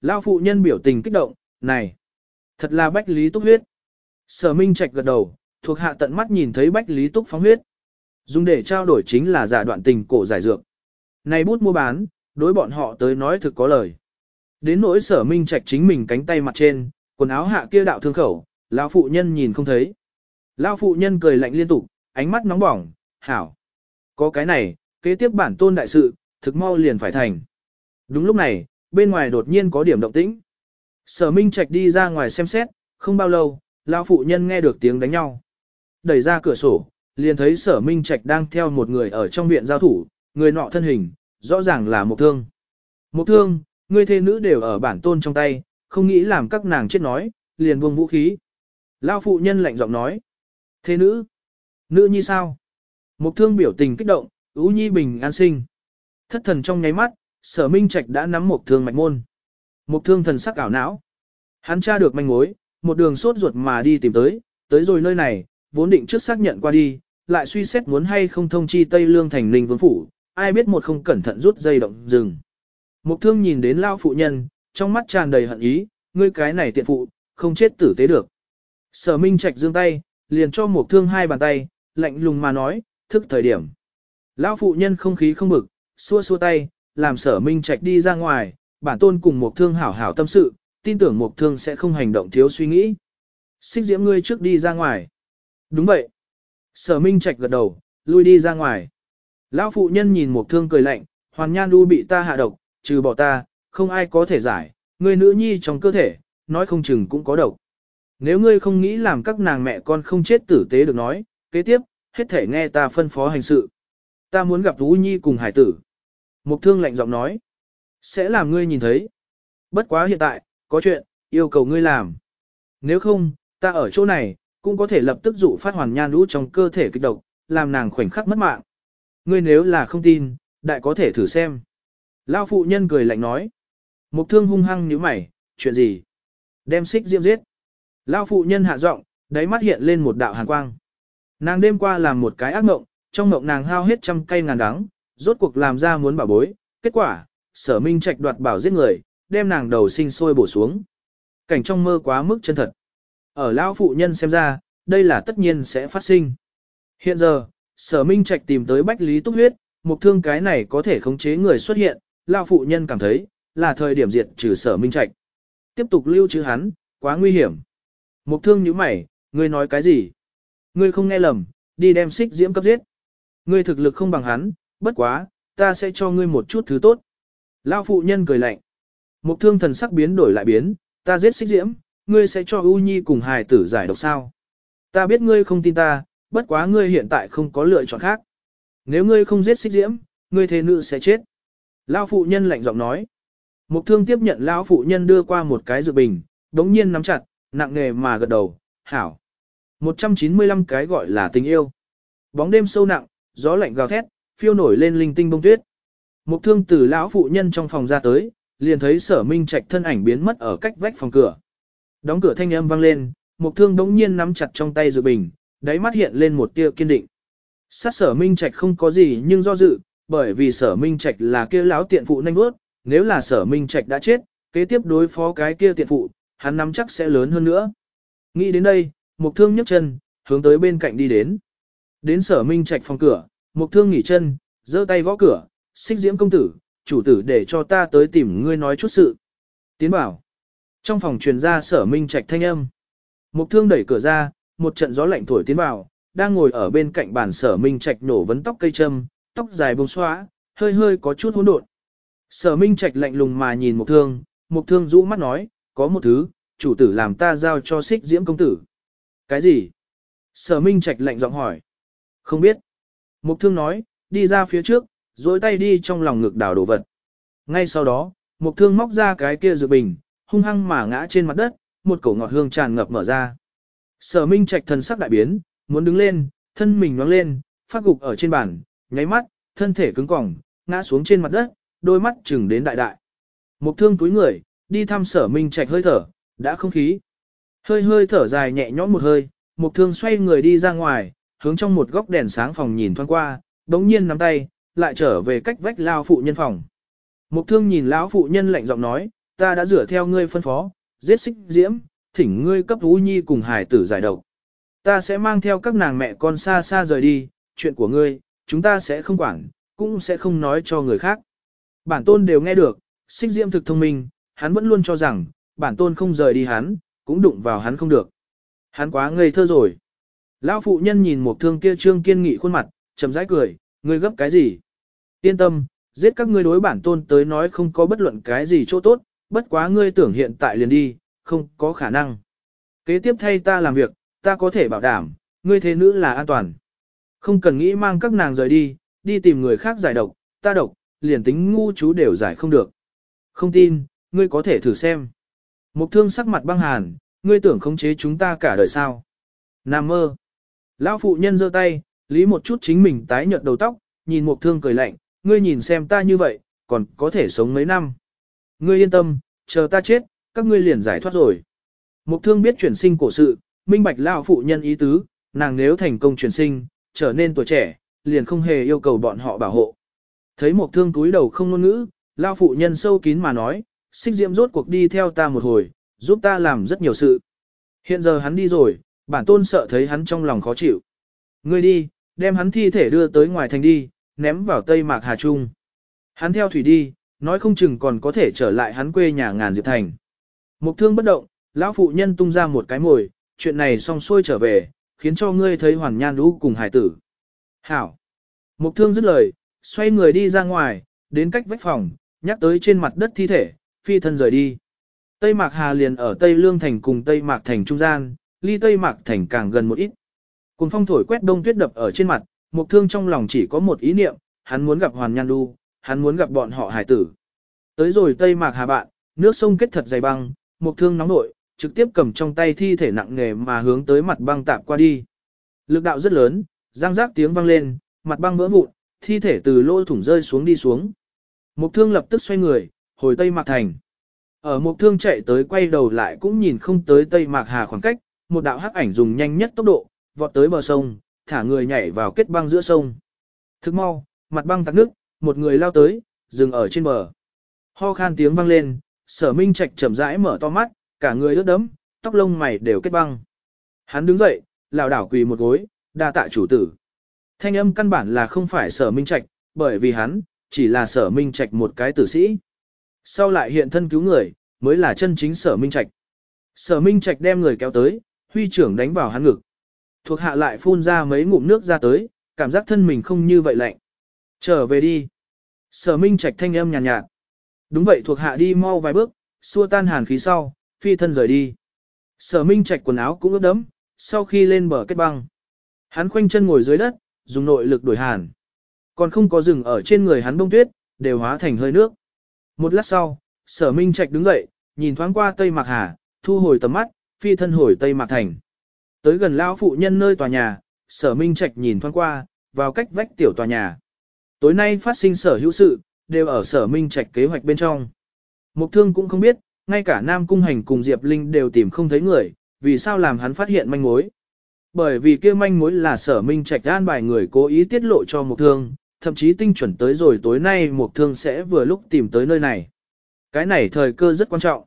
Lao phụ nhân biểu tình kích động, này, thật là bách lý túc huyết. Sở Minh Trạch gật đầu, thuộc hạ tận mắt nhìn thấy bách lý túc phóng huyết. Dùng để trao đổi chính là giả đoạn tình cổ giải dược. Này bút mua bán, đối bọn họ tới nói thực có lời. Đến nỗi sở Minh Trạch chính mình cánh tay mặt trên, quần áo hạ kia đạo thương khẩu, lão phụ nhân nhìn không thấy. Lão phụ nhân cười lạnh liên tục, ánh mắt nóng bỏng, hảo. Có cái này, kế tiếp bản tôn đại sự, thực mau liền phải thành. Đúng lúc này, bên ngoài đột nhiên có điểm động tĩnh. Sở Minh Trạch đi ra ngoài xem xét, không bao lâu, lão phụ nhân nghe được tiếng đánh nhau. Đẩy ra cửa sổ, liền thấy sở Minh Trạch đang theo một người ở trong viện giao thủ, người nọ thân hình, rõ ràng là một thương. Một thương, người thê nữ đều ở bản tôn trong tay, không nghĩ làm các nàng chết nói, liền buông vũ khí. Lão phụ nhân lạnh giọng nói. Thế nữ? Nữ như sao? Một thương biểu tình kích động, ú nhi bình an sinh. Thất thần trong nháy mắt, sở minh trạch đã nắm một thương mạch môn. Một thương thần sắc ảo não. Hắn tra được manh mối, một đường sốt ruột mà đi tìm tới, tới rồi nơi này, vốn định trước xác nhận qua đi, lại suy xét muốn hay không thông chi Tây Lương thành Ninh Vương Phủ, ai biết một không cẩn thận rút dây động dừng. Mục thương nhìn đến lao phụ nhân, trong mắt tràn đầy hận ý, ngươi cái này tiện phụ, không chết tử tế được. Sở Minh Trạch giương tay, liền cho mục thương hai bàn tay, lạnh lùng mà nói, thức thời điểm. Lão phụ nhân không khí không bực, xua xua tay, làm sở Minh Trạch đi ra ngoài, bản tôn cùng một thương hảo hảo tâm sự, tin tưởng một thương sẽ không hành động thiếu suy nghĩ. Xích diễm ngươi trước đi ra ngoài. Đúng vậy. Sở Minh Trạch gật đầu, lui đi ra ngoài. Lão phụ nhân nhìn một thương cười lạnh, hoàn nhan đu bị ta hạ độc, trừ bỏ ta, không ai có thể giải, người nữ nhi trong cơ thể, nói không chừng cũng có độc. Nếu ngươi không nghĩ làm các nàng mẹ con không chết tử tế được nói, kế tiếp, hết thể nghe ta phân phó hành sự. Ta muốn gặp Vũ Nhi cùng hải tử. Mục thương lạnh giọng nói. Sẽ làm ngươi nhìn thấy. Bất quá hiện tại, có chuyện, yêu cầu ngươi làm. Nếu không, ta ở chỗ này, cũng có thể lập tức dụ phát hoàn nhan lũ trong cơ thể kích độc, làm nàng khoảnh khắc mất mạng. Ngươi nếu là không tin, đại có thể thử xem. Lao phụ nhân cười lạnh nói. Mục thương hung hăng nhíu mày, chuyện gì? Đem xích diễm giết. Lao phụ nhân hạ giọng, đáy mắt hiện lên một đạo hàn quang. Nàng đêm qua làm một cái ác mộng, trong mộng nàng hao hết trăm cây ngàn đắng, rốt cuộc làm ra muốn bảo bối, kết quả, sở minh trạch đoạt bảo giết người, đem nàng đầu sinh sôi bổ xuống. Cảnh trong mơ quá mức chân thật. Ở lão phụ nhân xem ra, đây là tất nhiên sẽ phát sinh. Hiện giờ, sở minh trạch tìm tới bách lý túc huyết, một thương cái này có thể khống chế người xuất hiện, lão phụ nhân cảm thấy, là thời điểm diệt trừ sở minh trạch. Tiếp tục lưu trữ hắn, quá nguy hiểm. Một thương như mày, ngươi nói cái gì? Ngươi không nghe lầm, đi đem xích diễm cấp giết. Ngươi thực lực không bằng hắn, bất quá, ta sẽ cho ngươi một chút thứ tốt. Lão phụ nhân cười lạnh. Một thương thần sắc biến đổi lại biến, ta giết xích diễm, ngươi sẽ cho U Nhi cùng hài tử giải độc sao. Ta biết ngươi không tin ta, bất quá ngươi hiện tại không có lựa chọn khác. Nếu ngươi không giết xích diễm, ngươi thế nữ sẽ chết. Lão phụ nhân lạnh giọng nói. Mục thương tiếp nhận lão phụ nhân đưa qua một cái dược bình, đống nhiên nắm chặt, nặng nề mà gật đầu, hảo. 195 cái gọi là tình yêu. Bóng đêm sâu nặng, gió lạnh gào thét, phiêu nổi lên linh tinh bông tuyết. Mục thương từ lão phụ nhân trong phòng ra tới, liền thấy sở minh trạch thân ảnh biến mất ở cách vách phòng cửa. Đóng cửa thanh âm vang lên, mục thương đống nhiên nắm chặt trong tay dự bình, đáy mắt hiện lên một tia kiên định. Sát sở minh trạch không có gì nhưng do dự, bởi vì sở minh trạch là kia lão tiện phụ nhanh bước, nếu là sở minh trạch đã chết, kế tiếp đối phó cái kia tiện phụ, hắn nắm chắc sẽ lớn hơn nữa. Nghĩ đến đây, mục thương nhấc chân, hướng tới bên cạnh đi đến. Đến sở minh trạch phòng cửa, mục thương nghỉ chân, giơ tay gõ cửa, xích diễm công tử, chủ tử để cho ta tới tìm ngươi nói chút sự. Tiến bảo. Trong phòng truyền ra sở minh trạch thanh âm. Mục thương đẩy cửa ra, một trận gió lạnh thổi tiến vào, đang ngồi ở bên cạnh bàn sở minh trạch nổ vấn tóc cây châm, tóc dài bông xóa, hơi hơi có chút hỗn độn. Sở minh trạch lạnh lùng mà nhìn mục thương, mục thương rũ mắt nói, có một thứ, chủ tử làm ta giao cho xích diễm công tử. Cái gì? Sở minh trạch lạnh giọng hỏi. Không biết. Mục thương nói, đi ra phía trước, dối tay đi trong lòng ngực đảo đồ vật. Ngay sau đó, mục thương móc ra cái kia dược bình, hung hăng mà ngã trên mặt đất, một cổ ngọt hương tràn ngập mở ra. Sở Minh Trạch thần sắc đại biến, muốn đứng lên, thân mình nhoáng lên, phát gục ở trên bàn, nháy mắt, thân thể cứng cỏng, ngã xuống trên mặt đất, đôi mắt chừng đến đại đại. Mục thương túi người, đi thăm Sở Minh Trạch hơi thở, đã không khí. Hơi hơi thở dài nhẹ nhõm một hơi, mục thương xoay người đi ra ngoài, hướng trong một góc đèn sáng phòng nhìn thoáng qua, đống nhiên nắm tay, lại trở về cách vách lao phụ nhân phòng. Mục thương nhìn lão phụ nhân lạnh giọng nói, ta đã rửa theo ngươi phân phó, giết xích diễm, thỉnh ngươi cấp Vũ Nhi cùng hải tử giải độc. Ta sẽ mang theo các nàng mẹ con xa xa rời đi, chuyện của ngươi, chúng ta sẽ không quản, cũng sẽ không nói cho người khác. Bản tôn đều nghe được, xích diễm thực thông minh, hắn vẫn luôn cho rằng, bản tôn không rời đi hắn, cũng đụng vào hắn không được. Hắn quá ngây thơ rồi. Lão phụ nhân nhìn một thương kia trương kiên nghị khuôn mặt, chậm rãi cười, ngươi gấp cái gì? Yên tâm, giết các ngươi đối bản tôn tới nói không có bất luận cái gì chỗ tốt, bất quá ngươi tưởng hiện tại liền đi, không có khả năng. Kế tiếp thay ta làm việc, ta có thể bảo đảm, ngươi thế nữ là an toàn. Không cần nghĩ mang các nàng rời đi, đi tìm người khác giải độc, ta độc, liền tính ngu chú đều giải không được. Không tin, ngươi có thể thử xem. Mục thương sắc mặt băng hàn, ngươi tưởng khống chế chúng ta cả đời sao. Nam mơ. Lão phụ nhân giơ tay, lý một chút chính mình tái nhợt đầu tóc, nhìn mục thương cười lạnh, ngươi nhìn xem ta như vậy, còn có thể sống mấy năm. Ngươi yên tâm, chờ ta chết, các ngươi liền giải thoát rồi. Mục thương biết chuyển sinh cổ sự, minh bạch lão phụ nhân ý tứ, nàng nếu thành công chuyển sinh, trở nên tuổi trẻ, liền không hề yêu cầu bọn họ bảo hộ. Thấy mục thương túi đầu không ngôn ngữ, lão phụ nhân sâu kín mà nói, xích diễm rốt cuộc đi theo ta một hồi, giúp ta làm rất nhiều sự. Hiện giờ hắn đi rồi, bản tôn sợ thấy hắn trong lòng khó chịu. Ngươi đi, đem hắn thi thể đưa tới ngoài thành đi, ném vào Tây Mạc Hà Trung. Hắn theo thủy đi, nói không chừng còn có thể trở lại hắn quê nhà ngàn diệp thành. Mục thương bất động, lão phụ nhân tung ra một cái mồi, chuyện này xong xuôi trở về, khiến cho ngươi thấy hoàn nhan Đũ cùng hải tử. Hảo! Mục thương dứt lời, xoay người đi ra ngoài, đến cách vách phòng, nhắc tới trên mặt đất thi thể, phi thân rời đi. Tây Mạc Hà liền ở Tây Lương Thành cùng Tây Mạc Thành trung gian, ly Tây Mạc Thành càng gần một ít. Cùng phong thổi quét đông tuyết đập ở trên mặt, Mục Thương trong lòng chỉ có một ý niệm, hắn muốn gặp Hoàn Nhan Du, hắn muốn gặp bọn họ hải tử. Tới rồi Tây Mạc Hà bạn, nước sông kết thật dày băng, Mục Thương nóng nội, trực tiếp cầm trong tay thi thể nặng nề mà hướng tới mặt băng tạp qua đi. Lực đạo rất lớn, răng rác tiếng vang lên, mặt băng vỡ vụn, thi thể từ lỗ thủng rơi xuống đi xuống. Mục Thương lập tức xoay người, hồi Tây Mạc Thành. Ở Mục Thương chạy tới quay đầu lại cũng nhìn không tới Tây Mạc Hà khoảng cách, một đạo hắc ảnh dùng nhanh nhất tốc độ, vọt tới bờ sông, thả người nhảy vào kết băng giữa sông. Thức mau, mặt băng tắc nước, một người lao tới, dừng ở trên bờ. Ho khan tiếng vang lên, sở minh trạch chậm rãi mở to mắt, cả người ướt đẫm, tóc lông mày đều kết băng. Hắn đứng dậy, lảo đảo quỳ một gối, đa tạ chủ tử. Thanh âm căn bản là không phải sở minh trạch, bởi vì hắn, chỉ là sở minh trạch một cái tử sĩ. Sau lại hiện thân cứu người, mới là chân chính sở minh trạch. Sở minh trạch đem người kéo tới, huy trưởng đánh vào hắn ngực. Thuộc hạ lại phun ra mấy ngụm nước ra tới, cảm giác thân mình không như vậy lạnh. Trở về đi. Sở minh trạch thanh âm nhàn nhạt, nhạt. Đúng vậy thuộc hạ đi mau vài bước, xua tan hàn khí sau, phi thân rời đi. Sở minh trạch quần áo cũng ướt đẫm, sau khi lên bờ kết băng. Hắn khoanh chân ngồi dưới đất, dùng nội lực đổi hàn. Còn không có rừng ở trên người hắn bông tuyết, đều hóa thành hơi nước. Một lát sau, sở minh trạch đứng dậy, nhìn thoáng qua Tây Mạc Hà, thu hồi tầm mắt, phi thân hồi Tây Mạc Thành. Tới gần lão phụ nhân nơi tòa nhà, sở minh trạch nhìn thoáng qua, vào cách vách tiểu tòa nhà. Tối nay phát sinh sở hữu sự, đều ở sở minh trạch kế hoạch bên trong. Mục thương cũng không biết, ngay cả Nam Cung Hành cùng Diệp Linh đều tìm không thấy người, vì sao làm hắn phát hiện manh mối. Bởi vì kia manh mối là sở minh trạch an bài người cố ý tiết lộ cho mục thương, thậm chí tinh chuẩn tới rồi tối nay mục thương sẽ vừa lúc tìm tới nơi này. Cái này thời cơ rất quan trọng.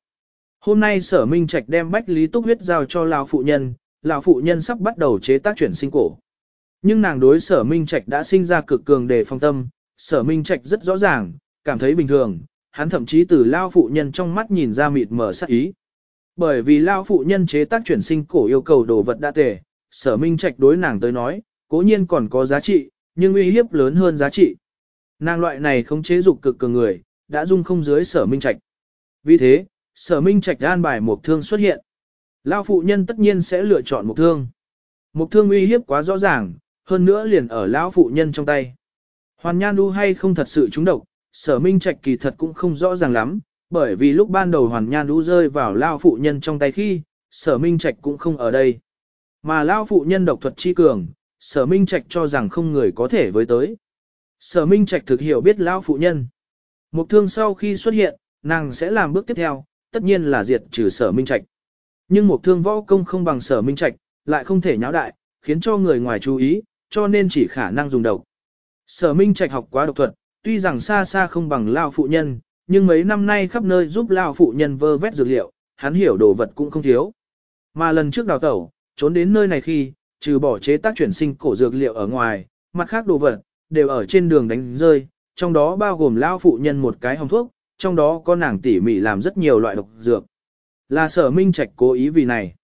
Hôm nay sở minh trạch đem bách lý túc huyết giao cho lão phụ nhân, lão phụ nhân sắp bắt đầu chế tác chuyển sinh cổ. Nhưng nàng đối sở minh trạch đã sinh ra cực cường đề phong tâm, sở minh trạch rất rõ ràng, cảm thấy bình thường, hắn thậm chí từ lao phụ nhân trong mắt nhìn ra mịt mở sắc ý. Bởi vì lao phụ nhân chế tác chuyển sinh cổ yêu cầu đồ vật đa tề, sở minh trạch đối nàng tới nói, cố nhiên còn có giá trị, nhưng uy hiếp lớn hơn giá trị. Nàng loại này không chế dục cực cường người, đã dung không dưới sở minh trạch. Vì thế, sở minh trạch an bài mục thương xuất hiện. Lao phụ nhân tất nhiên sẽ lựa chọn mục thương. Mục thương uy hiếp quá rõ ràng, hơn nữa liền ở lão phụ nhân trong tay. Hoàn Nhan Du hay không thật sự trúng độc, sở minh trạch kỳ thật cũng không rõ ràng lắm, bởi vì lúc ban đầu Hoàn Nhan Du rơi vào lao phụ nhân trong tay khi, sở minh trạch cũng không ở đây. Mà lao phụ nhân độc thuật chi cường, sở minh trạch cho rằng không người có thể với tới. Sở minh trạch thực hiểu biết lao phụ nhân. Mục thương sau khi xuất hiện, nàng sẽ làm bước tiếp theo, tất nhiên là diệt trừ sở minh trạch. Nhưng một thương võ công không bằng sở minh trạch, lại không thể nháo đại, khiến cho người ngoài chú ý, cho nên chỉ khả năng dùng độc. Sở minh trạch học quá độc thuật, tuy rằng xa xa không bằng lao phụ nhân, nhưng mấy năm nay khắp nơi giúp lao phụ nhân vơ vét dược liệu, hắn hiểu đồ vật cũng không thiếu. Mà lần trước đào tẩu, trốn đến nơi này khi, trừ bỏ chế tác chuyển sinh cổ dược liệu ở ngoài, mặt khác đồ vật, đều ở trên đường đánh rơi, trong đó bao gồm lao phụ nhân một cái hồng thuốc, trong đó có nàng tỉ mỉ làm rất nhiều loại độc dược. Là sở minh trạch cố ý vì này.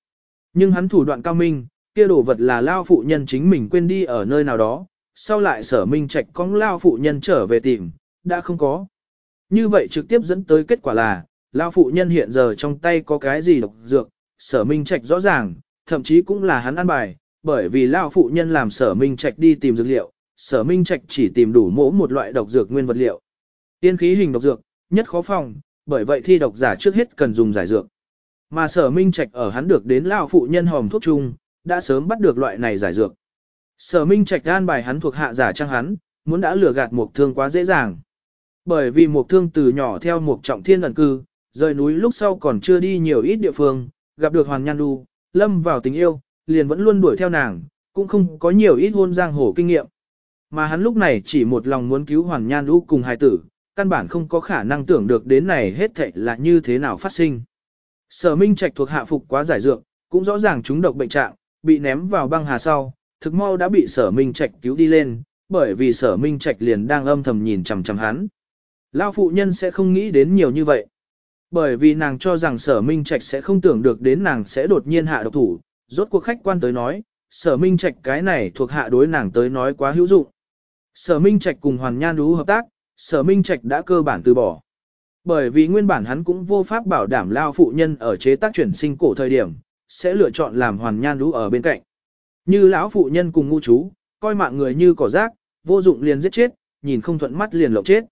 Nhưng hắn thủ đoạn cao minh, kia đồ vật là lao phụ nhân chính mình quên đi ở nơi nào đó, sau lại sở minh trạch có lao phụ nhân trở về tìm, đã không có. Như vậy trực tiếp dẫn tới kết quả là, lao phụ nhân hiện giờ trong tay có cái gì độc dược, sở minh trạch rõ ràng, thậm chí cũng là hắn ăn bài, bởi vì lao phụ nhân làm sở minh trạch đi tìm dược liệu, sở minh trạch chỉ tìm đủ mỗ một loại độc dược nguyên vật liệu. Tiên khí hình độc dược, nhất khó phòng, bởi vậy thi độc giả trước hết cần dùng giải dược. Mà sở minh trạch ở hắn được đến lao phụ nhân hòm thuốc chung, đã sớm bắt được loại này giải dược. Sở minh trạch an bài hắn thuộc hạ giả trang hắn, muốn đã lừa gạt mục thương quá dễ dàng. Bởi vì mục thương từ nhỏ theo mục trọng thiên ẩn cư, rời núi lúc sau còn chưa đi nhiều ít địa phương, gặp được Hoàng Nhan Du, lâm vào tình yêu, liền vẫn luôn đuổi theo nàng, cũng không có nhiều ít hôn giang hồ kinh nghiệm. Mà hắn lúc này chỉ một lòng muốn cứu Hoàng Nhan Du cùng hài tử, căn bản không có khả năng tưởng được đến này hết thảy là như thế nào phát sinh. Sở Minh Trạch thuộc hạ phục quá giải dược, cũng rõ ràng chúng độc bệnh trạng, bị ném vào băng hà sau, thực mau đã bị Sở Minh Trạch cứu đi lên, bởi vì Sở Minh Trạch liền đang âm thầm nhìn chằm chằm hắn. Lão phụ nhân sẽ không nghĩ đến nhiều như vậy. Bởi vì nàng cho rằng Sở Minh Trạch sẽ không tưởng được đến nàng sẽ đột nhiên hạ độc thủ, rốt cuộc khách quan tới nói, Sở Minh Trạch cái này thuộc hạ đối nàng tới nói quá hữu dụng. Sở Minh Trạch cùng Hoàn Nhan Đú hợp tác, Sở Minh Trạch đã cơ bản từ bỏ. Bởi vì nguyên bản hắn cũng vô pháp bảo đảm lao phụ nhân ở chế tác chuyển sinh cổ thời điểm, sẽ lựa chọn làm hoàn nhan lũ ở bên cạnh. Như lão phụ nhân cùng ngu chú, coi mạng người như cỏ rác, vô dụng liền giết chết, nhìn không thuận mắt liền lộng chết.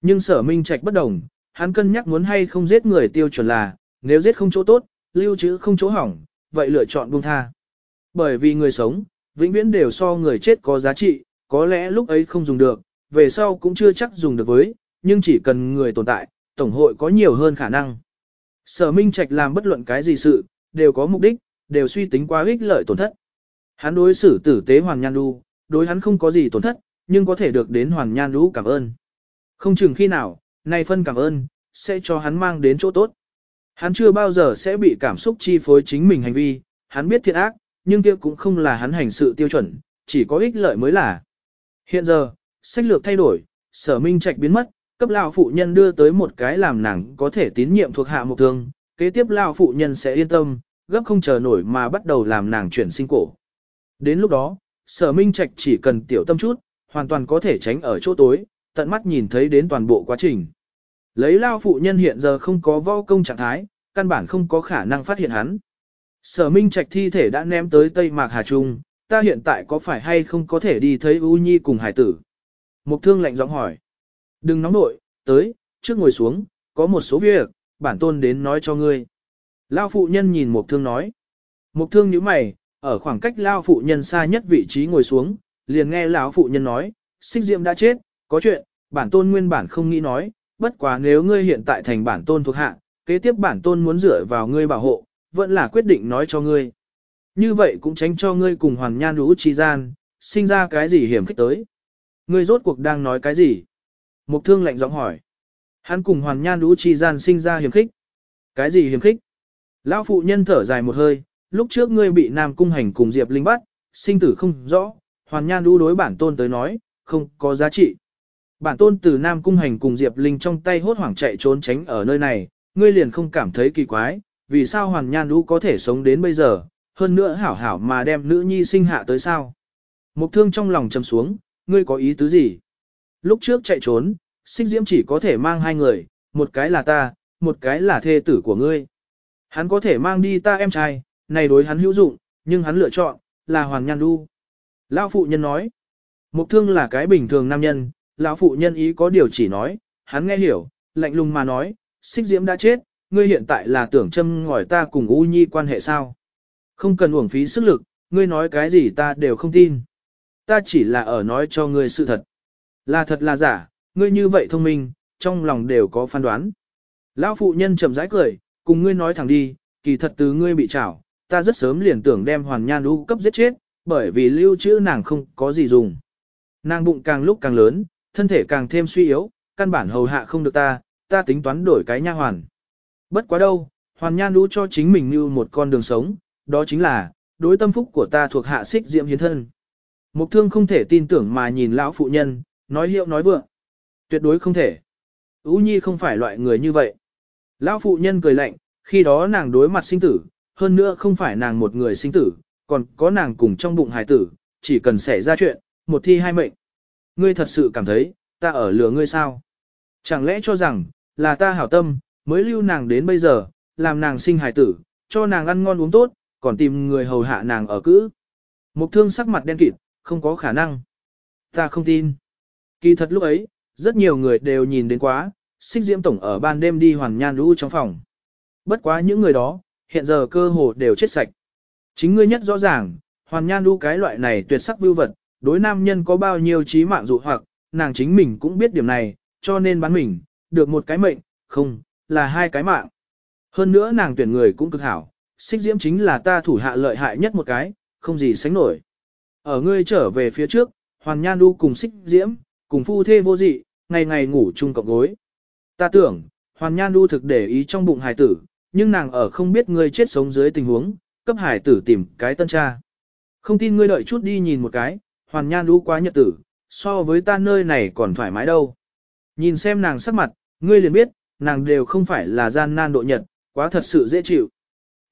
Nhưng sở minh trạch bất đồng, hắn cân nhắc muốn hay không giết người tiêu chuẩn là, nếu giết không chỗ tốt, lưu trữ không chỗ hỏng, vậy lựa chọn buông tha. Bởi vì người sống, vĩnh viễn đều so người chết có giá trị, có lẽ lúc ấy không dùng được, về sau cũng chưa chắc dùng được với, nhưng chỉ cần người tồn tại, tổng hội có nhiều hơn khả năng. Sở Minh Trạch làm bất luận cái gì sự, đều có mục đích, đều suy tính qua ích lợi tổn thất. Hắn đối xử tử tế Hoàng Nhan Đu, đối hắn không có gì tổn thất, nhưng có thể được đến Hoàng Nhan Đu cảm ơn. Không chừng khi nào, nay phân cảm ơn, sẽ cho hắn mang đến chỗ tốt. Hắn chưa bao giờ sẽ bị cảm xúc chi phối chính mình hành vi, hắn biết thiện ác, nhưng kia cũng không là hắn hành sự tiêu chuẩn, chỉ có ích lợi mới là. Hiện giờ, sách lược thay đổi, sở minh trạch biến mất, cấp lão phụ nhân đưa tới một cái làm nàng có thể tín nhiệm thuộc hạ một thương, kế tiếp lão phụ nhân sẽ yên tâm, gấp không chờ nổi mà bắt đầu làm nàng chuyển sinh cổ. Đến lúc đó, sở minh trạch chỉ cần tiểu tâm chút, hoàn toàn có thể tránh ở chỗ tối, tận mắt nhìn thấy đến toàn bộ quá trình. Lấy lao phụ nhân hiện giờ không có võ công trạng thái, căn bản không có khả năng phát hiện hắn. Sở minh trạch thi thể đã ném tới Tây Mạc Hà Trung, ta hiện tại có phải hay không có thể đi thấy U Nhi cùng hải tử? Mục thương lạnh giọng hỏi. Đừng nóng nội, tới, trước ngồi xuống, có một số việc, bản tôn đến nói cho ngươi. Lao phụ nhân nhìn mục thương nói. Mục thương nhíu mày, ở khoảng cách lao phụ nhân xa nhất vị trí ngồi xuống, liền nghe lão phụ nhân nói, xích diệm đã chết, có chuyện, bản tôn nguyên bản không nghĩ nói, bất quá nếu ngươi hiện tại thành bản tôn thuộc hạ, kế tiếp bản tôn muốn dựa vào ngươi bảo hộ, vẫn là quyết định nói cho ngươi. Như vậy cũng tránh cho ngươi cùng hoàn nhan đũ chi gian, sinh ra cái gì hiểm khích tới. Ngươi rốt cuộc đang nói cái gì? Mục thương lạnh giọng hỏi. Hắn cùng hoàn nhan lũ chi gian sinh ra hiểm khích. Cái gì hiểm khích? Lão phụ nhân thở dài một hơi, lúc trước ngươi bị Nam Cung Hành cùng Diệp Linh bắt, sinh tử không rõ, hoàn nhan lũ đối bản tôn tới nói, không có giá trị. Bản tôn từ Nam Cung Hành cùng Diệp Linh trong tay hốt hoảng chạy trốn tránh ở nơi này, ngươi liền không cảm thấy kỳ quái, vì sao hoàn nhan lũ có thể sống đến bây giờ, hơn nữa hảo hảo mà đem nữ nhi sinh hạ tới sao. Mục thương trong lòng trầm xuống, ngươi có ý tứ gì? Lúc trước chạy trốn, xích diễm chỉ có thể mang hai người, một cái là ta, một cái là thê tử của ngươi. Hắn có thể mang đi ta em trai, này đối hắn hữu dụng, nhưng hắn lựa chọn, là Hoàng Nhan Du. Lão phụ nhân nói, Mục thương là cái bình thường nam nhân, lão phụ nhân ý có điều chỉ nói, hắn nghe hiểu, lạnh lùng mà nói, xích diễm đã chết, ngươi hiện tại là tưởng châm ngòi ta cùng U Nhi quan hệ sao. Không cần uổng phí sức lực, ngươi nói cái gì ta đều không tin. Ta chỉ là ở nói cho ngươi sự thật. Là thật là giả, ngươi như vậy thông minh, trong lòng đều có phán đoán. Lão phụ nhân chậm rãi cười, cùng ngươi nói thẳng đi, kỳ thật từ ngươi bị trảo, ta rất sớm liền tưởng đem hoàn nhan đu cấp giết chết, bởi vì lưu trữ nàng không có gì dùng. Nàng bụng càng lúc càng lớn, thân thể càng thêm suy yếu, căn bản hầu hạ không được ta, ta tính toán đổi cái nha hoàn. Bất quá đâu, hoàn nhan đu cho chính mình như một con đường sống, đó chính là, đối tâm phúc của ta thuộc hạ xích diễm hiến thân. Mục thương không thể tin tưởng mà nhìn lão phụ nhân, nói hiệu nói vượng. Tuyệt đối không thể. Ú Nhi không phải loại người như vậy. Lão phụ nhân cười lạnh, khi đó nàng đối mặt sinh tử, hơn nữa không phải nàng một người sinh tử, còn có nàng cùng trong bụng hài tử, chỉ cần xảy ra chuyện, một thi hai mệnh. Ngươi thật sự cảm thấy, ta ở lừa ngươi sao? Chẳng lẽ cho rằng, là ta hảo tâm, mới lưu nàng đến bây giờ, làm nàng sinh hài tử, cho nàng ăn ngon uống tốt, còn tìm người hầu hạ nàng ở cữ. Mục thương sắc mặt đen kịt, không có khả năng. Ta không tin. Kỳ thật lúc ấy, rất nhiều người đều nhìn đến quá, xích diễm tổng ở ban đêm đi hoàn nhan lũ trong phòng. Bất quá những người đó, hiện giờ cơ hồ đều chết sạch. Chính ngươi nhất rõ ràng, hoàn nhan lũ cái loại này tuyệt sắc vưu vật, đối nam nhân có bao nhiêu trí mạng dụ hoặc, nàng chính mình cũng biết điểm này, cho nên bán mình, được một cái mệnh, không, là hai cái mạng. Hơn nữa nàng tuyển người cũng cực hảo, xích diễm chính là ta thủ hạ lợi hại nhất một cái, không gì sánh nổi. Ở ngươi trở về phía trước, hoàn nhan đu cùng xích diễm, cùng phu thê vô dị, ngày ngày ngủ chung cọc gối. Ta tưởng, hoàn nhan đu thực để ý trong bụng hài tử, nhưng nàng ở không biết ngươi chết sống dưới tình huống, cấp hài tử tìm cái tân cha. Không tin ngươi đợi chút đi nhìn một cái, hoàn nhan đu quá nhật tử, so với ta nơi này còn thoải mái đâu. Nhìn xem nàng sắc mặt, ngươi liền biết, nàng đều không phải là gian nan độ nhật, quá thật sự dễ chịu.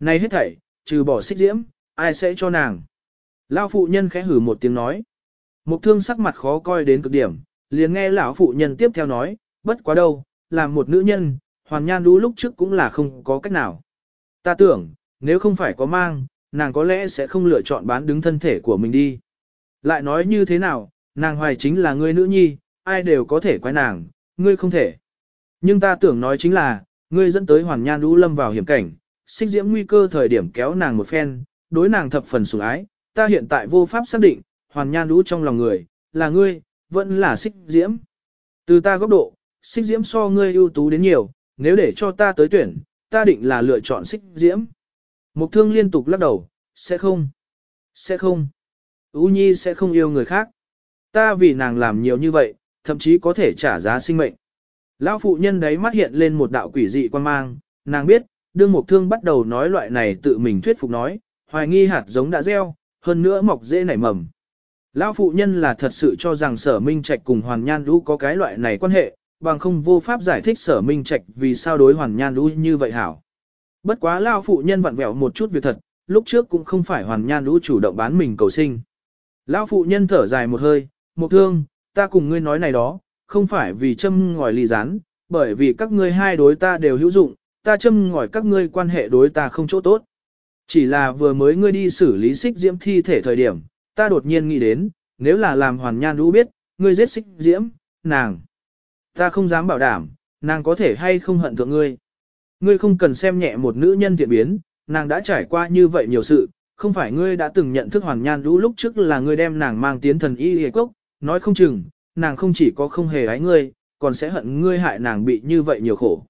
Này hết thảy, trừ bỏ xích diễm, ai sẽ cho nàng. Lão phụ nhân khẽ hử một tiếng nói. Mục thương sắc mặt khó coi đến cực điểm, liền nghe lão phụ nhân tiếp theo nói, bất quá đâu, làm một nữ nhân, hoàn nhan đú lúc trước cũng là không có cách nào. Ta tưởng, nếu không phải có mang, nàng có lẽ sẽ không lựa chọn bán đứng thân thể của mình đi. Lại nói như thế nào, nàng hoài chính là ngươi nữ nhi, ai đều có thể quái nàng, ngươi không thể. Nhưng ta tưởng nói chính là, ngươi dẫn tới hoàn nhan đú lâm vào hiểm cảnh, xích diễm nguy cơ thời điểm kéo nàng một phen, đối nàng thập phần sủng ái, ta hiện tại vô pháp xác định, hoàn nhan lũ trong lòng người, là ngươi, vẫn là xích diễm. Từ ta góc độ, xích diễm so ngươi ưu tú đến nhiều, nếu để cho ta tới tuyển, ta định là lựa chọn xích diễm. Mục thương liên tục lắc đầu, sẽ không, sẽ không, ưu nhi sẽ không yêu người khác. Ta vì nàng làm nhiều như vậy, thậm chí có thể trả giá sinh mệnh. Lão phụ nhân đấy mắt hiện lên một đạo quỷ dị quan mang, nàng biết, đương mục thương bắt đầu nói loại này tự mình thuyết phục nói, hoài nghi hạt giống đã gieo, hơn nữa mọc dễ nảy mầm. Lão phụ nhân là thật sự cho rằng sở minh trạch cùng hoàn nhan lũ có cái loại này quan hệ, bằng không vô pháp giải thích sở minh trạch vì sao đối hoàn nhan lũ như vậy hảo. Bất quá lão phụ nhân vặn vẹo một chút việc thật, lúc trước cũng không phải hoàn nhan lũ chủ động bán mình cầu sinh. Lão phụ nhân thở dài một hơi, một thương, ta cùng ngươi nói này đó, không phải vì châm ngòi ly rán, bởi vì các ngươi hai đối ta đều hữu dụng, ta châm ngòi các ngươi quan hệ đối ta không chỗ tốt. Chỉ là vừa mới ngươi đi xử lý xích diễm thi thể thời điểm, ta đột nhiên nghĩ đến, nếu là làm hoàn nhan lũ biết, ngươi giết xích diễm, nàng. Ta không dám bảo đảm, nàng có thể hay không hận thượng ngươi. Ngươi không cần xem nhẹ một nữ nhân thiện biến, nàng đã trải qua như vậy nhiều sự, không phải ngươi đã từng nhận thức hoàn nhan lũ lúc trước là ngươi đem nàng mang tiến thần y hề cốc, nói không chừng, nàng không chỉ có không hề ái ngươi, còn sẽ hận ngươi hại nàng bị như vậy nhiều khổ.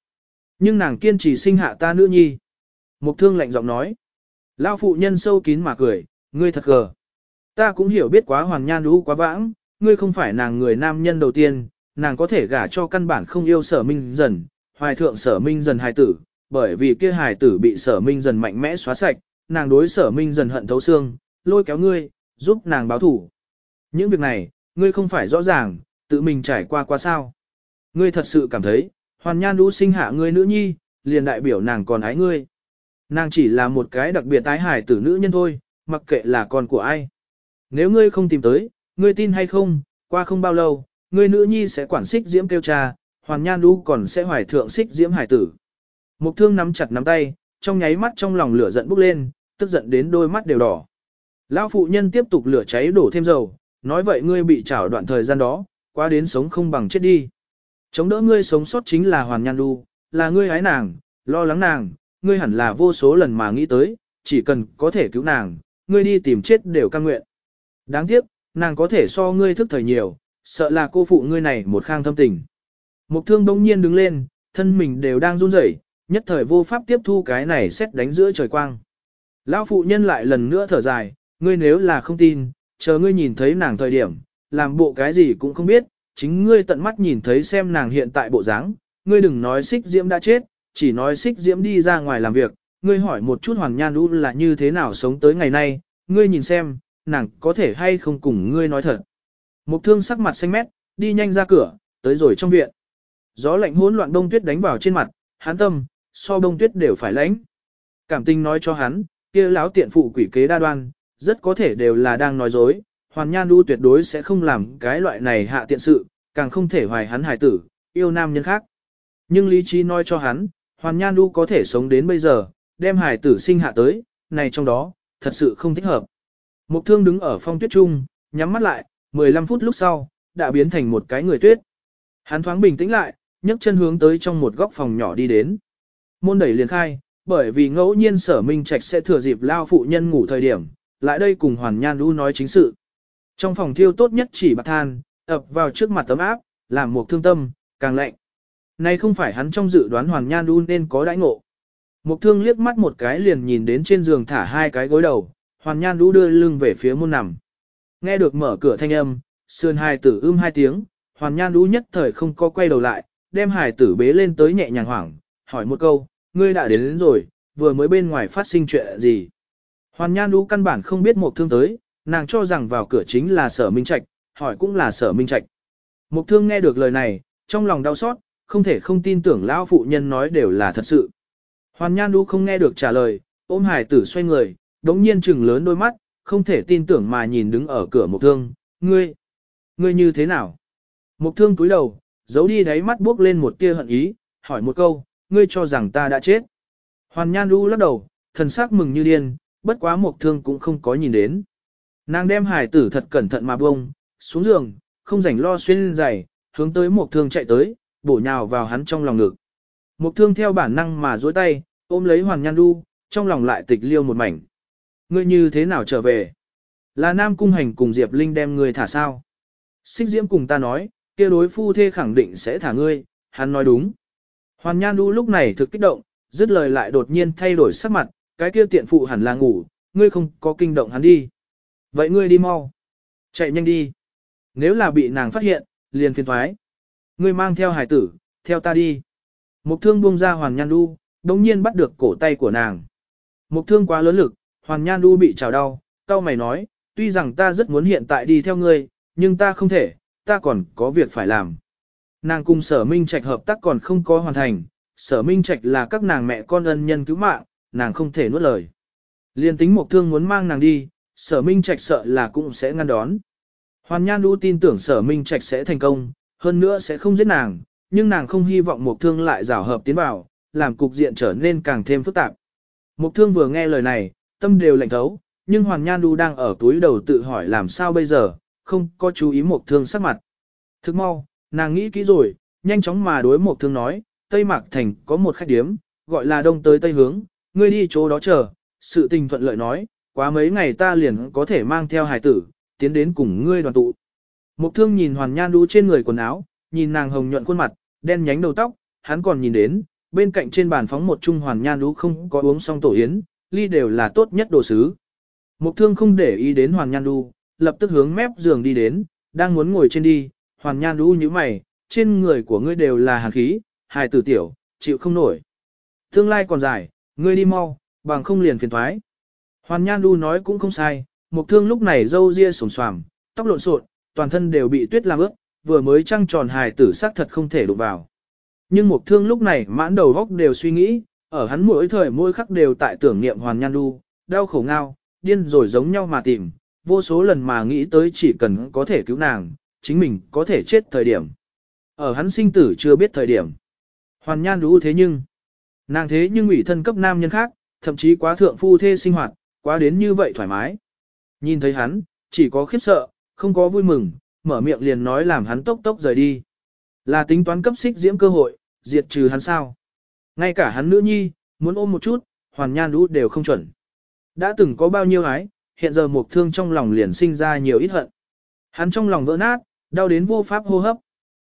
Nhưng nàng kiên trì sinh hạ ta nữ nhi. Mục thương lạnh giọng nói. Lao phụ nhân sâu kín mà cười, ngươi thật gờ. Ta cũng hiểu biết quá hoàng nhan đũ quá vãng, ngươi không phải nàng người nam nhân đầu tiên, nàng có thể gả cho căn bản không yêu sở minh dần, hoài thượng sở minh dần hài tử, bởi vì kia hài tử bị sở minh dần mạnh mẽ xóa sạch, nàng đối sở minh dần hận thấu xương, lôi kéo ngươi, giúp nàng báo thủ. Những việc này, ngươi không phải rõ ràng, tự mình trải qua qua sao. Ngươi thật sự cảm thấy, hoàn nhan đũ sinh hạ ngươi nữ nhi, liền đại biểu nàng còn ái ngươi. Nàng chỉ là một cái đặc biệt tái hải tử nữ nhân thôi, mặc kệ là con của ai. Nếu ngươi không tìm tới, ngươi tin hay không, qua không bao lâu, ngươi nữ nhi sẽ quản xích diễm kêu cha, hoàn nhan đu còn sẽ hoài thượng xích diễm hải tử. Mục thương nắm chặt nắm tay, trong nháy mắt trong lòng lửa giận bốc lên, tức giận đến đôi mắt đều đỏ. Lão phụ nhân tiếp tục lửa cháy đổ thêm dầu, nói vậy ngươi bị trảo đoạn thời gian đó, qua đến sống không bằng chết đi. Chống đỡ ngươi sống sót chính là hoàn nhan đu, là ngươi hái nàng, lo lắng nàng, ngươi hẳn là vô số lần mà nghĩ tới, chỉ cần có thể cứu nàng, ngươi đi tìm chết đều căng nguyện. Đáng tiếc, nàng có thể so ngươi thức thời nhiều, sợ là cô phụ ngươi này một khang thâm tình. Mục thương bỗng nhiên đứng lên, thân mình đều đang run rẩy, nhất thời vô pháp tiếp thu cái này xét đánh giữa trời quang. Lão phụ nhân lại lần nữa thở dài, ngươi nếu là không tin, chờ ngươi nhìn thấy nàng thời điểm, làm bộ cái gì cũng không biết, chính ngươi tận mắt nhìn thấy xem nàng hiện tại bộ dáng, ngươi đừng nói xích diễm đã chết, chỉ nói xích diễm đi ra ngoài làm việc, ngươi hỏi một chút hoàng Nhan Đu là như thế nào sống tới ngày nay, ngươi nhìn xem, nàng có thể hay không cùng ngươi nói thật. Mục thương sắc mặt xanh mét, đi nhanh ra cửa, tới rồi trong viện. Gió lạnh hỗn loạn đông tuyết đánh vào trên mặt, hắn tâm, so đông tuyết đều phải lãnh. Cảm tình nói cho hắn, kia láo tiện phụ quỷ kế đa đoan, rất có thể đều là đang nói dối. Hoàn Nhan Du tuyệt đối sẽ không làm cái loại này hạ tiện sự, càng không thể hoài hắn hài tử, yêu nam nhân khác. Nhưng lý trí nói cho hắn, Hoàn Nhan Du có thể sống đến bây giờ, đem hài tử sinh hạ tới, này trong đó, thật sự không thích hợp. Mục thương đứng ở phong tuyết trung, nhắm mắt lại, 15 phút lúc sau, đã biến thành một cái người tuyết. Hắn thoáng bình tĩnh lại, nhấc chân hướng tới trong một góc phòng nhỏ đi đến. Môn đẩy liền khai, bởi vì ngẫu nhiên sở minh trạch sẽ thừa dịp lao phụ nhân ngủ thời điểm, lại đây cùng Hoàn Nhan Du nói chính sự. Trong phòng thiêu tốt nhất chỉ bạc than, ập vào trước mặt tấm áp, làm một thương tâm, càng lạnh. Này không phải hắn trong dự đoán Hoàn Nhan Du nên có đãi ngộ. Mục thương liếc mắt một cái liền nhìn đến trên giường thả hai cái gối đầu, Hoàn Nhan Du đưa lưng về phía môn nằm. Nghe được mở cửa thanh âm, sườn hài tử ưm hai tiếng, Hoàn Nhan Du nhất thời không có quay đầu lại, đem hài tử bế lên tới nhẹ nhàng hoảng, hỏi một câu, ngươi đã đến, đến rồi, vừa mới bên ngoài phát sinh chuyện gì. Hoàn Nhan Du căn bản không biết Mục thương tới, nàng cho rằng vào cửa chính là sở minh trạch, hỏi cũng là sở minh trạch. Mục thương nghe được lời này, trong lòng đau xót, không thể không tin tưởng lão phụ nhân nói đều là thật sự. Hoàn Nhan Du không nghe được trả lời, ôm hải tử xoay người, đống nhiên trừng lớn đôi mắt, không thể tin tưởng mà nhìn đứng ở cửa Mộc thương, ngươi, ngươi như thế nào? Mộc thương cúi đầu, giấu đi đáy mắt bước lên một tia hận ý, hỏi một câu, ngươi cho rằng ta đã chết. Hoàn Nhan Du lắc đầu, thần sắc mừng như điên, bất quá Mộc thương cũng không có nhìn đến. Nàng đem hải tử thật cẩn thận mà bông, xuống giường, không rảnh lo xuyên giày, hướng tới Mộc thương chạy tới, bổ nhào vào hắn trong lòng ngực. Mục thương theo bản năng mà duỗi tay, ôm lấy Hoàn Nhan Du, trong lòng lại tịch liêu một mảnh. Ngươi như thế nào trở về? Là Nam Cung Hành cùng Diệp Linh đem ngươi thả sao? Xích Diễm cùng ta nói, kia đối phu thê khẳng định sẽ thả ngươi, hắn nói đúng. Hoàn Nhan Du lúc này thực kích động, dứt lời lại đột nhiên thay đổi sắc mặt, cái kia tiện phụ hẳn là ngủ, ngươi không có kinh động hắn đi. Vậy ngươi đi mau. Chạy nhanh đi. Nếu là bị nàng phát hiện, liền phiền thoái. Ngươi mang theo hải tử, theo ta đi. Mục thương buông ra Hoàn Nhan đu, đồng nhiên bắt được cổ tay của nàng. Mục thương quá lớn lực, Hoàn Nhan đu bị trào đau, cao mày nói, tuy rằng ta rất muốn hiện tại đi theo ngươi, nhưng ta không thể, ta còn có việc phải làm. Nàng cùng sở minh trạch hợp tác còn không có hoàn thành, sở minh trạch là các nàng mẹ con ân nhân cứu mạng, nàng không thể nuốt lời. Liên tính một thương muốn mang nàng đi, sở minh trạch sợ là cũng sẽ ngăn đón. Hoàn Nhan đu tin tưởng sở minh trạch sẽ thành công, hơn nữa sẽ không giết nàng, nhưng nàng không hy vọng mục thương lại rào hợp tiến vào, làm cục diện trở nên càng thêm phức tạp. Mục thương vừa nghe lời này, tâm đều lạnh thấu, nhưng Hoàng Nhan Du đang ở túi đầu tự hỏi làm sao bây giờ, không có chú ý mục thương sắc mặt. Thức mau, nàng nghĩ kỹ rồi, nhanh chóng mà đối mục thương nói, Tây Mạc Thành có một khách điếm, gọi là đông tới Tây hướng, ngươi đi chỗ đó chờ, sự tình thuận lợi nói, quá mấy ngày ta liền có thể mang theo hài tử, tiến đến cùng ngươi đoàn tụ. Mục thương nhìn hoàn Nhan đu trên người quần áo, nhìn nàng hồng nhuận khuôn mặt, đen nhánh đầu tóc, hắn còn nhìn đến, bên cạnh trên bàn phóng một chung hoàn Nhan đu không có uống xong tổ yến, ly đều là tốt nhất đồ sứ. Mục thương không để ý đến hoàn Nhan đu, lập tức hướng mép giường đi đến, đang muốn ngồi trên đi, hoàn Nhan đu như mày, trên người của ngươi đều là hàn khí, hài tử tiểu, chịu không nổi. Tương lai còn dài, ngươi đi mau, bằng không liền phiền thoái. Hoàn Nhan đu nói cũng không sai, Mục Thương lúc này râu ria sồm xoàm, tóc lộn xộn, toàn thân đều bị tuyết làm ướt, vừa mới trăng tròn hài tử sắc thật không thể đụng vào. Nhưng Mục Thương lúc này mãn đầu góc đều suy nghĩ, ở hắn mỗi thời mỗi khắc đều tại tưởng niệm Hoàn Nhan Du, đau khổ ngao, điên rồi giống nhau mà tìm, vô số lần mà nghĩ tới chỉ cần có thể cứu nàng, chính mình có thể chết thời điểm. Ở hắn sinh tử chưa biết thời điểm. Hoàn Nhan Du thế nhưng, nàng thế nhưng ủy thân cấp nam nhân khác, thậm chí quá thượng phu thê sinh hoạt, quá đến như vậy thoải mái. Nhìn thấy hắn, chỉ có khiếp sợ, không có vui mừng, mở miệng liền nói làm hắn tốc tốc rời đi. Là tính toán cấp xích diễm cơ hội, diệt trừ hắn sao. Ngay cả hắn nữ nhi, muốn ôm một chút, hoàn nhan lũ đều không chuẩn. Đã từng có bao nhiêu ái, hiện giờ một thương trong lòng liền sinh ra nhiều ít hận. Hắn trong lòng vỡ nát, đau đến vô pháp hô hấp.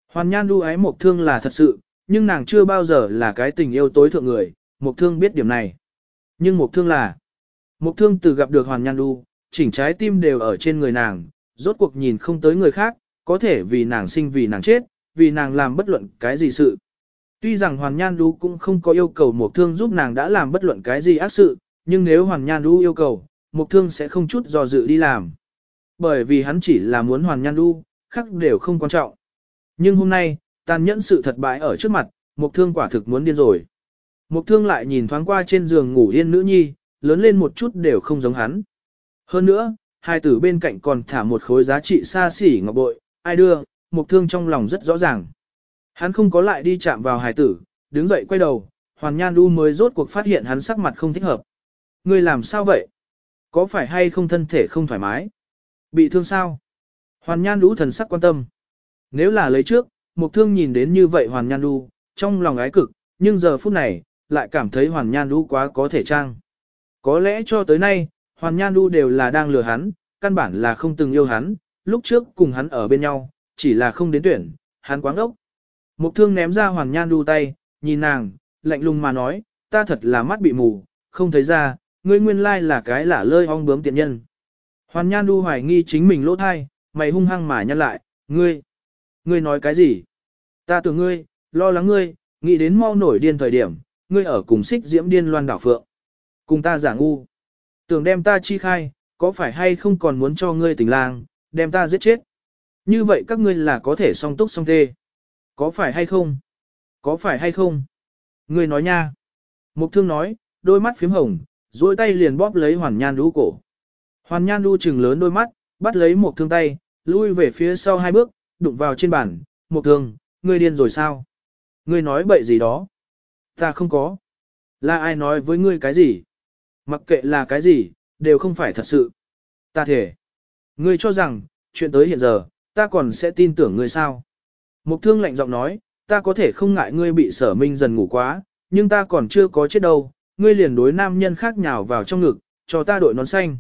Hoàn nhan lũ ái một thương là thật sự, nhưng nàng chưa bao giờ là cái tình yêu tối thượng người, một thương biết điểm này. Nhưng một thương là, một thương từ gặp được hoàn nhan đu, chỉnh trái tim đều ở trên người nàng, rốt cuộc nhìn không tới người khác, có thể vì nàng sinh vì nàng chết, vì nàng làm bất luận cái gì sự. Tuy rằng Hoàn Nhan Đu cũng không có yêu cầu Mộc Thương giúp nàng đã làm bất luận cái gì ác sự, nhưng nếu Hoàn Nhan Đu yêu cầu, Mộc Thương sẽ không chút do dự đi làm. Bởi vì hắn chỉ là muốn Hoàn Nhan Đu, khác đều không quan trọng. Nhưng hôm nay, tàn nhẫn sự thật bại ở trước mặt, Mộc Thương quả thực muốn điên rồi. Mộc Thương lại nhìn thoáng qua trên giường ngủ yên nữ nhi, lớn lên một chút đều không giống hắn. Hơn nữa, hai tử bên cạnh còn thả một khối giá trị xa xỉ ngọc bội, ai đưa, Mục Thương trong lòng rất rõ ràng. Hắn không có lại đi chạm vào hài tử, đứng dậy quay đầu, Hoàn Nhan Du mới rốt cuộc phát hiện hắn sắc mặt không thích hợp. Ngươi làm sao vậy? Có phải hay không thân thể không thoải mái? Bị thương sao? Hoàn Nhan Du thần sắc quan tâm. Nếu là lấy trước, Mục Thương nhìn đến như vậy Hoàn Nhan Du, trong lòng ái cực, nhưng giờ phút này, lại cảm thấy Hoàn Nhan Du quá có thể trang. Có lẽ cho tới nay, Hoàn Nhan Du đều là đang lừa hắn, căn bản là không từng yêu hắn, lúc trước cùng hắn ở bên nhau, chỉ là không đến tuyển, hắn quáng ốc. Mục thương ném ra Hoàn Nhan Du tay, nhìn nàng, lạnh lùng mà nói, ta thật là mắt bị mù, không thấy ra, ngươi nguyên lai là cái lả lơi ong bướm tiện nhân. Hoàn Nhan Du hoài nghi chính mình lỗ thai, mày hung hăng mà nhăn lại, ngươi, ngươi nói cái gì? Ta tưởng ngươi, lo lắng ngươi, nghĩ đến mau nổi điên thời điểm, ngươi ở cùng xích diễm điên loan đảo phượng. Cùng ta giả ngu. Tưởng đem ta chi khai, có phải hay không còn muốn cho ngươi tình lang, đem ta giết chết. Như vậy các ngươi là có thể song túc song tê. Có phải hay không? Có phải hay không? Ngươi nói nha. Mục thương nói, đôi mắt phím hồng, duỗi tay liền bóp lấy hoàn nhan đu cổ. Hoàn nhan đu trừng lớn đôi mắt, bắt lấy một thương tay, lui về phía sau hai bước, đụng vào trên bàn. mục thương, ngươi điên rồi sao? Ngươi nói bậy gì đó? Ta không có. Là ai nói với ngươi cái gì? Mặc kệ là cái gì, đều không phải thật sự. Ta thể. Ngươi cho rằng, chuyện tới hiện giờ, ta còn sẽ tin tưởng ngươi sao? Mục thương lạnh giọng nói, ta có thể không ngại ngươi bị sở minh dần ngủ quá, nhưng ta còn chưa có chết đâu, ngươi liền đối nam nhân khác nhào vào trong ngực, cho ta đội nón xanh.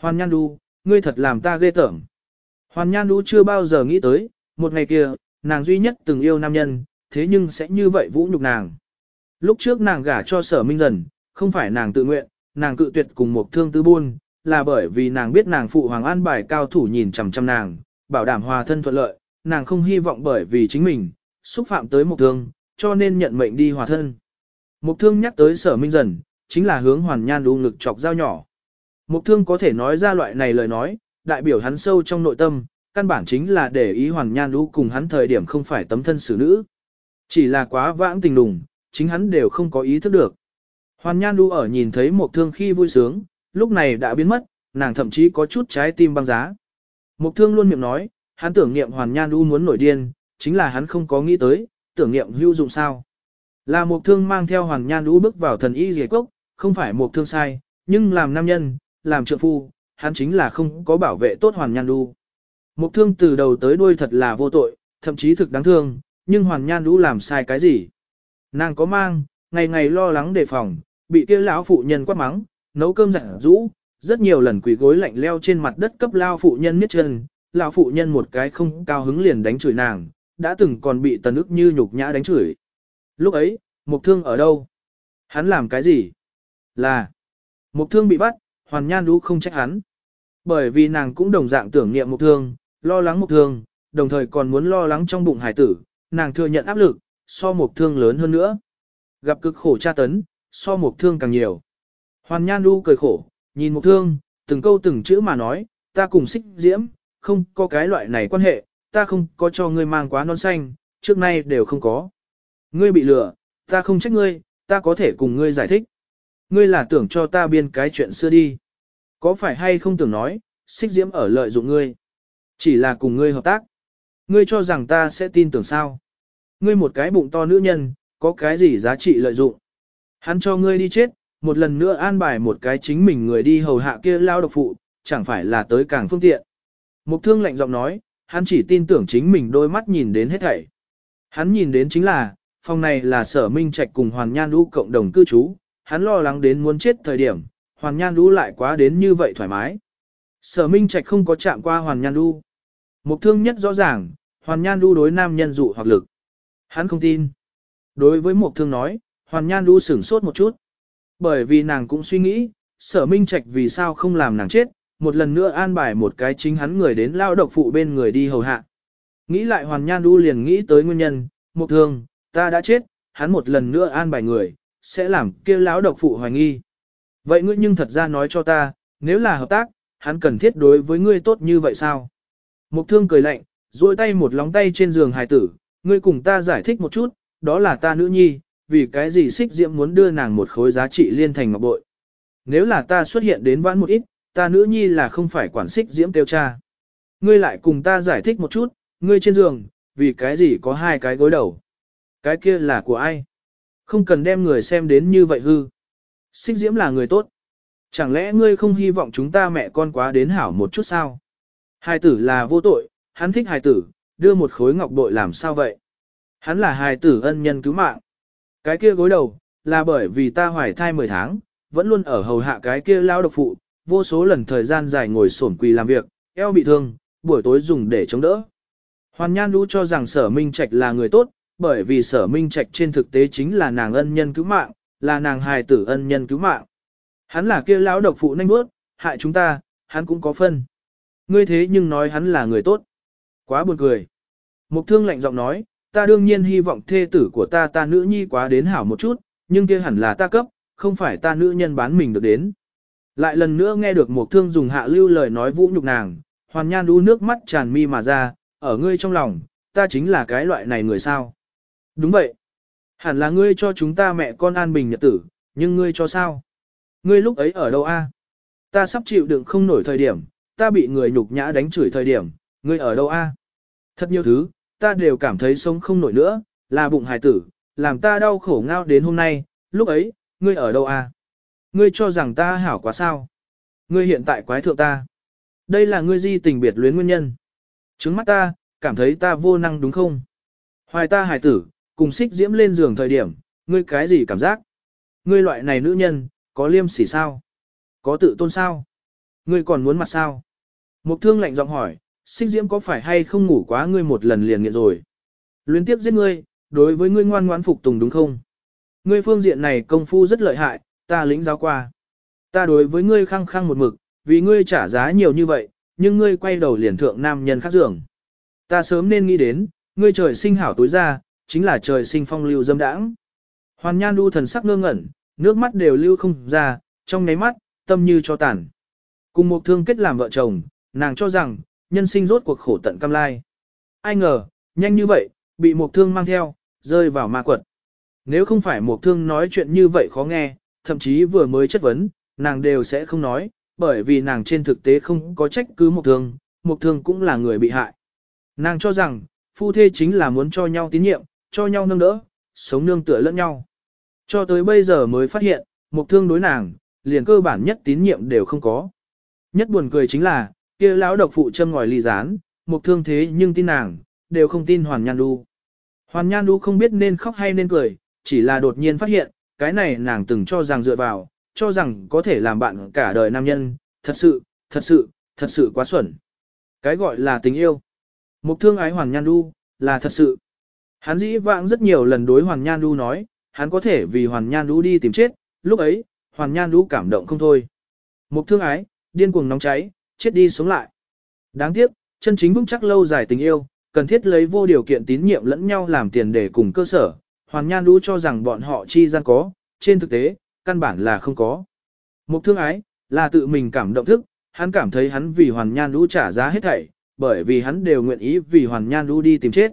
Hoàn Nhan Đu, ngươi thật làm ta ghê tởm. Hoàn Nhan Đu chưa bao giờ nghĩ tới, một ngày kia, nàng duy nhất từng yêu nam nhân, thế nhưng sẽ như vậy vũ nhục nàng. Lúc trước nàng gả cho sở minh dần, không phải nàng tự nguyện, nàng cự tuyệt cùng một thương tư buôn, là bởi vì nàng biết nàng phụ hoàng an bài cao thủ nhìn chằm chằm nàng, bảo đảm hòa thân thuận lợi, nàng không hy vọng bởi vì chính mình, xúc phạm tới một thương, cho nên nhận mệnh đi hòa thân. Mục thương nhắc tới sở minh dần, chính là hướng hoàn nhan đu ngực chọc dao nhỏ. Mục thương có thể nói ra loại này lời nói, đại biểu hắn sâu trong nội tâm, căn bản chính là để ý hoàn nhan đu cùng hắn thời điểm không phải tấm thân xử nữ. Chỉ là quá vãng tình lùng chính hắn đều không có ý thức được. Hoàn nhan Du ở nhìn thấy Mộc thương khi vui sướng, lúc này đã biến mất, nàng thậm chí có chút trái tim băng giá. Mộc thương luôn miệng nói, hắn tưởng niệm hoàn nhan Du muốn nổi điên, chính là hắn không có nghĩ tới, tưởng niệm hữu dụng sao. Là Mộc thương mang theo hoàn nhan Du bước vào thần y dề cốc, không phải Mộc thương sai, nhưng làm nam nhân, làm trượng phu, hắn chính là không có bảo vệ tốt hoàn nhan Du. Mộc thương từ đầu tới đuôi thật là vô tội, thậm chí thực đáng thương, nhưng hoàn nhan Du làm sai cái gì. Nàng có mang, ngày ngày lo lắng đề phòng, bị kia lão phụ nhân quát mắng, nấu cơm giặt rũ, rất nhiều lần quỳ gối lạnh leo trên mặt đất cấp lao phụ nhân miết chân, lão phụ nhân một cái không cao hứng liền đánh chửi nàng, đã từng còn bị tần ức như nhục nhã đánh chửi. Lúc ấy, Mục Thương ở đâu? Hắn làm cái gì? Là, Mục Thương bị bắt, Hoàn Nhan Đu không trách hắn. Bởi vì nàng cũng đồng dạng tưởng niệm Mục Thương, lo lắng Mục Thương, đồng thời còn muốn lo lắng trong bụng hải tử, nàng thừa nhận áp lực, so Mục Thương lớn hơn nữa. Gặp cực khổ tra tấn, so Mục Thương càng nhiều. Hoàn Nhan Du cười khổ, nhìn Mục Thương, từng câu từng chữ mà nói, ta cùng xích diễm, không có cái loại này quan hệ, ta không có cho ngươi mang quá non xanh, trước nay đều không có. Ngươi bị lừa, ta không trách ngươi, ta có thể cùng ngươi giải thích. Ngươi là tưởng cho ta biên cái chuyện xưa đi. Có phải hay không tưởng nói, xích diễm ở lợi dụng ngươi. Chỉ là cùng ngươi hợp tác. Ngươi cho rằng ta sẽ tin tưởng sao. Ngươi một cái bụng to nữ nhân, có cái gì giá trị lợi dụng. Hắn cho ngươi đi chết, một lần nữa an bài một cái chính mình người đi hầu hạ kia lao độc phụ, chẳng phải là tới càng phương tiện. Mục thương lạnh giọng nói, hắn chỉ tin tưởng chính mình đôi mắt nhìn đến hết thảy. Hắn nhìn đến chính là, phòng này là sở minh trạch cùng Hoàn Nhan Đu cộng đồng cư trú, hắn lo lắng đến muốn chết thời điểm, Hoàn Nhan Đu lại quá đến như vậy thoải mái. Sở minh trạch không có chạm qua Hoàn Nhan Đu. Mục thương nhất rõ ràng, Hoàn Nhan Đu đối nam nhân dụ hoặc lực. Hắn không tin. Đối với mục thương nói, Hoàn Nhan Du sửng sốt một chút. Bởi vì nàng cũng suy nghĩ, sở minh trạch vì sao không làm nàng chết, một lần nữa an bài một cái chính hắn người đến lao độc phụ bên người đi hầu hạ. Nghĩ lại hoàn nhan Du liền nghĩ tới nguyên nhân, một thương, ta đã chết, hắn một lần nữa an bài người, sẽ làm kia lão độc phụ hoài nghi. Vậy ngươi nhưng thật ra nói cho ta, nếu là hợp tác, hắn cần thiết đối với ngươi tốt như vậy sao? Mục thương cười lạnh, duỗi tay một lóng tay trên giường hài tử, ngươi cùng ta giải thích một chút, đó là ta nữ nhi, vì cái gì xích diễm muốn đưa nàng một khối giá trị liên thành ngọc bội. Nếu là ta xuất hiện đến vãn một ít, ta nữ nhi là không phải quản xích diễm tiêu cha. Ngươi lại cùng ta giải thích một chút, ngươi trên giường, vì cái gì có hai cái gối đầu. Cái kia là của ai? Không cần đem người xem đến như vậy hư. Xích diễm là người tốt. Chẳng lẽ ngươi không hy vọng chúng ta mẹ con quá đến hảo một chút sao? Hài tử là vô tội, hắn thích hài tử, đưa một khối ngọc bội làm sao vậy? Hắn là hài tử ân nhân cứu mạng. Cái kia gối đầu, là bởi vì ta hoài thai 10 tháng, vẫn luôn ở hầu hạ cái kia lao độc phụ, vô số lần thời gian dài ngồi sổn quỳ làm việc, eo bị thương, buổi tối dùng để chống đỡ. Hoàn Nhan lũ cho rằng sở Minh Trạch là người tốt, bởi vì sở Minh Trạch trên thực tế chính là nàng ân nhân cứu mạng, là nàng hài tử ân nhân cứu mạng. Hắn là kia lão độc phụ nhanh bước, hại chúng ta, hắn cũng có phân. Ngươi thế nhưng nói hắn là người tốt. Quá buồn cười. Mục thương lạnh giọng nói, ta đương nhiên hy vọng thê tử của ta ta nữ nhi quá đến hảo một chút, nhưng kia hẳn là ta cấp, không phải ta nữ nhân bán mình được đến. Lại lần nữa nghe được một thương dùng hạ lưu lời nói vũ nhục nàng, hoàn nhan đu nước mắt tràn mi mà ra, ở ngươi trong lòng, ta chính là cái loại này người sao. Đúng vậy. Hẳn là ngươi cho chúng ta mẹ con an bình nhật tử, nhưng ngươi cho sao? Ngươi lúc ấy ở đâu a? Ta sắp chịu đựng không nổi thời điểm, ta bị người nhục nhã đánh chửi thời điểm, ngươi ở đâu a? Thật nhiều thứ, ta đều cảm thấy sống không nổi nữa, là bụng hài tử, làm ta đau khổ ngao đến hôm nay, lúc ấy, ngươi ở đâu à? Ngươi cho rằng ta hảo quá sao? Ngươi hiện tại quái thượng ta. Đây là ngươi di tình biệt luyến nguyên nhân. Trứng mắt ta, cảm thấy ta vô năng đúng không? Hoài ta hài tử, cùng xích diễm lên giường thời điểm, ngươi cái gì cảm giác? Ngươi loại này nữ nhân, có liêm sỉ sao? Có tự tôn sao? Ngươi còn muốn mặt sao? Mục thương lạnh giọng hỏi, xích diễm có phải hay không ngủ quá ngươi một lần liền nghiện rồi? Luyến tiếp giết ngươi, đối với ngươi ngoan ngoãn phục tùng đúng không? Ngươi phương diện này công phu rất lợi hại, ta lĩnh giáo qua. Ta đối với ngươi khăng khăng một mực, vì ngươi trả giá nhiều như vậy, nhưng ngươi quay đầu liền thượng nam nhân khác giường. Ta sớm nên nghĩ đến, ngươi trời sinh hảo tối ra, chính là trời sinh phong lưu dâm đãng. Hoàn nhan đu thần sắc ngơ ngẩn, nước mắt đều lưu không ra, trong nấy mắt, tâm như cho tàn. Cùng một thương kết làm vợ chồng, nàng cho rằng, nhân sinh rốt cuộc khổ tận cam lai. Ai ngờ, nhanh như vậy, bị một thương mang theo, rơi vào ma quật. Nếu không phải một thương nói chuyện như vậy khó nghe, thậm chí vừa mới chất vấn, nàng đều sẽ không nói, bởi vì nàng trên thực tế không có trách cứ một thương, một thương cũng là người bị hại. Nàng cho rằng, phu thê chính là muốn cho nhau tín nhiệm, cho nhau nâng đỡ, sống nương tựa lẫn nhau. Cho tới bây giờ mới phát hiện, một thương đối nàng, liền cơ bản nhất tín nhiệm đều không có. Nhất buồn cười chính là, kia lão độc phụ châm ngòi ly gián, một thương thế nhưng tin nàng, đều không tin Hoàn Nhan Đu. Hoàn Nhan Đu không biết nên khóc hay nên cười, chỉ là đột nhiên phát hiện, cái này nàng từng cho rằng dựa vào, cho rằng có thể làm bạn cả đời nam nhân, thật sự, thật sự, thật sự quá xuẩn. Cái gọi là tình yêu. Mục thương ái Hoàn Nhan Du, là thật sự. Hắn dĩ vãng rất nhiều lần đối Hoàn Nhan Du nói, hắn có thể vì Hoàn Nhan Du đi tìm chết, lúc ấy, Hoàn Nhan Du cảm động không thôi. Mục thương ái, điên cuồng nóng cháy, chết đi sống lại. Đáng tiếc, chân chính vững chắc lâu dài tình yêu, cần thiết lấy vô điều kiện tín nhiệm lẫn nhau làm tiền để cùng cơ sở, Hoàn Nhan Đu cho rằng bọn họ chi gian có, trên thực tế, căn bản là không có. Mục thương ái, là tự mình cảm động thức, hắn cảm thấy hắn vì Hoàn Nhan Đu trả giá hết thảy, bởi vì hắn đều nguyện ý vì Hoàn Nhan Đu đi tìm chết.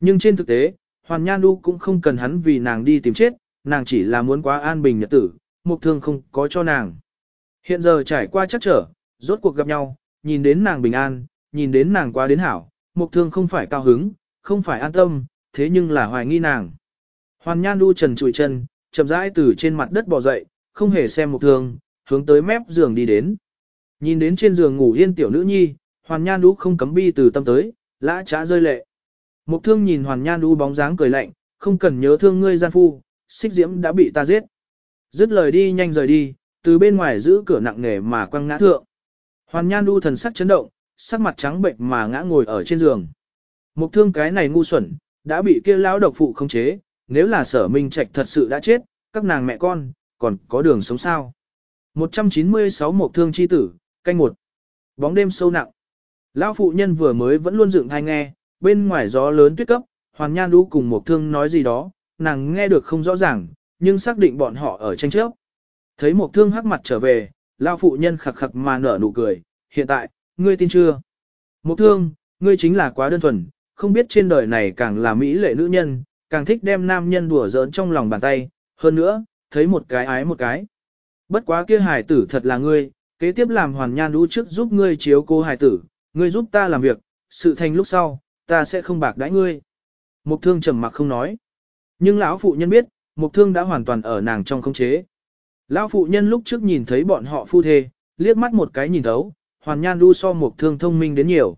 Nhưng trên thực tế, Hoàn Nhan Đu cũng không cần hắn vì nàng đi tìm chết, nàng chỉ là muốn quá an bình nhật tử, mục thương không có cho nàng. Hiện giờ trải qua chắc trở, rốt cuộc gặp nhau, nhìn đến nàng bình an, nhìn đến nàng qua đến hảo, mục thương không phải cao hứng, không phải an tâm, thế nhưng là hoài nghi nàng. Hoàn Nhan đu trần trụi chân, chậm rãi từ trên mặt đất bò dậy, không hề xem mục thương, hướng tới mép giường đi đến. Nhìn đến trên giường ngủ yên tiểu nữ nhi, Hoàn Nhan đu không cấm bi từ tâm tới, lã trá rơi lệ. Mục thương nhìn Hoàn Nhan đu bóng dáng cười lạnh, không cần nhớ thương ngươi gian phu, xích diễm đã bị ta giết. Dứt lời đi nhanh rời đi, từ bên ngoài giữ cửa nặng nề mà quăng ngã thượng. Hoàn Nhan đu thần sắc chấn động, sắc mặt trắng bệnh mà ngã ngồi ở trên giường. Mục thương cái này ngu xuẩn, đã bị kia lão độc phụ khống chế, nếu là sở minh trạch thật sự đã chết, các nàng mẹ con, còn có đường sống sao. 196 mục thương chi tử, canh một. Bóng đêm sâu nặng. Lão phụ nhân vừa mới vẫn luôn dựng thai nghe, bên ngoài gió lớn tuyết cấp, hoàn nhan đu cùng mục thương nói gì đó, nàng nghe được không rõ ràng, nhưng xác định bọn họ ở tranh chấp. Thấy mục thương hắc mặt trở về, lao phụ nhân khặc khặc mà nở nụ cười, hiện tại, ngươi tin chưa? mục thương, ngươi chính là quá đơn thuần, không biết trên đời này càng là mỹ lệ nữ nhân, càng thích đem nam nhân đùa giỡn trong lòng bàn tay, hơn nữa, thấy một cái ái một cái. Bất quá kia hài tử thật là ngươi, kế tiếp làm hoàn nhan đũ trước giúp ngươi chiếu cô hài tử, ngươi giúp ta làm việc, sự thành lúc sau, ta sẽ không bạc đãi ngươi. Mục thương trầm mặc không nói. Nhưng lão phụ nhân biết, mục thương đã hoàn toàn ở nàng trong khống chế. Lão phụ nhân lúc trước nhìn thấy bọn họ phu thê, liếc mắt một cái nhìn thấu, hoàn nhan đu so một thương thông minh đến nhiều.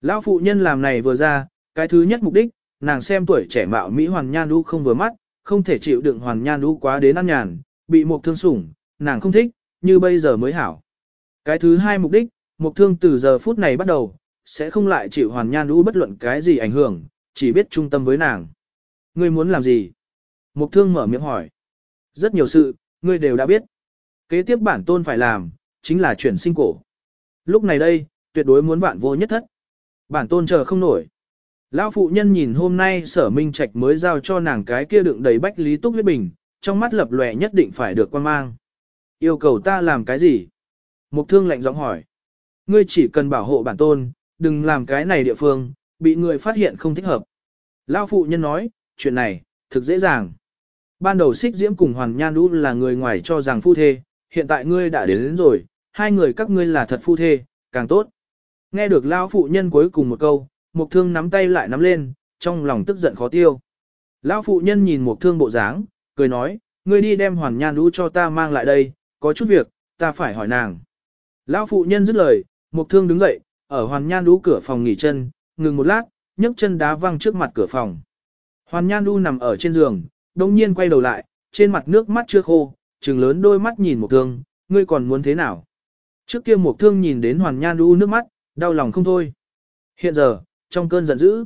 Lão phụ nhân làm này vừa ra, cái thứ nhất mục đích, nàng xem tuổi trẻ mạo Mỹ hoàn nhan đu không vừa mắt, không thể chịu đựng hoàn nhan đu quá đến ăn nhàn, bị một thương sủng, nàng không thích, như bây giờ mới hảo. Cái thứ hai mục đích, một thương từ giờ phút này bắt đầu, sẽ không lại chịu hoàn nhan đu bất luận cái gì ảnh hưởng, chỉ biết trung tâm với nàng. Ngươi muốn làm gì? Mục thương mở miệng hỏi. Rất nhiều sự, ngươi đều đã biết. Kế tiếp bản tôn phải làm, chính là chuyển sinh cổ. Lúc này đây, tuyệt đối muốn vạn vô nhất thất. Bản tôn chờ không nổi. Lão phụ nhân nhìn hôm nay sở minh trạch mới giao cho nàng cái kia đựng đầy bách lý túc huyết bình, trong mắt lập lòe nhất định phải được quan mang. Yêu cầu ta làm cái gì? Mục thương lạnh giọng hỏi. Ngươi chỉ cần bảo hộ bản tôn, đừng làm cái này địa phương, bị người phát hiện không thích hợp. Lão phụ nhân nói, chuyện này, thực dễ dàng. Ban đầu xích diễm cùng Hoàn Nhan Đu là người ngoài cho rằng phu thê, hiện tại ngươi đã đến, đến rồi, hai người các ngươi là thật phu thê, càng tốt. Nghe được lão phụ nhân cuối cùng một câu, Mục Thương nắm tay lại nắm lên, trong lòng tức giận khó tiêu. Lão phụ nhân nhìn Mục Thương bộ dáng, cười nói, ngươi đi đem Hoàn Nhan Đu cho ta mang lại đây, có chút việc, ta phải hỏi nàng. Lão phụ nhân dứt lời, Mục Thương đứng dậy, ở Hoàn Nhan Đu cửa phòng nghỉ chân, ngừng một lát, nhấc chân đá văng trước mặt cửa phòng. Hoàn Nhan Đu nằm ở trên giường, đông nhiên quay đầu lại, trên mặt nước mắt chưa khô, trừng lớn đôi mắt nhìn một Thương, ngươi còn muốn thế nào? Trước kia một Thương nhìn đến Hoàn Nhan Đu nước mắt, đau lòng không thôi. Hiện giờ, trong cơn giận dữ,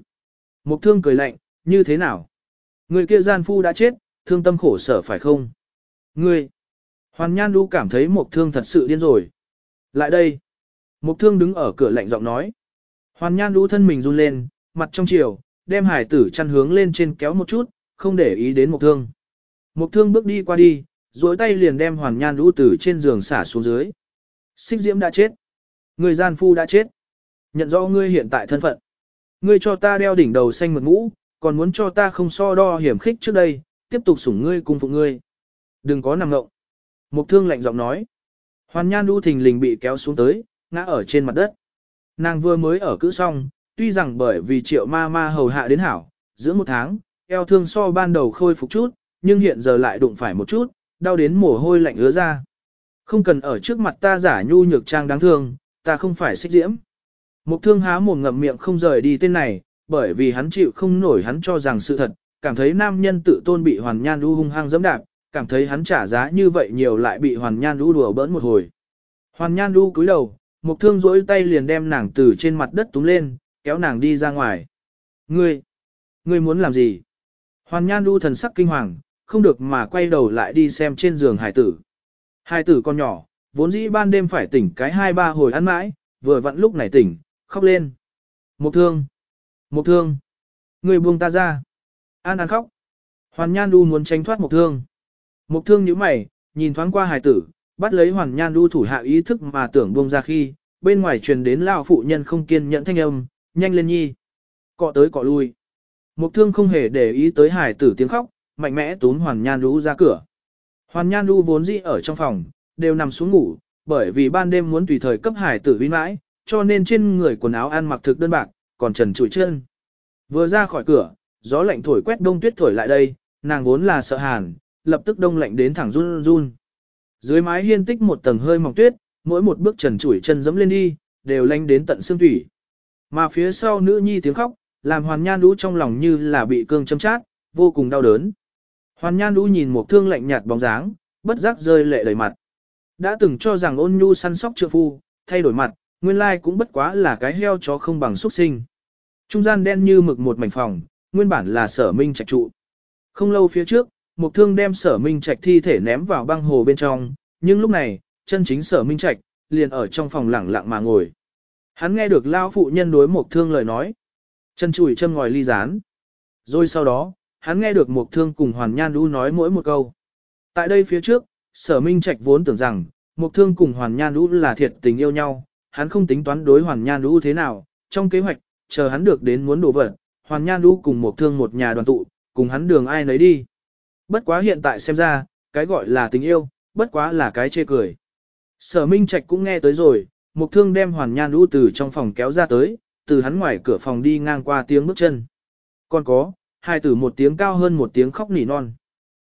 một Thương cười lạnh, như thế nào? Người kia gian phu đã chết, thương tâm khổ sở phải không? Ngươi! Hoàn Nhan Đu cảm thấy một Thương thật sự điên rồi. Lại đây! Mục Thương đứng ở cửa lạnh giọng nói. Hoàn Nhan Đu thân mình run lên, mặt trong chiều, đem hải tử chăn hướng lên trên kéo một chút, không để ý đến Mục Thương. Mục Thương bước đi qua đi, duỗi tay liền đem Hoàn Nhan Đu từ trên giường xả xuống dưới. Xích Diễm đã chết. Người gian phu đã chết. Nhận rõ ngươi hiện tại thân phận. Ngươi cho ta đeo đỉnh đầu xanh mượt mũ, còn muốn cho ta không so đo hiểm khích trước đây, tiếp tục sủng ngươi cùng phụ ngươi. Đừng có nằm ngộng. Mục thương lạnh giọng nói. Hoàn nhan đu thình lình bị kéo xuống tới, ngã ở trên mặt đất. Nàng vừa mới ở cữ xong, tuy rằng bởi vì triệu ma ma hầu hạ đến hảo, giữa một tháng, eo thương so ban đầu khôi phục chút, nhưng hiện giờ lại đụng phải một chút, đau đến mồ hôi lạnh ứa ra. Không cần ở trước mặt ta giả nhu nhược trang đáng thương, ta không phải xích diễm. Mục thương há mồm ngậm miệng không rời đi tên này, bởi vì hắn chịu không nổi hắn cho rằng sự thật, cảm thấy nam nhân tự tôn bị hoàn nhan đu hung hăng dẫm đạp, cảm thấy hắn trả giá như vậy nhiều lại bị hoàn nhan đu đùa bỡn một hồi. Hoàn nhan đu cúi đầu, mục thương rỗi tay liền đem nàng từ trên mặt đất túm lên, kéo nàng đi ra ngoài. Ngươi, ngươi muốn làm gì? Hoàn nhan Du thần sắc kinh hoàng, không được mà quay đầu lại đi xem trên giường hải tử. Hải tử con nhỏ, vốn dĩ ban đêm phải tỉnh cái hai ba hồi ăn mãi, vừa vặn lúc này tỉnh, khóc lên. Một thương, một thương, người buông ta ra. An An khóc. Hoàn Nhan Du muốn tránh thoát một thương. Một thương nhíu mày, nhìn thoáng qua hài tử, bắt lấy Hoàn Nhan Du thủ hạ ý thức mà tưởng buông ra khi, bên ngoài truyền đến lao phụ nhân không kiên nhẫn thanh âm, nhanh lên nhi. Cọ tới cọ lui. Mục thương không hề để ý tới Hải tử tiếng khóc, mạnh mẽ túm Hoàn Nhan Du ra cửa. Hoàn Nhan Du vốn dĩ ở trong phòng, đều nằm xuống ngủ, bởi vì ban đêm muốn tùy thời cấp hải tử vinh mãi, cho nên trên người quần áo ăn mặc thực đơn bạc, còn trần trụi chân. Vừa ra khỏi cửa, gió lạnh thổi quét đông tuyết thổi lại đây, nàng vốn là sợ hàn, lập tức đông lạnh đến thẳng run run. Dưới mái hiên tích một tầng hơi mỏng tuyết, mỗi một bước trần trụi chân dẫm lên đi, đều lanh đến tận xương thủy. Mà phía sau nữ nhi tiếng khóc, làm hoàn nhan lũ trong lòng như là bị cương châm chát, vô cùng đau đớn. Hoàn nhan lũ nhìn một thương lạnh nhạt bóng dáng, bất giác rơi lệ đầy mặt. Đã từng cho rằng ôn nhu săn sóc trượng phu, thay đổi mặt, nguyên lai cũng bất quá là cái heo chó không bằng xuất sinh. Trung gian đen như mực một mảnh phòng, nguyên bản là sở minh trạch trụ. Không lâu phía trước, một thương đem sở minh trạch thi thể ném vào băng hồ bên trong, nhưng lúc này, chân chính sở minh trạch, liền ở trong phòng lẳng lặng mà ngồi. Hắn nghe được lao phụ nhân đối một thương lời nói. Chân chùi chân ngòi ly rán. Rồi sau đó, hắn nghe được Mục Thương cùng Hoàn Nhan Đu nói mỗi một câu. Tại đây phía trước, Sở Minh Trạch vốn tưởng rằng, Mục Thương cùng Hoàn Nhan Đu là thiệt tình yêu nhau, hắn không tính toán đối Hoàn Nhan Đu thế nào, trong kế hoạch, chờ hắn được đến muốn đổ vật, Hoàn Nhan Đu cùng Mục Thương một nhà đoàn tụ, cùng hắn đường ai nấy đi. Bất quá hiện tại xem ra, cái gọi là tình yêu, bất quá là cái chê cười. Sở Minh Trạch cũng nghe tới rồi, Mục Thương đem Hoàn Nhan Đu từ trong phòng kéo ra tới, từ hắn ngoài cửa phòng đi ngang qua tiếng bước chân. Còn có, hai tử một tiếng cao hơn một tiếng khóc nỉ non.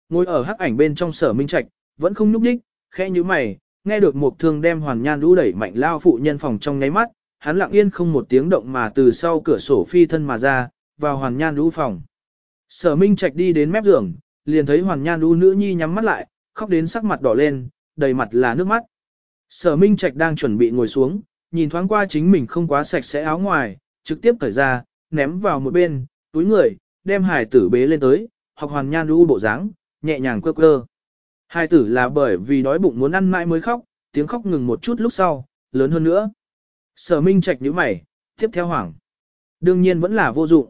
Ngồi ở hắc ảnh bên trong sở minh trạch, vẫn không nhúc nhích, khẽ như mày, nghe được một thương đem hoàn nhan đu đẩy mạnh lao phụ nhân phòng trong nháy mắt, hắn lặng yên không một tiếng động mà từ sau cửa sổ phi thân mà ra, vào hoàn nhan đu phòng. Sở minh trạch đi đến mép giường, liền thấy hoàn nhan đu nữ nhi nhắm mắt lại, khóc đến sắc mặt đỏ lên, đầy mặt là nước mắt. Sở minh trạch đang chuẩn bị ngồi xuống, nhìn thoáng qua chính mình không quá sạch sẽ áo ngoài, trực tiếp cởi ra, ném vào một bên, túi người, đem hải tử bế lên tới, học hoàn nhan đu bộ dáng, nhẹ nhàng quơ quơ. Hải tử là bởi vì đói bụng muốn ăn mãi mới khóc, tiếng khóc ngừng một chút lúc sau, lớn hơn nữa. Sở Minh Trạch nhíu mày, tiếp theo hoảng. Đương nhiên vẫn là vô dụng.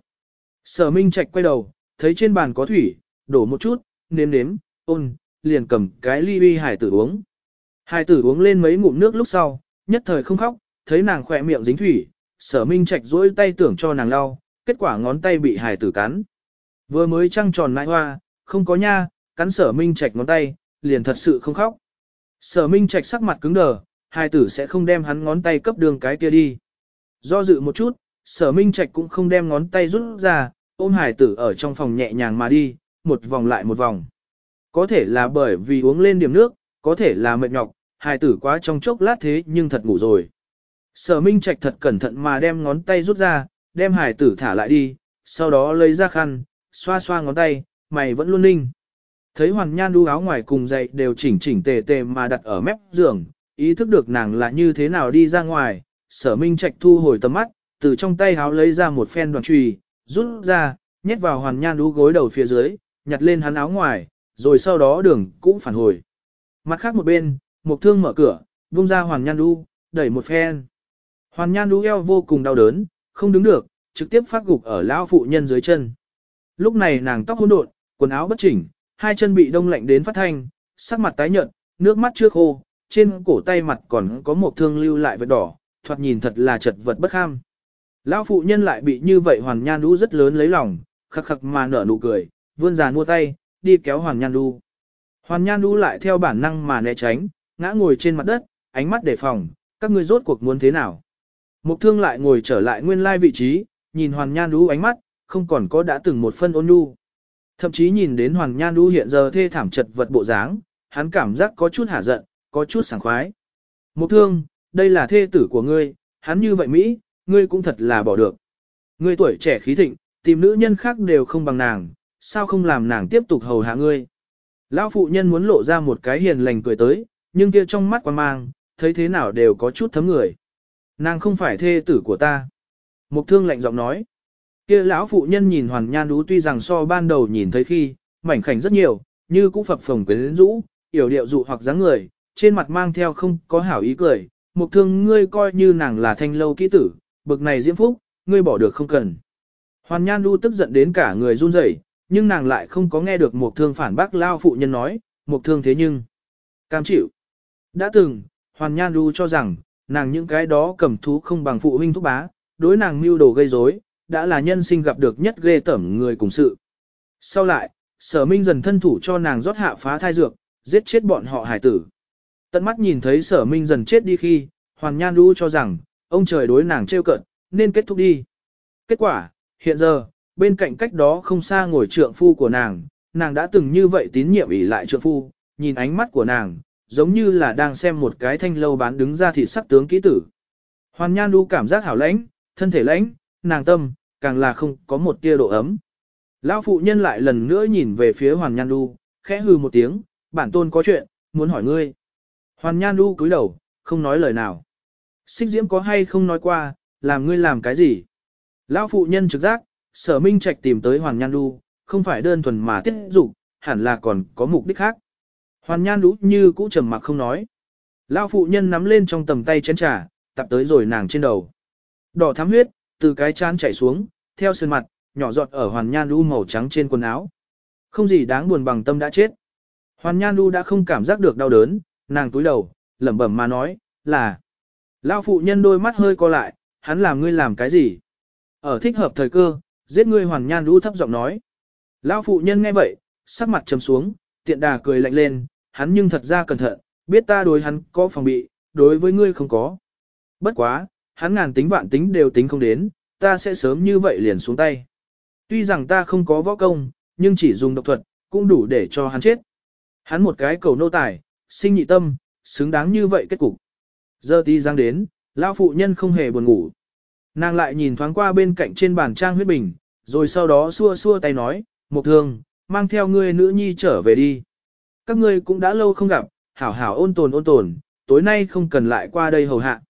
Sở Minh Trạch quay đầu, thấy trên bàn có thủy, đổ một chút, nếm nếm, ôn, liền cầm cái ly uy hải tử uống. Hải tử uống lên mấy ngụm nước lúc sau, nhất thời không khóc, thấy nàng khỏe miệng dính thủy, sở minh trạch duỗi tay tưởng cho nàng lau, kết quả ngón tay bị hải tử cắn. Vừa mới trăng tròn nãi hoa, không có nha, cắn sở minh trạch ngón tay, liền thật sự không khóc. Sở minh trạch sắc mặt cứng đờ, hải tử sẽ không đem hắn ngón tay cấp đường cái kia đi. Do dự một chút, sở minh trạch cũng không đem ngón tay rút ra, ôm hải tử ở trong phòng nhẹ nhàng mà đi, một vòng lại một vòng. Có thể là bởi vì uống lên điểm nước, có thể là mệt nhọc, hải tử quá trong chốc lát thế nhưng thật ngủ rồi. Sở Minh Trạch thật cẩn thận mà đem ngón tay rút ra, đem hải tử thả lại đi, sau đó lấy ra khăn, xoa xoa ngón tay, mày vẫn luôn ninh. Thấy Hoàng Nhan đu áo ngoài cùng dậy đều chỉnh chỉnh tề tề mà đặt ở mép giường, ý thức được nàng là như thế nào đi ra ngoài, sở minh trạch thu hồi tầm mắt, từ trong tay háo lấy ra một phen đoàn trùy, rút ra, nhét vào Hoàng Nhan đu gối đầu phía dưới, nhặt lên hắn áo ngoài, rồi sau đó đường cũng phản hồi. Mặt khác một bên, một thương mở cửa, vung ra Hoàng Nhan đu, đẩy một phen. Hoàn nhan đu eo vô cùng đau đớn, không đứng được, trực tiếp phát gục ở lão phụ nhân dưới chân. Lúc này nàng tóc hỗn độn, quần áo bất chỉnh, hai chân bị đông lạnh đến phát thanh, sắc mặt tái nhợt, nước mắt chưa khô, trên cổ tay mặt còn có một thương lưu lại vết đỏ, thoạt nhìn thật là chật vật bất kham. Lão phụ nhân lại bị như vậy hoàn nhan đu rất lớn lấy lòng, khắc khắc mà nở nụ cười, vươn giàn mua tay, đi kéo hoàn nhan đu. Hoàn nhan đu lại theo bản năng mà né tránh, ngã ngồi trên mặt đất, ánh mắt đề phòng, các ngươi rốt cuộc muốn thế nào. Mục thương lại ngồi trở lại nguyên lai vị trí, nhìn Hoàn Nhan Đu ánh mắt, không còn có đã từng một phân ôn nhu. Thậm chí nhìn đến Hoàn Nhan Đu hiện giờ thê thảm chật vật bộ dáng, hắn cảm giác có chút hả giận, có chút sảng khoái. Mục thương, đây là thê tử của ngươi, hắn như vậy Mỹ, ngươi cũng thật là bỏ được. Ngươi tuổi trẻ khí thịnh, tìm nữ nhân khác đều không bằng nàng, sao không làm nàng tiếp tục hầu hạ ngươi. Lão phụ nhân muốn lộ ra một cái hiền lành cười tới, nhưng kia trong mắt quan mang, thấy thế nào đều có chút thấm người. Nàng không phải thê tử của ta. Mục thương lạnh giọng nói. kia lão phụ nhân nhìn hoàn nhan đú tuy rằng so ban đầu nhìn thấy khi, mảnh khảnh rất nhiều, như cũng phập phồng quyến rũ, yểu điệu dụ hoặc dáng người, trên mặt mang theo không có hảo ý cười. Mục thương ngươi coi như nàng là thanh lâu kỹ tử, bực này diễm phúc, ngươi bỏ được không cần. Hoàn nhan đu tức giận đến cả người run rẩy, nhưng nàng lại không có nghe được mục thương phản bác lao phụ nhân nói, mục thương thế nhưng. Cam chịu. Đã từng, hoàn nhan đu cho rằng, nàng những cái đó cầm thú không bằng phụ huynh thúc bá, đối nàng mưu đồ gây rối, đã là nhân sinh gặp được nhất ghê tởm người cùng sự. Sau lại, sở minh dần thân thủ cho nàng rót hạ phá thai dược, giết chết bọn họ hải tử. Tận mắt nhìn thấy sở minh dần chết đi khi, Hoàng Nhan Đu cho rằng, ông trời đối nàng trêu cận, nên kết thúc đi. Kết quả, hiện giờ, bên cạnh cách đó không xa ngồi trượng phu của nàng, nàng đã từng như vậy tín nhiệm ỷ lại trượng phu, nhìn ánh mắt của nàng, giống như là đang xem một cái thanh lâu bán đứng ra thịt sắc tướng kỹ tử. Hoàn Nhan Du cảm giác hảo lãnh, thân thể lãnh, nàng tâm, càng là không có một tia độ ấm. Lão phụ nhân lại lần nữa nhìn về phía Hoàn Nhan Du, khẽ hừ một tiếng, bản tôn có chuyện, muốn hỏi ngươi. Hoàn Nhan Du cúi đầu, không nói lời nào. Xích diễm có hay không nói qua, làm ngươi làm cái gì? Lão phụ nhân trực giác, sở minh trạch tìm tới Hoàn Nhan Du, không phải đơn thuần mà tiết dục, hẳn là còn có mục đích khác. Hoàn nhan Lũ như cũ trầm mặc không nói. Lao phụ nhân nắm lên trong tầm tay chén trà, tập tới rồi nàng trên đầu. Đỏ thắm huyết, từ cái chán chảy xuống, theo sơn mặt, nhỏ giọt ở Hoàn Nhan Lũ màu trắng trên quần áo. Không gì đáng buồn bằng tâm đã chết. Hoàn Nhan Lũ đã không cảm giác được đau đớn, nàng túi đầu, lẩm bẩm mà nói, là. Lao phụ nhân đôi mắt hơi co lại, hắn làm ngươi làm cái gì? Ở thích hợp thời cơ, giết ngươi Hoàn Nhan Lũ thấp giọng nói. Lao phụ nhân nghe vậy, sắc mặt trầm xuống, tiện đà cười lạnh lên, hắn nhưng thật ra cẩn thận, biết ta đối hắn có phòng bị, đối với ngươi không có. Bất quá, hắn ngàn tính vạn tính đều tính không đến, ta sẽ sớm như vậy liền xuống tay. Tuy rằng ta không có võ công, nhưng chỉ dùng độc thuật, cũng đủ để cho hắn chết. Hắn một cái cầu nô tài, sinh nhị tâm, xứng đáng như vậy kết cục. Giờ tí giang đến, lão phụ nhân không hề buồn ngủ. Nàng lại nhìn thoáng qua bên cạnh trên bàn trang huyết bình, rồi sau đó xua xua tay nói, một thường, mang theo ngươi nữ nhi trở về đi. Các ngươi cũng đã lâu không gặp, hảo hảo ôn tồn ôn tồn, tối nay không cần lại qua đây hầu hạ.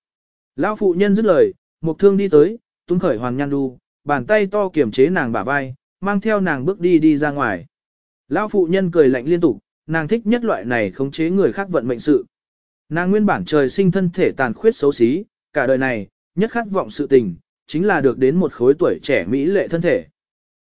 Lão phụ nhân dứt lời, một thương đi tới, tung khởi hoàn nhan đu, bàn tay to kiểm chế nàng bả vai, mang theo nàng bước đi đi ra ngoài. Lão phụ nhân cười lạnh liên tục, nàng thích nhất loại này khống chế người khác vận mệnh sự. Nàng nguyên bản trời sinh thân thể tàn khuyết xấu xí, cả đời này, nhất khát vọng sự tình, chính là được đến một khối tuổi trẻ mỹ lệ thân thể.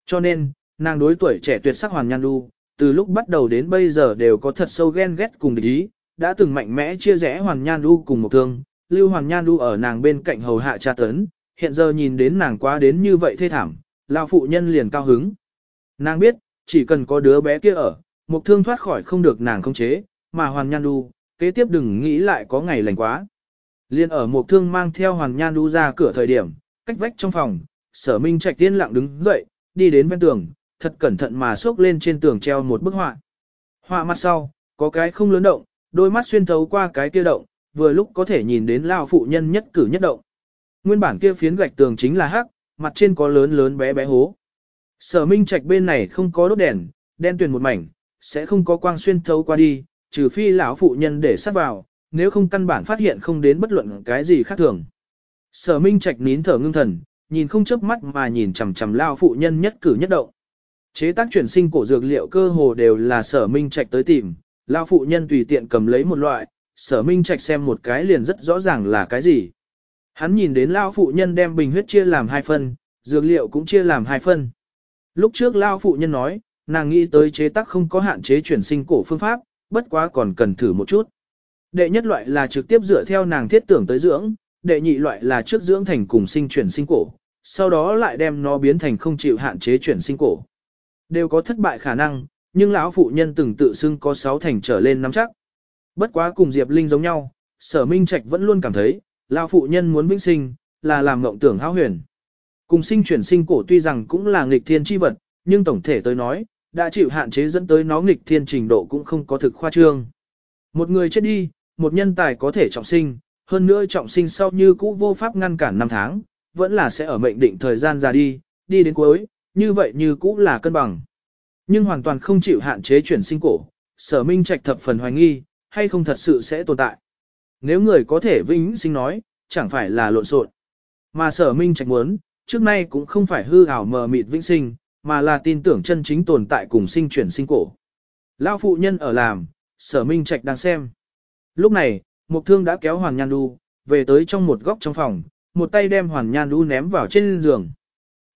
Cho nên, nàng đối tuổi trẻ tuyệt sắc hoàn nhan đu, từ lúc bắt đầu đến bây giờ đều có thật sâu ghen ghét cùng địch ý, đã từng mạnh mẽ chia rẽ hoàn nhan Du cùng một thương, lưu hoàn nhan Du ở nàng bên cạnh hầu hạ cha tấn, hiện giờ nhìn đến nàng quá đến như vậy thê thảm, lao phụ nhân liền cao hứng. Nàng biết, chỉ cần có đứa bé kia ở, một thương thoát khỏi không được nàng không chế, mà hoàn nhan Du kế tiếp đừng nghĩ lại có ngày lành quá. Liên ở một thương mang theo hoàn nhan Du ra cửa thời điểm, cách vách trong phòng, sở minh trạch tiên lặng đứng dậy, đi đến ven tường, thật cẩn thận mà xốc lên trên tường treo một bức họa. Họa mặt sau, có cái không lớn động, đôi mắt xuyên thấu qua cái kia động, vừa lúc có thể nhìn đến lao phụ nhân nhất cử nhất động. Nguyên bản kia phiến gạch tường chính là hắc, mặt trên có lớn lớn bé bé hố. Sở Minh Trạch bên này không có đốt đèn, đen tuyền một mảnh, sẽ không có quang xuyên thấu qua đi, trừ phi lão phụ nhân để sát vào, nếu không căn bản phát hiện không đến bất luận cái gì khác thường. Sở Minh Trạch nín thở ngưng thần, nhìn không chớp mắt mà nhìn chằm chằm lao phụ nhân nhất cử nhất động. Chế tác chuyển sinh cổ dược liệu cơ hồ đều là Sở Minh Trạch tới tìm, lao phụ nhân tùy tiện cầm lấy một loại, Sở Minh Trạch xem một cái liền rất rõ ràng là cái gì. Hắn nhìn đến lao phụ nhân đem bình huyết chia làm hai phân, dược liệu cũng chia làm hai phân. Lúc trước lao phụ nhân nói, nàng nghĩ tới chế tác không có hạn chế chuyển sinh cổ phương pháp, bất quá còn cần thử một chút. Đệ nhất loại là trực tiếp dựa theo nàng thiết tưởng tới dưỡng, đệ nhị loại là trước dưỡng thành cùng sinh chuyển sinh cổ, sau đó lại đem nó biến thành không chịu hạn chế chuyển sinh cổ. Đều có thất bại khả năng, nhưng lão phụ nhân từng tự xưng có sáu thành trở lên nắm chắc. Bất quá cùng Diệp Linh giống nhau, sở minh trạch vẫn luôn cảm thấy, lão phụ nhân muốn vĩnh sinh, là làm ngộng tưởng hao huyền. Cùng sinh chuyển sinh cổ tuy rằng cũng là nghịch thiên chi vật, nhưng tổng thể tới nói, đã chịu hạn chế dẫn tới nó nghịch thiên trình độ cũng không có thực khoa trương. Một người chết đi, một nhân tài có thể trọng sinh, hơn nữa trọng sinh sau như cũ vô pháp ngăn cản năm tháng, vẫn là sẽ ở mệnh định thời gian ra đi, đi đến cuối, như vậy như cũ là cân bằng. Nhưng hoàn toàn không chịu hạn chế chuyển sinh cổ, sở minh trạch thập phần hoài nghi, hay không thật sự sẽ tồn tại. Nếu người có thể vĩnh sinh nói, chẳng phải là lộn xộn. Mà sở minh trạch muốn, trước nay cũng không phải hư ảo mờ mịt vĩnh sinh, mà là tin tưởng chân chính tồn tại cùng sinh chuyển sinh cổ. Lão phụ nhân ở làm, sở minh trạch đang xem. Lúc này, Mục Thương đã kéo Hoàn Nhan đu về tới trong một góc trong phòng, một tay đem Hoàn Nhan đu ném vào trên giường.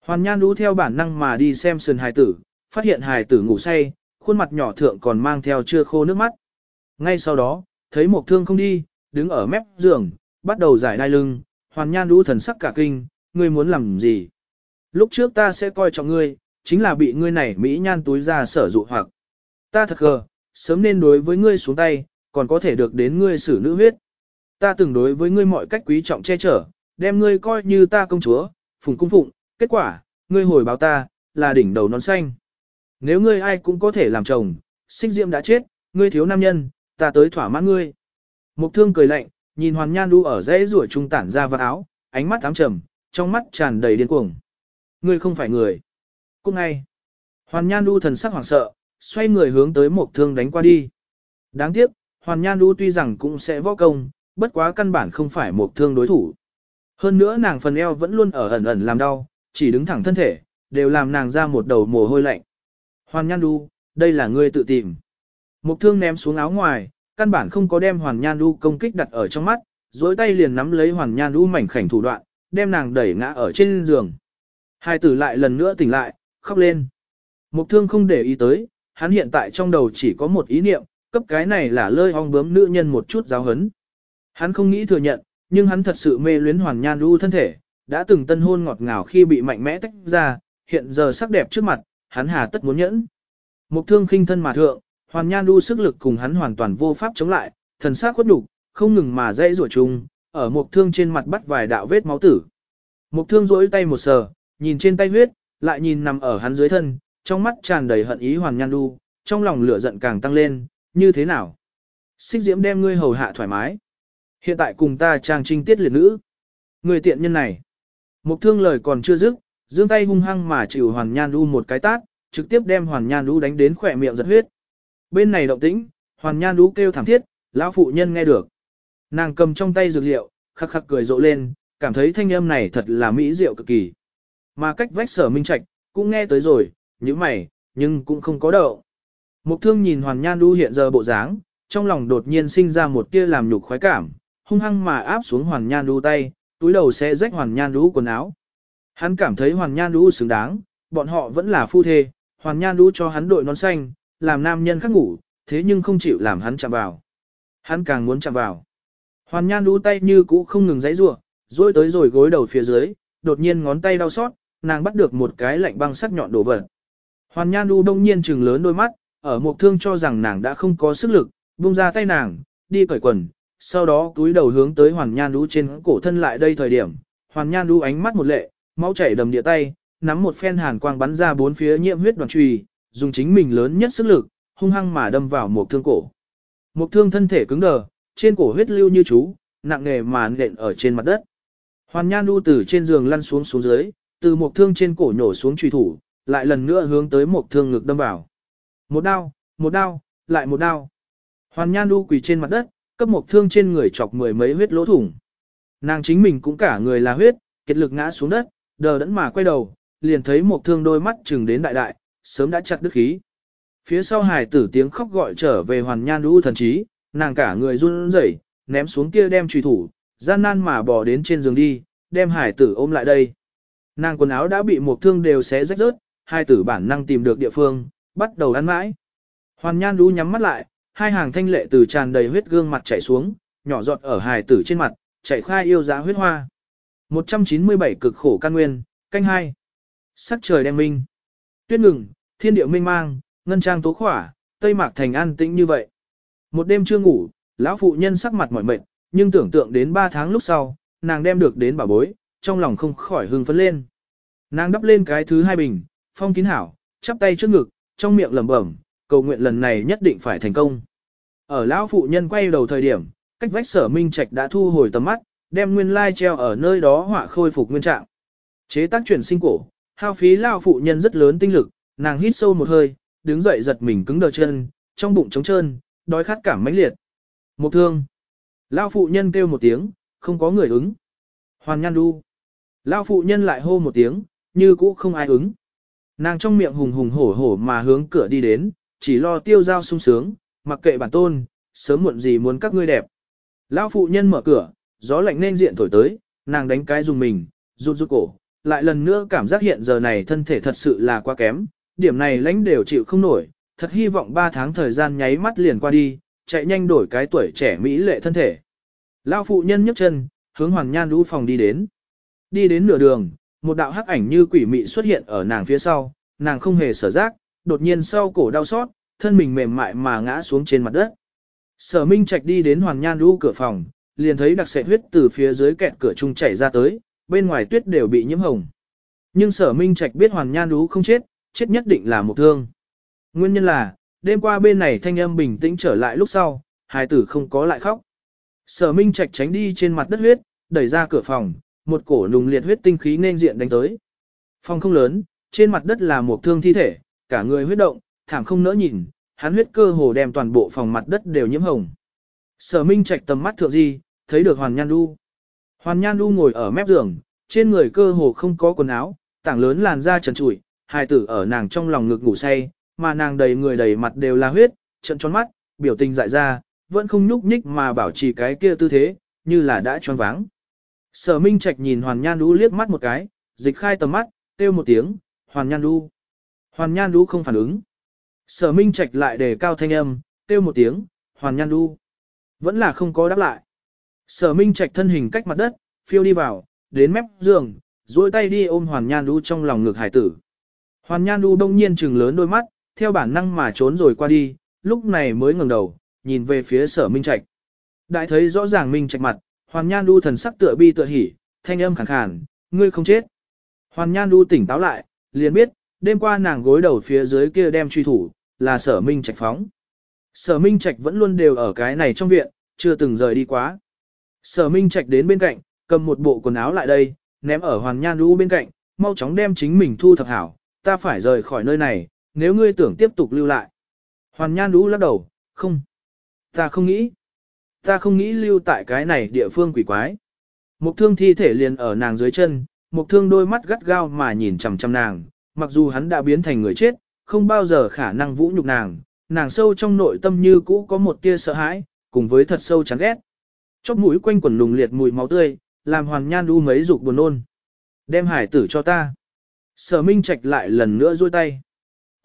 Hoàn Nhan đu theo bản năng mà đi xem sườn hài tử, phát hiện hài tử ngủ say, khuôn mặt nhỏ thượng còn mang theo chưa khô nước mắt. Ngay sau đó, thấy Mộc Thương không đi, đứng ở mép giường, bắt đầu giải đai lưng, Hoàn Nhan đu thần sắc cả kinh, ngươi muốn làm gì? Lúc trước ta sẽ coi trọng ngươi, chính là bị ngươi này Mỹ nhan túi ra sở dụ hoặc. Ta thật gờ, sớm nên đối với ngươi xuống tay, còn có thể được đến ngươi xử nữ huyết. Ta từng đối với ngươi mọi cách quý trọng che chở, đem ngươi coi như ta công chúa, phùng cung phụng, kết quả, ngươi hồi báo ta, là đỉnh đầu nón xanh. Nếu ngươi ai cũng có thể làm chồng, xích diệm đã chết, ngươi thiếu nam nhân, ta tới thỏa mãn ngươi. Mục thương cười lạnh, nhìn hoàn nhan đu ở dãy rủa trung tản ra vào áo, ánh mắt ám trầm, trong mắt tràn đầy điên cuồng. Ngươi không phải người. Cũng ngay. Hoàn nhan đu thần sắc hoảng sợ, xoay người hướng tới mục thương đánh qua đi. Đáng tiếc, Hoàn Nhan Đu tuy rằng cũng sẽ võ công, bất quá căn bản không phải mục thương đối thủ. Hơn nữa nàng phần eo vẫn luôn ở ẩn ẩn làm đau, chỉ đứng thẳng thân thể, đều làm nàng ra một đầu mồ hôi lạnh. Hoàn Nhan du đây là ngươi tự tìm. mục thương ném xuống áo ngoài, căn bản không có đem Hoàn Nhan du công kích đặt ở trong mắt, dối tay liền nắm lấy Hoàn Nhan du mảnh khảnh thủ đoạn, đem nàng đẩy ngã ở trên giường. Hai tử lại lần nữa tỉnh lại, khóc lên. Mục thương không để ý tới, hắn hiện tại trong đầu chỉ có một ý niệm, cấp cái này là lơi ong bướm nữ nhân một chút giáo hấn. Hắn không nghĩ thừa nhận, nhưng hắn thật sự mê luyến hoàn nhan du thân thể, đã từng tân hôn ngọt ngào khi bị mạnh mẽ tách ra, hiện giờ sắc đẹp trước mặt, hắn hà tất muốn nhẫn. Mục thương khinh thân mà thượng, hoàn nhan đu sức lực cùng hắn hoàn toàn vô pháp chống lại, thần sắc khuất nhục, không ngừng mà dãy rủa chung, ở mục thương trên mặt bắt vài đạo vết máu tử. Mục thương rỗi tay một sờ, nhìn trên tay huyết, lại nhìn nằm ở hắn dưới thân, trong mắt tràn đầy hận ý hoàn nhan đu, trong lòng lửa giận càng tăng lên, như thế nào? Xích diễm đem ngươi hầu hạ thoải mái. Hiện tại cùng ta trang trinh tiết liệt nữ. Người tiện nhân này. Mục thương lời còn chưa dứt, giương tay hung hăng mà chịu hoàn nhan đu một cái tát, trực tiếp đem hoàn nhan đu đánh đến khỏe miệng giật huyết. Bên này động tĩnh, hoàn nhan đu kêu thảm thiết, lão phụ nhân nghe được. Nàng cầm trong tay dược liệu, khắc khắc cười rộ lên, cảm thấy thanh âm này thật là mỹ diệu cực kỳ. Mà cách vách sở minh trạch, cũng nghe tới rồi, như mày, nhưng cũng không có đậu. Mục thương nhìn hoàn nhan đu hiện giờ bộ dáng, trong lòng đột nhiên sinh ra một tia làm nhục khoái cảm, hung hăng mà áp xuống hoàn nhan đu tay, túi đầu sẽ rách hoàn nhan lũ quần áo. Hắn cảm thấy hoàn nhan lũ xứng đáng, bọn họ vẫn là phu thê, hoàn nhan lũ cho hắn đội nón xanh, làm nam nhân khác ngủ, thế nhưng không chịu làm hắn chạm vào. Hắn càng muốn chạm vào. Hoàn nhan lũ tay như cũ không ngừng giãy giụa, rồi tới rồi gối đầu phía dưới, đột nhiên ngón tay đau xót, nàng bắt được một cái lạnh băng sắc nhọn đổ vật. Hoàn nhan lũ đông nhiên trừng lớn đôi mắt, ở một thương cho rằng nàng đã không có sức lực, buông ra tay nàng, đi cởi quần, sau đó túi đầu hướng tới hoàn nhan đu trên cổ thân lại đây thời điểm, hoàn nhan đu ánh mắt một lệ, máu chảy đầm địa tay, nắm một phen hàn quang bắn ra bốn phía nhiễm huyết đoàn trùy, dùng chính mình lớn nhất sức lực, hung hăng mà đâm vào một thương cổ. Một thương thân thể cứng đờ, trên cổ huyết lưu như chú, nặng nề mà nện ở trên mặt đất. Hoàn Nhan đu từ trên giường lăn xuống xuống dưới, từ một thương trên cổ nhổ xuống truy thủ, lại lần nữa hướng tới một thương ngực đâm vào. Một đao, một đao, lại một đao. Hoàn Nhan đu quỳ trên mặt đất, cấp một thương trên người chọc mười mấy huyết lỗ thủng. Nàng chính mình cũng cả người là huyết, kết lực ngã xuống đất, đờ đẫn mà quay đầu, liền thấy một thương đôi mắt chừng đến đại đại, sớm đã chặt đứt khí. Phía sau hài tử tiếng khóc gọi trở về Hoàn Nhan đu thần trí, nàng cả người run rẩy, ném xuống kia đem truy thủ, gian nan mà bỏ đến trên giường đi, đem hải tử ôm lại đây. Nàng quần áo đã bị một thương đều xé rách rớt, hai tử bản năng tìm được địa phương, bắt đầu ăn mãi. Hoàn nhan đu nhắm mắt lại, hai hàng thanh lệ từ tràn đầy huyết gương mặt chảy xuống, nhỏ giọt ở hài tử trên mặt, chảy khai yêu giá huyết hoa. 197 cực khổ căn nguyên, canh hai. Sắc trời đem minh. Tuyết ngừng, thiên điệu minh mang, ngân trang tố khỏa, tây mạc thành an tĩnh như vậy. Một đêm chưa ngủ, lão phụ nhân sắc mặt mỏi mệt, nhưng tưởng tượng đến 3 tháng lúc sau, nàng đem được đến bà bối, trong lòng không khỏi hưng phấn lên. Nàng đắp lên cái thứ hai bình, phong kín hảo, chắp tay trước ngực, trong miệng lẩm bẩm, cầu nguyện lần này nhất định phải thành công. Ở lão phụ nhân quay đầu thời điểm, cách vách sở minh trạch đã thu hồi tầm mắt, đem nguyên lai treo ở nơi đó họa khôi phục nguyên trạng. Chế tác chuyển sinh cổ, hao phí lão phụ nhân rất lớn tinh lực, nàng hít sâu một hơi, đứng dậy giật mình cứng đờ chân, trong bụng trống trơn, đói khát cảm mãnh liệt. Một thương. lão phụ nhân kêu một tiếng, không có người ứng. Hoàn nhan đu. lão phụ nhân lại hô một tiếng, như cũ không ai ứng. Nàng trong miệng hùng hùng hổ hổ mà hướng cửa đi đến, chỉ lo tiêu giao sung sướng, mặc kệ bản tôn, sớm muộn gì muốn các ngươi đẹp. Lão phụ nhân mở cửa, gió lạnh nên diện thổi tới, nàng đánh cái dùng mình, rụt rụt cổ, lại lần nữa cảm giác hiện giờ này thân thể thật sự là quá kém, điểm này lãnh đều chịu không nổi, thật hy vọng 3 tháng thời gian nháy mắt liền qua đi, chạy nhanh đổi cái tuổi trẻ mỹ lệ thân thể. Lão phụ nhân nhấc chân, hướng Hoàn Nhan lũ phòng đi đến. Đi đến nửa đường, một đạo hắc ảnh như quỷ mị xuất hiện ở nàng phía sau, nàng không hề sở giác, đột nhiên sau cổ đau xót, thân mình mềm mại mà ngã xuống trên mặt đất. Sở Minh Trạch đi đến Hoàn Nhan Đu cửa phòng, liền thấy đặc sệt huyết từ phía dưới kẹt cửa trung chảy ra tới, bên ngoài tuyết đều bị nhiễm hồng. Nhưng Sở Minh Trạch biết Hoàn Nhan Đu không chết, chết nhất định là một thương. Nguyên nhân là, đêm qua bên này thanh âm bình tĩnh trở lại lúc sau, hài tử không có lại khóc. Sở Minh Trạch tránh đi trên mặt đất huyết, đẩy ra cửa phòng, một cổ nùng liệt huyết tinh khí nên diện đánh tới. Phòng không lớn, trên mặt đất là một thương thi thể, cả người huyết động, thảm không nỡ nhìn, hắn huyết cơ hồ đem toàn bộ phòng mặt đất đều nhiễm hồng. Sở Minh Trạch tầm mắt thượng di, thấy được Hoàn Nhan Du. Hoàn Nhan Du ngồi ở mép giường, trên người cơ hồ không có quần áo, tảng lớn làn da trần trụi, hài tử ở nàng trong lòng ngực ngủ say, mà nàng đầy người đầy mặt đều là huyết, trận tròn mắt, biểu tình dại ra, vẫn không nhúc nhích mà bảo trì cái kia tư thế, như là đã tròn váng. Sở Minh Trạch nhìn Hoàn Nhan Du liếc mắt một cái, dịch khai tầm mắt, kêu một tiếng, Hoàn Nhan Du. Hoàn Nhan Du không phản ứng. Sở Minh Trạch lại đề cao thanh âm, kêu một tiếng, Hoàn Nhan Du. Vẫn là không có đáp lại. Sở Minh Trạch thân hình cách mặt đất, phiêu đi vào, đến mép giường, duỗi tay đi ôm Hoàn Nhan Du trong lòng ngực hải tử. Hoàn Nhan Du đông nhiên trừng lớn đôi mắt, theo bản năng mà trốn rồi qua đi, lúc này mới ngẩng đầu, nhìn về phía Sở Minh Trạch. Đại thấy rõ ràng Minh Trạch mặt, Hoàn Nhan Du thần sắc tựa bi tựa hỉ, thanh âm khàn khàn, ngươi không chết. Hoàn Nhan Du tỉnh táo lại, liền biết, đêm qua nàng gối đầu phía dưới kia đem truy thủ, là Sở Minh Trạch phóng. Sở Minh Trạch vẫn luôn đều ở cái này trong viện, chưa từng rời đi quá. Sở Minh Trạch đến bên cạnh, cầm một bộ quần áo lại đây, ném ở Hoàn Nhan Du bên cạnh, mau chóng đem chính mình thu thập hảo, ta phải rời khỏi nơi này, nếu ngươi tưởng tiếp tục lưu lại. Hoàn Nhan Du lắc đầu, không. Ta không nghĩ. Ta không nghĩ lưu tại cái này địa phương quỷ quái. Mục thương thi thể liền ở nàng dưới chân, mục thương đôi mắt gắt gao mà nhìn chằm chằm nàng, mặc dù hắn đã biến thành người chết, không bao giờ khả năng vũ nhục nàng, nàng sâu trong nội tâm như cũ có một tia sợ hãi, cùng với thật sâu chán ghét. Chóp mũi quanh quần lùng liệt mùi máu tươi, làm hoàn nhan đu mấy dục buồn nôn. Đem hải tử cho ta. Sở Minh Trạch lại lần nữa duỗi tay.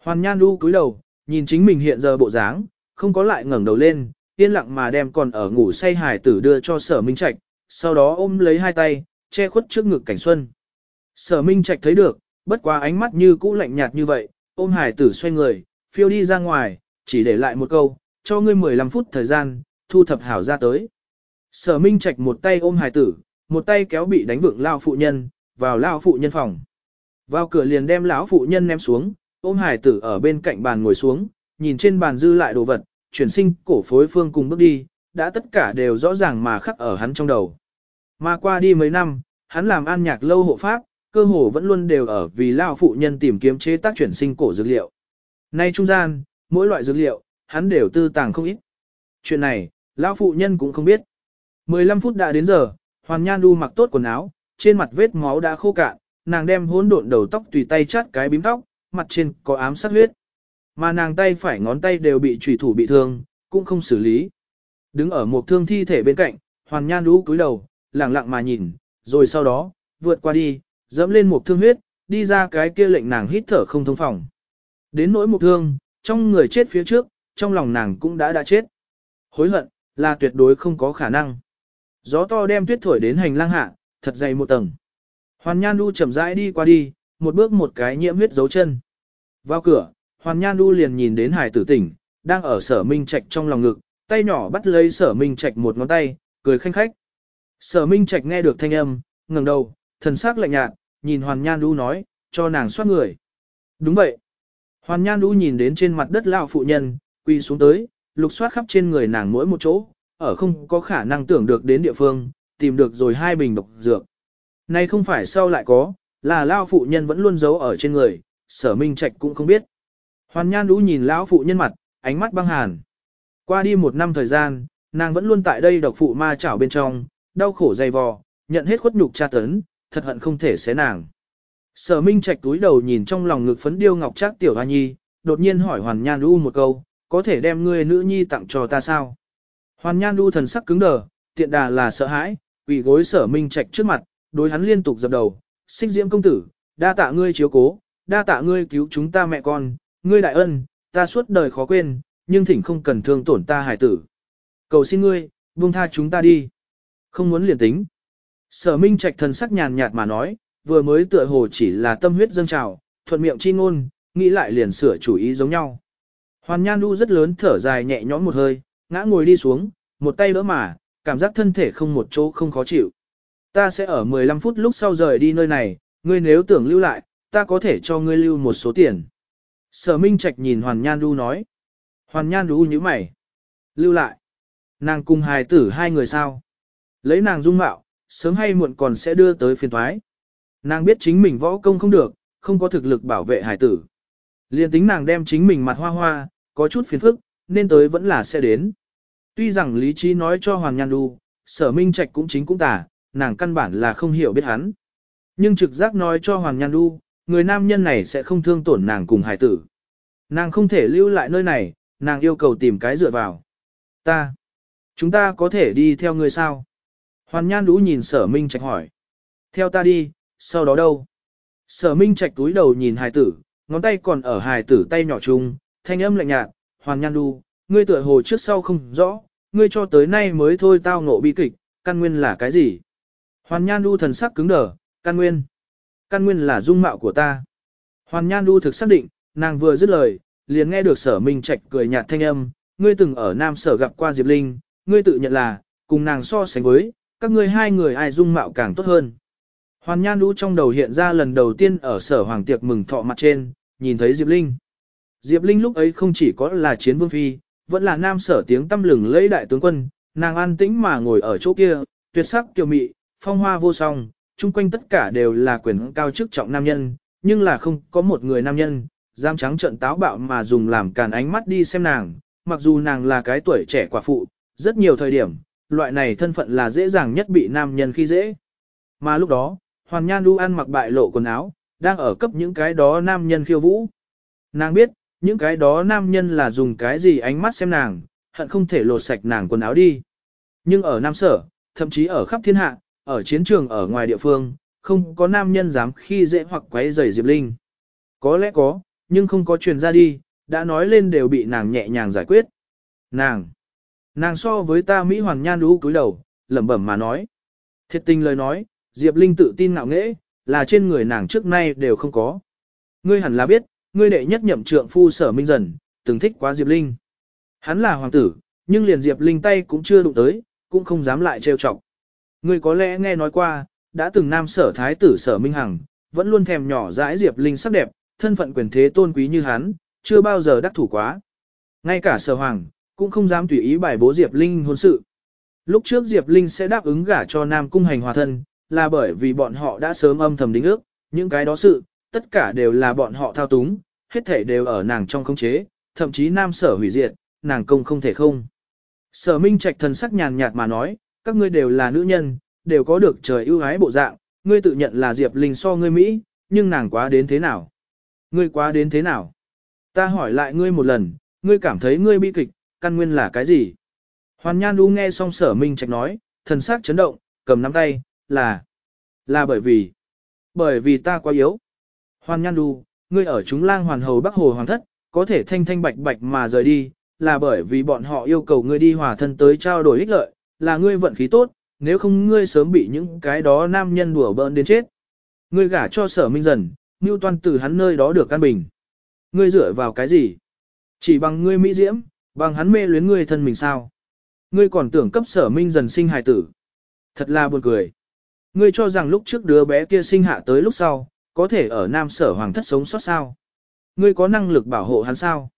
Hoàn nhan đu cúi đầu, nhìn chính mình hiện giờ bộ dáng, không có lại ngẩng đầu lên, yên lặng mà đem còn ở ngủ say hải tử đưa cho sở Minh Trạch, sau đó ôm lấy hai tay, che khuất trước ngực cảnh xuân. Sở Minh Trạch thấy được, bất quá ánh mắt như cũ lạnh nhạt như vậy, ôm hải tử xoay người, phiêu đi ra ngoài, chỉ để lại một câu, cho ngươi 15 phút thời gian, thu thập hảo ra tới. Sở Minh Trạch một tay ôm hải tử, một tay kéo bị đánh vượng lao phụ nhân, vào lao phụ nhân phòng. Vào cửa liền đem lão phụ nhân ném xuống, ôm hải tử ở bên cạnh bàn ngồi xuống, nhìn trên bàn dư lại đồ vật, chuyển sinh cổ phối phương cùng bước đi, đã tất cả đều rõ ràng mà khắc ở hắn trong đầu. Mà qua đi mấy năm, hắn làm an nhạc lâu hộ pháp, cơ hồ vẫn luôn đều ở vì lao phụ nhân tìm kiếm chế tác chuyển sinh cổ dược liệu. Nay trung gian, mỗi loại dược liệu, hắn đều tư tàng không ít. Chuyện này, lão phụ nhân cũng không biết. 15 phút đã đến giờ, Hoàn Nhan Du mặc tốt quần áo, trên mặt vết máu đã khô cạn, nàng đem hỗn độn đầu tóc tùy tay chát cái bím tóc, mặt trên có ám sát huyết. Mà nàng tay phải ngón tay đều bị chủy thủ bị thương, cũng không xử lý. Đứng ở một thương thi thể bên cạnh, Hoàn Nhan Du cúi đầu, lặng lặng mà nhìn, rồi sau đó, vượt qua đi, dẫm lên một thương huyết, đi ra cái kia lệnh nàng hít thở không thông phòng. Đến nỗi một thương, trong người chết phía trước, trong lòng nàng cũng đã đã chết. Hối hận, là tuyệt đối không có khả năng. Gió to đem tuyết thổi đến hành lang hạ, thật dày một tầng. Hoàn Nhan Du chậm rãi đi qua đi, một bước một cái nhiễm huyết dấu chân. Vào cửa, Hoàn Nhan Du liền nhìn đến hải tử tỉnh, đang ở sở minh trạch trong lòng ngực, tay nhỏ bắt lấy sở minh trạch một ngón tay, cười khanh khách. Sở minh trạch nghe được thanh âm, ngẩng đầu, thần sắc lạnh nhạt, nhìn Hoàn Nhan Du nói, cho nàng soát người. Đúng vậy. Hoàn Nhan Du nhìn đến trên mặt đất lão phụ nhân, quỳ xuống tới, lục soát khắp trên người nàng mỗi một chỗ, ở không có khả năng tưởng được đến địa phương, tìm được rồi hai bình độc dược. Này không phải sau lại có, là lão phụ nhân vẫn luôn giấu ở trên người, sở minh trạch cũng không biết. Hoàn Nhan Du nhìn lão phụ nhân mặt, ánh mắt băng hàn. Qua đi một năm thời gian, nàng vẫn luôn tại đây độc phụ ma chảo bên trong, đau khổ dày vò, nhận hết khuất nhục tra tấn, thật hận không thể xé nàng. Sở Minh Trạch túi đầu nhìn trong lòng ngực phấn điêu ngọc trác tiểu hoa nhi, đột nhiên hỏi Hoàn Nhan Du một câu, có thể đem ngươi nữ nhi tặng cho ta sao? Hoàn Nhan Du thần sắc cứng đờ, tiện đà là sợ hãi, quỳ gối Sở Minh Trạch trước mặt, đối hắn liên tục dập đầu, xích diễm công tử, đa tạ ngươi chiếu cố, đa tạ ngươi cứu chúng ta mẹ con, ngươi đại ân, ta suốt đời khó quên, nhưng thỉnh không cần thương tổn ta hải tử. Cầu xin ngươi, buông tha chúng ta đi. Không muốn liền tính. Sở Minh Trạch thần sắc nhàn nhạt mà nói, vừa mới tựa hồ chỉ là tâm huyết dâng trào, thuận miệng chi ngôn, nghĩ lại liền sửa chủ ý giống nhau. Hoàn Nhan Du rất lớn thở dài nhẹ nhõm một hơi, ngã ngồi đi xuống, một tay đỡ mà, cảm giác thân thể không một chỗ không khó chịu. Ta sẽ ở 15 phút lúc sau rời đi nơi này, ngươi nếu tưởng lưu lại, ta có thể cho ngươi lưu một số tiền. Sở Minh Trạch nhìn Hoàn Nhan Du nói. Hoàn Nhan Du như mày. Lưu lại. Nàng cùng hài tử hai người sao. Lấy nàng dung mạo, sớm hay muộn còn sẽ đưa tới phiền thoái. Nàng biết chính mình võ công không được, không có thực lực bảo vệ hải tử. Liên tính nàng đem chính mình mặt hoa hoa, có chút phiền phức, nên tới vẫn là sẽ đến. Tuy rằng lý trí nói cho Hoàng Nhan Du, sở minh trạch cũng chính cũng tả, nàng căn bản là không hiểu biết hắn. Nhưng trực giác nói cho Hoàng Nhan Du, người nam nhân này sẽ không thương tổn nàng cùng hải tử. Nàng không thể lưu lại nơi này, nàng yêu cầu tìm cái dựa vào. Ta, chúng ta có thể đi theo người sao? Hoàn Nhan Lũ nhìn sở minh trạch hỏi. Theo ta đi, sau đó đâu? Sở Minh Trạch túi đầu nhìn hài tử, ngón tay còn ở hài tử tay nhỏ chung, thanh âm lạnh nhạt, Hoàn Nhan Du, ngươi tựa hồ trước sau không rõ, ngươi cho tới nay mới thôi tao ngộ bi kịch, căn nguyên là cái gì? Hoàn Nhan Du thần sắc cứng đờ, căn nguyên. Căn nguyên là dung mạo của ta. Hoàn Nhan Du thực xác định, nàng vừa dứt lời, liền nghe được sở Minh Trạch cười nhạt thanh âm, ngươi từng ở Nam Sở gặp qua Diệp Linh, ngươi tự nhận là, cùng nàng so sánh với, các ngươi hai người ai dung mạo càng tốt hơn. Hoàn Nhan Đu trong đầu hiện ra lần đầu tiên ở sở hoàng tiệc mừng thọ mặt trên, nhìn thấy Diệp Linh. Diệp Linh lúc ấy không chỉ có là chiến vương phi, vẫn là nam sở tiếng tâm lừng lấy đại tướng quân, nàng an tĩnh mà ngồi ở chỗ kia, tuyệt sắc kiều mị, phong hoa vô song, chung quanh tất cả đều là quyền cao chức trọng nam nhân, nhưng là không có một người nam nhân, dám trắng trận táo bạo mà dùng làm càn ánh mắt đi xem nàng, mặc dù nàng là cái tuổi trẻ quả phụ, rất nhiều thời điểm, loại này thân phận là dễ dàng nhất bị nam nhân khi dễ. Mà lúc đó, Hoàn Nhan Du ăn mặc bại lộ quần áo, đang ở cấp những cái đó nam nhân khiêu vũ. Nàng biết, những cái đó nam nhân là dùng cái gì ánh mắt xem nàng, hận không thể lột sạch nàng quần áo đi. Nhưng ở Nam Sở, thậm chí ở khắp thiên hạ, ở chiến trường ở ngoài địa phương, không có nam nhân dám khi dễ hoặc quấy rầy Diệp Linh. Có lẽ có, nhưng không có truyền ra đi, đã nói lên đều bị nàng nhẹ nhàng giải quyết. Nàng! Nàng so với ta Mỹ Hoàng Nhan đú cúi đầu, lẩm bẩm mà nói. Thiệt tình lời nói, Diệp Linh tự tin ngạo nghễ, là trên người nàng trước nay đều không có. Ngươi hẳn là biết, ngươi đệ nhất nhậm trượng phu sở minh dần, từng thích quá Diệp Linh. Hắn là hoàng tử, nhưng liền Diệp Linh tay cũng chưa đụng tới, cũng không dám lại trêu chọc. Ngươi có lẽ nghe nói qua, đã từng nam sở thái tử sở minh hằng, vẫn luôn thèm nhỏ dãi Diệp Linh sắc đẹp, thân phận quyền thế tôn quý như hắn, chưa bao giờ đắc thủ quá. Ngay cả sở hoàng, cũng không dám tùy ý bài bố Diệp Linh hôn sự. Lúc trước Diệp Linh sẽ đáp ứng gả cho Nam Cung hành hòa thân, là bởi vì bọn họ đã sớm âm thầm đính ước, những cái đó sự, tất cả đều là bọn họ thao túng, hết thể đều ở nàng trong khống chế, thậm chí Nam sở hủy diệt, nàng công không thể không. Sở Minh Trạch thần sắc nhàn nhạt mà nói, các ngươi đều là nữ nhân, đều có được trời ưu ái bộ dạng, ngươi tự nhận là Diệp Linh so ngươi Mỹ, nhưng nàng quá đến thế nào? Ngươi quá đến thế nào? Ta hỏi lại ngươi một lần, ngươi cảm thấy ngươi bi kịch, căn nguyên là cái gì? Hoàn Nhan Du nghe xong sở minh trạch nói, thần sắc chấn động, cầm nắm tay, là, là bởi vì, bởi vì ta quá yếu. Hoàn Nhan Du, ngươi ở chúng lang hoàn hầu bắc hồ hoàng thất, có thể thanh thanh bạch bạch mà rời đi, là bởi vì bọn họ yêu cầu ngươi đi hòa thân tới trao đổi ích lợi, là ngươi vận khí tốt, nếu không ngươi sớm bị những cái đó nam nhân đùa bỡn đến chết. Ngươi gả cho sở minh dần, Ngưu Toàn từ hắn nơi đó được căn bình. Ngươi dựa vào cái gì? Chỉ bằng ngươi mỹ diễm, bằng hắn mê luyến ngươi thân mình sao? Ngươi còn tưởng cấp sở minh dần sinh hài tử. Thật là buồn cười. Ngươi cho rằng lúc trước đứa bé kia sinh hạ tới lúc sau, có thể ở nam sở hoàng thất sống sót sao? Ngươi có năng lực bảo hộ hắn sao?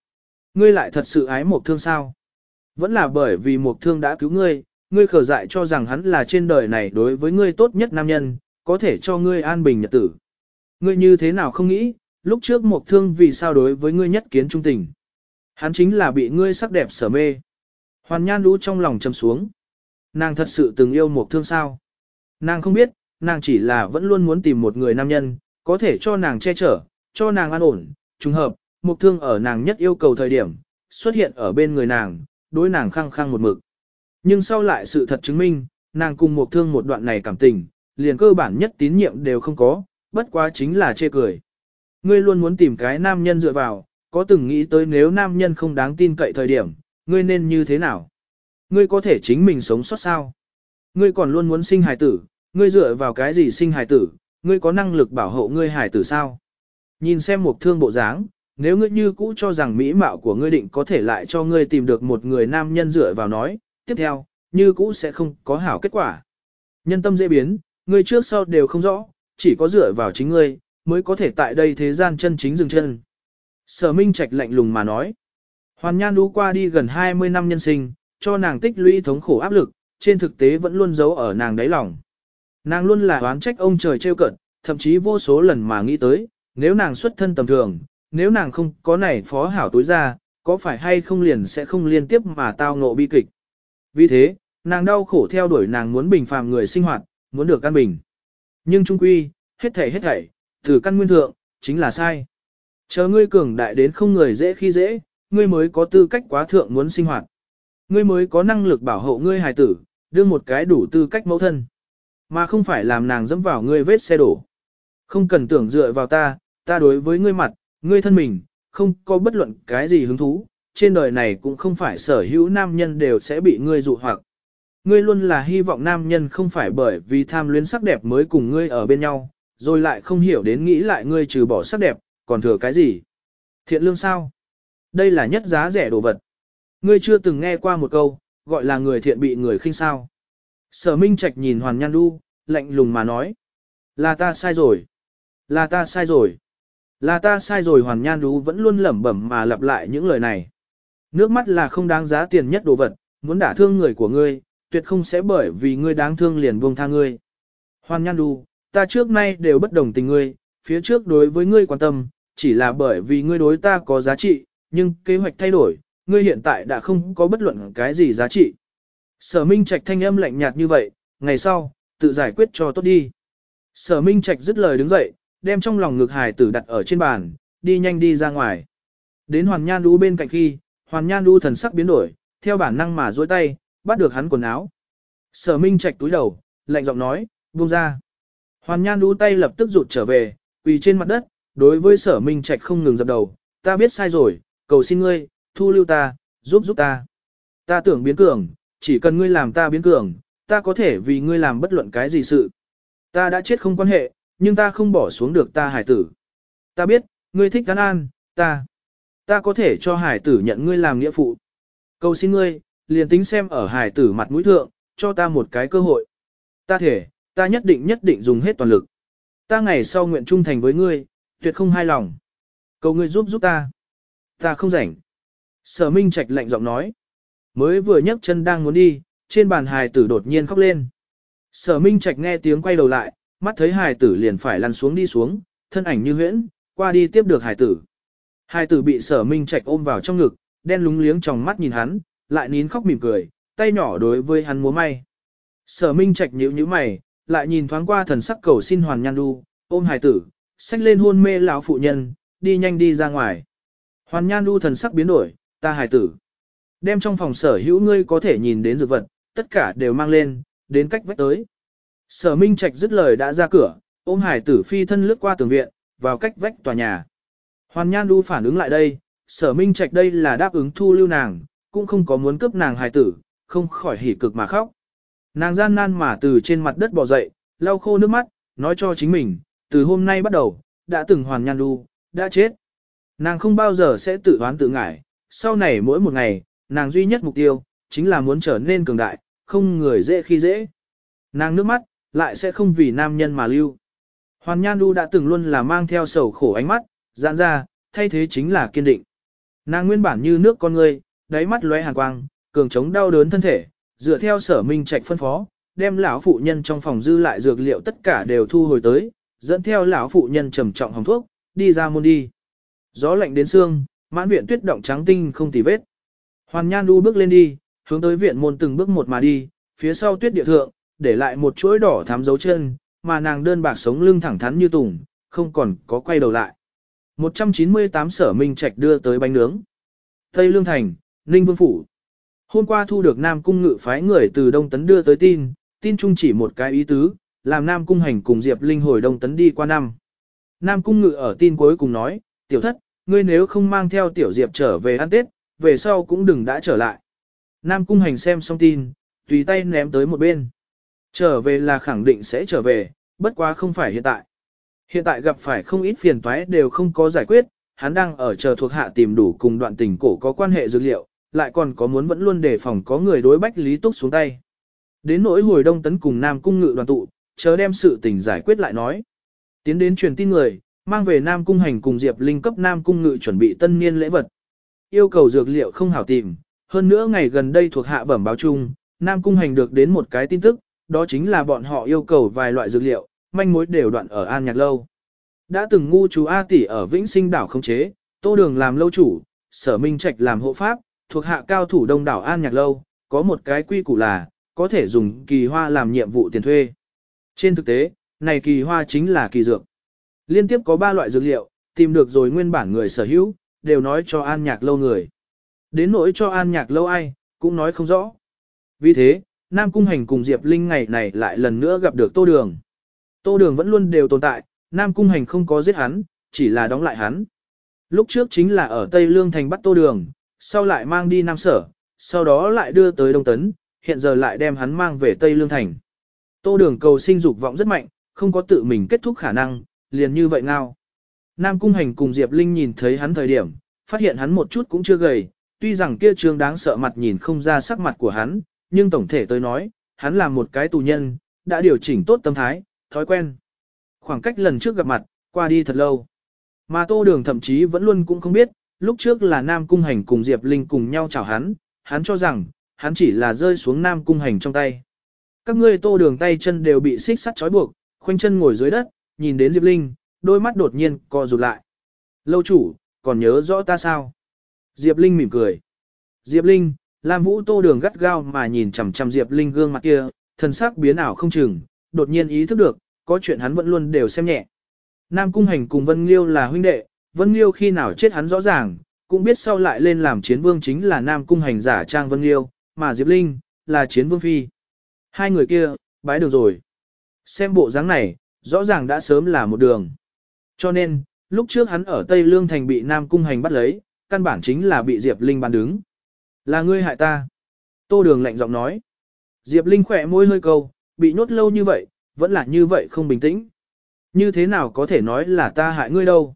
Ngươi lại thật sự ái một thương sao? Vẫn là bởi vì một thương đã cứu ngươi, ngươi khờ dại cho rằng hắn là trên đời này đối với ngươi tốt nhất nam nhân, có thể cho ngươi an bình nhật tử. Ngươi như thế nào không nghĩ, lúc trước một thương vì sao đối với ngươi nhất kiến trung tình. Hắn chính là bị ngươi sắc đẹp sở mê. Hoàn nhan lũ trong lòng chầm xuống. Nàng thật sự từng yêu một thương sao. Nàng không biết, nàng chỉ là vẫn luôn muốn tìm một người nam nhân, có thể cho nàng che chở, cho nàng an ổn, trùng hợp, một thương ở nàng nhất yêu cầu thời điểm, xuất hiện ở bên người nàng, đối nàng khăng khăng một mực. Nhưng sau lại sự thật chứng minh, nàng cùng một thương một đoạn này cảm tình, liền cơ bản nhất tín nhiệm đều không có, bất quá chính là chê cười. Ngươi luôn muốn tìm cái nam nhân dựa vào, có từng nghĩ tới nếu nam nhân không đáng tin cậy thời điểm, ngươi nên như thế nào? Ngươi có thể chính mình sống sót sao? Ngươi còn luôn muốn sinh hài tử, ngươi dựa vào cái gì sinh hài tử, ngươi có năng lực bảo hộ ngươi hài tử sao? Nhìn xem một thương bộ dáng, nếu ngươi như cũ cho rằng mỹ mạo của ngươi định có thể lại cho ngươi tìm được một người nam nhân dựa vào nói, tiếp theo, như cũ sẽ không có hảo kết quả. Nhân tâm dễ biến, ngươi trước sau đều không rõ, chỉ có dựa vào chính ngươi, mới có thể tại đây thế gian chân chính dừng chân. Sở Minh Trạch lạnh lùng mà nói. Hoàn Nhan đú qua đi gần 20 năm nhân sinh, cho nàng tích lũy thống khổ áp lực, trên thực tế vẫn luôn giấu ở nàng đáy lòng. Nàng luôn là oán trách ông trời trêu cợt, thậm chí vô số lần mà nghĩ tới, nếu nàng xuất thân tầm thường, nếu nàng không có này phó hảo tối ra, có phải hay không liền sẽ không liên tiếp mà tao ngộ bi kịch. Vì thế, nàng đau khổ theo đuổi nàng muốn bình phàm người sinh hoạt, muốn được căn bình. Nhưng trung quy, hết thảy hết thảy, từ căn nguyên thượng, chính là sai. Chờ ngươi cường đại đến không người dễ khi dễ, ngươi mới có tư cách quá thượng muốn sinh hoạt. Ngươi mới có năng lực bảo hộ ngươi hài tử, đưa một cái đủ tư cách mẫu thân. Mà không phải làm nàng dẫm vào ngươi vết xe đổ. Không cần tưởng dựa vào ta, ta đối với ngươi mặt, ngươi thân mình, không có bất luận cái gì hứng thú, trên đời này cũng không phải sở hữu nam nhân đều sẽ bị ngươi dụ hoặc. Ngươi luôn là hy vọng nam nhân không phải bởi vì tham luyến sắc đẹp mới cùng ngươi ở bên nhau, rồi lại không hiểu đến nghĩ lại ngươi trừ bỏ sắc đẹp, còn thừa cái gì. Thiện lương sao? Đây là nhất giá rẻ đồ vật. Ngươi chưa từng nghe qua một câu, gọi là người thiện bị người khinh sao. Sở Minh Trạch nhìn Hoàn Nhan Du, lạnh lùng mà nói. Là ta sai rồi. Là ta sai rồi. Là ta sai rồi Hoàn Nhan Du vẫn luôn lẩm bẩm mà lặp lại những lời này. Nước mắt là không đáng giá tiền nhất đồ vật, muốn đả thương người của ngươi, tuyệt không sẽ bởi vì ngươi đáng thương liền buông tha ngươi. Hoàn Nhan Du, ta trước nay đều bất đồng tình ngươi, phía trước đối với ngươi quan tâm, chỉ là bởi vì ngươi đối ta có giá trị, nhưng kế hoạch thay đổi, ngươi hiện tại đã không có bất luận cái gì giá trị. Sở Minh Trạch thanh âm lạnh nhạt như vậy, ngày sau, tự giải quyết cho tốt đi. Sở Minh Trạch dứt lời đứng dậy, đem trong lòng ngực hài tử đặt ở trên bàn, đi nhanh đi ra ngoài. Đến Hoàn Nhan Đu bên cạnh khi, Hoàn Nhan Đu thần sắc biến đổi, theo bản năng mà duỗi tay, bắt được hắn quần áo. Sở Minh Trạch túi đầu, lạnh giọng nói, buông ra. Hoàn Nhan Đu tay lập tức rụt trở về, quỳ trên mặt đất, đối với Sở Minh Trạch không ngừng dập đầu, ta biết sai rồi, cầu xin ngươi, thu lưu ta, giúp giúp ta. Ta tưởng biến cường, chỉ cần ngươi làm ta biến cường, ta có thể vì ngươi làm bất luận cái gì sự. Ta đã chết không quan hệ, nhưng ta không bỏ xuống được ta hải tử. Ta biết, ngươi thích gắn an, ta. Ta có thể cho hải tử nhận ngươi làm nghĩa phụ. Cầu xin ngươi, liền tính xem ở hải tử mặt mũi thượng, cho ta một cái cơ hội. Ta thể, ta nhất định nhất định dùng hết toàn lực. Ta ngày sau nguyện trung thành với ngươi, tuyệt không hai lòng. Cầu ngươi giúp giúp ta. Ta không rảnh. Sở Minh Trạch lạnh giọng nói. Mới vừa nhấc chân đang muốn đi, trên bàn hài tử đột nhiên khóc lên. Sở Minh Trạch nghe tiếng quay đầu lại, mắt thấy hài tử liền phải lăn xuống đi xuống, thân ảnh như huyễn, qua đi tiếp được hài tử. Hài tử bị sở Minh Trạch ôm vào trong ngực, đen lúng liếng trong mắt nhìn hắn, lại nín khóc mỉm cười, tay nhỏ đối với hắn múa may. Sở Minh Trạch nhíu nhíu mày, lại nhìn thoáng qua thần sắc cầu xin hoàn nhan đu, ôm hài tử, xách lên hôn mê lão phụ nhân, đi nhanh đi ra ngoài. Hoàn nhan Du thần sắc biến đổi, ta hài tử. Đem trong phòng sở hữu ngươi có thể nhìn đến dược vật, tất cả đều mang lên, đến cách vách tới. Sở Minh Trạch dứt lời đã ra cửa, ôm hải tử phi thân lướt qua tường viện, vào cách vách tòa nhà. Hoàn Nhan Du phản ứng lại đây, sở Minh Trạch đây là đáp ứng thu lưu nàng, cũng không có muốn cướp nàng hải tử, không khỏi hỉ cực mà khóc. Nàng gian nan mà từ trên mặt đất bò dậy, lau khô nước mắt, nói cho chính mình, từ hôm nay bắt đầu, đã từng Hoàn Nhan Du, đã chết. Nàng không bao giờ sẽ tự oán tự ngải. sau này mỗi một ngày, nàng duy nhất mục tiêu, chính là muốn trở nên cường đại, không người dễ khi dễ. Nàng nước mắt, lại sẽ không vì nam nhân mà lưu. Hoàn Nhan Du đã từng luôn là mang theo sầu khổ ánh mắt, giãn ra, thay thế chính là kiên định. Nàng nguyên bản như nước con người, đáy mắt lóe hàn quang, cường chống đau đớn thân thể, dựa theo sở minh trạch phân phó, đem lão phụ nhân trong phòng dư lại dược liệu tất cả đều thu hồi tới, dẫn theo lão phụ nhân trầm trọng hồng thuốc, đi ra môn đi. Gió lạnh đến xương, mãn viện tuyết động trắng tinh không tì vết. Hoàn Nhan Du bước lên đi, hướng tới viện môn từng bước một mà đi, phía sau tuyết địa thượng, để lại một chuỗi đỏ thắm dấu chân, mà nàng đơn bạc sống lưng thẳng thắn như tùng, không còn có quay đầu lại. 198 sở minh trạch đưa tới bánh nướng. Tây Lương Thành, Ninh Vương Phủ. Hôm qua thu được Nam Cung ngự phái người từ Đông Tấn đưa tới tin, tin chung chỉ một cái ý tứ, làm Nam Cung hành cùng Diệp Linh hồi Đông Tấn đi qua năm. Nam Cung ngự ở tin cuối cùng nói, tiểu thất, ngươi nếu không mang theo tiểu Diệp trở về ăn Tết, về sau cũng đừng đã trở lại. Nam Cung Hành xem xong tin, tùy tay ném tới một bên. Trở về là khẳng định sẽ trở về, bất quá không phải hiện tại. Hiện tại gặp phải không ít phiền toái đều không có giải quyết, hắn đang ở chờ thuộc hạ tìm đủ cùng đoạn tình cổ có quan hệ dữ liệu, lại còn có muốn vẫn luôn đề phòng có người đối bách Lý Túc xuống tay. Đến nỗi hồi đông tấn cùng Nam Cung ngự đoàn tụ, chờ đem sự tình giải quyết lại nói. Tiến đến truyền tin người, mang về Nam Cung hành cùng Diệp Linh cấp Nam Cung ngự chuẩn bị tân niên lễ vật yêu cầu dược liệu không hảo tìm. Hơn nữa ngày gần đây thuộc hạ bẩm báo chung, Nam Cung Hành được đến một cái tin tức, đó chính là bọn họ yêu cầu vài loại dược liệu, manh mối đều đoạn ở An Nhạc Lâu. Đã từng ngu chú A tỷ ở Vĩnh Sinh đảo không chế, Tô Đường làm lâu chủ, Sở Minh Trạch làm hộ pháp, thuộc hạ cao thủ đông đảo An Nhạc Lâu, có một cái quy củ là, có thể dùng kỳ hoa làm nhiệm vụ tiền thuê. Trên thực tế, này kỳ hoa chính là kỳ dược. Liên tiếp có 3 loại dược liệu, tìm được rồi nguyên bản người sở hữu, đều nói cho an nhạc lâu người. Đến nỗi cho an nhạc lâu ai, cũng nói không rõ. Vì thế, Nam Cung Hành cùng Diệp Linh ngày này lại lần nữa gặp được Tô Đường. Tô Đường vẫn luôn đều tồn tại, Nam Cung Hành không có giết hắn, chỉ là đóng lại hắn. Lúc trước chính là ở Tây Lương Thành bắt Tô Đường, sau lại mang đi Nam Sở, sau đó lại đưa tới Đông Tấn, hiện giờ lại đem hắn mang về Tây Lương Thành. Tô Đường cầu sinh dục vọng rất mạnh, không có tự mình kết thúc khả năng, liền như vậy ngao. Nam Cung Hành cùng Diệp Linh nhìn thấy hắn thời điểm, phát hiện hắn một chút cũng chưa gầy, tuy rằng kia trương đáng sợ mặt nhìn không ra sắc mặt của hắn, nhưng tổng thể tôi nói, hắn là một cái tù nhân, đã điều chỉnh tốt tâm thái, thói quen. Khoảng cách lần trước gặp mặt, qua đi thật lâu. Mà Tô Đường thậm chí vẫn luôn cũng không biết, lúc trước là Nam Cung Hành cùng Diệp Linh cùng nhau chào hắn, hắn cho rằng, hắn chỉ là rơi xuống Nam Cung Hành trong tay. Các ngươi Tô Đường tay chân đều bị xích sắt trói buộc, khoanh chân ngồi dưới đất, nhìn đến Diệp Linh, đôi mắt đột nhiên co rụt lại. Lâu chủ, còn nhớ rõ ta sao? Diệp Linh mỉm cười. Diệp Linh, Lam Vũ Tô Đường gắt gao mà nhìn chằm chằm Diệp Linh gương mặt kia, thần sắc biến ảo không chừng, đột nhiên ý thức được, có chuyện hắn vẫn luôn đều xem nhẹ. Nam Cung Hành cùng Vân Liêu là huynh đệ, Vân Liêu khi nào chết hắn rõ ràng, cũng biết sau lại lên làm chiến vương chính là Nam Cung Hành giả trang Vân Liêu, mà Diệp Linh, là chiến vương phi. Hai người kia, bái được rồi. Xem bộ dáng này, rõ ràng đã sớm là một đường. Cho nên, lúc trước hắn ở Tây Lương Thành bị Nam Cung Hành bắt lấy, căn bản chính là bị Diệp Linh bán đứng. Là ngươi hại ta. Tô Đường lạnh giọng nói. Diệp Linh khỏe môi hơi câu, bị nhốt lâu như vậy, vẫn là như vậy không bình tĩnh. Như thế nào có thể nói là ta hại ngươi đâu?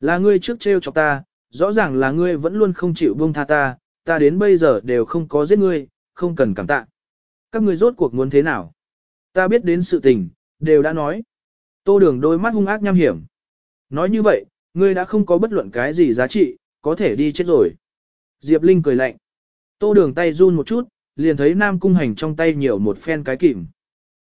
Là ngươi trước trêu chọc ta, rõ ràng là ngươi vẫn luôn không chịu buông tha ta, ta đến bây giờ đều không có giết ngươi, không cần cảm tạ. Các người rốt cuộc muốn thế nào? Ta biết đến sự tình, đều đã nói. Tô đường đôi mắt hung ác nham hiểm. Nói như vậy, ngươi đã không có bất luận cái gì giá trị, có thể đi chết rồi. Diệp Linh cười lạnh. Tô đường tay run một chút, liền thấy Nam Cung Hành trong tay nhiều một phen cái kìm.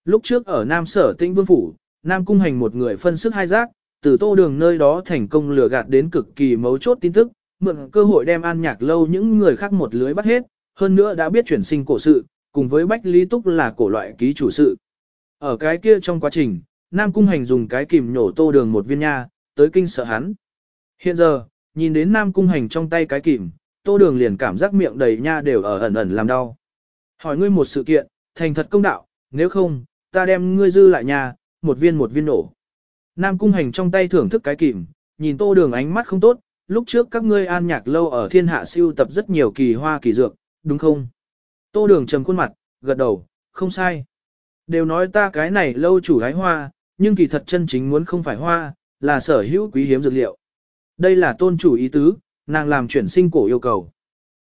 Lúc trước ở Nam Sở Tĩnh Vương Phủ, Nam Cung Hành một người phân sức hai giác, từ tô đường nơi đó thành công lừa gạt đến cực kỳ mấu chốt tin tức, mượn cơ hội đem an nhạc lâu những người khác một lưới bắt hết, hơn nữa đã biết chuyển sinh cổ sự, cùng với Bách Lý Túc là cổ loại ký chủ sự. Ở cái kia trong quá trình, Nam Cung Hành dùng cái kìm nhổ tô đường một viên nha, tới kinh sợ hắn. Hiện giờ, nhìn đến Nam Cung Hành trong tay cái kìm, tô đường liền cảm giác miệng đầy nha đều ở ẩn ẩn làm đau. Hỏi ngươi một sự kiện, thành thật công đạo, nếu không, ta đem ngươi dư lại nhà, một viên một viên nổ. Nam cung hành trong tay thưởng thức cái kìm, nhìn tô đường ánh mắt không tốt, lúc trước các ngươi an nhạc lâu ở thiên hạ siêu tập rất nhiều kỳ hoa kỳ dược, đúng không? Tô đường trầm khuôn mặt, gật đầu, không sai. Đều nói ta cái này lâu chủ hái hoa, nhưng kỳ thật chân chính muốn không phải hoa, là sở hữu quý hiếm dược liệu. Đây là tôn chủ ý tứ, nàng làm chuyển sinh cổ yêu cầu.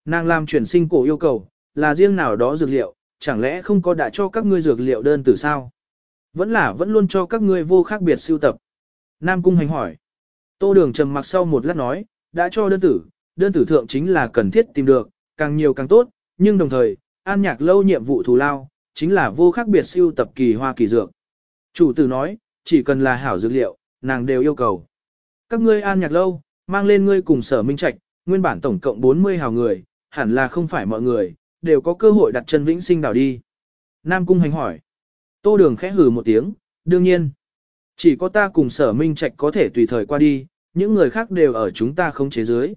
Nàng làm chuyển sinh cổ yêu cầu, là riêng nào đó dược liệu, chẳng lẽ không có đã cho các ngươi dược liệu đơn từ sao? Vẫn là vẫn luôn cho các ngươi vô khác biệt siêu tập. Nam Cung Hành hỏi. Tô Đường trầm mặc sau một lát nói, đã cho đơn tử, đơn tử thượng chính là cần thiết tìm được, càng nhiều càng tốt, nhưng đồng thời, an nhạc lâu nhiệm vụ thù lao, chính là vô khác biệt siêu tập kỳ hoa kỳ dược. Chủ tử nói, chỉ cần là hảo dược liệu, nàng đều yêu cầu. Các ngươi an nhạc lâu, mang lên ngươi cùng sở minh trạch, nguyên bản tổng cộng 40 hào người, hẳn là không phải mọi người, đều có cơ hội đặt chân vĩnh sinh đảo đi. Nam Cung Hành hỏi. Tô Đường khẽ hừ một tiếng, đương nhiên. Chỉ có ta cùng sở minh trạch có thể tùy thời qua đi, những người khác đều ở chúng ta không chế dưới.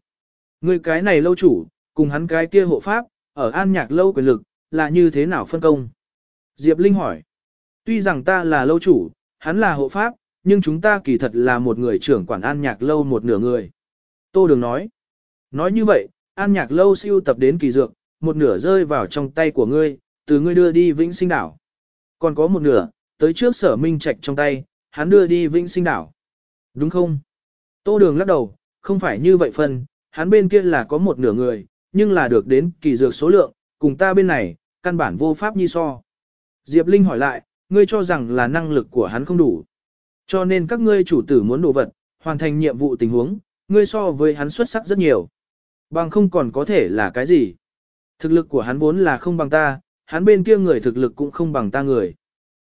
Người cái này lâu chủ, cùng hắn cái kia hộ pháp, ở an nhạc lâu quyền lực, là như thế nào phân công? Diệp Linh hỏi. Tuy rằng ta là lâu chủ, hắn là hộ pháp, nhưng chúng ta kỳ thật là một người trưởng quản an nhạc lâu một nửa người. Tô Đường nói. Nói như vậy, an nhạc lâu siêu tập đến kỳ dược, một nửa rơi vào trong tay của ngươi, từ ngươi đưa đi vĩnh sinh đảo. Còn có một nửa, tới trước sở minh trạch trong tay, hắn đưa đi vĩnh sinh đảo. Đúng không? Tô đường lắc đầu, không phải như vậy phân, hắn bên kia là có một nửa người, nhưng là được đến kỳ dược số lượng, cùng ta bên này, căn bản vô pháp nhi so. Diệp Linh hỏi lại, ngươi cho rằng là năng lực của hắn không đủ. Cho nên các ngươi chủ tử muốn đồ vật, hoàn thành nhiệm vụ tình huống, ngươi so với hắn xuất sắc rất nhiều. Bằng không còn có thể là cái gì. Thực lực của hắn vốn là không bằng ta, hắn bên kia người thực lực cũng không bằng ta người.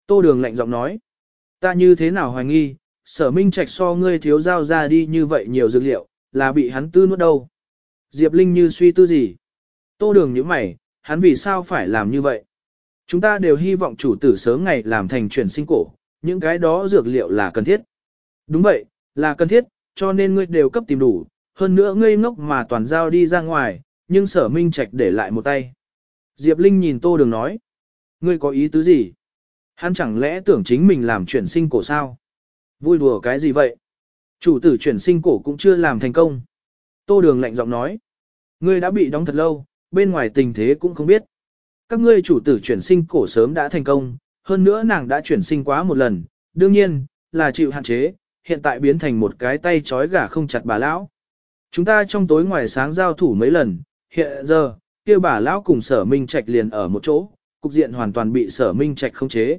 Tô Đường lạnh giọng nói, ta như thế nào hoài nghi, sở minh trạch so ngươi thiếu giao ra đi như vậy nhiều dược liệu, là bị hắn tư nuốt đâu. Diệp Linh như suy tư gì? Tô Đường như mày, hắn vì sao phải làm như vậy? Chúng ta đều hy vọng chủ tử sớm ngày làm thành chuyển sinh cổ, những cái đó dược liệu là cần thiết. Đúng vậy, là cần thiết, cho nên ngươi đều cấp tìm đủ, hơn nữa ngươi ngốc mà toàn giao đi ra ngoài, nhưng sở minh trạch để lại một tay. Diệp Linh nhìn tô đường nói. Ngươi có ý tứ gì? Hắn chẳng lẽ tưởng chính mình làm chuyển sinh cổ sao? Vui đùa cái gì vậy? Chủ tử chuyển sinh cổ cũng chưa làm thành công. Tô đường lạnh giọng nói. Ngươi đã bị đóng thật lâu, bên ngoài tình thế cũng không biết. Các ngươi chủ tử chuyển sinh cổ sớm đã thành công, hơn nữa nàng đã chuyển sinh quá một lần, đương nhiên, là chịu hạn chế, hiện tại biến thành một cái tay trói gà không chặt bà lão. Chúng ta trong tối ngoài sáng giao thủ mấy lần, hiện giờ, kia bà lão cùng sở minh trạch liền ở một chỗ, cục diện hoàn toàn bị sở minh trạch không chế.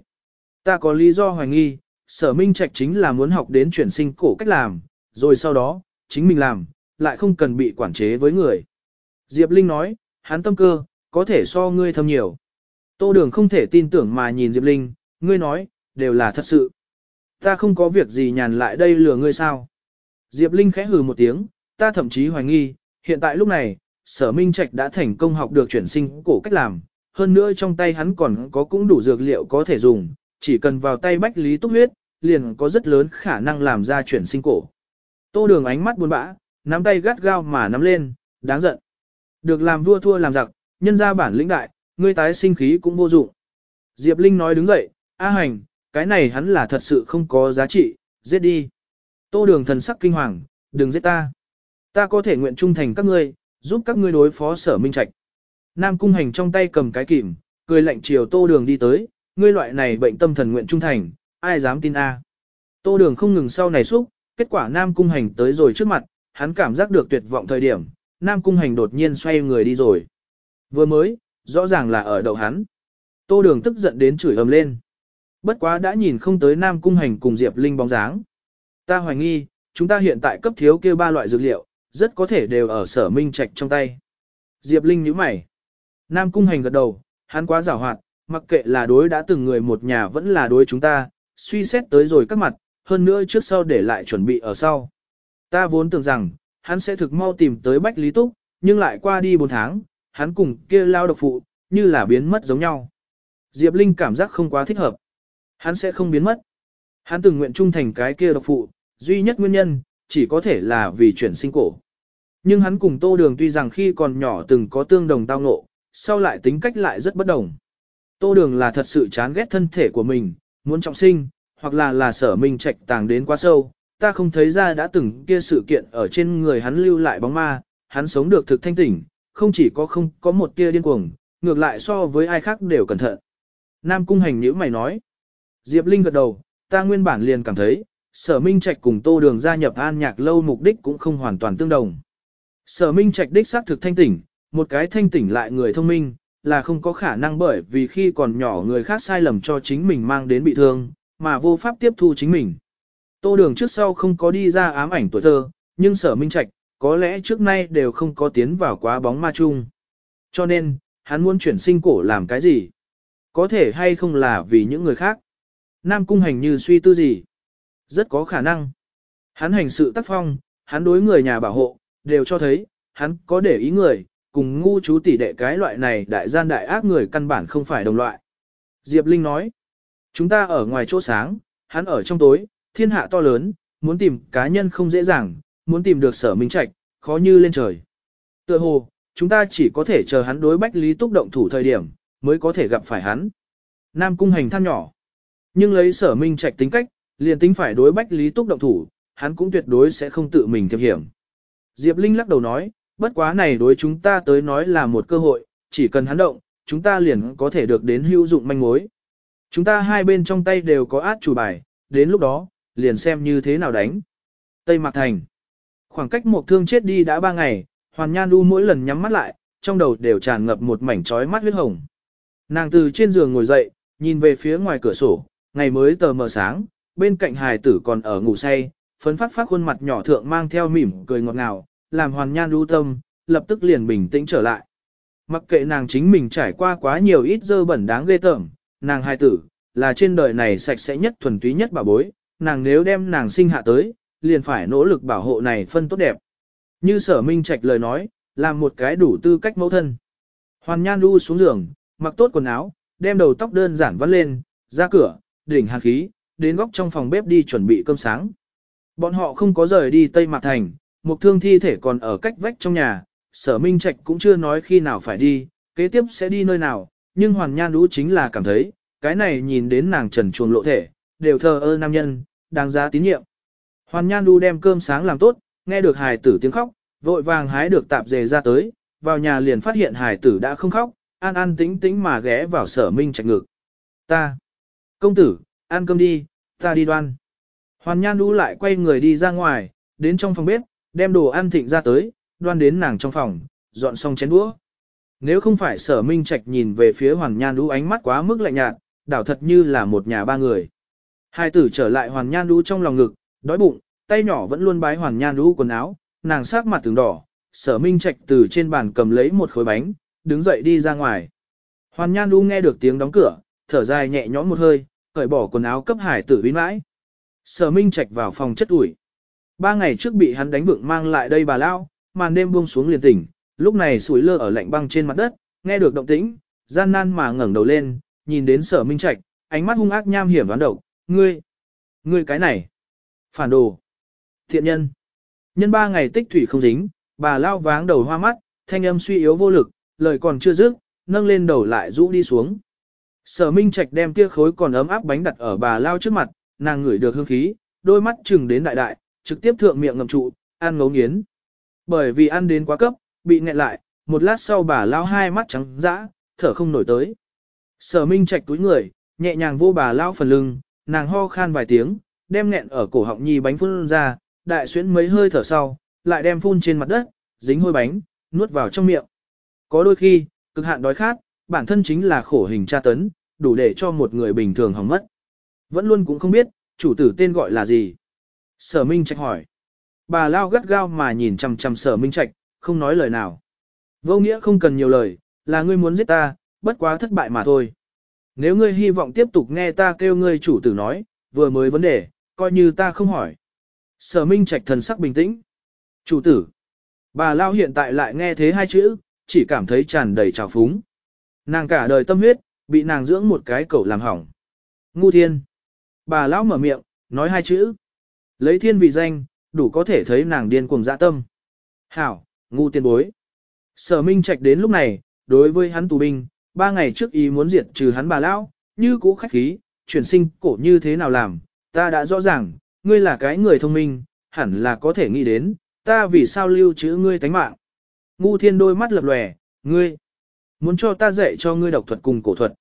Ta có lý do hoài nghi, sở minh trạch chính là muốn học đến chuyển sinh cổ cách làm, rồi sau đó, chính mình làm, lại không cần bị quản chế với người. Diệp Linh nói, hắn tâm cơ, có thể so ngươi thâm nhiều. Tô Đường không thể tin tưởng mà nhìn Diệp Linh, ngươi nói, đều là thật sự. Ta không có việc gì nhàn lại đây lừa ngươi sao. Diệp Linh khẽ hừ một tiếng, ta thậm chí hoài nghi, hiện tại lúc này, sở minh trạch đã thành công học được chuyển sinh cổ cách làm, hơn nữa trong tay hắn còn có cũng đủ dược liệu có thể dùng, chỉ cần vào tay bách lý túc huyết, liền có rất lớn khả năng làm ra chuyển sinh cổ. Tô đường ánh mắt buồn bã, nắm tay gắt gao mà nắm lên, đáng giận. Được làm vua thua làm giặc, nhân ra bản lĩnh đại, ngươi tái sinh khí cũng vô dụng. Diệp Linh nói đứng dậy, A hành, cái này hắn là thật sự không có giá trị, giết đi. Tô đường thần sắc kinh hoàng, đừng giết ta. Ta có thể nguyện trung thành các ngươi, giúp các ngươi đối phó sở minh trạch. Nam cung hành trong tay cầm cái kìm, cười lạnh chiều tô đường đi tới, ngươi loại này bệnh tâm thần nguyện trung thành, ai dám tin a? Tô đường không ngừng sau này xúc, kết quả Nam cung hành tới rồi trước mặt, hắn cảm giác được tuyệt vọng thời điểm, Nam cung hành đột nhiên xoay người đi rồi. Vừa mới, rõ ràng là ở đầu hắn. Tô đường tức giận đến chửi ầm lên. Bất quá đã nhìn không tới Nam cung hành cùng Diệp Linh bóng dáng. Ta hoài nghi, chúng ta hiện tại cấp thiếu kia ba loại dược liệu, rất có thể đều ở sở minh trạch trong tay. Diệp Linh nhíu mày. Nam cung hành gật đầu, hắn quá giảo hoạt, mặc kệ là đối đã từng người một nhà vẫn là đối chúng ta, suy xét tới rồi các mặt, hơn nữa trước sau để lại chuẩn bị ở sau. Ta vốn tưởng rằng, hắn sẽ thực mau tìm tới Bách Lý Túc, nhưng lại qua đi 4 tháng, hắn cùng kia lao độc phụ, như là biến mất giống nhau. Diệp Linh cảm giác không quá thích hợp. Hắn sẽ không biến mất. Hắn từng nguyện trung thành cái kia độc phụ, duy nhất nguyên nhân, chỉ có thể là vì chuyển sinh cổ. Nhưng hắn cùng Tô Đường tuy rằng khi còn nhỏ từng có tương đồng tao ngộ, sau lại tính cách lại rất bất đồng. Tô Đường là thật sự chán ghét thân thể của mình, muốn trọng sinh, hoặc là là sở mình trạch tàng đến quá sâu, ta không thấy ra đã từng kia sự kiện ở trên người hắn lưu lại bóng ma, hắn sống được thực thanh tỉnh, không chỉ có không có một tia điên cuồng, ngược lại so với ai khác đều cẩn thận. Nam cung hành nhữ mày nói. Diệp Linh gật đầu, ta nguyên bản liền cảm thấy, sở minh trạch cùng tô đường gia nhập an nhạc lâu mục đích cũng không hoàn toàn tương đồng. Sở minh trạch đích xác thực thanh tỉnh, một cái thanh tỉnh lại người thông minh, là không có khả năng bởi vì khi còn nhỏ người khác sai lầm cho chính mình mang đến bị thương, mà vô pháp tiếp thu chính mình. Tô đường trước sau không có đi ra ám ảnh tuổi thơ, nhưng sở minh trạch, có lẽ trước nay đều không có tiến vào quá bóng ma chung. Cho nên, hắn muốn chuyển sinh cổ làm cái gì? Có thể hay không là vì những người khác? Nam cung hành như suy tư gì? Rất có khả năng. Hắn hành sự tác phong, hắn đối người nhà bảo hộ, đều cho thấy, hắn có để ý người, cùng ngu chú tỷ đệ cái loại này đại gian đại ác người căn bản không phải đồng loại. Diệp Linh nói, chúng ta ở ngoài chỗ sáng, hắn ở trong tối, thiên hạ to lớn, muốn tìm cá nhân không dễ dàng, muốn tìm được sở minh trạch, khó như lên trời. Tựa hồ, chúng ta chỉ có thể chờ hắn đối bách lý túc động thủ thời điểm, mới có thể gặp phải hắn. Nam cung hành than nhỏ. Nhưng lấy sở minh trạch tính cách, liền tính phải đối bách lý túc động thủ, hắn cũng tuyệt đối sẽ không tự mình thiệp hiểm. Diệp Linh lắc đầu nói, bất quá này đối chúng ta tới nói là một cơ hội, chỉ cần hắn động, chúng ta liền có thể được đến hữu dụng manh mối. Chúng ta hai bên trong tay đều có át chủ bài, đến lúc đó, liền xem như thế nào đánh. Tây Mạc Thành Khoảng cách một thương chết đi đã ba ngày, Hoàn Nhan Du mỗi lần nhắm mắt lại, trong đầu đều tràn ngập một mảnh trói mắt huyết hồng. Nàng từ trên giường ngồi dậy, nhìn về phía ngoài cửa sổ, ngày mới tờ mờ sáng, bên cạnh hài tử còn ở ngủ say, phấn phát phát khuôn mặt nhỏ thượng mang theo mỉm cười ngọt ngào, làm Hoàn Nhan Du tâm, lập tức liền bình tĩnh trở lại. Mặc kệ nàng chính mình trải qua quá nhiều ít dơ bẩn đáng ghê tởm, nàng hài tử, là trên đời này sạch sẽ nhất thuần túy nhất bà bối, nàng nếu đem nàng sinh hạ tới, liền phải nỗ lực bảo hộ này phân tốt đẹp. Như sở minh trạch lời nói, làm một cái đủ tư cách mẫu thân. Hoàn Nhan đu xuống giường, mặc tốt quần áo, đem đầu tóc đơn giản vắt lên, ra cửa, đỉnh hạt khí, đến góc trong phòng bếp đi chuẩn bị cơm sáng. Bọn họ không có rời đi Tây Mạc Thành, một thương thi thể còn ở cách vách trong nhà, sở minh trạch cũng chưa nói khi nào phải đi, kế tiếp sẽ đi nơi nào, nhưng Hoàn Nhan đu chính là cảm thấy, cái này nhìn đến nàng trần chuồng lộ thể, đều thờ ơ nam nhân, đáng giá tín nhiệm. Hoàn Nhan Du đem cơm sáng làm tốt, nghe được hài tử tiếng khóc, vội vàng hái được tạp dề ra tới, vào nhà liền phát hiện hài tử đã không khóc, an an tĩnh tĩnh mà ghé vào sở minh trạch ngực. Ta! Công tử, ăn cơm đi, ta đi đoan. Hoàn Nhan Du lại quay người đi ra ngoài, đến trong phòng bếp, đem đồ ăn thịnh ra tới, đoan đến nàng trong phòng, dọn xong chén đũa. Nếu không phải sở minh trạch nhìn về phía Hoàn Nhan Du ánh mắt quá mức lạnh nhạt, đảo thật như là một nhà ba người. Hai tử trở lại Hoàn Nhan đu trong lòng ngực, đói bụng, tay nhỏ vẫn luôn bái Hoàn Nhan đu quần áo, nàng sắc mặt từng đỏ, sở minh trạch từ trên bàn cầm lấy một khối bánh, đứng dậy đi ra ngoài. Hoàn Nhan đu nghe được tiếng đóng cửa, thở dài nhẹ nhõm một hơi, cởi bỏ quần áo cấp hải tử vinh mãi. Sở minh trạch vào phòng chất ủi. Ba ngày trước bị hắn đánh vượng mang lại đây bà lao, màn đêm buông xuống liền tỉnh, lúc này sủi lơ ở lạnh băng trên mặt đất, nghe được động tĩnh, gian nan mà ngẩng đầu lên, nhìn đến sở minh trạch, ánh mắt hung ác nham hiểm đoán độc, ngươi, ngươi cái này, phản đồ, thiện nhân. Nhân ba ngày tích thủy không dính, bà lao váng đầu hoa mắt, thanh âm suy yếu vô lực, lời còn chưa dứt, nâng lên đầu lại rũ đi xuống. Sở Minh Trạch đem kia khối còn ấm áp bánh đặt ở bà lao trước mặt, nàng ngửi được hương khí, đôi mắt chừng đến đại đại, trực tiếp thượng miệng ngậm trụ, ăn ngấu nghiến. Bởi vì ăn đến quá cấp, bị nghẹn lại, một lát sau bà lao hai mắt trắng dã, thở không nổi tới. Sở Minh Trạch túi người, nhẹ nhàng vô bà lao phần lưng, nàng ho khan vài tiếng, đem nghẹn ở cổ họng nhi bánh phun ra, đại xuyến mấy hơi thở sau, lại đem phun trên mặt đất, dính hôi bánh, nuốt vào trong miệng. Có đôi khi, cực hạn đói khát, bản thân chính là khổ hình tra tấn, đủ để cho một người bình thường hỏng mất. Vẫn luôn cũng không biết, chủ tử tên gọi là gì. Sở Minh Trạch hỏi. Bà lao gắt gao mà nhìn chằm chằm sở Minh Trạch, không nói lời nào. Vô nghĩa không cần nhiều lời, là ngươi muốn giết ta, bất quá thất bại mà thôi. Nếu ngươi hy vọng tiếp tục nghe ta kêu ngươi chủ tử nói, vừa mới vấn đề, coi như ta không hỏi. Sở Minh Trạch thần sắc bình tĩnh. Chủ tử. Bà Lao hiện tại lại nghe thế hai chữ, chỉ cảm thấy tràn đầy trào phúng. Nàng cả đời tâm huyết, bị nàng dưỡng một cái cẩu làm hỏng. Ngu thiên. Bà lão mở miệng, nói hai chữ. Lấy thiên vì danh, đủ có thể thấy nàng điên cuồng dạ tâm. Hảo, ngu tiên bối. Sở Minh Trạch đến lúc này, đối với hắn tù binh, ba ngày trước ý muốn diệt trừ hắn bà lão, như cũ khách khí, chuyển sinh cổ như thế nào làm, ta đã rõ ràng, ngươi là cái người thông minh, hẳn là có thể nghĩ đến, ta vì sao lưu trữ ngươi tánh mạng. Ngu thiên đôi mắt lập lòe, ngươi, muốn cho ta dạy cho ngươi độc thuật cùng cổ thuật.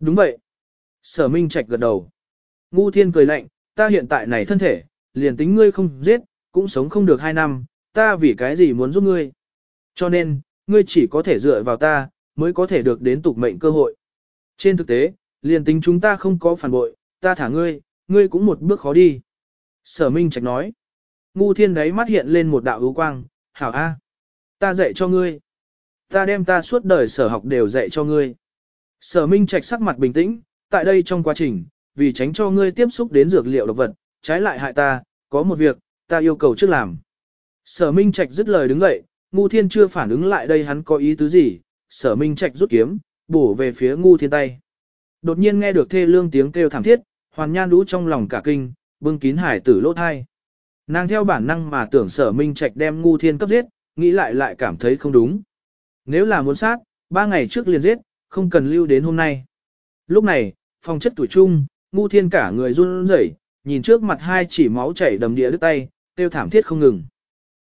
Đúng vậy. Sở Minh Trạch gật đầu. Ngu thiên cười lạnh, ta hiện tại này thân thể, liền tính ngươi không giết, cũng sống không được hai năm, ta vì cái gì muốn giúp ngươi. Cho nên, ngươi chỉ có thể dựa vào ta, mới có thể được đến tục mệnh cơ hội. Trên thực tế, liền tính chúng ta không có phản bội, ta thả ngươi, ngươi cũng một bước khó đi. Sở Minh Trạch nói. Ngu thiên đấy mắt hiện lên một đạo ưu quang, hảo A. Ta dạy cho ngươi. Ta đem ta suốt đời sở học đều dạy cho ngươi. Sở Minh Trạch sắc mặt bình tĩnh, tại đây trong quá trình, vì tránh cho ngươi tiếp xúc đến dược liệu độc vật, trái lại hại ta, có một việc, ta yêu cầu trước làm. Sở Minh Trạch dứt lời đứng dậy, Ngu Thiên chưa phản ứng lại đây hắn có ý tứ gì, Sở Minh Trạch rút kiếm, bổ về phía Ngu Thiên tay. Đột nhiên nghe được thê lương tiếng kêu thảm thiết, Hoàn Nhan đũ trong lòng cả kinh, bưng kín hải tử lỗ thai. Nàng theo bản năng mà tưởng Sở Minh Trạch đem Ngu Thiên cấp giết, nghĩ lại lại cảm thấy không đúng. Nếu là muốn sát, ba ngày trước liền giết, không cần lưu đến hôm nay. Lúc này, phòng chất tuổi trung, ngu thiên cả người run rẩy, nhìn trước mặt hai chỉ máu chảy đầm địa đứt tay, tiêu thảm thiết không ngừng.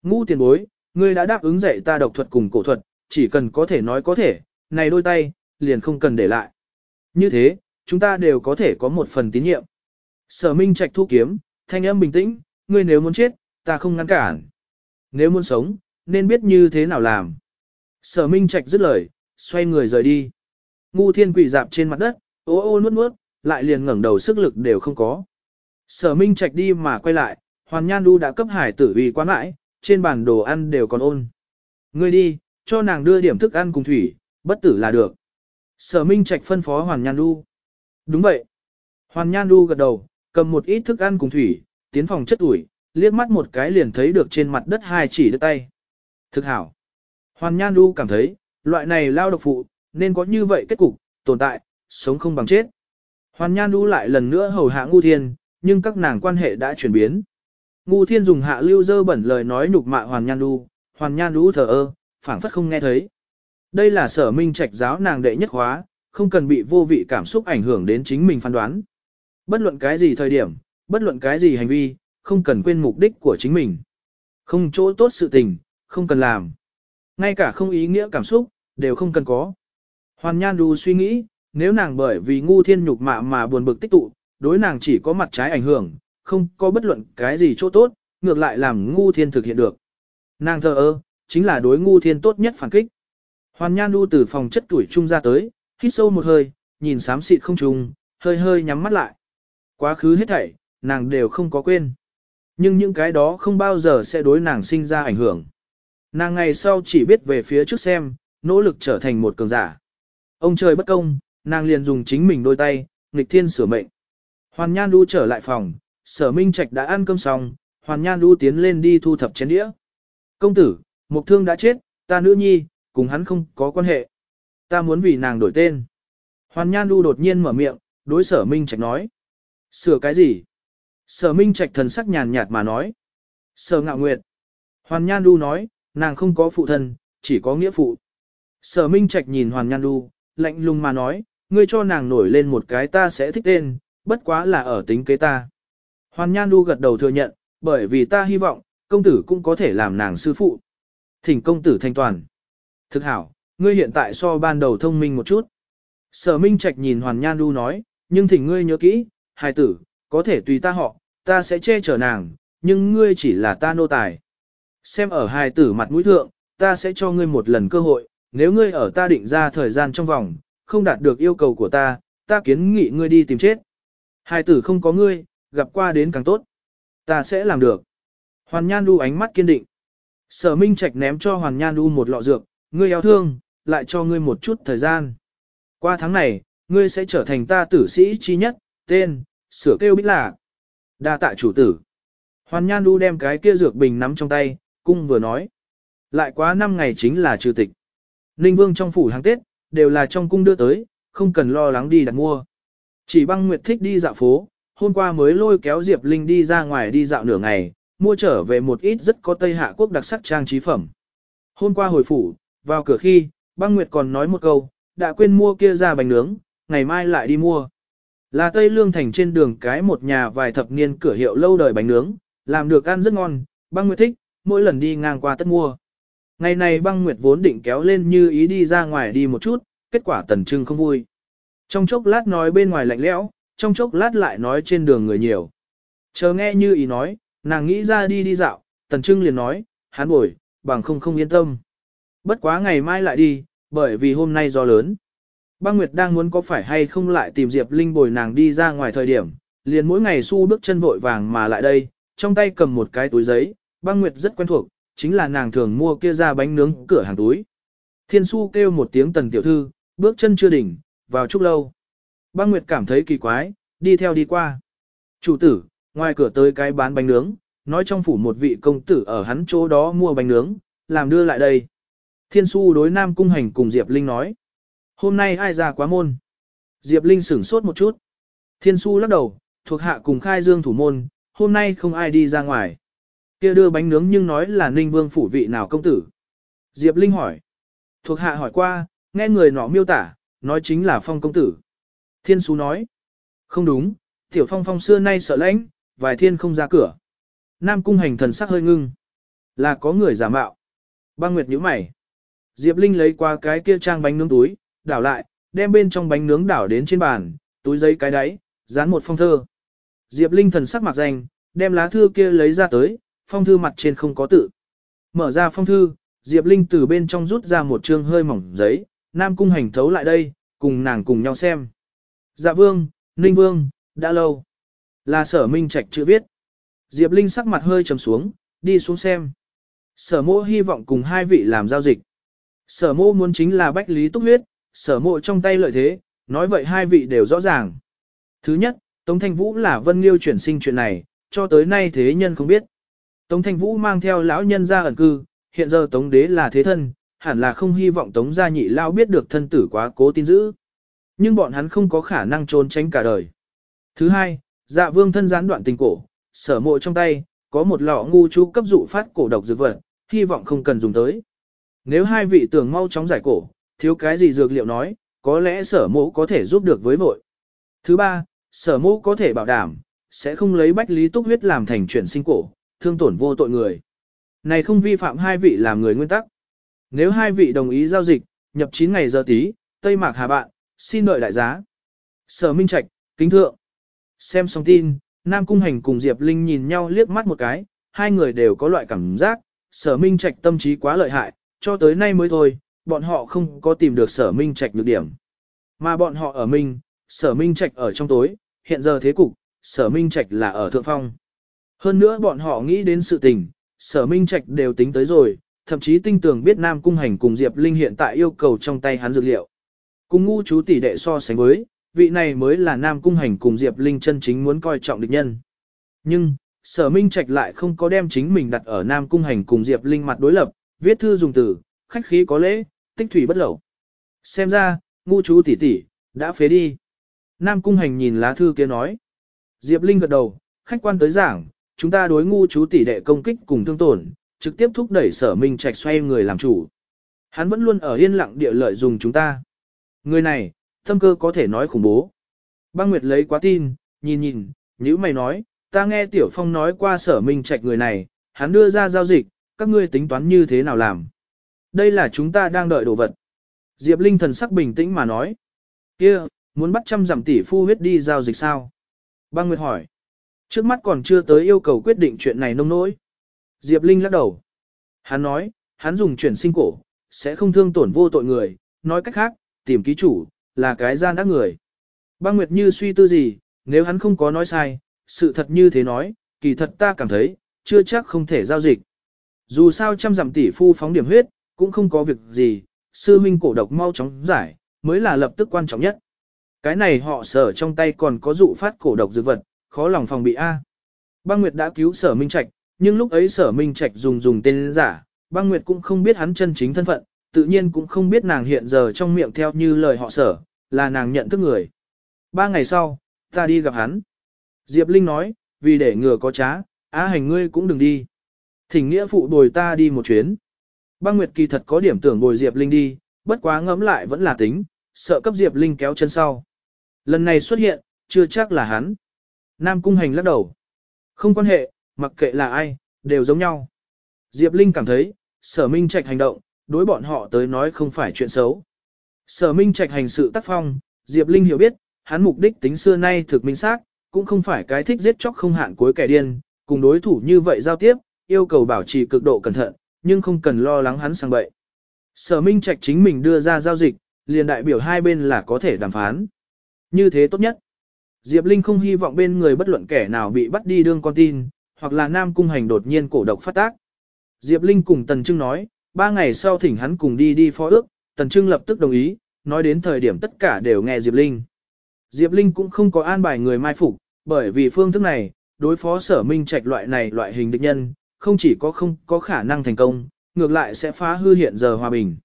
Ngu tiền bối, ngươi đã đáp ứng dạy ta độc thuật cùng cổ thuật, chỉ cần có thể nói có thể, này đôi tay, liền không cần để lại. Như thế, chúng ta đều có thể có một phần tín nhiệm. Sở Minh Trạch thu kiếm, thanh âm bình tĩnh, ngươi nếu muốn chết, ta không ngăn cản. Nếu muốn sống, nên biết như thế nào làm. Sở Minh Trạch dứt lời, xoay người rời đi. Ngu thiên quỷ dạp trên mặt đất, ô ô nuốt nuốt, lại liền ngẩng đầu sức lực đều không có. Sở Minh Trạch đi mà quay lại, Hoàn Nhan Du đã cấp hải tử vì quan mãi, trên bàn đồ ăn đều còn ôn. Ngươi đi, cho nàng đưa điểm thức ăn cùng thủy, bất tử là được. Sở Minh Trạch phân phó Hoàn Nhan Du. Đúng vậy. Hoàn Nhan Du gật đầu, cầm một ít thức ăn cùng thủy, tiến phòng chất ủi, liếc mắt một cái liền thấy được trên mặt đất hai chỉ đứt tay. Thực hảo. Hoàn Nhan Du cảm thấy, loại này lao độc phụ, nên có như vậy kết cục, tồn tại, sống không bằng chết. Hoàn Nhan Du lại lần nữa hầu hạ Ngu Thiên, nhưng các nàng quan hệ đã chuyển biến. Ngu Thiên dùng hạ lưu dơ bẩn lời nói nhục mạ Hoàn Nhan Du, Hoàn Nhan Du thờ ơ, phảng phất không nghe thấy. Đây là sở minh trạch giáo nàng đệ nhất khóa, không cần bị vô vị cảm xúc ảnh hưởng đến chính mình phán đoán. Bất luận cái gì thời điểm, bất luận cái gì hành vi, không cần quên mục đích của chính mình. Không chỗ tốt sự tình, không cần làm. Ngay cả không ý nghĩa cảm xúc, đều không cần có. Hoàn Nhan Đu suy nghĩ, nếu nàng bởi vì ngu thiên nhục mạ mà buồn bực tích tụ, đối nàng chỉ có mặt trái ảnh hưởng, không có bất luận cái gì chỗ tốt, ngược lại làm ngu thiên thực hiện được. Nàng thờ ơ, chính là đối ngu thiên tốt nhất phản kích. Hoàn Nhan Du từ phòng chất tuổi trung ra tới, hít sâu một hơi, nhìn xám xịt không trùng, hơi hơi nhắm mắt lại. Quá khứ hết thảy, nàng đều không có quên. Nhưng những cái đó không bao giờ sẽ đối nàng sinh ra ảnh hưởng. Nàng ngày sau chỉ biết về phía trước xem, nỗ lực trở thành một cường giả. Ông trời bất công, nàng liền dùng chính mình đôi tay, nghịch thiên sửa mệnh. Hoàn Nhan Du trở lại phòng, sở minh trạch đã ăn cơm xong, Hoàn Nhan Du tiến lên đi thu thập chén đĩa. Công tử, Mục Thương đã chết, ta nữ nhi, cùng hắn không có quan hệ. Ta muốn vì nàng đổi tên. Hoàn Nhan Du đột nhiên mở miệng, đối sở minh trạch nói. Sửa cái gì? Sở minh trạch thần sắc nhàn nhạt mà nói. Sở ngạo nguyệt. Hoàn Nhan Du nói, nàng không có phụ thân, chỉ có nghĩa phụ. Sở minh trạch nhìn Hoàn Nhan Du, lạnh lùng mà nói, ngươi cho nàng nổi lên một cái ta sẽ thích tên, bất quá là ở tính kế ta. Hoàn Nhan Du gật đầu thừa nhận, bởi vì ta hy vọng, công tử cũng có thể làm nàng sư phụ. Thỉnh công tử thanh toàn. Thực hảo, ngươi hiện tại so ban đầu thông minh một chút. Sở Minh Trạch nhìn Hoàn Nhan Du nói, nhưng thỉnh ngươi nhớ kỹ, hài tử, có thể tùy ta họ, ta sẽ che chở nàng, nhưng ngươi chỉ là ta nô tài. Xem ở hài tử mặt mũi thượng, ta sẽ cho ngươi một lần cơ hội, nếu ngươi ở ta định ra thời gian trong vòng, không đạt được yêu cầu của ta, ta kiến nghị ngươi đi tìm chết. Hài tử không có ngươi, gặp qua đến càng tốt. Ta sẽ làm được. Hoàn Nhan Du ánh mắt kiên định. Sở Minh Trạch ném cho Hoàn Nhan Du một lọ dược, ngươi eo thương, lại cho ngươi một chút thời gian. Qua tháng này, ngươi sẽ trở thành ta tử sĩ chi nhất, tên, sửa kêu bích là. Đa tạ chủ tử. Hoàn Nhan Du đem cái kia dược bình nắm trong tay, cung vừa nói. Lại quá 5 ngày chính là trừ tịch. Ninh Vương trong phủ hàng Tết, đều là trong cung đưa tới, không cần lo lắng đi đặt mua. Chỉ băng nguyệt thích đi dạo phố, hôm qua mới lôi kéo Diệp Linh đi ra ngoài đi dạo nửa ngày, mua trở về một ít rất có Tây Hạ Quốc đặc sắc trang trí phẩm. Hôm qua hồi phủ, vào cửa khi, băng nguyệt còn nói một câu, đã quên mua kia ra bánh nướng, ngày mai lại đi mua. Là Tây Lương Thành trên đường cái một nhà vài thập niên cửa hiệu lâu đời bánh nướng, làm được ăn rất ngon, băng nguyệt thích, mỗi lần đi ngang qua tất mua. Ngày này băng nguyệt vốn định kéo lên như ý đi ra ngoài đi một chút, kết quả tần trưng không vui. Trong chốc lát nói bên ngoài lạnh lẽo, trong chốc lát lại nói trên đường người nhiều. Chờ nghe như ý nói, nàng nghĩ ra đi đi dạo, tần trưng liền nói, hắn bồi, bằng không không yên tâm. Bất quá ngày mai lại đi, bởi vì hôm nay gió lớn. Băng Nguyệt đang muốn có phải hay không lại tìm Diệp Linh bồi nàng đi ra ngoài thời điểm, liền mỗi ngày su bước chân vội vàng mà lại đây, trong tay cầm một cái túi giấy, băng Nguyệt rất quen thuộc, chính là nàng thường mua kia ra bánh nướng cửa hàng túi. Thiên su kêu một tiếng tần tiểu thư, bước chân chưa đỉnh, vào chúc lâu. Băng Nguyệt cảm thấy kỳ quái, đi theo đi qua. Chủ tử, ngoài cửa tới cái bán bánh nướng, nói trong phủ một vị công tử ở hắn chỗ đó mua bánh nướng, làm đưa lại đây. Thiên su đối Nam Cung Hành cùng Diệp Linh nói. Hôm nay ai ra quá môn? Diệp Linh sửng sốt một chút. Thiên su lắc đầu, thuộc hạ cùng khai dương thủ môn, hôm nay không ai đi ra ngoài. kia đưa bánh nướng nhưng nói là Ninh Vương phủ vị nào công tử. Diệp Linh hỏi. Thuộc hạ hỏi qua, nghe người nọ miêu tả, nói chính là phong công tử. Thiên su nói. Không đúng, tiểu phong phong xưa nay sợ lãnh, vài thiên không ra cửa. Nam cung hành thần sắc hơi ngưng. Là có người giả mạo. Băng Nguyệt nhíu mày. Diệp Linh lấy qua cái kia trang bánh nướng túi, đảo lại, đem bên trong bánh nướng đảo đến trên bàn, túi giấy cái đáy, dán một phong thơ. Diệp Linh thần sắc mặc danh, đem lá thư kia lấy ra tới, phong thư mặt trên không có tự. Mở ra phong thư, Diệp Linh từ bên trong rút ra một chương hơi mỏng giấy, Nam Cung hành thấu lại đây, cùng nàng cùng nhau xem. Dạ vương, Ninh vương, đã lâu. Là sở minh trạch chữ viết. Diệp Linh sắc mặt hơi trầm xuống, đi xuống xem. Sở mô hy vọng cùng hai vị làm giao dịch. Sở mô muốn chính là bách lý túc huyết, sở mộ trong tay lợi thế, nói vậy hai vị đều rõ ràng. Thứ nhất, Tống Thanh Vũ là Vân Liêu chuyển sinh chuyện này, cho tới nay thế nhân không biết. Tống Thanh Vũ mang theo lão nhân ra ẩn cư, hiện giờ Tống Đế là thế thân, hẳn là không hy vọng Tống gia nhị lao biết được thân tử quá cố tin giữ. Nhưng bọn hắn không có khả năng trốn tránh cả đời. Thứ hai, dạ vương thân gián đoạn tình cổ, sở mộ trong tay, có một lọ ngu chú cấp dụ phát cổ độc dược vật, hy vọng không cần dùng tới. Nếu hai vị tưởng mau chóng giải cổ, thiếu cái gì dược liệu nói, có lẽ sở mộ có thể giúp được với vội. Thứ ba, sở mộ có thể bảo đảm, sẽ không lấy bách lý túc huyết làm thành chuyển sinh cổ, thương tổn vô tội người. Này không vi phạm hai vị làm người nguyên tắc. Nếu hai vị đồng ý giao dịch, nhập 9 ngày giờ tí, Tây Mạc Hà bạn, xin đợi đại giá. Sở Minh Trạch, kính thượng. Xem xong tin, Nam Cung Hành cùng Diệp Linh nhìn nhau liếc mắt một cái, hai người đều có loại cảm giác, sở Minh Trạch tâm trí quá lợi hại, cho tới nay mới thôi, bọn họ không có tìm được sở Minh Trạch nhược điểm. Mà bọn họ ở Minh, sở Minh Trạch ở trong tối, hiện giờ thế cục, sở Minh Trạch là ở thượng phong. Hơn nữa bọn họ nghĩ đến sự tình, sở Minh Trạch đều tính tới rồi, thậm chí tinh tường biết Nam Cung Hành cùng Diệp Linh hiện tại yêu cầu trong tay hắn dược liệu. Cùng ngu chú tỷ đệ so sánh với, vị này mới là Nam Cung Hành cùng Diệp Linh chân chính muốn coi trọng địch nhân. Nhưng, sở Minh Trạch lại không có đem chính mình đặt ở Nam Cung Hành cùng Diệp Linh mặt đối lập, viết thư dùng từ, khách khí có lễ, tích thủy bất lẩu. Xem ra, ngu chú tỷ tỷ đã phế đi. Nam Cung Hành nhìn lá thư kia nói. Diệp Linh gật đầu, khách quan tới giảng, chúng ta đối ngu chú tỷ đệ công kích cùng thương tổn, trực tiếp thúc đẩy sở minh trạch xoay người làm chủ. Hắn vẫn luôn ở yên lặng địa lợi dùng chúng ta. Người này, tâm cơ có thể nói khủng bố. Băng Nguyệt lấy quá tin, nhìn nhìn, như mày nói, ta nghe Tiểu Phong nói qua sở minh trạch người này, hắn đưa ra giao dịch, các ngươi tính toán như thế nào làm. Đây là chúng ta đang đợi đồ vật. Diệp Linh thần sắc bình tĩnh mà nói. kia muốn bắt trăm giảm tỷ phu huyết đi giao dịch sao? Băng Nguyệt hỏi. Trước mắt còn chưa tới yêu cầu quyết định chuyện này nông nỗi. Diệp Linh lắc đầu. Hắn nói, hắn dùng chuyển sinh cổ, sẽ không thương tổn vô tội người, nói cách khác, tìm ký chủ, là cái gian ác người. Băng Nguyệt như suy tư gì, nếu hắn không có nói sai, sự thật như thế nói, kỳ thật ta cảm thấy, chưa chắc không thể giao dịch. Dù sao trăm dặm tỷ phu phóng điểm huyết, cũng không có việc gì, sư minh cổ độc mau chóng giải, mới là lập tức quan trọng nhất. Cái này họ sở trong tay còn có dụ phát cổ độc dược vật, khó lòng phòng bị A. Băng Nguyệt đã cứu sở minh trạch, nhưng lúc ấy sở minh trạch dùng dùng tên giả, băng Nguyệt cũng không biết hắn chân chính thân phận, tự nhiên cũng không biết nàng hiện giờ trong miệng theo như lời họ sở, là nàng nhận thức người. Ba ngày sau, ta đi gặp hắn. Diệp Linh nói, vì để ngừa có trá, á hành ngươi cũng đừng đi. Thỉnh nghĩa phụ bồi ta đi một chuyến. Băng Nguyệt kỳ thật có điểm tưởng bồi Diệp Linh đi, bất quá ngẫm lại vẫn là tính, sợ cấp Diệp Linh kéo chân sau. Lần này xuất hiện, chưa chắc là hắn. Nam Cung Hành lắc đầu. Không quan hệ, mặc kệ là ai, đều giống nhau. Diệp Linh cảm thấy, sở minh trạch hành động, đối bọn họ tới nói không phải chuyện xấu. Sở minh trạch hành sự tác phong, Diệp Linh hiểu biết, hắn mục đích tính xưa nay thực minh xác, cũng không phải cái thích giết chóc không hạn cuối kẻ điên, cùng đối thủ như vậy giao tiếp, yêu cầu bảo trì cực độ cẩn thận, nhưng không cần lo lắng hắn sang bậy. Sở minh trạch chính mình đưa ra giao dịch, liền đại biểu hai bên là có thể đàm phán. Như thế tốt nhất. Diệp Linh không hy vọng bên người bất luận kẻ nào bị bắt đi đương con tin, hoặc là Nam Cung Hành đột nhiên cổ độc phát tác. Diệp Linh cùng Tần Trưng nói, ba ngày sau thỉnh hắn cùng đi đi phó ước, Tần Trưng lập tức đồng ý, nói đến thời điểm tất cả đều nghe Diệp Linh. Diệp Linh cũng không có an bài người mai phục, bởi vì phương thức này, đối phó sở minh trạch loại này loại hình địch nhân, không chỉ có không có khả năng thành công, ngược lại sẽ phá hư hiện giờ hòa bình.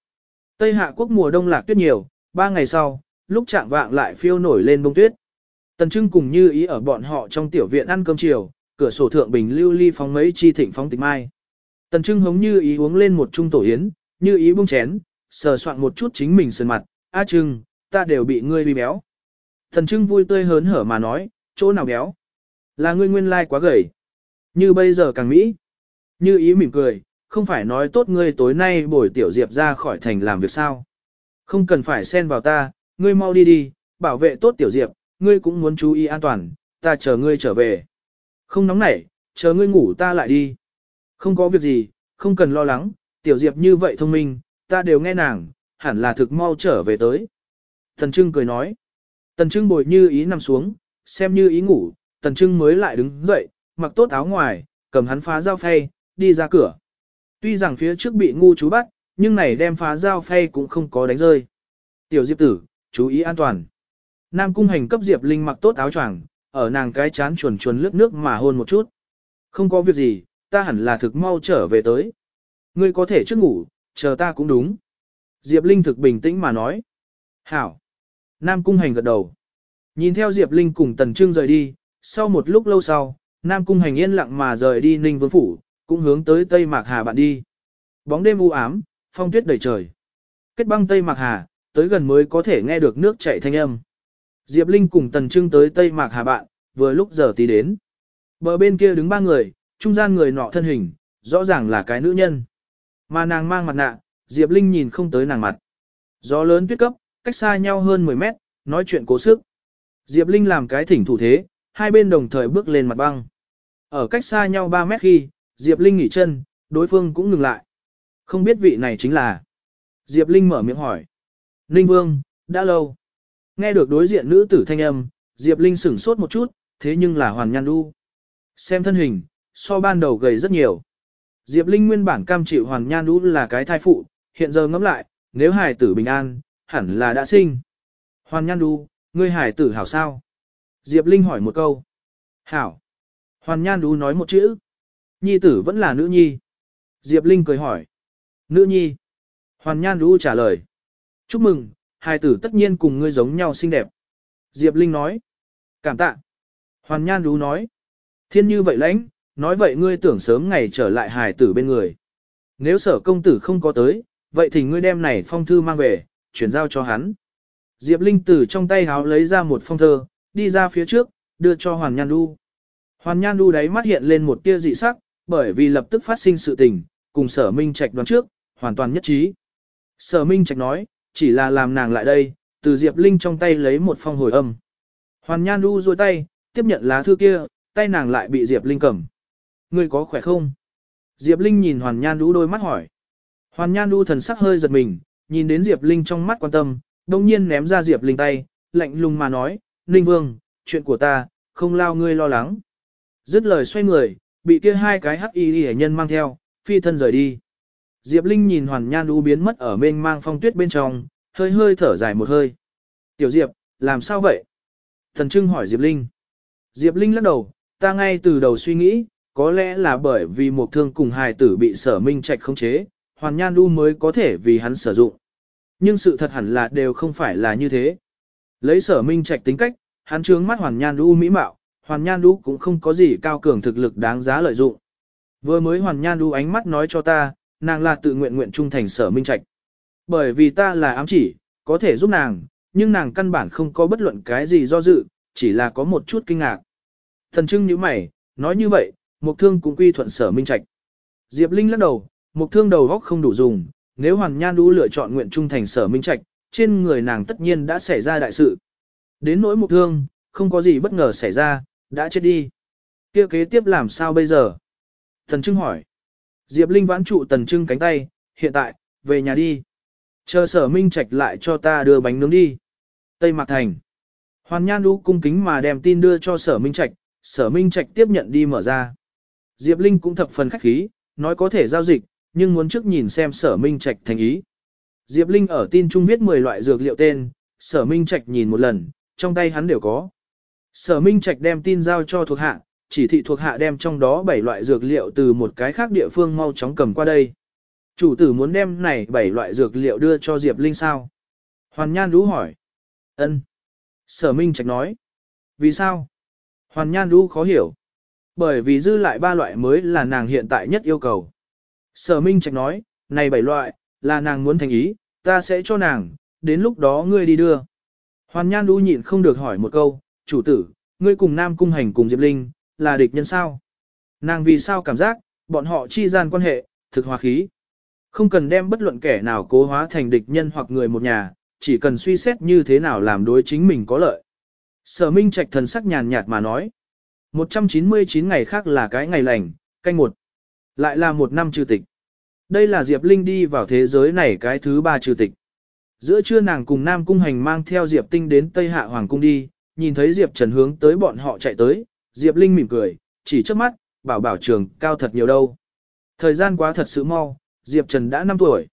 Tây Hạ quốc mùa đông lạc tuyết nhiều, ba ngày sau, lúc trạng vạng lại phiêu nổi lên bông tuyết. Tần Trưng cùng như ý ở bọn họ trong tiểu viện ăn cơm chiều, cửa sổ thượng bình lưu ly phóng mấy chi thịnh phóng tịch mai. Tần Trưng hống như ý uống lên một chung tổ yến, như ý buông chén, sờ soạn một chút chính mình sơn mặt, A Trưng, ta đều bị ngươi bị béo. Tần Trưng vui tươi hớn hở mà nói, chỗ nào béo? Là ngươi nguyên lai quá gầy. Như bây giờ càng mỹ. Như ý mỉm cười, không phải nói tốt ngươi tối nay bồi tiểu diệp ra khỏi thành làm việc sao. Không cần phải xen vào ta, ngươi mau đi đi, bảo vệ tốt tiểu diệp, ngươi cũng muốn chú ý an toàn, ta chờ ngươi trở về. Không nóng nảy, chờ ngươi ngủ ta lại đi. Không có việc gì, không cần lo lắng, tiểu diệp như vậy thông minh, ta đều nghe nàng, hẳn là thực mau trở về tới. Tần Trưng cười nói. Tần Trưng bồi như ý nằm xuống, xem như ý ngủ, Tần Trưng mới lại đứng dậy, mặc tốt áo ngoài, cầm hắn phá dao phay, đi ra cửa. Tuy rằng phía trước bị ngu chú bắt, nhưng này đem phá dao phay cũng không có đánh rơi. Tiểu Diệp tử, chú ý an toàn. Nam cung hành cấp Diệp Linh mặc tốt áo choàng, ở nàng cái chán chuồn chuồn lướt nước mà hôn một chút. Không có việc gì, ta hẳn là thực mau trở về tới. Ngươi có thể trước ngủ, chờ ta cũng đúng. Diệp Linh thực bình tĩnh mà nói. Hảo. Nam cung hành gật đầu. Nhìn theo Diệp Linh cùng Tần Trương rời đi, sau một lúc lâu sau, Nam cung hành yên lặng mà rời đi Ninh Vương Phủ, cũng hướng tới Tây Mạc Hà bạn đi. Bóng đêm u ám, phong tuyết đầy trời. Kết băng Tây Mạc Hà, tới gần mới có thể nghe được nước chảy thanh âm. Diệp Linh cùng Tần Trưng tới Tây Mạc Hà bạn, vừa lúc giờ tí đến. Bờ bên kia đứng ba người, trung gian người nọ thân hình, rõ ràng là cái nữ nhân. Mà nàng mang mặt nạ, Diệp Linh nhìn không tới nàng mặt. Gió lớn tuyết cấp, cách xa nhau hơn 10 mét, nói chuyện cố sức. Diệp Linh làm cái thỉnh thủ thế, hai bên đồng thời bước lên mặt băng. Ở cách xa nhau 3 mét khi, Diệp Linh nghỉ chân, đối phương cũng ngừng lại. Không biết vị này chính là. Diệp Linh mở miệng hỏi. Ninh Vương, đã lâu. Nghe được đối diện nữ tử thanh âm, Diệp Linh sửng sốt một chút, thế nhưng là Hoàn Nhan Du. Xem thân hình, so ban đầu gầy rất nhiều. Diệp Linh nguyên bản cam chịu Hoàn Nhan Đu là cái thai phụ, hiện giờ ngẫm lại, nếu Hải tử bình an, hẳn là đã sinh. Hoàn Nhan Đu, ngươi Hải tử hảo sao? Diệp Linh hỏi một câu. Hảo. Hoàn Nhan Đu nói một chữ. Nhi tử vẫn là nữ nhi. Diệp Linh cười hỏi. Nữ nhi. Hoàn Nhan Đu trả lời. Chúc mừng, Hải tử tất nhiên cùng ngươi giống nhau xinh đẹp. Diệp Linh nói. Cảm tạ. Hoàn Nhan Đu nói. Thiên như vậy lãnh, nói vậy ngươi tưởng sớm ngày trở lại hài tử bên người. Nếu sở công tử không có tới, vậy thì ngươi đem này phong thư mang về, chuyển giao cho hắn. Diệp Linh từ trong tay háo lấy ra một phong thơ, đi ra phía trước, đưa cho Hoàn Nhan Du. Hoàn Nhan Du đáy mắt hiện lên một tia dị sắc, bởi vì lập tức phát sinh sự tình, cùng sở minh trạch đoán trước, hoàn toàn nhất trí. Sở minh trạch nói, chỉ là làm nàng lại đây, từ Diệp Linh trong tay lấy một phong hồi âm. Hoàn Nhan Du dôi tay, tiếp nhận lá thư kia, tay nàng lại bị Diệp Linh cầm. Ngươi có khỏe không? Diệp Linh nhìn Hoàn Nhan Đu đôi mắt hỏi. Hoàn Nhan Đu thần sắc hơi giật mình, nhìn đến Diệp Linh trong mắt quan tâm, đồng nhiên ném ra Diệp Linh tay, lạnh lùng mà nói, Linh Vương, chuyện của ta, không lao ngươi lo lắng. Dứt lời xoay người, bị kia hai cái hắc y hệ nhân mang theo, phi thân rời đi. Diệp Linh nhìn Hoàn Nhan Đu biến mất ở mênh mang phong tuyết bên trong, hơi hơi thở dài một hơi. Tiểu Diệp, làm sao vậy? Thần Trưng hỏi Diệp Linh. Diệp Linh lắc đầu, ta ngay từ đầu suy nghĩ, có lẽ là bởi vì một thương cùng hài tử bị sở minh trạch khống chế, Hoàn Nhan Du mới có thể vì hắn sử dụng. Nhưng sự thật hẳn là đều không phải là như thế. Lấy sở minh trạch tính cách, hắn trướng mắt Hoàn Nhan Du mỹ mạo, Hoàn Nhan Du cũng không có gì cao cường thực lực đáng giá lợi dụng. Vừa mới Hoàn Nhan Du ánh mắt nói cho ta, nàng là tự nguyện nguyện trung thành sở minh trạch. Bởi vì ta là ám chỉ, có thể giúp nàng, nhưng nàng căn bản không có bất luận cái gì do dự, chỉ là có một chút kinh ngạc. Thần trưng như mày, nói như vậy, Mục Thương cũng quy thuận sở minh trạch. Diệp Linh lắc đầu, Mục Thương đầu góc không đủ dùng, nếu Hoàn Nhan Du lựa chọn nguyện trung thành sở minh trạch, trên người nàng tất nhiên đã xảy ra đại sự. Đến nỗi Mục Thương, không có gì bất ngờ xảy ra, đã chết đi. Kia kế tiếp làm sao bây giờ? Tần Trưng hỏi. Diệp Linh vãn trụ Tần Trưng cánh tay, hiện tại, về nhà đi. Chờ sở minh trạch lại cho ta đưa bánh nướng đi. Tây Mạc Thành. Hoàn Nhan Đu cung kính mà đem tin đưa cho sở minh trạch, sở minh trạch tiếp nhận đi mở ra. Diệp Linh cũng thập phần khách khí, nói có thể giao dịch, nhưng muốn trước nhìn xem sở minh trạch thành ý. Diệp Linh ở tin trung viết 10 loại dược liệu tên, sở minh trạch nhìn một lần, trong tay hắn đều có. Sở minh trạch đem tin giao cho thuộc hạ, chỉ thị thuộc hạ đem trong đó 7 loại dược liệu từ một cái khác địa phương mau chóng cầm qua đây. Chủ tử muốn đem này 7 loại dược liệu đưa cho Diệp Linh sao? Hoàn Nhan Đũ hỏi. ân Sở Minh Trạch nói. Vì sao? Hoàn Nhan Đũ khó hiểu. Bởi vì dư lại ba loại mới là nàng hiện tại nhất yêu cầu. Sở Minh Trạch nói, này bảy loại, là nàng muốn thành ý, ta sẽ cho nàng, đến lúc đó ngươi đi đưa. Hoàn Nhan Đu nhịn không được hỏi một câu, chủ tử, ngươi cùng Nam Cung Hành cùng Diệp Linh, là địch nhân sao? Nàng vì sao cảm giác, bọn họ chi gian quan hệ, thực hòa khí. Không cần đem bất luận kẻ nào cố hóa thành địch nhân hoặc người một nhà, chỉ cần suy xét như thế nào làm đối chính mình có lợi. Sở Minh Trạch thần sắc nhàn nhạt mà nói. 199 ngày khác là cái ngày lành, canh một. Lại là một năm trừ tịch. Đây là Diệp Linh đi vào thế giới này cái thứ ba trừ tịch. Giữa trưa nàng cùng Nam Cung Hành mang theo Diệp Tinh đến Tây Hạ Hoàng Cung đi, nhìn thấy Diệp Trần hướng tới bọn họ chạy tới, Diệp Linh mỉm cười, chỉ trước mắt, bảo bảo trường cao thật nhiều đâu. Thời gian quá thật sự mau, Diệp Trần đã 5 tuổi.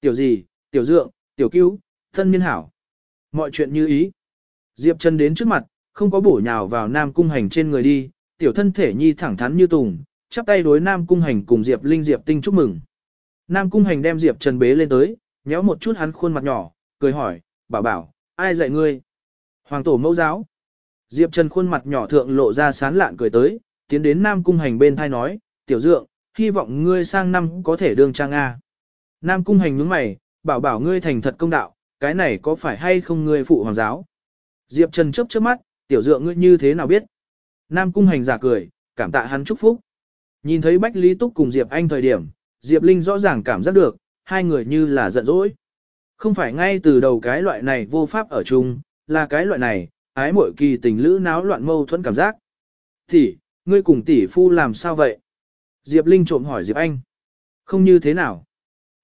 Tiểu gì, tiểu dượng, tiểu cứu, thân niên hảo. Mọi chuyện như ý. Diệp Trần đến trước mặt, không có bổ nhào vào Nam Cung Hành trên người đi, tiểu thân thể nhi thẳng thắn như tùng, chắp tay đối Nam Cung Hành cùng Diệp Linh Diệp Tinh chúc mừng. Nam Cung Hành đem Diệp Trần bế lên tới, nhéo một chút hắn khuôn mặt nhỏ, cười hỏi, bảo bảo, ai dạy ngươi? Hoàng tổ mẫu giáo. Diệp Trần khuôn mặt nhỏ thượng lộ ra sán lạn cười tới, tiến đến Nam Cung Hành bên thai nói, tiểu dượng, hy vọng ngươi sang năm có thể đương trang A. Nam Cung Hành nhướng mày, bảo bảo ngươi thành thật công đạo, cái này có phải hay không ngươi phụ hoàng giáo? Diệp Trần chớp chớp mắt, tiểu dượng ngươi như thế nào biết? Nam cung hành giả cười, cảm tạ hắn chúc phúc. Nhìn thấy Bách Lý Túc cùng Diệp Anh thời điểm, Diệp Linh rõ ràng cảm giác được, hai người như là giận dỗi. Không phải ngay từ đầu cái loại này vô pháp ở chung, là cái loại này, ái muội kỳ tình lữ náo loạn mâu thuẫn cảm giác. Tỷ, ngươi cùng tỷ phu làm sao vậy? Diệp Linh trộm hỏi Diệp Anh. Không như thế nào.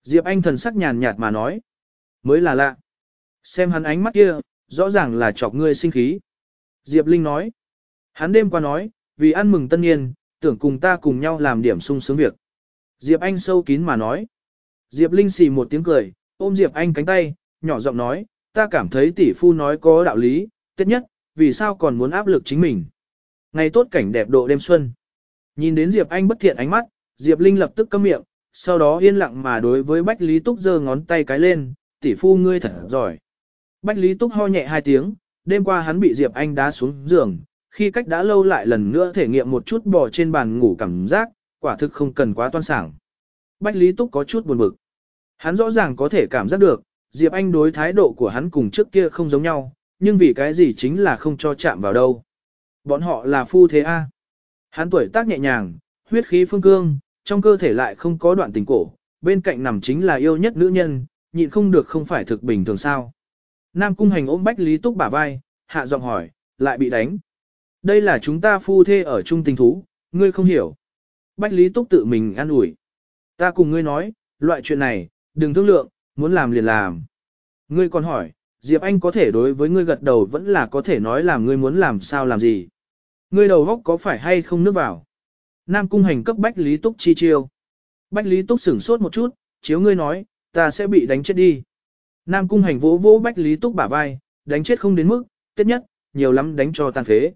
Diệp Anh thần sắc nhàn nhạt mà nói. Mới là lạ. Xem hắn ánh mắt kia, rõ ràng là chọc ngươi sinh khí. Diệp Linh nói. Hắn đêm qua nói, vì ăn mừng tân niên, tưởng cùng ta cùng nhau làm điểm sung sướng việc. Diệp Anh sâu kín mà nói. Diệp Linh xì một tiếng cười, ôm Diệp Anh cánh tay, nhỏ giọng nói, ta cảm thấy tỷ phu nói có đạo lý, tất nhất, vì sao còn muốn áp lực chính mình. Ngày tốt cảnh đẹp độ đêm xuân. Nhìn đến Diệp Anh bất thiện ánh mắt, Diệp Linh lập tức câm miệng, sau đó yên lặng mà đối với Bách Lý Túc giơ ngón tay cái lên, tỷ phu ngươi thật giỏi. Bách Lý Túc ho nhẹ hai tiếng, đêm qua hắn bị Diệp Anh đá xuống giường, khi cách đã lâu lại lần nữa thể nghiệm một chút bò trên bàn ngủ cảm giác, quả thực không cần quá toan sảng. Bách Lý Túc có chút buồn bực. Hắn rõ ràng có thể cảm giác được, Diệp Anh đối thái độ của hắn cùng trước kia không giống nhau, nhưng vì cái gì chính là không cho chạm vào đâu. Bọn họ là phu thế A. Hắn tuổi tác nhẹ nhàng, huyết khí phương cương, trong cơ thể lại không có đoạn tình cổ, bên cạnh nằm chính là yêu nhất nữ nhân, nhịn không được không phải thực bình thường sao. Nam cung hành ôm Bách Lý Túc bả vai, hạ giọng hỏi, lại bị đánh. Đây là chúng ta phu thê ở chung tình thú, ngươi không hiểu. Bách Lý Túc tự mình an ủi. Ta cùng ngươi nói, loại chuyện này, đừng thương lượng, muốn làm liền làm. Ngươi còn hỏi, Diệp Anh có thể đối với ngươi gật đầu vẫn là có thể nói là ngươi muốn làm sao làm gì. Ngươi đầu góc có phải hay không nước vào. Nam cung hành cấp Bách Lý Túc chi chiêu. Bách Lý Túc sửng sốt một chút, chiếu ngươi nói, ta sẽ bị đánh chết đi. Nam cung hành vỗ vỗ Bách Lý Túc bả vai, đánh chết không đến mức, tiết nhất, nhiều lắm đánh cho tàn phế.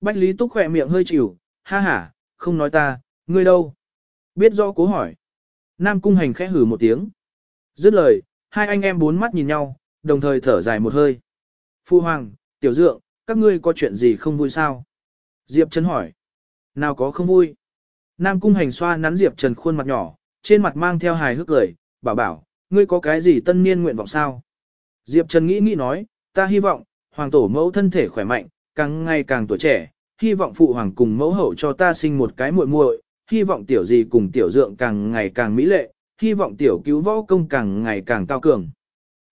Bách Lý Túc khỏe miệng hơi chịu, ha ha, không nói ta, ngươi đâu? Biết rõ cố hỏi. Nam cung hành khẽ hử một tiếng. Dứt lời, hai anh em bốn mắt nhìn nhau, đồng thời thở dài một hơi. Phu Hoàng, Tiểu Dượng, các ngươi có chuyện gì không vui sao? Diệp Trần hỏi. Nào có không vui? Nam cung hành xoa nắn Diệp Trần khuôn mặt nhỏ, trên mặt mang theo hài hước cười, bảo bảo, ngươi có cái gì tân niên nguyện vọng sao? Diệp Trần nghĩ nghĩ nói, ta hy vọng, hoàng tổ mẫu thân thể khỏe mạnh, càng ngày càng tuổi trẻ, hy vọng phụ hoàng cùng mẫu hậu cho ta sinh một cái muội muội, hy vọng tiểu gì cùng tiểu dượng càng ngày càng mỹ lệ, hy vọng tiểu cứu võ công càng ngày càng cao cường.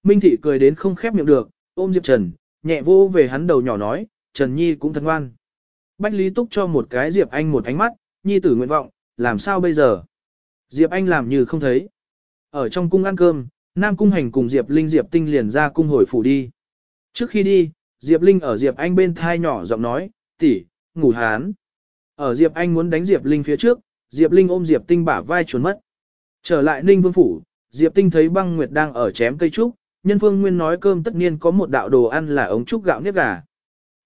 Minh thị cười đến không khép miệng được, ôm Diệp Trần, nhẹ vô về hắn đầu nhỏ nói, Trần Nhi cũng thân ngoan. Bách Lý Túc cho một cái Diệp Anh một ánh mắt, Nhi tử nguyện vọng, làm sao bây giờ? Diệp Anh làm như không thấy. Ở trong cung ăn cơm, Nam Cung Hành cùng Diệp Linh Diệp Tinh liền ra cung hồi phủ đi. Trước khi đi, Diệp Linh ở Diệp Anh bên thai nhỏ giọng nói, tỷ, ngủ hán. Ở Diệp Anh muốn đánh Diệp Linh phía trước, Diệp Linh ôm Diệp Tinh bả vai trốn mất. Trở lại Ninh Vương Phủ, Diệp Tinh thấy băng nguyệt đang ở chém cây trúc, nhân phương nguyên nói cơm tất nhiên có một đạo đồ ăn là ống trúc gạo nếp gà.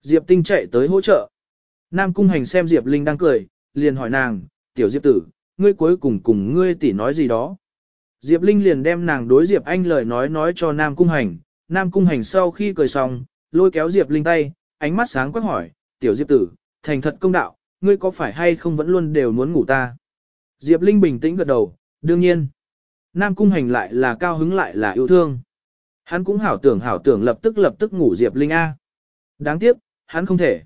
Diệp Tinh chạy tới hỗ trợ. Nam Cung Hành xem Diệp Linh đang cười, liền hỏi nàng, tiểu Diệp tử, ngươi cuối cùng cùng ngươi tỷ nói gì đó. Diệp Linh liền đem nàng đối Diệp Anh lời nói nói cho Nam Cung Hành, Nam Cung Hành sau khi cười xong, lôi kéo Diệp Linh tay, ánh mắt sáng quắc hỏi, tiểu Diệp tử, thành thật công đạo, ngươi có phải hay không vẫn luôn đều muốn ngủ ta. Diệp Linh bình tĩnh gật đầu, đương nhiên. Nam Cung Hành lại là cao hứng lại là yêu thương. Hắn cũng hảo tưởng hảo tưởng lập tức lập tức ngủ Diệp Linh A. Đáng tiếc, hắn không thể.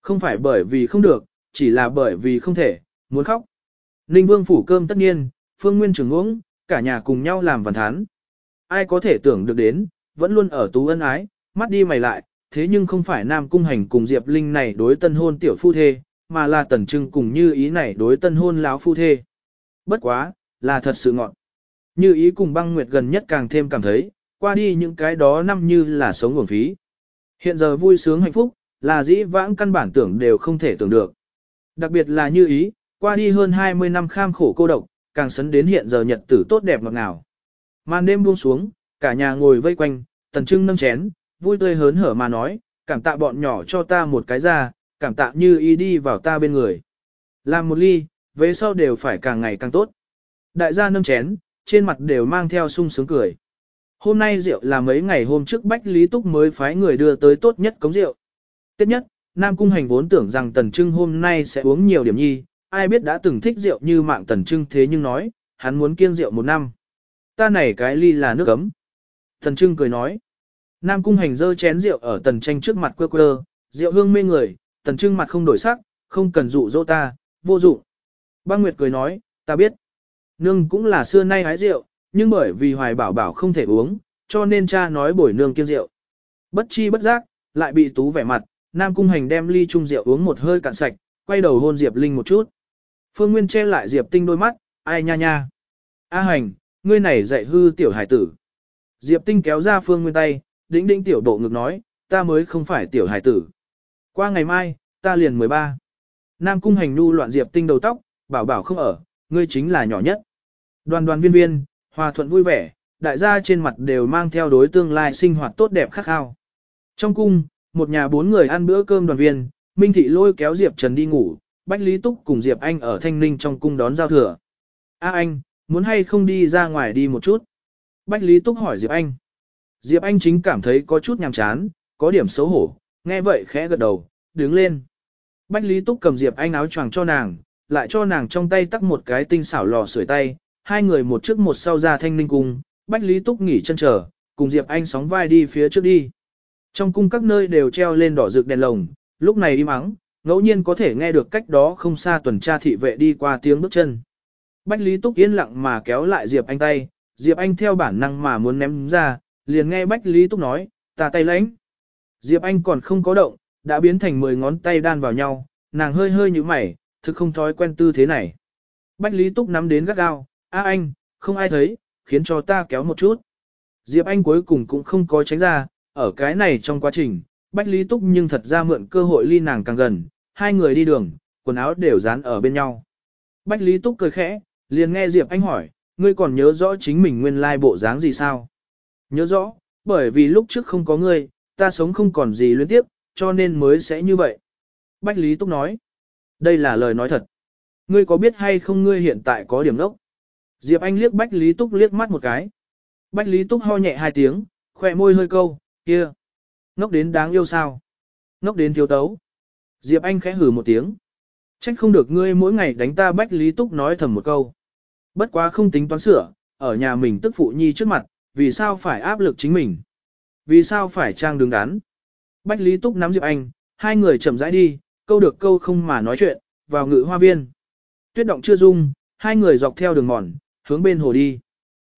Không phải bởi vì không được, chỉ là bởi vì không thể, muốn khóc. Ninh Vương phủ cơm tất nhiên, Phương Nguyên trưởng uống, cả nhà cùng nhau làm vần thán. Ai có thể tưởng được đến, vẫn luôn ở tú ân ái, mắt đi mày lại, thế nhưng không phải Nam Cung Hành cùng Diệp Linh này đối tân hôn tiểu phu thê, mà là Tần Trưng cùng Như Ý này đối tân hôn láo phu thê. Bất quá, là thật sự ngọn. Như Ý cùng băng nguyệt gần nhất càng thêm cảm thấy, qua đi những cái đó năm như là sống nguồn phí. Hiện giờ vui sướng hạnh phúc, là dĩ vãng căn bản tưởng đều không thể tưởng được. Đặc biệt là Như Ý, qua đi hơn 20 năm kham khổ cô độc, càng sấn đến hiện giờ nhật tử tốt đẹp ngọt ngào. Màn đêm buông xuống, cả nhà ngồi vây quanh, Tần Trưng nâng chén, vui tươi hớn hở mà nói, cảm tạ bọn nhỏ cho ta một cái ra, cảm tạ như ý đi vào ta bên người. Làm một ly, về sau đều phải càng ngày càng tốt. Đại gia nâng chén, trên mặt đều mang theo sung sướng cười. Hôm nay rượu là mấy ngày hôm trước Bách Lý Túc mới phái người đưa tới tốt nhất cống rượu. Tiếp nhất, Nam Cung Hành vốn tưởng rằng Tần Trưng hôm nay sẽ uống nhiều điểm nhi, ai biết đã từng thích rượu như mạng Tần Trưng thế nhưng nói, hắn muốn kiêng rượu một năm. Ta này cái ly là nước ấm. Tần Trưng cười nói. Nam cung hành dơ chén rượu ở tần tranh trước mặt quơ quơ, rượu hương mê người, tần trưng mặt không đổi sắc, không cần dụ dỗ ta, vô dụng. Băng Nguyệt cười nói, ta biết. Nương cũng là xưa nay hái rượu, nhưng bởi vì hoài bảo bảo không thể uống, cho nên cha nói bổi nương kiêng rượu. Bất chi bất giác, lại bị tú vẻ mặt, Nam Cung Hành đem ly chung rượu uống một hơi cạn sạch, quay đầu hôn Diệp Linh một chút. Phương Nguyên che lại Diệp Tinh đôi mắt, ai nha nha. A Hành, ngươi này dạy hư tiểu hải tử. Diệp Tinh kéo ra Phương Nguyên tay, đĩnh đĩnh tiểu độ ngực nói, ta mới không phải tiểu hải tử. Qua ngày mai, ta liền 13. Nam Cung Hành nu loạn Diệp Tinh đầu tóc, bảo bảo không ở, ngươi chính là nhỏ nhất. Đoàn đoàn viên viên, hòa thuận vui vẻ, đại gia trên mặt đều mang theo đối tương lai sinh hoạt tốt đẹp khắc khao. Trong cung, một nhà bốn người ăn bữa cơm đoàn viên, Minh Thị lôi kéo Diệp Trần đi ngủ, Bách Lý Túc cùng Diệp Anh ở Thanh Ninh trong cung đón giao thừa. A anh, muốn hay không đi ra ngoài đi một chút? Bách Lý Túc hỏi Diệp Anh. Diệp Anh chính cảm thấy có chút nhàm chán, có điểm xấu hổ, nghe vậy khẽ gật đầu, đứng lên. Bách Lý Túc cầm Diệp Anh áo choàng cho nàng, lại cho nàng trong tay tắt một cái tinh xảo lò sưởi tay, hai người một trước một sau ra thanh ninh cung, Bách Lý Túc nghỉ chân chờ, cùng Diệp Anh sóng vai đi phía trước đi. Trong cung các nơi đều treo lên đỏ rực đèn lồng, lúc này im ắng, ngẫu nhiên có thể nghe được cách đó không xa tuần tra thị vệ đi qua tiếng bước chân. Bách Lý Túc yên lặng mà kéo lại Diệp Anh tay, Diệp Anh theo bản năng mà muốn ném ra, liền nghe Bách Lý Túc nói, ta tay lãnh. Diệp Anh còn không có động, đã biến thành 10 ngón tay đan vào nhau, nàng hơi hơi như mày, thực không thói quen tư thế này. Bách Lý Túc nắm đến gắt gao, a anh, không ai thấy, khiến cho ta kéo một chút. Diệp Anh cuối cùng cũng không có tránh ra, ở cái này trong quá trình, Bách Lý Túc nhưng thật ra mượn cơ hội ly nàng càng gần, hai người đi đường, quần áo đều dán ở bên nhau. Bách Lý Túc cười khẽ, liền nghe Diệp Anh hỏi, ngươi còn nhớ rõ chính mình nguyên lai bộ dáng gì sao? Nhớ rõ, bởi vì lúc trước không có ngươi, ta sống không còn gì luyến tiếp, cho nên mới sẽ như vậy. Bách Lý Túc nói, đây là lời nói thật. Ngươi có biết hay không ngươi hiện tại có điểm nốc? Diệp Anh liếc Bách Lý Túc liếc mắt một cái. Bách Lý Túc ho nhẹ hai tiếng, khỏe môi hơi câu, kia. Ngốc đến đáng yêu sao? Ngốc đến thiếu tấu. Diệp Anh khẽ hử một tiếng. Trách không được ngươi mỗi ngày đánh ta Bách Lý Túc nói thầm một câu. Bất quá không tính toán sửa, ở nhà mình tức phụ nhi trước mặt, vì sao phải áp lực chính mình? Vì sao phải trang đứng đắn? Bách Lý Túc nắm Diệp Anh, hai người chậm rãi đi, câu được câu không mà nói chuyện, vào ngự hoa viên. Tuyết động chưa dung, hai người dọc theo đường mòn, hướng bên hồ đi.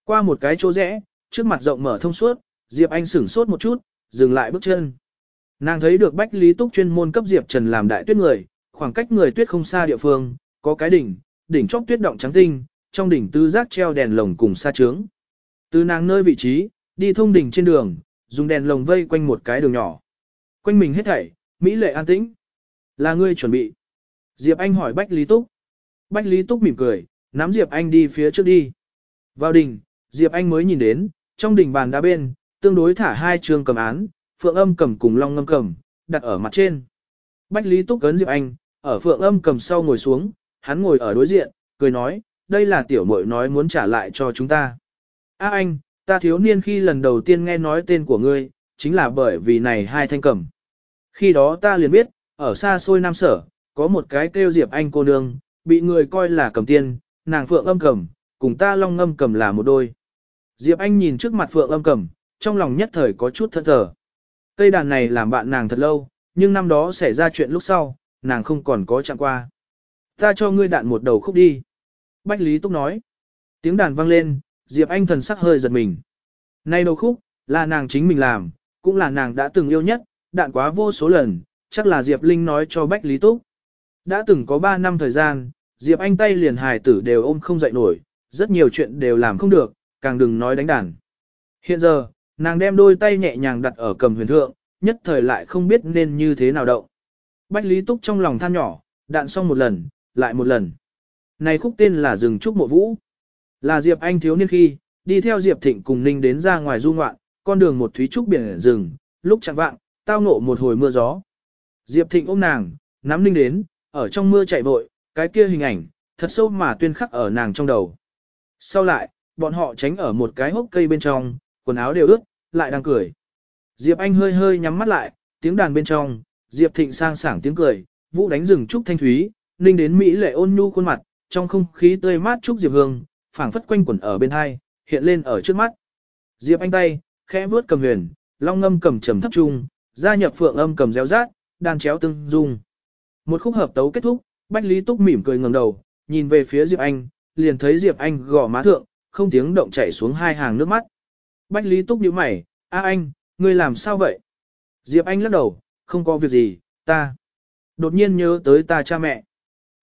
Qua một cái chỗ rẽ, trước mặt rộng mở thông suốt, Diệp Anh sửng sốt một chút, dừng lại bước chân. Nàng thấy được Bách Lý Túc chuyên môn cấp Diệp Trần làm đại tuyết người, khoảng cách người tuyết không xa địa phương, có cái đỉnh, đỉnh chóp tuyết động trắng tinh, trong đỉnh tư giác treo đèn lồng cùng xa trướng. Từ nàng nơi vị trí, đi thông đỉnh trên đường, dùng đèn lồng vây quanh một cái đường nhỏ. Quanh mình hết thảy, mỹ lệ an tĩnh. Là ngươi chuẩn bị. Diệp Anh hỏi Bách Lý Túc. Bách Lý Túc mỉm cười, nắm Diệp Anh đi phía trước đi. Vào đỉnh, Diệp Anh mới nhìn đến, trong đỉnh bàn đá bên, tương đối thả hai trường cầm án, phượng âm cầm cùng long ngâm cầm, đặt ở mặt trên. Bách Lý Túc cấn Diệp Anh, ở phượng âm cầm sau ngồi xuống, hắn ngồi ở đối diện, cười nói, đây là tiểu muội nói muốn trả lại cho chúng ta. A anh, ta thiếu niên khi lần đầu tiên nghe nói tên của ngươi, chính là bởi vì này hai thanh cầm. Khi đó ta liền biết, ở xa xôi Nam Sở, có một cái kêu Diệp Anh cô nương, bị người coi là cầm tiên, nàng phượng âm cầm, cùng ta long ngâm cầm là một đôi. Diệp Anh nhìn trước mặt phượng âm cầm, trong lòng nhất thời có chút thất thờ. Cây đàn này làm bạn nàng thật lâu, nhưng năm đó xảy ra chuyện lúc sau, nàng không còn có chạm qua. Ta cho ngươi đạn một đầu khúc đi. Bách Lý Túc nói. Tiếng đàn vang lên, Diệp Anh thần sắc hơi giật mình. Nay đầu khúc, là nàng chính mình làm, cũng là nàng đã từng yêu nhất, đạn quá vô số lần, chắc là Diệp Linh nói cho Bách Lý Túc. Đã từng có 3 năm thời gian, Diệp Anh tay liền hài tử đều ôm không dậy nổi, rất nhiều chuyện đều làm không được, càng đừng nói đánh đàn. Hiện giờ, nàng đem đôi tay nhẹ nhàng đặt ở cầm huyền thượng, nhất thời lại không biết nên như thế nào động. Bách Lý Túc trong lòng than nhỏ, đạn xong một lần, lại một lần. Này khúc tên là Rừng Trúc Mộ Vũ. Là Diệp Anh thiếu niên khi, đi theo Diệp Thịnh cùng Ninh đến ra ngoài du ngoạn, con đường một thúy trúc biển rừng, lúc chẳng vạng, tao ngộ một hồi mưa gió. Diệp Thịnh ôm nàng, nắm Ninh đến, ở trong mưa chạy vội, cái kia hình ảnh, thật sâu mà tuyên khắc ở nàng trong đầu. Sau lại, bọn họ tránh ở một cái hốc cây bên trong, quần áo đều ướt, lại đang cười. Diệp Anh hơi hơi nhắm mắt lại, tiếng đàn bên trong, Diệp Thịnh sang sảng tiếng cười, vũ đánh rừng trúc thanh thúy, ninh đến mỹ lệ ôn nhu khuôn mặt, trong không khí tươi mát trúc Diệp Hương, phảng phất quanh quẩn ở bên hai, hiện lên ở trước mắt. Diệp Anh tay, khẽ vuốt cầm huyền, long ngâm cầm trầm thấp trung, gia nhập phượng âm cầm réo rát, đàn chéo tương dung. Một khúc hợp tấu kết thúc, Bách Lý Túc mỉm cười ngẩng đầu, nhìn về phía Diệp Anh, liền thấy Diệp Anh gò má thượng, không tiếng động chảy xuống hai hàng nước mắt. Bách Lý Túc nhíu mày, "A anh, ngươi làm sao vậy?" Diệp Anh lắc đầu, "Không có việc gì, ta." Đột nhiên nhớ tới ta cha mẹ.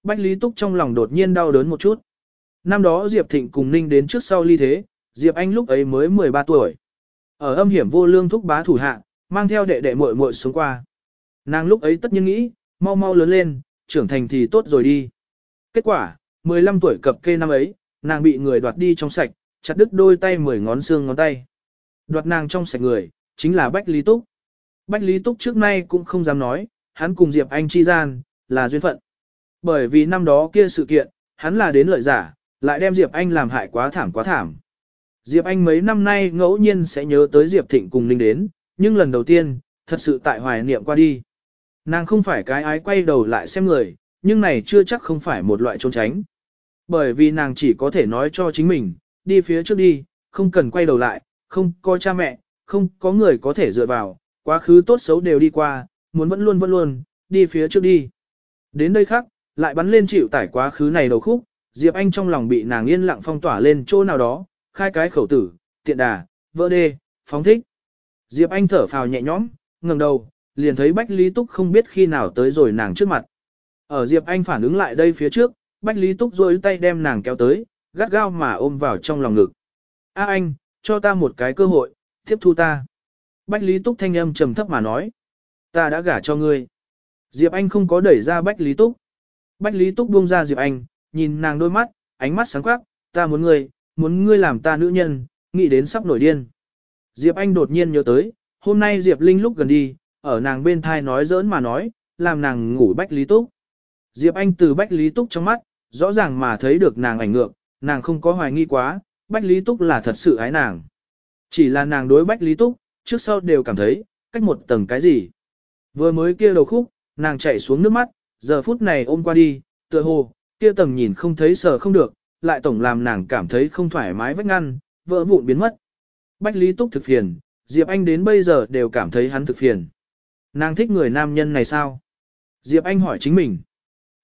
Bách Lý Túc trong lòng đột nhiên đau đớn một chút. Năm đó Diệp Thịnh cùng Ninh đến trước sau ly thế, Diệp Anh lúc ấy mới 13 tuổi. Ở âm hiểm vô lương thúc bá thủ hạ, mang theo đệ đệ muội muội xuống qua. Nàng lúc ấy tất nhiên nghĩ, mau mau lớn lên, trưởng thành thì tốt rồi đi. Kết quả, 15 tuổi cập kê năm ấy, nàng bị người đoạt đi trong sạch, chặt đứt đôi tay 10 ngón xương ngón tay. Đoạt nàng trong sạch người, chính là Bách Lý Túc. Bách Lý Túc trước nay cũng không dám nói, hắn cùng Diệp Anh chi gian, là duyên phận. Bởi vì năm đó kia sự kiện, hắn là đến lợi giả, lại đem Diệp Anh làm hại quá thảm quá thảm. Diệp Anh mấy năm nay ngẫu nhiên sẽ nhớ tới Diệp Thịnh cùng linh đến, nhưng lần đầu tiên, thật sự tại hoài niệm qua đi. Nàng không phải cái ái quay đầu lại xem người, nhưng này chưa chắc không phải một loại trốn tránh. Bởi vì nàng chỉ có thể nói cho chính mình, đi phía trước đi, không cần quay đầu lại, không có cha mẹ, không có người có thể dựa vào, quá khứ tốt xấu đều đi qua, muốn vẫn luôn vẫn luôn, đi phía trước đi. Đến đây khác, lại bắn lên chịu tải quá khứ này đầu khúc, Diệp Anh trong lòng bị nàng yên lặng phong tỏa lên chỗ nào đó, khai cái khẩu tử, tiện đà, vỡ đê, phóng thích. Diệp Anh thở phào nhẹ nhõm, ngẩng đầu, liền thấy Bách Lý Túc không biết khi nào tới rồi nàng trước mặt. Ở Diệp Anh phản ứng lại đây phía trước, Bách Lý Túc rôi tay đem nàng kéo tới, gắt gao mà ôm vào trong lòng ngực. A anh, cho ta một cái cơ hội, tiếp thu ta. Bách Lý Túc thanh âm trầm thấp mà nói. Ta đã gả cho ngươi. Diệp Anh không có đẩy ra Bách Lý Túc. Bách Lý Túc buông ra Diệp Anh, nhìn nàng đôi mắt, ánh mắt sáng quắc, ta muốn ngươi, muốn ngươi làm ta nữ nhân, nghĩ đến sắp nổi điên. Diệp Anh đột nhiên nhớ tới, hôm nay Diệp Linh lúc gần đi, ở nàng bên thai nói giỡn mà nói, làm nàng ngủ Bách Lý Túc. Diệp Anh từ Bách Lý Túc trong mắt, rõ ràng mà thấy được nàng ảnh ngược, nàng không có hoài nghi quá, Bách Lý Túc là thật sự ái nàng. Chỉ là nàng đối Bách Lý Túc, trước sau đều cảm thấy, cách một tầng cái gì. Vừa mới kia đầu khúc, nàng chạy xuống nước mắt, giờ phút này ôm qua đi, tựa hồ, kia tầng nhìn không thấy sờ không được, lại tổng làm nàng cảm thấy không thoải mái vách ngăn, vỡ vụn biến mất. Bách Lý Túc thực phiền, Diệp Anh đến bây giờ đều cảm thấy hắn thực phiền. Nàng thích người nam nhân này sao? Diệp Anh hỏi chính mình.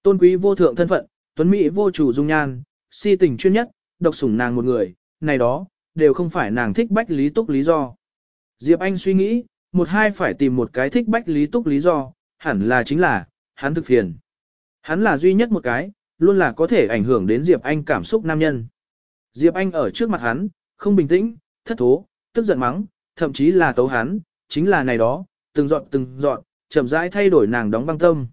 Tôn quý vô thượng thân phận, tuấn mỹ vô chủ dung nhan, si tình chuyên nhất, độc sủng nàng một người, này đó, đều không phải nàng thích Bách Lý Túc lý do. Diệp Anh suy nghĩ, một hai phải tìm một cái thích Bách Lý Túc lý do, hẳn là chính là, hắn thực phiền. Hắn là duy nhất một cái, luôn là có thể ảnh hưởng đến Diệp Anh cảm xúc nam nhân. Diệp Anh ở trước mặt hắn, không bình tĩnh, thất thố, tức giận mắng, thậm chí là tấu hắn, chính là này đó, từng dọn từng dọn, chậm rãi thay đổi nàng đóng băng tâm.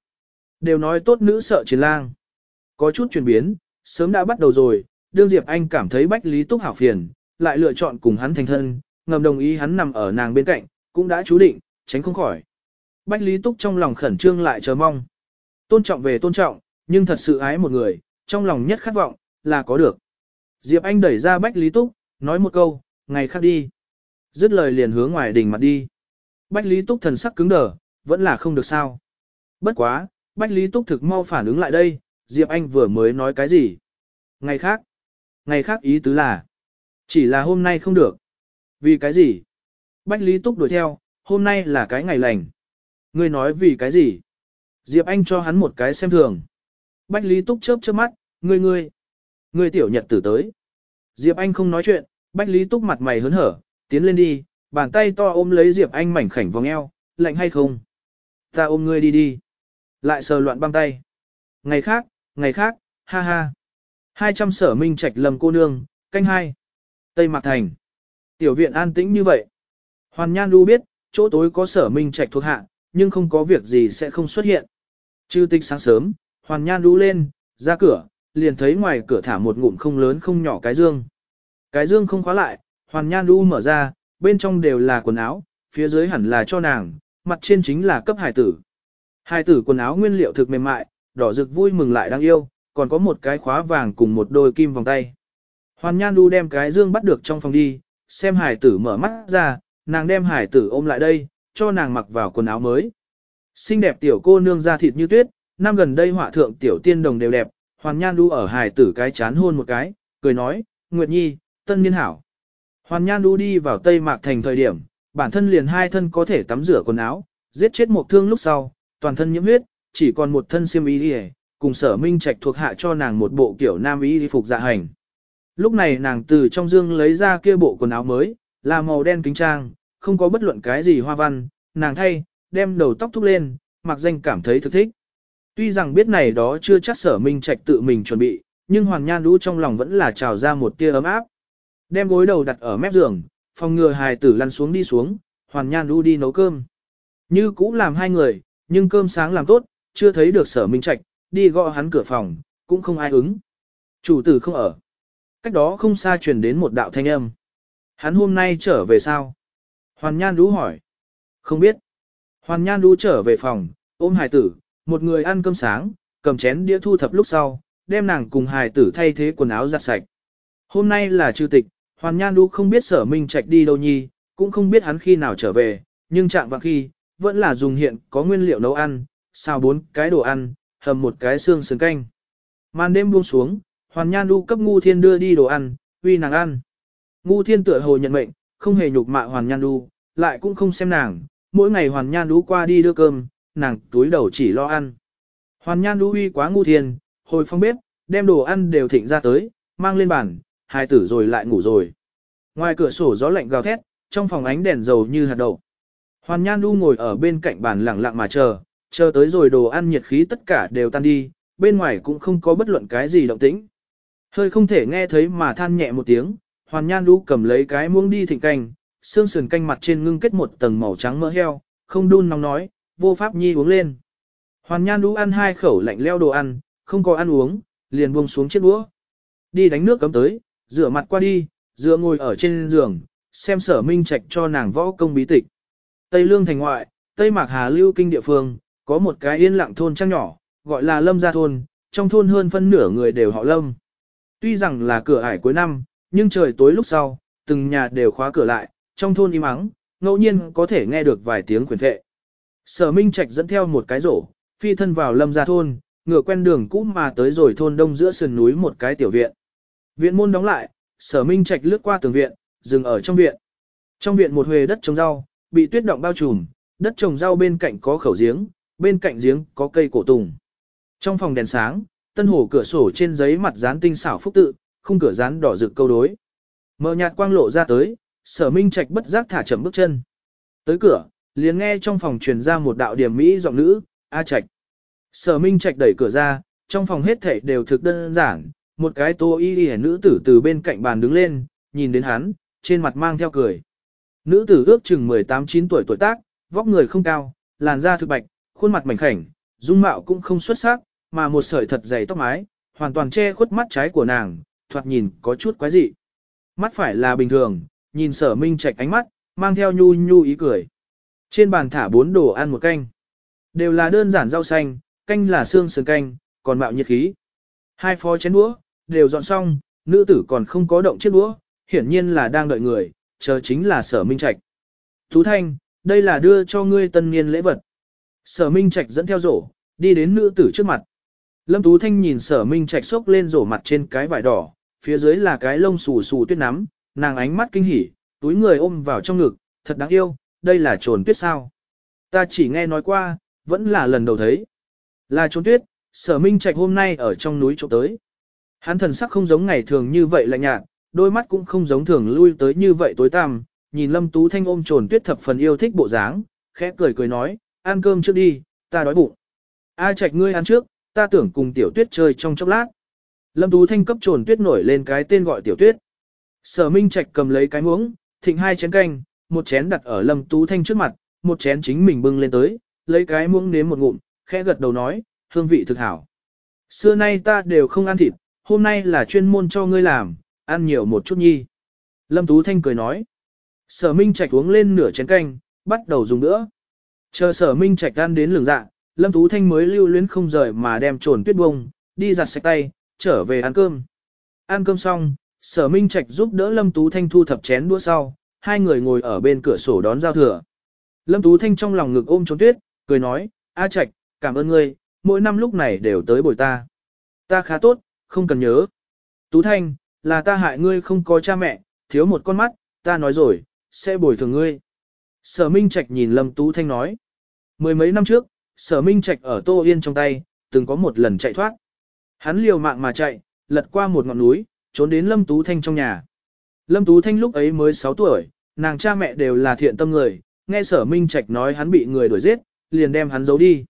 Đều nói tốt nữ sợ chiến lang. Có chút chuyển biến, sớm đã bắt đầu rồi, đương Diệp Anh cảm thấy Bách Lý Túc hảo phiền, lại lựa chọn cùng hắn thành thân, ngầm đồng ý hắn nằm ở nàng bên cạnh, cũng đã chú định, tránh không khỏi. Bách Lý Túc trong lòng khẩn trương lại chờ mong. Tôn trọng về tôn trọng, nhưng thật sự ái một người, trong lòng nhất khát vọng, là có được. Diệp Anh đẩy ra Bách Lý Túc, nói một câu, ngày khác đi. Dứt lời liền hướng ngoài đỉnh mặt đi. Bách Lý Túc thần sắc cứng đờ, vẫn là không được sao. Bất quá, Bách Lý Túc thực mau phản ứng lại đây, Diệp Anh vừa mới nói cái gì. Ngày khác. Ngày khác ý tứ là. Chỉ là hôm nay không được. Vì cái gì? Bách Lý Túc đuổi theo, hôm nay là cái ngày lành. Ngươi nói vì cái gì? Diệp Anh cho hắn một cái xem thường. Bách Lý Túc chớp chớp mắt, ngươi ngươi. Ngươi tiểu nhật tử tới. Diệp Anh không nói chuyện, Bách Lý Túc mặt mày hớn hở, tiến lên đi, bàn tay to ôm lấy Diệp Anh mảnh khảnh vòng eo, lạnh hay không? Ta ôm ngươi đi đi. Lại sờ loạn băng tay. Ngày khác, ngày khác, ha ha. Hai trăm sở minh trạch lầm cô nương, canh hai. Tây Mạc Thành. Tiểu viện an tĩnh như vậy. Hoàn Nhan Du biết, chỗ tối có sở minh trạch thuộc hạ, nhưng không có việc gì sẽ không xuất hiện. Chư tịch sáng sớm, Hoàn Nhan Du lên, ra cửa, liền thấy ngoài cửa thả một ngụm không lớn không nhỏ cái dương. Cái dương không khóa lại, Hoàn Nhan Du mở ra, bên trong đều là quần áo, phía dưới hẳn là cho nàng, mặt trên chính là cấp hải tử. Hải tử quần áo nguyên liệu thực mềm mại, đỏ rực vui mừng lại đáng yêu, còn có một cái khóa vàng cùng một đôi kim vòng tay. Hoàn Nhan Du đem cái dương bắt được trong phòng đi, xem hải tử mở mắt ra, nàng đem hải tử ôm lại đây, cho nàng mặc vào quần áo mới. Xinh đẹp tiểu cô nương da thịt như tuyết, năm gần đây họa thượng tiểu tiên đồng đều đẹp, Hoàn Nhan Du ở hải tử cái chán hôn một cái, cười nói, Nguyệt Nhi, tân niên hảo. Hoàn Nhan Du đi vào Tây Mạc Thành thời điểm, bản thân liền hai thân có thể tắm rửa quần áo, giết chết một thương lúc sau, toàn thân nhiễm huyết, chỉ còn một thân xiêm y đi cùng sở minh trạch thuộc hạ cho nàng một bộ kiểu nam y phục dạ hành. Lúc này nàng từ trong dương lấy ra kia bộ quần áo mới, là màu đen kính trang, không có bất luận cái gì hoa văn, nàng thay, đem đầu tóc thúc lên, mặc danh cảm thấy thực thích. Tuy rằng biết này đó chưa chắc sở minh trạch tự mình chuẩn bị, nhưng hoàng Nhan lũ trong lòng vẫn là trào ra một tia ấm áp. Đem gối đầu đặt ở mép giường, phòng ngừa hài tử lăn xuống đi xuống, hoàng Nhan lũ đi nấu cơm. Như cũ làm hai người, nhưng cơm sáng làm tốt, chưa thấy được sở minh trạch, đi gõ hắn cửa phòng, cũng không ai ứng. Chủ tử không ở. Cách đó không xa truyền đến một đạo thanh âm. Hắn hôm nay trở về sao? Hoàn Nhan Đu hỏi. Không biết. Hoàn Nhan Đu trở về phòng, ôm hài tử, một người ăn cơm sáng, cầm chén đĩa thu thập lúc sau, đem nàng cùng hài tử thay thế quần áo giặt sạch. Hôm nay là trừ tịch, Hoàn Nhan Đu không biết sở minh trạch đi đâu nhi, cũng không biết hắn khi nào trở về, nhưng chạm vào khi, vẫn là dùng hiện có nguyên liệu nấu ăn, xào bốn cái đồ ăn, hầm một cái xương sườn canh. Màn đêm buông xuống, Hoàn Nhan Đu cấp Ngu Thiên đưa đi đồ ăn, uy nàng ăn. Ngu Thiên tựa hồ nhận mệnh, không hề nhục mạ Hoàn Nhan Đu, lại cũng không xem nàng, mỗi ngày Hoàn Nhan Đu qua đi đưa cơm, nàng túi đầu chỉ lo ăn. Hoàn Nhan Đu uy quá Ngu Thiên, hồi phong bếp, đem đồ ăn đều thịnh ra tới, mang lên bàn, hai tử rồi lại ngủ rồi. Ngoài cửa sổ gió lạnh gào thét, trong phòng ánh đèn dầu như hạt đậu. Hoàn Nhan Du ngồi ở bên cạnh bàn lặng lặng mà chờ, chờ tới rồi đồ ăn nhiệt khí tất cả đều tan đi, bên ngoài cũng không có bất luận cái gì động tĩnh. Hơi không thể nghe thấy mà than nhẹ một tiếng, Hoàn Nhan lũ cầm lấy cái muỗng đi thịnh canh, xương sườn canh mặt trên ngưng kết một tầng màu trắng mỡ heo, không đun nóng nói, vô pháp nhi uống lên. Hoàn Nhan lũ ăn hai khẩu lạnh leo đồ ăn, không có ăn uống, liền buông xuống chiếc đũa. Đi đánh nước cấm tới, rửa mặt qua đi, dựa ngồi ở trên giường, xem sở minh trạch cho nàng võ công bí tịch. Tây Lương thành ngoại, Tây Mạc Hà lưu kinh địa phương, có một cái yên lặng thôn trang nhỏ, gọi là Lâm Gia Thôn, trong thôn hơn phân nửa người đều họ Lâm. Tuy rằng là cửa ải cuối năm, nhưng trời tối lúc sau, từng nhà đều khóa cửa lại, trong thôn im ắng, ngẫu nhiên có thể nghe được vài tiếng quyền vệ. Sở Minh Trạch dẫn theo một cái rổ, phi thân vào Lâm Gia Thôn, ngựa quen đường cũ mà tới rồi thôn đông giữa sườn núi một cái tiểu viện. Viện môn đóng lại, sở minh trạch lướt qua tường viện, dừng ở trong viện. Trong viện một huề đất trồng rau, bị tuyết động bao trùm, đất trồng rau bên cạnh có khẩu giếng, bên cạnh giếng có cây cổ tùng. Trong phòng đèn sáng, tân hồ cửa sổ trên giấy mặt dán tinh xảo phúc tự, khung cửa dán đỏ rực câu đối. Mở nhạt quang lộ ra tới, sở minh trạch bất giác thả chậm bước chân. Tới cửa, liền nghe trong phòng truyền ra một đạo điểm mỹ giọng nữ, A Trạch. Sở Minh Trạch đẩy cửa ra, trong phòng hết thảy đều thực đơn giản, một cái tô y y nữ tử từ bên cạnh bàn đứng lên, nhìn đến hắn, trên mặt mang theo cười. Nữ tử ước chừng 18-9 tuổi tuổi tác, vóc người không cao, làn da thực bạch, khuôn mặt mảnh khảnh, dung mạo cũng không xuất sắc, mà một sợi thật dày tóc mái, hoàn toàn che khuất mắt trái của nàng, thoạt nhìn có chút quái dị. Mắt phải là bình thường, nhìn sở minh trạch ánh mắt, mang theo nhu nhu ý cười. Trên bàn thả bốn đồ ăn một canh. Đều là đơn giản rau xanh, canh là xương sườn canh, còn mạo nhiệt khí. Hai phó chén đũa, đều dọn xong, nữ tử còn không có động chiếc đũa, hiển nhiên là đang đợi người, chờ chính là sở minh trạch. Thú Thanh, đây là đưa cho ngươi tân niên lễ vật. Sở minh trạch dẫn theo rổ, đi đến nữ tử trước mặt. Lâm Tú Thanh nhìn sở minh trạch xốc lên rổ mặt trên cái vải đỏ, phía dưới là cái lông xù xù tuyết nắm, nàng ánh mắt kinh hỉ, túi người ôm vào trong ngực, thật đáng yêu, đây là trồn tuyết sao. Ta chỉ nghe nói qua, vẫn là lần đầu thấy. Là trốn tuyết, sở minh trạch hôm nay ở trong núi trộm tới. Hắn thần sắc không giống ngày thường như vậy lạnh nhạt, đôi mắt cũng không giống thường lui tới như vậy tối tăm, nhìn lâm tú thanh ôm trồn tuyết thập phần yêu thích bộ dáng, khẽ cười cười nói, ăn cơm trước đi, ta đói bụng. A trạch ngươi ăn trước, ta tưởng cùng tiểu tuyết chơi trong chốc lát. Lâm tú thanh cấp trồn tuyết nổi lên cái tên gọi tiểu tuyết. Sở minh trạch cầm lấy cái muỗng, thịnh hai chén canh, một chén đặt ở lâm tú thanh trước mặt, một chén chính mình bưng lên tới, lấy cái muỗng nếm một ngụm, khẽ gật đầu nói, hương vị thực hảo. Xưa nay ta đều không ăn thịt, hôm nay là chuyên môn cho ngươi làm, ăn nhiều một chút nhi. Lâm Tú Thanh cười nói. Sở Minh Trạch uống lên nửa chén canh, bắt đầu dùng nữa. Chờ Sở Minh Trạch ăn đến lường dạ, Lâm Tú Thanh mới lưu luyến không rời mà đem trồn tuyết bông, đi giặt sạch tay, trở về ăn cơm. Ăn cơm xong, Sở Minh Trạch giúp đỡ Lâm Tú Thanh thu thập chén đũa sau, hai người ngồi ở bên cửa sổ đón giao thừa. Lâm Tú Thanh trong lòng ngực ôm trốn tuyết, cười nói, A Trạch, cảm ơn ngươi, mỗi năm lúc này đều tới bồi ta. Ta khá tốt, không cần nhớ. Tú Thanh, là ta hại ngươi không có cha mẹ, thiếu một con mắt, ta nói rồi, sẽ bồi thường ngươi. Sở Minh Trạch nhìn Lâm Tú Thanh nói. Mười mấy năm trước, Sở Minh Trạch ở Tô Yên trong tay, từng có một lần chạy thoát. Hắn liều mạng mà chạy, lật qua một ngọn núi, trốn đến Lâm Tú Thanh trong nhà. Lâm Tú Thanh lúc ấy mới 6 tuổi, nàng cha mẹ đều là thiện tâm người, nghe Sở Minh Trạch nói hắn bị người đuổi giết, liền đem hắn giấu đi.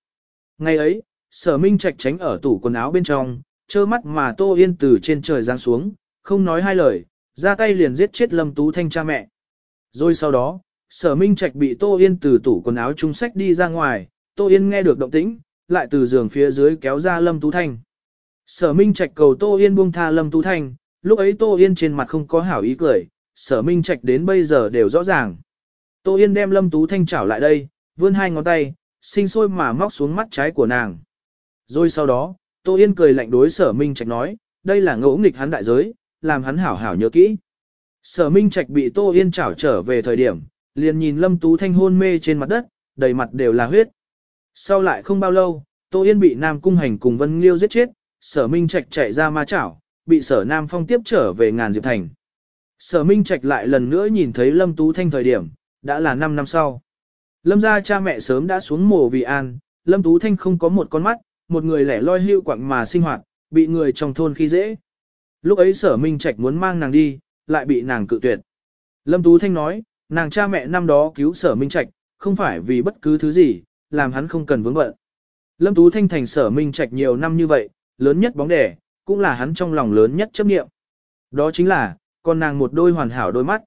Ngày ấy, Sở Minh Trạch tránh ở tủ quần áo bên trong, trơ mắt mà Tô Yên từ trên trời giáng xuống, không nói hai lời, ra tay liền giết chết Lâm Tú Thanh cha mẹ. Rồi sau đó, Sở Minh Trạch bị Tô Yên từ tủ quần áo trung sách đi ra ngoài, Tô Yên nghe được động tĩnh, lại từ giường phía dưới kéo ra Lâm Tú Thanh. Sở Minh Trạch cầu Tô Yên buông tha Lâm Tú Thanh, lúc ấy Tô Yên trên mặt không có hảo ý cười, Sở Minh Trạch đến bây giờ đều rõ ràng. Tô Yên đem Lâm Tú Thanh chảo lại đây, vươn hai ngón tay, sinh sôi mà móc xuống mắt trái của nàng. Rồi sau đó, Tô Yên cười lạnh đối Sở Minh Trạch nói, đây là ngỗ nghịch hắn đại giới, làm hắn hảo hảo nhớ kỹ. Sở Minh Trạch bị Tô Yên chảo trở về thời điểm, liền nhìn Lâm Tú Thanh hôn mê trên mặt đất, đầy mặt đều là huyết. Sau lại không bao lâu, Tô Yên bị Nam Cung Hành cùng Vân Liêu giết chết, Sở Minh Trạch chạy ra ma chảo, bị Sở Nam Phong tiếp trở về ngàn diệp thành. Sở Minh Trạch lại lần nữa nhìn thấy Lâm Tú Thanh thời điểm, đã là 5 năm sau. Lâm gia cha mẹ sớm đã xuống mồ vì an, Lâm Tú Thanh không có một con mắt, một người lẻ loi hưu quặng mà sinh hoạt, bị người trong thôn khi dễ. Lúc ấy sở Minh Trạch muốn mang nàng đi, lại bị nàng cự tuyệt. Lâm Tú Thanh nói, nàng cha mẹ năm đó cứu sở Minh Trạch, không phải vì bất cứ thứ gì, làm hắn không cần vướng bận. Lâm Tú Thanh thành sở Minh Trạch nhiều năm như vậy, lớn nhất bóng đẻ, cũng là hắn trong lòng lớn nhất chấp nghiệm. Đó chính là, con nàng một đôi hoàn hảo đôi mắt.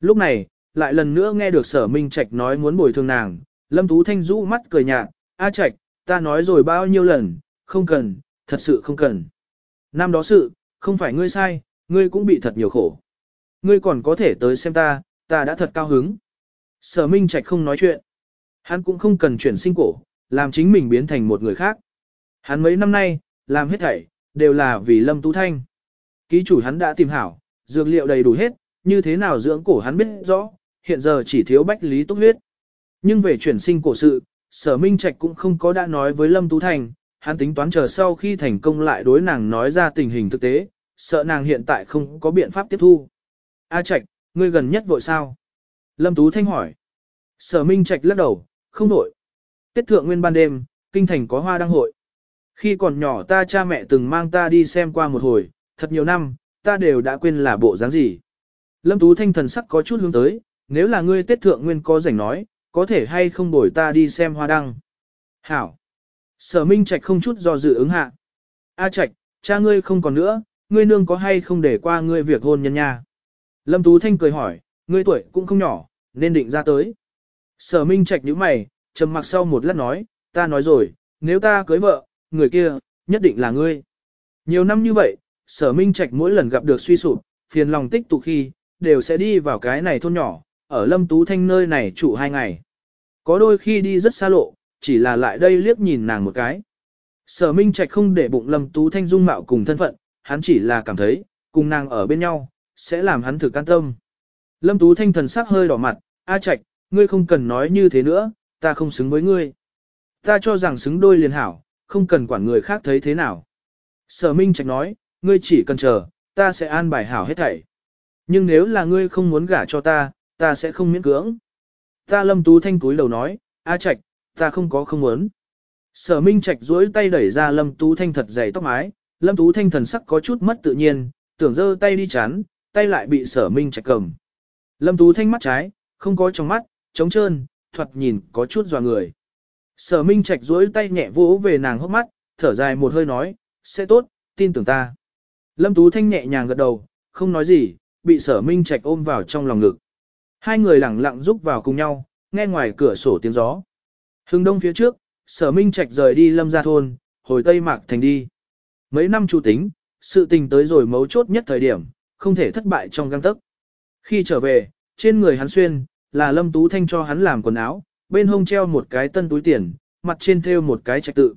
Lúc này, lại lần nữa nghe được sở Minh Trạch nói muốn bồi thường nàng, Lâm Tú Thanh rũ mắt cười nhạt, A Trạch, ta nói rồi bao nhiêu lần, không cần, thật sự không cần. Năm đó sự, không phải ngươi sai, ngươi cũng bị thật nhiều khổ. Ngươi còn có thể tới xem ta, ta đã thật cao hứng. Sở Minh Trạch không nói chuyện. Hắn cũng không cần chuyển sinh cổ, làm chính mình biến thành một người khác. Hắn mấy năm nay, làm hết thảy, đều là vì Lâm Tú Thanh. Ký chủ hắn đã tìm hảo, dược liệu đầy đủ hết, như thế nào dưỡng cổ hắn biết rõ, hiện giờ chỉ thiếu bách lý túc huyết. Nhưng về chuyển sinh cổ sự, sở minh trạch cũng không có đã nói với Lâm Tú Thanh, hắn tính toán chờ sau khi thành công lại đối nàng nói ra tình hình thực tế, sợ nàng hiện tại không có biện pháp tiếp thu. A Trạch, ngươi gần nhất vội sao? Lâm Tú Thanh hỏi. Sở Minh Trạch lắc đầu, không vội. Tiết thượng nguyên ban đêm, kinh thành có hoa đăng hội. Khi còn nhỏ ta cha mẹ từng mang ta đi xem qua một hồi, thật nhiều năm, ta đều đã quên là bộ dáng gì. Lâm Tú Thanh thần sắc có chút hướng tới, nếu là ngươi Tết Thượng Nguyên có rảnh nói, có thể hay không bồi ta đi xem hoa đăng. Hảo. Sở Minh Trạch không chút do dự ứng hạ. A Trạch, cha ngươi không còn nữa, ngươi nương có hay không để qua ngươi việc hôn nhân nha. Lâm Tú Thanh cười hỏi, ngươi tuổi cũng không nhỏ, nên định ra tới. Sở Minh Trạch nhíu mày, trầm mặc sau một lát nói, ta nói rồi, nếu ta cưới vợ, người kia, nhất định là ngươi. Nhiều năm như vậy, sở Minh Trạch mỗi lần gặp được suy sụp, phiền lòng tích tụ khi, đều sẽ đi vào cái này thôn nhỏ, ở Lâm Tú Thanh nơi này trụ hai ngày. Có đôi khi đi rất xa lộ, chỉ là lại đây liếc nhìn nàng một cái. Sở Minh Trạch không để bụng Lâm Tú Thanh dung mạo cùng thân phận, hắn chỉ là cảm thấy, cùng nàng ở bên nhau, sẽ làm hắn thử can tâm. Lâm Tú Thanh thần sắc hơi đỏ mặt, A Trạch, ngươi không cần nói như thế nữa, ta không xứng với ngươi. Ta cho rằng xứng đôi liền hảo, không cần quản người khác thấy thế nào. Sở Minh Trạch nói, ngươi chỉ cần chờ, ta sẽ an bài hảo hết thảy. Nhưng nếu là ngươi không muốn gả cho ta, ta sẽ không miễn cưỡng. Ta lâm tú thanh túi đầu nói, A Trạch, ta không có không muốn. Sở Minh Trạch duỗi tay đẩy ra lâm tú thanh thật dày tóc mái, lâm tú thanh thần sắc có chút mất tự nhiên, tưởng giơ tay đi chán, tay lại bị sở Minh Trạch cầm. Lâm tú thanh mắt trái, không có trong mắt, trống trơn, thuật nhìn có chút dò người. Sở Minh Trạch duỗi tay nhẹ vỗ về nàng hốc mắt, thở dài một hơi nói, sẽ tốt, tin tưởng ta. Lâm Tú Thanh nhẹ nhàng gật đầu, không nói gì, bị sở Minh Trạch ôm vào trong lòng ngực. Hai người lặng lặng rúc vào cùng nhau, nghe ngoài cửa sổ tiếng gió. Hưng đông phía trước, sở Minh Trạch rời đi lâm gia thôn, hồi Tây Mạc Thành đi. Mấy năm chủ tính, sự tình tới rồi mấu chốt nhất thời điểm, không thể thất bại trong găng tấc. Khi trở về, trên người hắn xuyên, là lâm tú thanh cho hắn làm quần áo, bên hông treo một cái tân túi tiền, mặt trên thêu một cái trạch tự.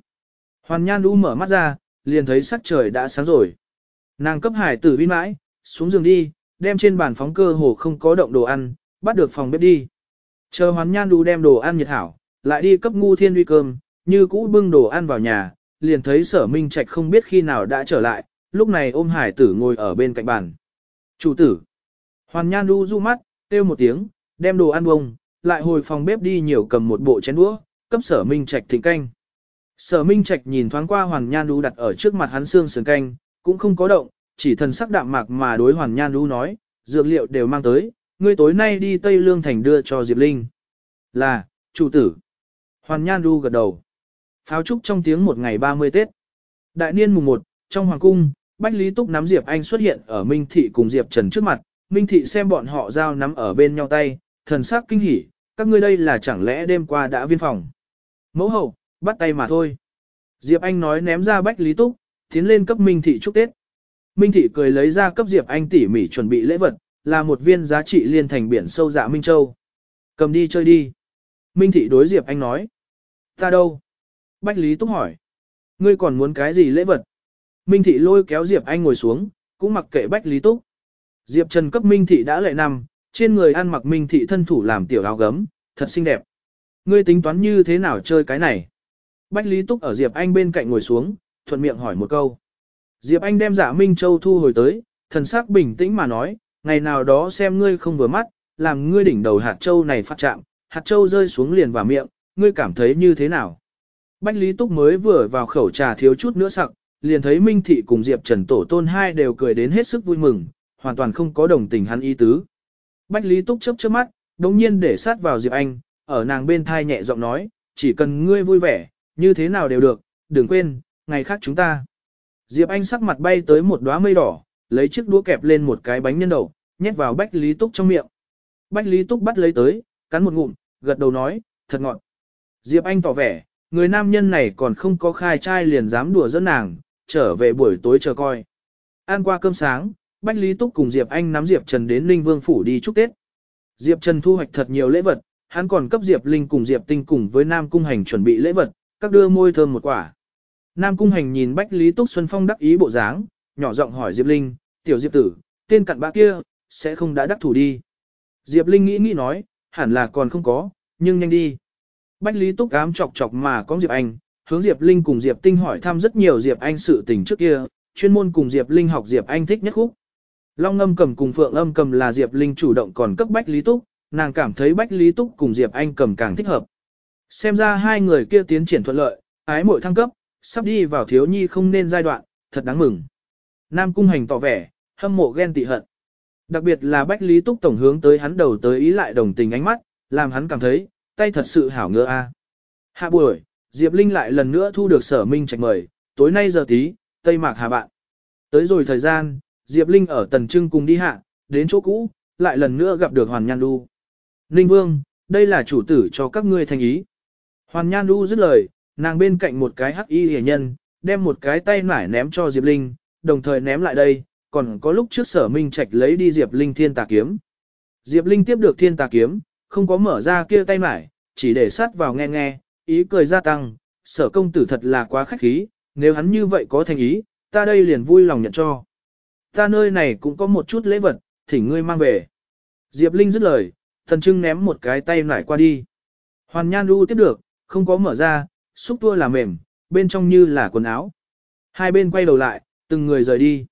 Hoàn Nhan đu mở mắt ra, liền thấy sắc trời đã sáng rồi. Nàng cấp hải tử vin mãi, xuống giường đi, đem trên bàn phóng cơ hồ không có động đồ ăn, bắt được phòng bếp đi. Chờ Hoàn Nhan đu đem đồ ăn nhiệt hảo, lại đi cấp ngu thiên uy cơm, như cũ bưng đồ ăn vào nhà, liền thấy sở minh trạch không biết khi nào đã trở lại, lúc này ôm hải tử ngồi ở bên cạnh bàn. Chủ tử. Hoàn Nhan đu du mắt, kêu một tiếng, đem đồ ăn bông, lại hồi phòng bếp đi nhiều cầm một bộ chén đũa, cấp sở minh trạch thịnh canh. Sở Minh Trạch nhìn thoáng qua Hoàn Nhan Đu đặt ở trước mặt hắn xương sườn canh, cũng không có động, chỉ thần sắc đạm mạc mà đối Hoàn Nhan Đu nói, dược liệu đều mang tới, ngươi tối nay đi Tây Lương Thành đưa cho Diệp Linh. Là, chủ tử. Hoàn Nhan Đu gật đầu. Pháo trúc trong tiếng một ngày 30 Tết. Đại niên mùng 1, trong hoàng cung, Bách Lý Túc nắm Diệp Anh xuất hiện ở Minh Thị cùng Diệp Trần trước mặt, Minh Thị xem bọn họ giao nắm ở bên nhau tay, thần sắc kinh hỉ, các ngươi đây là chẳng lẽ đêm qua đã viên phòng. Mẫu hậu, bắt tay mà thôi. Diệp Anh nói ném ra Bách Lý Túc, tiến lên cấp Minh Thị chúc Tết. Minh Thị cười lấy ra cấp Diệp Anh tỉ mỉ chuẩn bị lễ vật, là một viên giá trị liên thành biển sâu dạ Minh Châu. Cầm đi chơi đi. Minh Thị đối Diệp Anh nói. Ta đâu? Bách Lý Túc hỏi. Ngươi còn muốn cái gì lễ vật? Minh Thị lôi kéo Diệp Anh ngồi xuống, cũng mặc kệ Bách Lý Túc. Diệp Trần cấp Minh Thị đã lệ nằm, trên người ăn mặc Minh Thị thân thủ làm tiểu áo gấm, thật xinh đẹp. Ngươi tính toán như thế nào chơi cái này? Bách Lý Túc ở Diệp Anh bên cạnh ngồi xuống, thuận miệng hỏi một câu. Diệp Anh đem giả Minh Châu thu hồi tới, thần sắc bình tĩnh mà nói, ngày nào đó xem ngươi không vừa mắt, làm ngươi đỉnh đầu hạt châu này phát chạm, hạt châu rơi xuống liền vào miệng, ngươi cảm thấy như thế nào? Bách Lý Túc mới vừa vào khẩu trà thiếu chút nữa sặc, liền thấy Minh Thị cùng Diệp Trần Tổ Tôn hai đều cười đến hết sức vui mừng, hoàn toàn không có đồng tình hắn ý tứ. Bách Lý Túc chớp chớp mắt, đồng nhiên để sát vào Diệp Anh, ở nàng bên thai nhẹ giọng nói, chỉ cần ngươi vui vẻ, như thế nào đều được, đừng quên, ngày khác chúng ta. Diệp Anh sắc mặt bay tới một đóa mây đỏ, lấy chiếc đũa kẹp lên một cái bánh nhân đậu, nhét vào Bách Lý Túc trong miệng. Bách Lý Túc bắt lấy tới, cắn một ngụm, gật đầu nói, thật ngọt. Diệp Anh tỏ vẻ, người nam nhân này còn không có khai trai liền dám đùa dẫn nàng, trở về buổi tối chờ coi. Ăn qua cơm sáng, Bách Lý Túc cùng Diệp Anh nắm Diệp Trần đến Ninh Vương Phủ đi chúc Tết. Diệp Trần thu hoạch thật nhiều lễ vật, hắn còn cấp Diệp Linh cùng Diệp Tinh cùng với Nam Cung Hành chuẩn bị lễ vật, các đưa môi thơm một quả. Nam Cung Hành nhìn Bách Lý Túc Xuân Phong đắc ý bộ dáng, nhỏ giọng hỏi Diệp Linh, tiểu Diệp tử, tên cặn bã kia, sẽ không đã đắc thủ đi. Diệp Linh nghĩ nghĩ nói, hẳn là còn không có, nhưng nhanh đi. Bách Lý Túc ám chọc chọc mà có Diệp Anh, hướng Diệp Linh cùng Diệp Tinh hỏi thăm rất nhiều Diệp Anh sự tình trước kia, chuyên môn cùng Diệp Linh học Diệp Anh thích nhất khúc. Long âm cầm cùng Phượng âm cầm là Diệp Linh chủ động còn cấp Bách Lý Túc, nàng cảm thấy Bách Lý Túc cùng Diệp Anh cầm càng thích hợp. Xem ra hai người kia tiến triển thuận lợi, ái mội thăng cấp, sắp đi vào thiếu nhi không nên giai đoạn, thật đáng mừng. Nam Cung Hành tỏ vẻ, hâm mộ ghen tị hận. Đặc biệt là Bách Lý Túc tổng hướng tới hắn đầu tới ý lại đồng tình ánh mắt, làm hắn cảm thấy, tay thật sự hảo ngựa a. Hạ buổi, Diệp Linh lại lần nữa thu được sở minh trạch mời, tối nay giờ tí, Tây Mạc Hà bạn. Tới rồi thời gian, Diệp Linh ở Tần Trưng cùng đi hạ, đến chỗ cũ, lại lần nữa gặp được Hoàn Nhan Du. Ninh Vương, đây là chủ tử cho các ngươi thành ý. Hoàn Nhan Du dứt lời, nàng bên cạnh một cái hắc y hề nhân, đem một cái tay nải ném cho Diệp Linh, đồng thời ném lại đây, còn có lúc trước sở minh trạch lấy đi Diệp Linh thiên tà kiếm. Diệp Linh tiếp được thiên tà kiếm, không có mở ra kia tay nải, chỉ để sát vào nghe nghe, ý cười gia tăng, sở công tử thật là quá khách khí, nếu hắn như vậy có thành ý, ta đây liền vui lòng nhận cho. Ta nơi này cũng có một chút lễ vật, thỉnh ngươi mang về. Diệp Linh dứt lời, thần trưng ném một cái tay nải qua đi. Hoàn Nhan Du tiếp được, không có mở ra, xúc tua là mềm, bên trong như là quần áo. Hai bên quay đầu lại, từng người rời đi.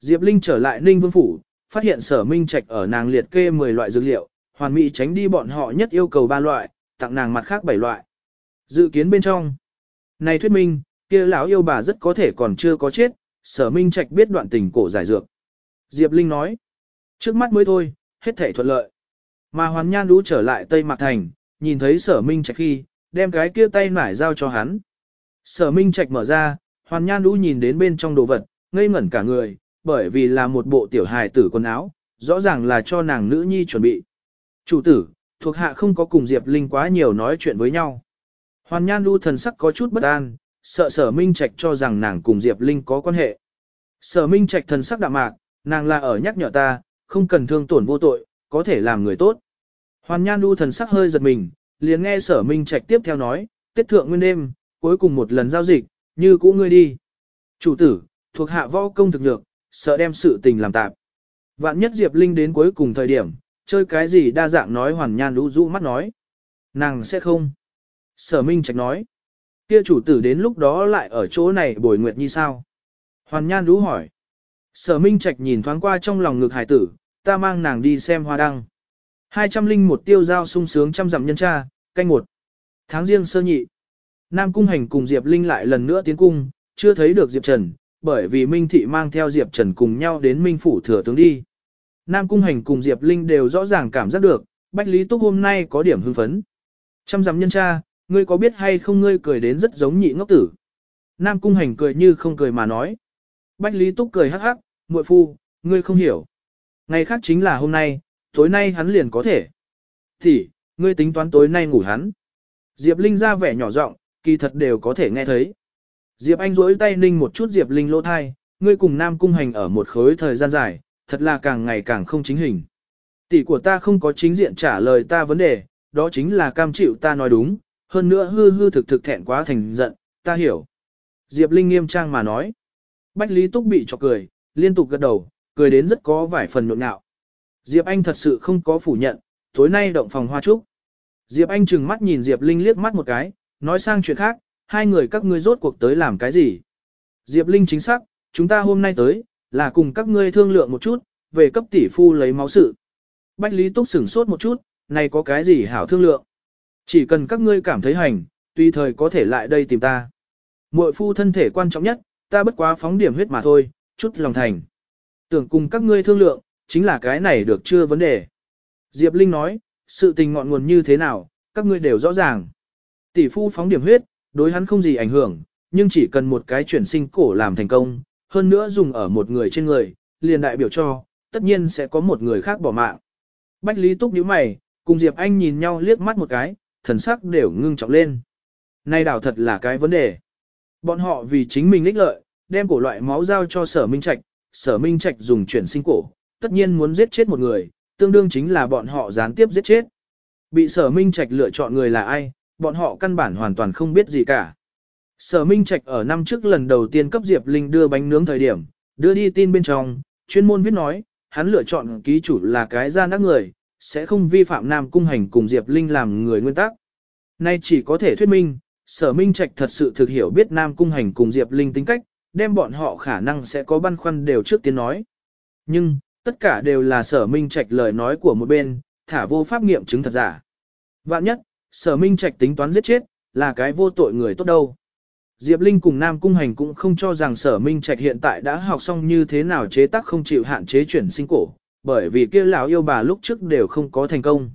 Diệp Linh trở lại Ninh Vương Phủ, phát hiện sở minh trạch ở nàng liệt kê 10 loại dược liệu, hoàn mỹ tránh đi bọn họ nhất yêu cầu ba loại, tặng nàng mặt khác 7 loại. Dự kiến bên trong. Này thuyết minh, kia lão yêu bà rất có thể còn chưa có chết, sở minh trạch biết đoạn tình cổ giải dược. Diệp Linh nói, trước mắt mới thôi, hết thể thuận lợi. Mà hoàn nhan đú trở lại Tây Mạc Thành, nhìn thấy sở minh trạch khi, đem cái kia tay nải giao cho hắn. Sở minh trạch mở ra, hoàn nhan đú nhìn đến bên trong đồ vật, ngây ngẩn cả người, bởi vì là một bộ tiểu hài tử quần áo, rõ ràng là cho nàng nữ nhi chuẩn bị. Chủ tử, thuộc hạ không có cùng Diệp Linh quá nhiều nói chuyện với nhau. Hoàn Nhan Du thần sắc có chút bất an, sợ Sở Minh Trạch cho rằng nàng cùng Diệp Linh có quan hệ. Sở Minh Trạch thần sắc đạm mạc, nàng là ở nhắc nhở ta, không cần thương tổn vô tội, có thể làm người tốt. Hoàn Nhan Du thần sắc hơi giật mình, liền nghe Sở Minh Trạch tiếp theo nói, tiết thượng nguyên đêm, cuối cùng một lần giao dịch, như cũ ngươi đi. Chủ tử, thuộc hạ võ công thực nhược, sợ đem sự tình làm tạp. Vạn nhất Diệp Linh đến cuối cùng thời điểm, chơi cái gì đa dạng nói hoàn nhan Du rũ mắt nói. Nàng sẽ không. Sở Minh Trạch nói. Kia chủ tử đến lúc đó lại ở chỗ này bồi nguyệt như sao? Hoàn nhan đũ hỏi. Sở Minh Trạch nhìn thoáng qua trong lòng ngực hải tử, ta mang nàng đi xem hoa đăng. Hai trăm linh một tiêu giao sung sướng trăm dặm nhân cha, canh một. Tháng riêng sơ nhị. Nam Cung Hành cùng Diệp Linh lại lần nữa tiến cung, chưa thấy được Diệp Trần, bởi vì Minh Thị mang theo Diệp Trần cùng nhau đến Minh Phủ Thừa Tướng đi. Nam Cung Hành cùng Diệp Linh đều rõ ràng cảm giác được, Bách Lý Túc hôm nay có điểm hưng phấn. Trăm dặm nhân cha, ngươi có biết hay không ngươi cười đến rất giống nhị ngốc tử. Nam Cung Hành cười như không cười mà nói. Bách Lý Túc cười hắc hắc, muội phu, ngươi không hiểu. Ngày khác chính là hôm nay, tối nay hắn liền có thể. Thì, ngươi tính toán tối nay ngủ hắn. Diệp Linh ra vẻ nhỏ giọng, kỳ thật đều có thể nghe thấy. Diệp Anh rỗi tay ninh một chút Diệp Linh lỗ thai, ngươi cùng Nam Cung Hành ở một khối thời gian dài, thật là càng ngày càng không chính hình. Tỷ của ta không có chính diện trả lời ta vấn đề, đó chính là cam chịu ta nói đúng, hơn nữa hư hư thực thực thẹn quá thành giận, ta hiểu. Diệp Linh nghiêm trang mà nói. Bách Lý Túc bị chọc cười, liên tục gật đầu, cười đến rất có vài phần nhộn nhạo. Diệp Anh thật sự không có phủ nhận, tối nay động phòng hoa trúc. Diệp Anh trừng mắt nhìn Diệp Linh liếc mắt một cái, nói sang chuyện khác, hai người các ngươi rốt cuộc tới làm cái gì. Diệp Linh chính xác, chúng ta hôm nay tới, là cùng các ngươi thương lượng một chút, về cấp tỷ phu lấy máu sự. Bách Lý Túc sửng sốt một chút, này có cái gì hảo thương lượng. Chỉ cần các ngươi cảm thấy hành, tùy thời có thể lại đây tìm ta. Muội phu thân thể quan trọng nhất, ta bất quá phóng điểm huyết mà thôi, chút lòng thành. Tưởng cùng các ngươi thương lượng, chính là cái này được chưa vấn đề. Diệp Linh nói, sự tình ngọn nguồn như thế nào, các ngươi đều rõ ràng. Tỷ phu phóng điểm huyết, đối hắn không gì ảnh hưởng, nhưng chỉ cần một cái chuyển sinh cổ làm thành công, hơn nữa dùng ở một người trên người, liền đại biểu cho, tất nhiên sẽ có một người khác bỏ mạng. Bách Lý Túc nhíu mày, cùng Diệp Anh nhìn nhau liếc mắt một cái, thần sắc đều ngưng trọng lên. Nay đảo thật là cái vấn đề. Bọn họ vì chính mình ích lợi, đem cổ loại máu giao cho sở minh trạch, sở minh trạch dùng chuyển sinh cổ, tất nhiên muốn giết chết một người, tương đương chính là bọn họ gián tiếp giết chết. Bị sở minh trạch lựa chọn người là ai, bọn họ căn bản hoàn toàn không biết gì cả. Sở minh trạch ở năm trước lần đầu tiên cấp Diệp Linh đưa bánh nướng thời điểm, đưa đi tin bên trong, chuyên môn viết nói, hắn lựa chọn ký chủ là cái gian ác người, sẽ không vi phạm Nam Cung Hành cùng Diệp Linh làm người nguyên tắc. Nay chỉ có thể thuyết minh, sở minh trạch thật sự thực hiểu biết Nam Cung Hành cùng Diệp Linh tính cách, đem bọn họ khả năng sẽ có băn khoăn đều trước tiên nói. Nhưng, tất cả đều là sở minh trạch lời nói của một bên, thả vô pháp nghiệm chứng thật giả. Vạn nhất, sở minh trạch tính toán giết chết, là cái vô tội người tốt đâu. Diệp Linh cùng Nam Cung Hành cũng không cho rằng sở minh trạch hiện tại đã học xong như thế nào chế tác không chịu hạn chế chuyển sinh cổ, bởi vì kia lão yêu bà lúc trước đều không có thành công.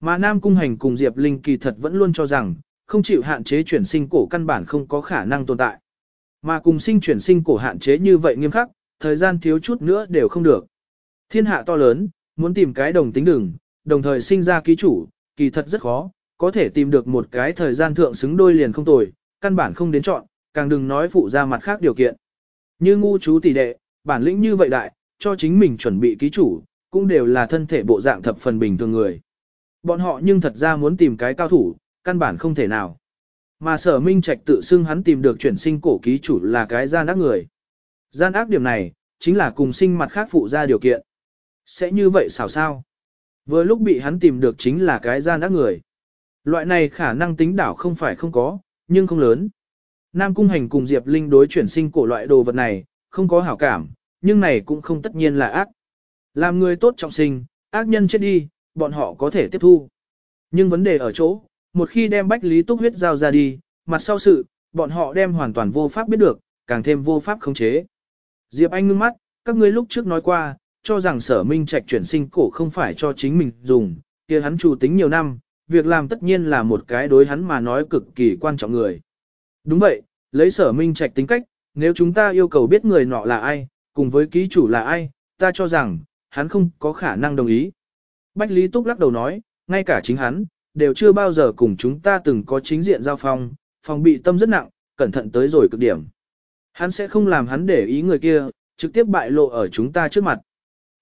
Mà Nam Cung Hành cùng Diệp Linh kỳ thật vẫn luôn cho rằng, không chịu hạn chế chuyển sinh cổ căn bản không có khả năng tồn tại. Mà cùng sinh chuyển sinh cổ hạn chế như vậy nghiêm khắc, thời gian thiếu chút nữa đều không được. Thiên hạ to lớn, muốn tìm cái đồng tính đường, đồng thời sinh ra ký chủ, kỳ thật rất khó, có thể tìm được một cái thời gian thượng xứng đôi liền không tồi, căn bản không đến chọn, càng đừng nói phụ ra mặt khác điều kiện. Như ngu chú tỷ đệ, bản lĩnh như vậy đại, cho chính mình chuẩn bị ký chủ, cũng đều là thân thể bộ dạng thập phần bình thường người. Bọn họ nhưng thật ra muốn tìm cái cao thủ, căn bản không thể nào. Mà sở minh trạch tự xưng hắn tìm được chuyển sinh cổ ký chủ là cái gian ác người. Gian ác điểm này, chính là cùng sinh mặt khác phụ ra điều kiện. Sẽ như vậy sao sao? Vừa lúc bị hắn tìm được chính là cái gian ác người. Loại này khả năng tính đảo không phải không có, nhưng không lớn. Nam Cung Hành cùng Diệp Linh đối chuyển sinh cổ loại đồ vật này, không có hảo cảm, nhưng này cũng không tất nhiên là ác. Làm người tốt trọng sinh, ác nhân chết đi, bọn họ có thể tiếp thu. Nhưng vấn đề ở chỗ, một khi đem bách lý túc huyết giao ra đi, mặt sau sự, bọn họ đem hoàn toàn vô pháp biết được, càng thêm vô pháp khống chế. Diệp Anh ngưng mắt, các ngươi lúc trước nói qua, cho rằng sở minh trạch chuyển sinh cổ không phải cho chính mình dùng, kia hắn chủ tính nhiều năm, việc làm tất nhiên là một cái đối hắn mà nói cực kỳ quan trọng người. Đúng vậy, lấy sở minh trạch tính cách, nếu chúng ta yêu cầu biết người nọ là ai, cùng với ký chủ là ai, ta cho rằng, hắn không có khả năng đồng ý. Bách Lý Túc lắc đầu nói, ngay cả chính hắn, đều chưa bao giờ cùng chúng ta từng có chính diện giao phong, phòng bị tâm rất nặng, cẩn thận tới rồi cực điểm. Hắn sẽ không làm hắn để ý người kia, trực tiếp bại lộ ở chúng ta trước mặt.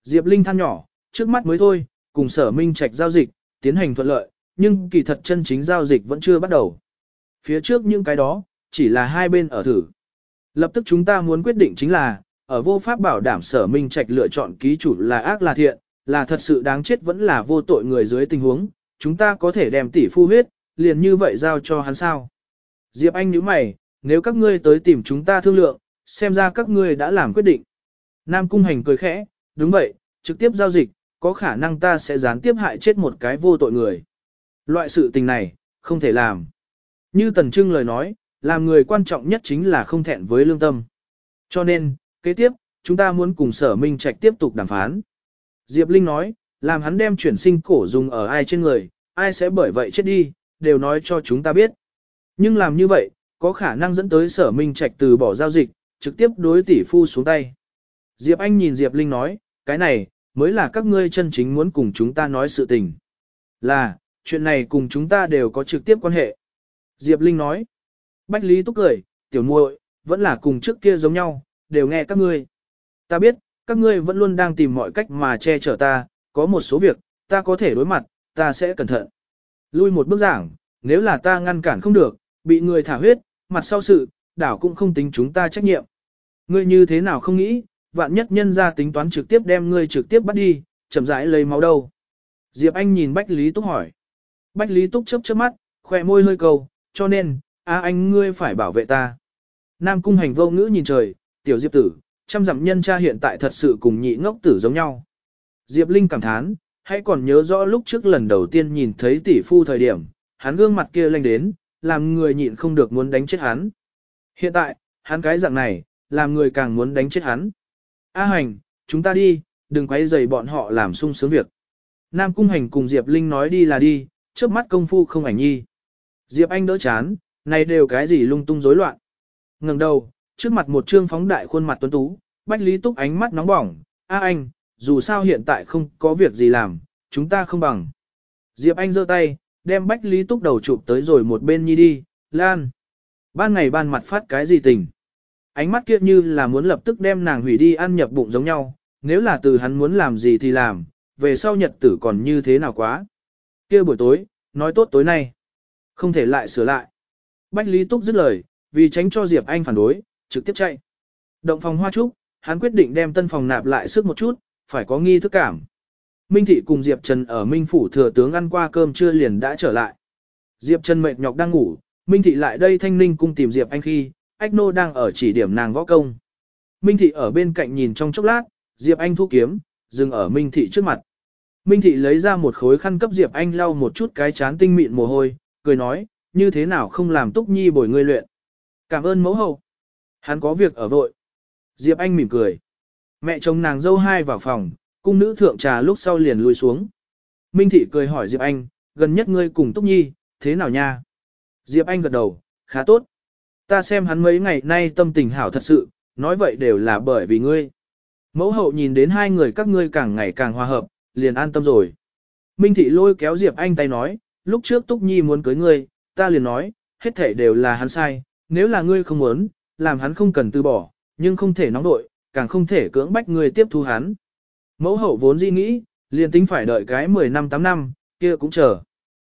Diệp Linh than nhỏ, trước mắt mới thôi, cùng sở minh trạch giao dịch, tiến hành thuận lợi, nhưng kỳ thật chân chính giao dịch vẫn chưa bắt đầu. Phía trước những cái đó, chỉ là hai bên ở thử. Lập tức chúng ta muốn quyết định chính là, ở vô pháp bảo đảm sở minh trạch lựa chọn ký chủ là ác là thiện, là thật sự đáng chết vẫn là vô tội người dưới tình huống, chúng ta có thể đem tỷ phu huyết, liền như vậy giao cho hắn sao. Diệp Anh nhíu mày, nếu các ngươi tới tìm chúng ta thương lượng, xem ra các ngươi đã làm quyết định. Nam Cung Hành cười khẽ, đúng vậy, trực tiếp giao dịch, có khả năng ta sẽ gián tiếp hại chết một cái vô tội người. Loại sự tình này, không thể làm. Như Tần Trưng lời nói, làm người quan trọng nhất chính là không thẹn với lương tâm. Cho nên, kế tiếp, chúng ta muốn cùng sở minh trạch tiếp tục đàm phán. Diệp Linh nói, làm hắn đem chuyển sinh cổ dùng ở ai trên người, ai sẽ bởi vậy chết đi, đều nói cho chúng ta biết. Nhưng làm như vậy, có khả năng dẫn tới sở minh trạch từ bỏ giao dịch, trực tiếp đối tỷ phu xuống tay. Diệp Anh nhìn Diệp Linh nói, cái này, mới là các ngươi chân chính muốn cùng chúng ta nói sự tình. Là, chuyện này cùng chúng ta đều có trực tiếp quan hệ. Diệp Linh nói, Bách Lý Túc cười, tiểu muội, vẫn là cùng trước kia giống nhau, đều nghe các ngươi. Ta biết, các ngươi vẫn luôn đang tìm mọi cách mà che chở ta, có một số việc, ta có thể đối mặt, ta sẽ cẩn thận. Lui một bước giảng, nếu là ta ngăn cản không được, bị người thả huyết, mặt sau sự, đảo cũng không tính chúng ta trách nhiệm. Ngươi như thế nào không nghĩ, vạn nhất nhân ra tính toán trực tiếp đem ngươi trực tiếp bắt đi, chậm rãi lấy máu đâu. Diệp Anh nhìn Bách Lý Túc hỏi. Bách Lý Túc chớp chớp mắt, khỏe môi hơi cầu, cho nên, a anh ngươi phải bảo vệ ta. Nam cung hành vô ngữ nhìn trời, tiểu Diệp tử, trăm dặm nhân cha hiện tại thật sự cùng nhị ngốc tử giống nhau. Diệp Linh cảm thán, hãy còn nhớ rõ lúc trước lần đầu tiên nhìn thấy tỷ phu thời điểm, hắn gương mặt kia lanh đến, làm người nhịn không được muốn đánh chết hắn. Hiện tại, hắn cái dạng này, làm người càng muốn đánh chết hắn. A hành, chúng ta đi, đừng quay rầy bọn họ làm sung sướng việc. Nam Cung Hành cùng Diệp Linh nói đi là đi, trước mắt công phu không ảnh nhi. Diệp Anh đỡ chán, này đều cái gì lung tung rối loạn. ngẩng đầu, trước mặt một trương phóng đại khuôn mặt tuấn tú, Bách Lý Túc ánh mắt nóng bỏng, A anh, dù sao hiện tại không có việc gì làm, chúng ta không bằng. Diệp Anh giơ tay, đem Bách Lý Túc đầu chụp tới rồi một bên nhi đi, Lan. Ban ngày ban mặt phát cái gì tình. Ánh mắt kia như là muốn lập tức đem nàng hủy đi ăn nhập bụng giống nhau, nếu là từ hắn muốn làm gì thì làm, về sau nhật tử còn như thế nào quá. Kia buổi tối, nói tốt tối nay. Không thể lại sửa lại. Bách Lý Túc dứt lời, vì tránh cho Diệp Anh phản đối, trực tiếp chạy. Động phòng hoa trúc, hắn quyết định đem tân phòng nạp lại sức một chút, phải có nghi thức cảm. Minh Thị cùng Diệp Trần ở Minh Phủ thừa tướng ăn qua cơm trưa liền đã trở lại. Diệp Trần mệt nhọc đang ngủ, Minh Thị lại đây thanh ninh cung tìm Diệp Anh khi, Ách Nô đang ở chỉ điểm nàng võ công. Minh Thị ở bên cạnh nhìn trong chốc lát, Diệp Anh thu kiếm, dừng ở Minh Thị trước mặt. Minh Thị lấy ra một khối khăn cấp Diệp Anh lau một chút cái chán tinh mịn mồ hôi, cười nói, như thế nào không làm Túc Nhi bồi ngươi luyện. Cảm ơn mẫu hậu. Hắn có việc ở vội. Diệp Anh mỉm cười. Mẹ chồng nàng dâu hai vào phòng, cung nữ thượng trà lúc sau liền lui xuống. Minh Thị cười hỏi Diệp Anh, gần nhất ngươi cùng Túc Nhi, thế nào nha? Diệp Anh gật đầu, khá tốt. Ta xem hắn mấy ngày nay tâm tình hảo thật sự, nói vậy đều là bởi vì ngươi. Mẫu hậu nhìn đến hai người các ngươi càng ngày càng hòa hợp, liền an tâm rồi. Minh Thị lôi kéo Diệp Anh tay nói, lúc trước Túc Nhi muốn cưới ngươi, ta liền nói, hết thể đều là hắn sai, nếu là ngươi không muốn, làm hắn không cần từ bỏ, nhưng không thể nóng đội, càng không thể cưỡng bách người tiếp thu hắn. Mẫu hậu vốn di nghĩ, liền tính phải đợi cái 10 năm 8 năm, kia cũng chờ.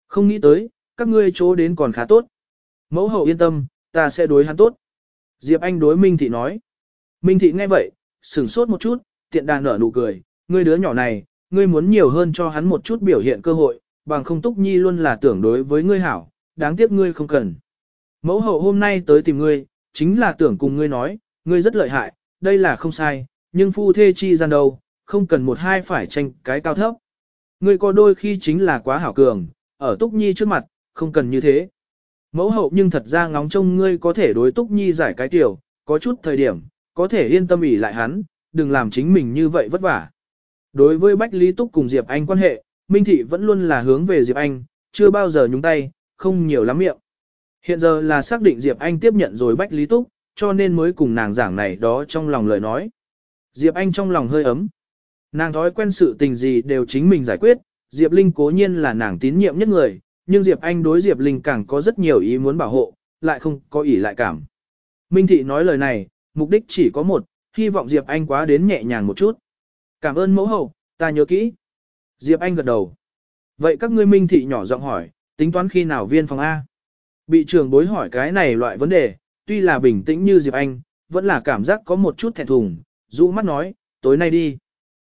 Không nghĩ tới, các ngươi chỗ đến còn khá tốt. Mẫu hậu yên tâm, ta sẽ đối hắn tốt. Diệp Anh đối Minh Thị nói. Minh Thị nghe vậy, sửng sốt một chút, tiện đàn nở nụ cười, ngươi đứa nhỏ này, ngươi muốn nhiều hơn cho hắn một chút biểu hiện cơ hội, bằng không túc nhi luôn là tưởng đối với ngươi hảo, đáng tiếc ngươi không cần. Mẫu hậu hôm nay tới tìm ngươi, chính là tưởng cùng ngươi nói, ngươi rất lợi hại, đây là không sai, nhưng phu thê chi gian đâu, không cần một hai phải tranh cái cao thấp. Ngươi có đôi khi chính là quá hảo cường, ở Túc Nhi trước mặt, không cần như thế. Mẫu hậu nhưng thật ra ngóng trông ngươi có thể đối Túc Nhi giải cái tiểu, có chút thời điểm, có thể yên tâm ỉ lại hắn, đừng làm chính mình như vậy vất vả. Đối với Bách Lý Túc cùng Diệp Anh quan hệ, Minh Thị vẫn luôn là hướng về Diệp Anh, chưa bao giờ nhúng tay, không nhiều lắm miệng. Hiện giờ là xác định Diệp Anh tiếp nhận rồi Bách Lý Túc, cho nên mới cùng nàng giảng này đó trong lòng lời nói. Diệp Anh trong lòng hơi ấm. Nàng thói quen sự tình gì đều chính mình giải quyết, Diệp Linh cố nhiên là nàng tín nhiệm nhất người, nhưng Diệp Anh đối Diệp Linh càng có rất nhiều ý muốn bảo hộ, lại không có ý lại cảm. Minh Thị nói lời này, mục đích chỉ có một, hy vọng Diệp Anh quá đến nhẹ nhàng một chút. Cảm ơn mẫu hậu, ta nhớ kỹ. Diệp Anh gật đầu. Vậy các ngươi Minh Thị nhỏ giọng hỏi, tính toán khi nào viên phòng A? Bị trưởng bối hỏi cái này loại vấn đề, tuy là bình tĩnh như Diệp Anh, vẫn là cảm giác có một chút thẹn thùng, rũ mắt nói, tối nay đi.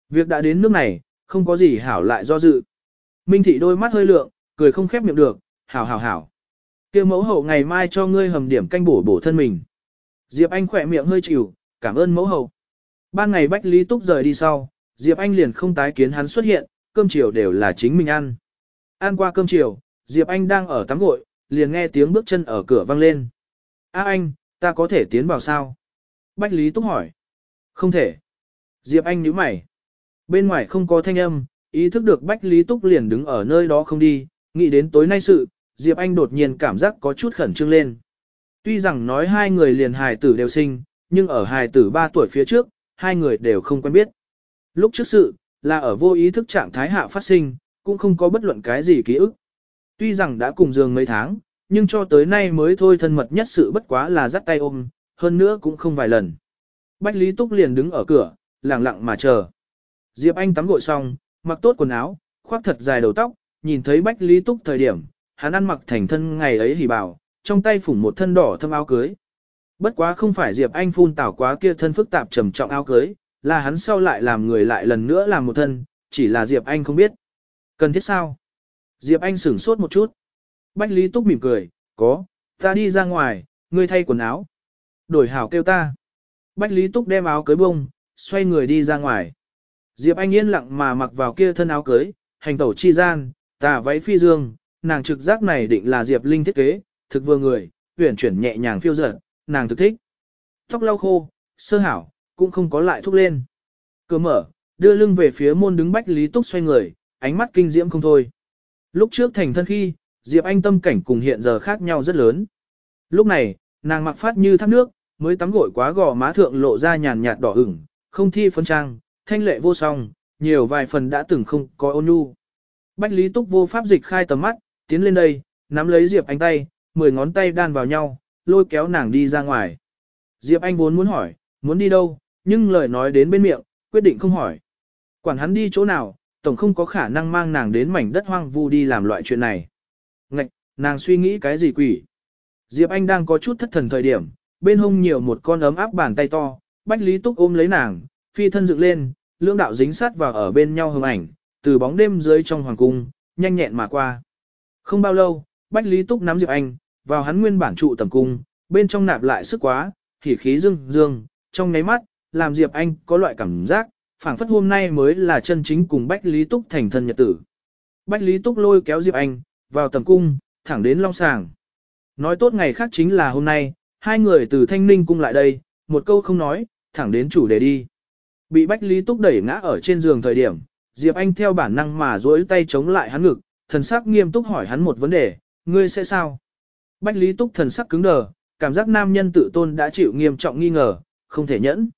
Việc đã đến nước này, không có gì hảo lại do dự. Minh thị đôi mắt hơi lượng, cười không khép miệng được, hảo hảo hảo. kia mẫu hậu ngày mai cho ngươi hầm điểm canh bổ bổ thân mình. Diệp Anh khỏe miệng hơi chịu, cảm ơn mẫu hậu. Ban ngày Bách Lý Túc rời đi sau, Diệp Anh liền không tái kiến hắn xuất hiện, cơm chiều đều là chính mình ăn. Ăn qua cơm chiều, Diệp Anh đang ở tắm gội, liền nghe tiếng bước chân ở cửa vang lên. A anh, ta có thể tiến vào sao? Bách Lý Túc hỏi. Không thể. Diệp Anh nhíu mày. Bên ngoài không có thanh âm, ý thức được Bách Lý Túc liền đứng ở nơi đó không đi, nghĩ đến tối nay sự, Diệp Anh đột nhiên cảm giác có chút khẩn trương lên. Tuy rằng nói hai người liền hài tử đều sinh, nhưng ở hài tử 3 tuổi phía trước, hai người đều không quen biết. Lúc trước sự, là ở vô ý thức trạng thái hạ phát sinh, cũng không có bất luận cái gì ký ức. Tuy rằng đã cùng giường mấy tháng, nhưng cho tới nay mới thôi thân mật nhất sự bất quá là dắt tay ôm, hơn nữa cũng không vài lần. Bách Lý Túc liền đứng ở cửa, lặng lặng mà chờ. Diệp Anh tắm gội xong, mặc tốt quần áo, khoác thật dài đầu tóc, nhìn thấy Bách Lý Túc thời điểm, hắn ăn mặc thành thân ngày ấy hỉ bảo, trong tay phủng một thân đỏ thâm áo cưới. Bất quá không phải Diệp Anh phun tảo quá kia thân phức tạp trầm trọng áo cưới, là hắn sau lại làm người lại lần nữa làm một thân, chỉ là Diệp Anh không biết. Cần thiết sao? Diệp Anh sửng sốt một chút. Bách Lý Túc mỉm cười, có, ta đi ra ngoài, ngươi thay quần áo. Đổi hảo kêu ta. Bách Lý Túc đem áo cưới bông, xoay người đi ra ngoài. Diệp Anh yên lặng mà mặc vào kia thân áo cưới, hành tẩu chi gian, tà váy phi dương, nàng trực giác này định là Diệp Linh thiết kế, thực vừa người, tuyển chuyển nhẹ nhàng phiêu dở, nàng thực thích. Tóc lau khô, sơ hảo, cũng không có lại thúc lên. Cửa mở, đưa lưng về phía môn đứng Bách Lý Túc xoay người, ánh mắt kinh diễm không thôi. Lúc trước thành thân khi, Diệp Anh tâm cảnh cùng hiện giờ khác nhau rất lớn. Lúc này, nàng mặc phát như thác nước, mới tắm gội quá gò má thượng lộ ra nhàn nhạt đỏ ửng, không thi phấn trang, thanh lệ vô song, nhiều vài phần đã từng không có ôn nhu. Bách Lý Túc vô pháp dịch khai tầm mắt, tiến lên đây, nắm lấy Diệp Anh tay, mười ngón tay đan vào nhau, lôi kéo nàng đi ra ngoài. Diệp Anh vốn muốn hỏi, muốn đi đâu, nhưng lời nói đến bên miệng, quyết định không hỏi. Quản hắn đi chỗ nào, tổng không có khả năng mang nàng đến mảnh đất hoang vu đi làm loại chuyện này. Ngạch, nàng suy nghĩ cái gì quỷ? Diệp Anh đang có chút thất thần thời điểm, bên hông nhiều một con ấm áp bàn tay to, Bách Lý Túc ôm lấy nàng, phi thân dựng lên, lưỡng đạo dính sát vào ở bên nhau hương ảnh, từ bóng đêm dưới trong hoàng cung, nhanh nhẹn mà qua. Không bao lâu, Bách Lý Túc nắm Diệp Anh, vào hắn nguyên bản trụ tầm cung, bên trong nạp lại sức quá, thì khí dương dương, trong ngáy mắt, làm Diệp Anh có loại cảm giác, phảng phất hôm nay mới là chân chính cùng Bách Lý Túc thành thân nhật tử. Bách Lý Túc lôi kéo Diệp Anh, vào tầm cung, thẳng đến Long Sàng. Nói tốt ngày khác chính là hôm nay, hai người từ Thanh Ninh cung lại đây, một câu không nói, thẳng đến chủ đề đi. Bị Bách Lý Túc đẩy ngã ở trên giường thời điểm, Diệp Anh theo bản năng mà duỗi tay chống lại hắn ngực, thần sắc nghiêm túc hỏi hắn một vấn đề, ngươi sẽ sao? Bách Lý Túc thần sắc cứng đờ, cảm giác nam nhân tự tôn đã chịu nghiêm trọng nghi ngờ, không thể nhẫn.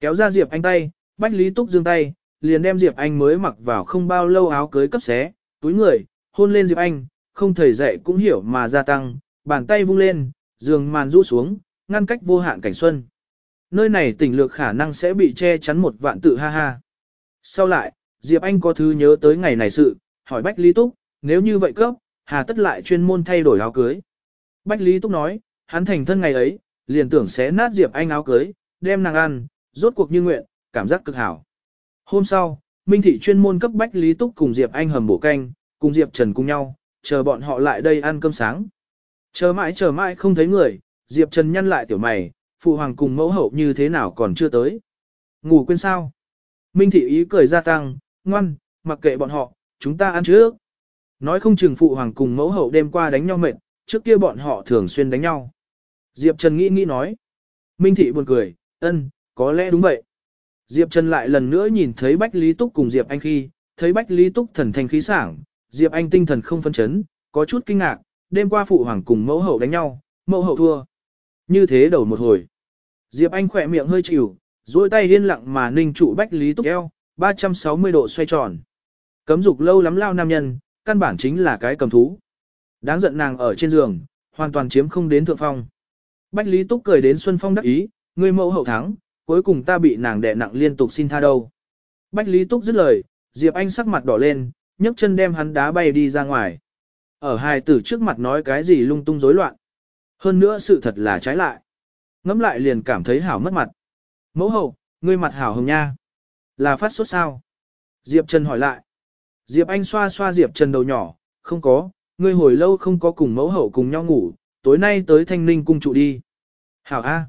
Kéo ra Diệp Anh tay, Bách Lý Túc giương tay, liền đem Diệp Anh mới mặc vào không bao lâu áo cưới cấp xé, túi người, hôn lên Diệp Anh, không thầy dạy cũng hiểu mà gia tăng, bàn tay vung lên, giường màn rũ xuống, ngăn cách vô hạn cảnh xuân. Nơi này tỉnh lược khả năng sẽ bị che chắn một vạn tự ha ha. Sau lại, Diệp Anh có thứ nhớ tới ngày này sự, hỏi Bách Lý Túc, nếu như vậy cấp, hà tất lại chuyên môn thay đổi áo cưới. Bách Lý Túc nói, hắn thành thân ngày ấy, liền tưởng sẽ nát Diệp Anh áo cưới, đem nàng ăn, rốt cuộc như nguyện, cảm giác cực hảo. Hôm sau, Minh Thị chuyên môn cấp Bách Lý Túc cùng Diệp Anh hầm bổ canh, cùng Diệp Trần cùng nhau, chờ bọn họ lại đây ăn cơm sáng. Chờ mãi chờ mãi không thấy người, Diệp Trần nhăn lại tiểu mày, phụ hoàng cùng mẫu hậu như thế nào còn chưa tới. Ngủ quên sao? Minh Thị ý cười gia tăng, ngoan, mặc kệ bọn họ, chúng ta ăn trước. Nói không chừng phụ hoàng cùng mẫu hậu đêm qua đánh nhau mệt, trước kia bọn họ thường xuyên đánh nhau. Diệp Trần nghĩ nghĩ nói. Minh Thị buồn cười, ân, có lẽ đúng vậy. Diệp Trần lại lần nữa nhìn thấy Bách Lý Túc cùng Diệp Anh khi, thấy Bách Lý Túc thần thanh khí sảng, Diệp Anh tinh thần không phân chấn, có chút kinh ngạc, đêm qua phụ hoàng cùng mẫu hậu đánh nhau, mẫu hậu thua. Như thế đầu một hồi. Diệp Anh khỏe miệng hơi chịu, duỗi tay yên lặng mà ninh trụ Bách Lý Túc eo, 360 độ xoay tròn. Cấm dục lâu lắm lao nam nhân, căn bản chính là cái cầm thú. Đáng giận nàng ở trên giường, hoàn toàn chiếm không đến thượng phong. Bách Lý Túc cười đến Xuân Phong đắc ý, người mẫu hậu thắng, cuối cùng ta bị nàng đè nặng liên tục xin tha đâu. Bách Lý Túc dứt lời, Diệp Anh sắc mặt đỏ lên, nhấc chân đem hắn đá bay đi ra ngoài. Ở hai tử trước mặt nói cái gì lung tung rối loạn. Hơn nữa sự thật là trái lại. Ngắm lại liền cảm thấy hảo mất mặt. Mẫu hậu, ngươi mặt hảo hồng nha. Là phát sốt sao? Diệp Trần hỏi lại. Diệp Anh xoa xoa Diệp Trần đầu nhỏ, không có, ngươi hồi lâu không có cùng mẫu hậu cùng nhau ngủ, tối nay tới thanh ninh cung trụ đi. Hảo A.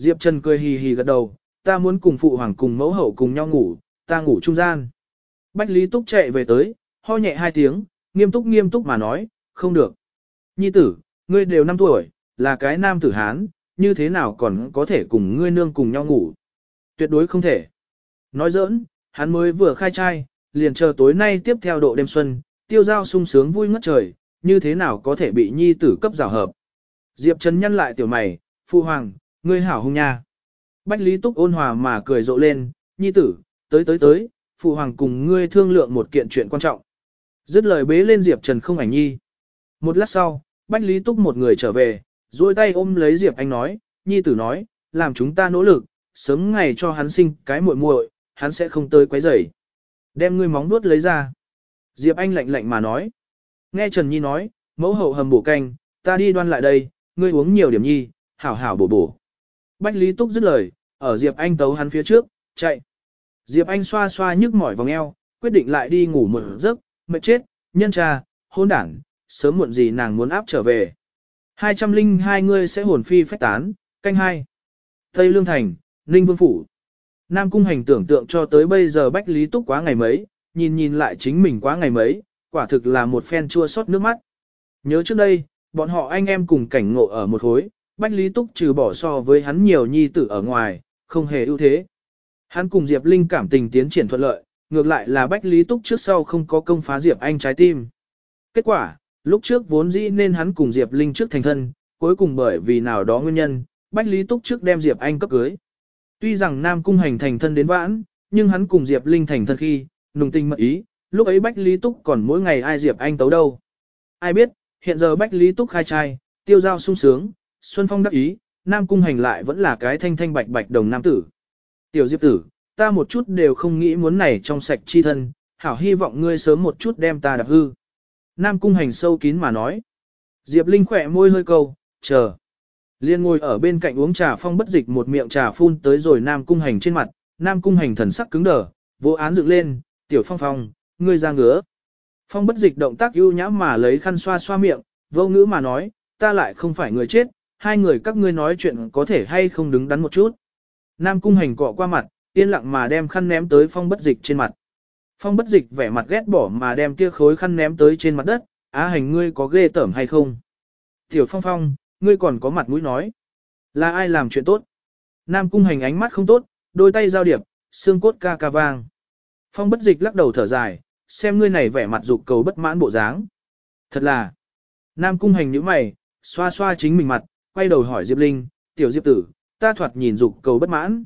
Diệp Trần cười hì hì gật đầu, ta muốn cùng phụ hoàng cùng mẫu hậu cùng nhau ngủ, ta ngủ trung gian. Bách Lý Túc chạy về tới, ho nhẹ hai tiếng, nghiêm túc nghiêm túc mà nói, không được. nhi tử, ngươi đều 5 tuổi, là cái nam tử Hán, như thế nào còn có thể cùng ngươi nương cùng nhau ngủ. Tuyệt đối không thể. Nói giỡn, hắn mới vừa khai trai, liền chờ tối nay tiếp theo độ đêm xuân, tiêu giao sung sướng vui ngất trời, như thế nào có thể bị nhi tử cấp rào hợp. Diệp Trần nhăn lại tiểu mày, phụ hoàng, ngươi hảo hung nha. Bách Lý Túc ôn hòa mà cười rộ lên, nhi tử, tới tới tới, phụ hoàng cùng ngươi thương lượng một kiện chuyện quan trọng. Dứt lời bế lên Diệp Trần không ảnh nhi. Một lát sau, Bách Lý Túc một người trở về, duỗi tay ôm lấy Diệp Anh nói, nhi tử nói, làm chúng ta nỗ lực, sớm ngày cho hắn sinh cái muội muội, hắn sẽ không tới quấy rầy. Đem ngươi móng nuốt lấy ra. Diệp Anh lạnh lạnh mà nói. Nghe Trần Nhi nói, mẫu hậu hầm bổ canh, ta đi đoan lại đây, ngươi uống nhiều điểm nhi, hảo hảo bổ bổ. Bách Lý Túc dứt lời, ở Diệp Anh tấu hắn phía trước, chạy. Diệp Anh xoa xoa nhức mỏi vòng eo, quyết định lại đi ngủ một giấc, mệt chết, nhân cha, hôn đảng, sớm muộn gì nàng muốn áp trở về. 202 ngươi sẽ hồn phi phách tán, canh hai. Tây Lương Thành, Ninh Vương Phủ. Nam Cung Hành tưởng tượng cho tới bây giờ Bách Lý Túc quá ngày mấy, nhìn nhìn lại chính mình quá ngày mấy, quả thực là một phen chua xót nước mắt. Nhớ trước đây, bọn họ anh em cùng cảnh ngộ ở một hối, Bách Lý Túc trừ bỏ so với hắn nhiều nhi tử ở ngoài, không hề ưu thế. Hắn cùng Diệp Linh cảm tình tiến triển thuận lợi, ngược lại là Bách Lý Túc trước sau không có công phá Diệp Anh trái tim. Kết quả, lúc trước vốn dĩ nên hắn cùng Diệp Linh trước thành thân, cuối cùng bởi vì nào đó nguyên nhân, Bách Lý Túc trước đem Diệp Anh cấp cưới. Tuy rằng Nam Cung Hành thành thân đến vãn, nhưng hắn cùng Diệp Linh thành thân khi, nùng tình mật ý, lúc ấy Bách Lý Túc còn mỗi ngày ai Diệp Anh tấu đâu. Ai biết, hiện giờ Bách Lý Túc khai trai, tiêu giao sung sướng, Xuân Phong đắc ý, Nam Cung Hành lại vẫn là cái thanh thanh bạch bạch đồng nam tử. Tiểu Diệp tử, ta một chút đều không nghĩ muốn này trong sạch chi thân, hảo hy vọng ngươi sớm một chút đem ta đạp hư. Nam Cung Hành sâu kín mà nói. Diệp Linh khỏe môi hơi câu, chờ. Liên ngồi ở bên cạnh uống trà phong bất dịch một miệng trà phun tới rồi Nam Cung Hành trên mặt, Nam Cung Hành thần sắc cứng đờ, vô án dựng lên, tiểu phong phong, ngươi ra ngứa. Phong bất dịch động tác ưu nhã mà lấy khăn xoa xoa miệng, vô ngữ mà nói, ta lại không phải người chết, hai người các ngươi nói chuyện có thể hay không đứng đắn một chút. Nam cung hành cọ qua mặt, yên lặng mà đem khăn ném tới phong bất dịch trên mặt. Phong bất dịch vẻ mặt ghét bỏ mà đem kia khối khăn ném tới trên mặt đất, á hành ngươi có ghê tởm hay không? Tiểu phong phong, ngươi còn có mặt mũi nói. Là ai làm chuyện tốt? Nam cung hành ánh mắt không tốt, đôi tay giao điệp, xương cốt ca ca vang. Phong bất dịch lắc đầu thở dài, xem ngươi này vẻ mặt dục cầu bất mãn bộ dáng. Thật là, Nam cung hành nhíu mày, xoa xoa chính mình mặt, quay đầu hỏi Diệp Linh, tiểu Diệp tử, ta thoạt nhìn dục cầu bất mãn.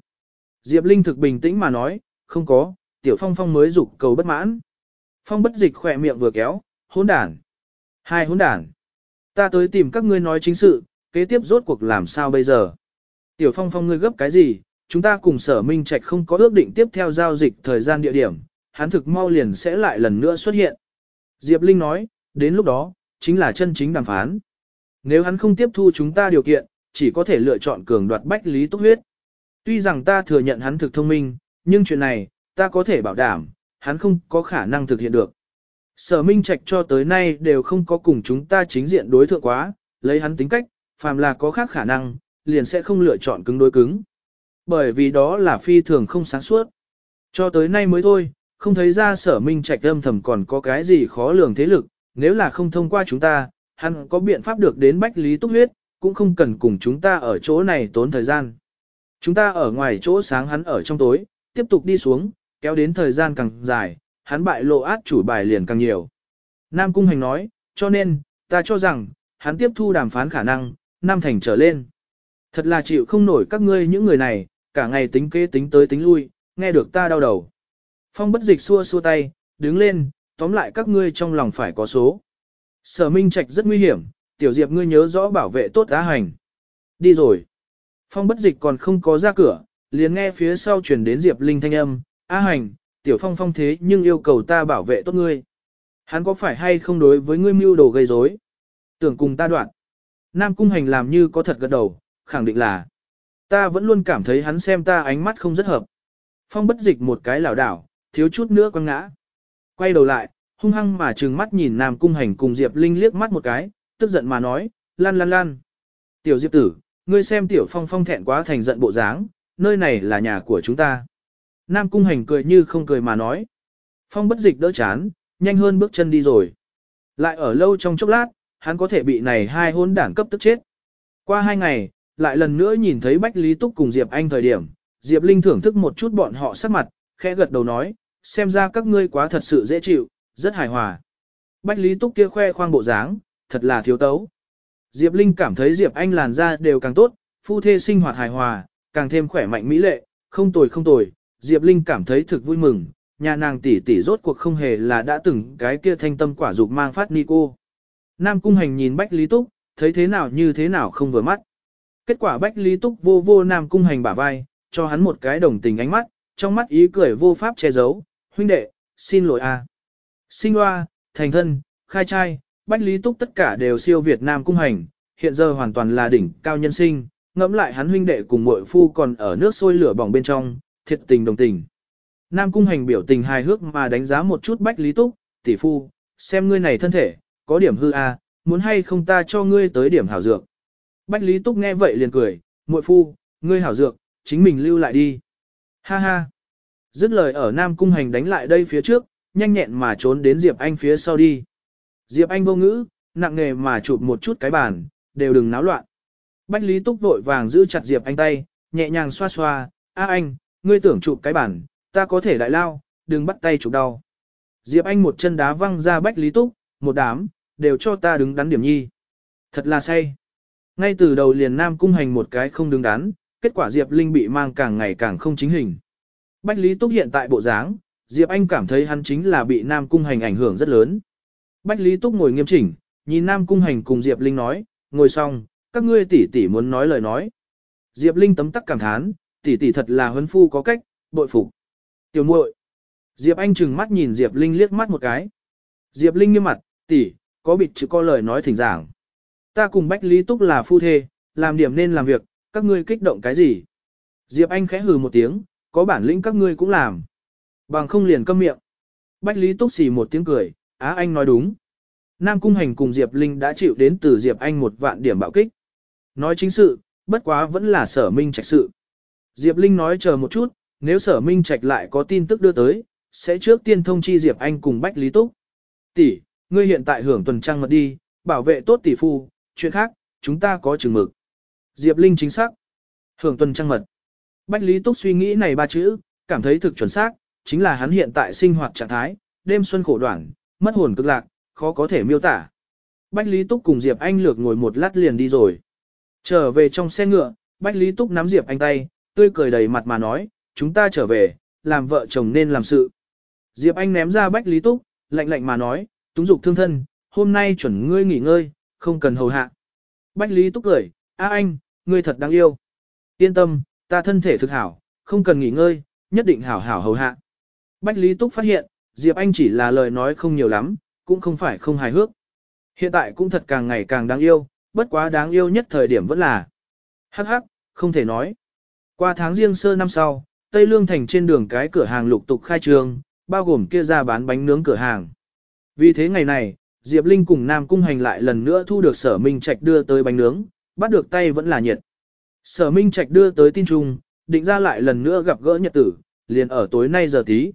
Diệp Linh thực bình tĩnh mà nói, không có, tiểu phong phong mới dục cầu bất mãn. Phong bất dịch khỏe miệng vừa kéo, hỗn đản. Hai hỗn đản. Ta tới tìm các ngươi nói chính sự, kế tiếp rốt cuộc làm sao bây giờ. Tiểu phong phong ngươi gấp cái gì, chúng ta cùng sở minh trạch không có ước định tiếp theo giao dịch thời gian địa điểm, hắn thực mau liền sẽ lại lần nữa xuất hiện. Diệp Linh nói, đến lúc đó, chính là chân chính đàm phán. Nếu hắn không tiếp thu chúng ta điều kiện, chỉ có thể lựa chọn cường đoạt bách lý túc huyết. Tuy rằng ta thừa nhận hắn thực thông minh, nhưng chuyện này, ta có thể bảo đảm, hắn không có khả năng thực hiện được. Sở Minh Trạch cho tới nay đều không có cùng chúng ta chính diện đối thượng quá, lấy hắn tính cách, phàm là có khác khả năng, liền sẽ không lựa chọn cứng đối cứng. Bởi vì đó là phi thường không sáng suốt. Cho tới nay mới thôi, không thấy ra sở Minh Trạch âm thầm còn có cái gì khó lường thế lực, nếu là không thông qua chúng ta, hắn có biện pháp được đến bách lý túc huyết, cũng không cần cùng chúng ta ở chỗ này tốn thời gian. Chúng ta ở ngoài chỗ sáng hắn ở trong tối, tiếp tục đi xuống, kéo đến thời gian càng dài, hắn bại lộ át chủ bài liền càng nhiều. Nam Cung Hành nói, cho nên, ta cho rằng, hắn tiếp thu đàm phán khả năng, Nam Thành trở lên. Thật là chịu không nổi các ngươi những người này, cả ngày tính kế tính tới tính lui, nghe được ta đau đầu. Phong bất dịch xua xua tay, đứng lên, tóm lại các ngươi trong lòng phải có số. Sở Minh Trạch rất nguy hiểm, tiểu diệp ngươi nhớ rõ bảo vệ tốt á hành. Đi rồi. Phong bất dịch còn không có ra cửa, liền nghe phía sau chuyển đến diệp linh thanh âm, á hành, tiểu phong phong thế nhưng yêu cầu ta bảo vệ tốt ngươi. Hắn có phải hay không đối với ngươi mưu đồ gây rối? Tưởng cùng ta đoạn. Nam cung hành làm như có thật gật đầu, khẳng định là. Ta vẫn luôn cảm thấy hắn xem ta ánh mắt không rất hợp. Phong bất dịch một cái lảo đảo, thiếu chút nữa quăng ngã. Quay đầu lại, hung hăng mà trừng mắt nhìn Nam Cung Hành cùng Diệp Linh liếc mắt một cái, tức giận mà nói, lan lan lan. Tiểu Diệp tử, ngươi xem Tiểu Phong Phong thẹn quá thành giận bộ dáng, nơi này là nhà của chúng ta. Nam Cung Hành cười như không cười mà nói. Phong bất dịch đỡ chán, nhanh hơn bước chân đi rồi. Lại ở lâu trong chốc lát, hắn có thể bị này hai hôn đảng cấp tức chết. Qua hai ngày, lại lần nữa nhìn thấy Bách Lý Túc cùng Diệp Anh thời điểm, Diệp Linh thưởng thức một chút bọn họ sắc mặt, khẽ gật đầu nói, xem ra các ngươi quá thật sự dễ chịu, rất hài hòa. Bách Lý Túc kia khoe khoang bộ dáng, thật là thiếu tấu. Diệp Linh cảm thấy Diệp Anh làn da đều càng tốt, phu thê sinh hoạt hài hòa, càng thêm khỏe mạnh mỹ lệ, không tồi không tồi. Diệp Linh cảm thấy thực vui mừng, nhà nàng tỷ tỷ rốt cuộc không hề là đã từng cái kia thanh tâm quả dục mang phát ni cô. Nam Cung Hành nhìn Bách Lý Túc, thấy thế nào như thế nào không vừa mắt. Kết quả Bách Lý Túc vô vô Nam Cung Hành bả vai, cho hắn một cái đồng tình ánh mắt, trong mắt ý cười vô pháp che giấu, huynh đệ, xin lỗi a. Sinh hoa, thành thân, khai trai, Bách Lý Túc tất cả đều siêu Việt Nam Cung Hành, hiện giờ hoàn toàn là đỉnh cao nhân sinh, ngẫm lại hắn huynh đệ cùng muội phu còn ở nước sôi lửa bỏng bên trong, thiệt tình đồng tình. Nam Cung Hành biểu tình hài hước mà đánh giá một chút Bách Lý Túc, tỷ phu, xem ngươi này thân thể, có điểm hư a, muốn hay không ta cho ngươi tới điểm hảo dược. Bách Lý Túc nghe vậy liền cười, muội phu, ngươi hảo dược, chính mình lưu lại đi. Ha ha. Dứt lời ở Nam Cung Hành đánh lại đây phía trước, nhanh nhẹn mà trốn đến Diệp Anh phía sau đi. Diệp Anh vô ngữ, nặng nề mà chụp một chút cái bàn, đều đừng náo loạn. Bách Lý Túc vội vàng giữ chặt Diệp Anh tay, nhẹ nhàng xoa xoa, a anh, ngươi tưởng chụp cái bàn, ta có thể đại lao, đừng bắt tay chụp đau. Diệp Anh một chân đá văng ra Bách Lý Túc, một đám, đều cho ta đứng đắn điểm nhi. Thật là say. Ngay từ đầu liền Nam Cung Hành một cái không đứng đắn, kết quả Diệp Linh bị mang càng ngày càng không chính hình. Bách Lý Túc hiện tại bộ dáng, Diệp Anh cảm thấy hắn chính là bị Nam Cung Hành ảnh hưởng rất lớn. Bách Lý Túc ngồi nghiêm chỉnh, nhìn Nam Cung Hành cùng Diệp Linh nói, ngồi xong, các ngươi tỷ tỷ muốn nói lời nói. Diệp Linh tấm tắc cảm thán, tỷ tỷ thật là huấn phu có cách, bội phục. Tiểu muội. Diệp Anh trừng mắt nhìn Diệp Linh liếc mắt một cái. Diệp Linh nghiêm mặt, tỷ, có bịt chữ có lời nói thỉnh giảng. Ta cùng Bách Lý Túc là phu thê, làm điểm nên làm việc, các ngươi kích động cái gì? Diệp Anh khẽ hừ một tiếng, có bản lĩnh các ngươi cũng làm. Bằng không liền câm miệng. Bách Lý Túc xì một tiếng cười, á anh nói đúng. Nam Cung Hành cùng Diệp Linh đã chịu đến từ Diệp Anh một vạn điểm bạo kích. Nói chính sự, bất quá vẫn là sở minh trạch sự. Diệp Linh nói chờ một chút, nếu sở minh trạch lại có tin tức đưa tới, sẽ trước tiên thông chi Diệp Anh cùng Bách Lý Túc. Tỷ, ngươi hiện tại hưởng tuần trăng mật đi, bảo vệ tốt tỷ phu, chuyện khác, chúng ta có chừng mực. Diệp Linh chính xác. Hưởng tuần trăng mật. Bách Lý Túc suy nghĩ này ba chữ, cảm thấy thực chuẩn xác, chính là hắn hiện tại sinh hoạt trạng thái, đêm xuân khổ đoạn, mất hồn cực lạc, khó có thể miêu tả. Bách Lý Túc cùng Diệp Anh lược ngồi một lát liền đi rồi. Trở về trong xe ngựa, Bách Lý Túc nắm Diệp Anh tay, tươi cười đầy mặt mà nói, chúng ta trở về, làm vợ chồng nên làm sự. Diệp Anh ném ra Bách Lý Túc, lạnh lạnh mà nói, túng dục thương thân, hôm nay chuẩn ngươi nghỉ ngơi, không cần hầu hạ. Bách Lý Túc cười, a anh, ngươi thật đáng yêu. Yên tâm, ta thân thể thực hảo, không cần nghỉ ngơi, nhất định hảo hảo hầu hạ. Bách Lý Túc phát hiện, Diệp Anh chỉ là lời nói không nhiều lắm, cũng không phải không hài hước. Hiện tại cũng thật càng ngày càng đáng yêu, bất quá đáng yêu nhất thời điểm vẫn là. Hắc hắc, không thể nói. Qua tháng riêng sơ năm sau, Tây Lương Thành trên đường cái cửa hàng lục tục khai trương, bao gồm kia ra bán bánh nướng cửa hàng. Vì thế ngày này, Diệp Linh cùng Nam Cung Hành lại lần nữa thu được Sở Minh Trạch đưa tới bánh nướng, bắt được tay vẫn là nhiệt. Sở Minh Trạch đưa tới tin trung, định ra lại lần nữa gặp gỡ nhật tử, liền ở tối nay giờ tí.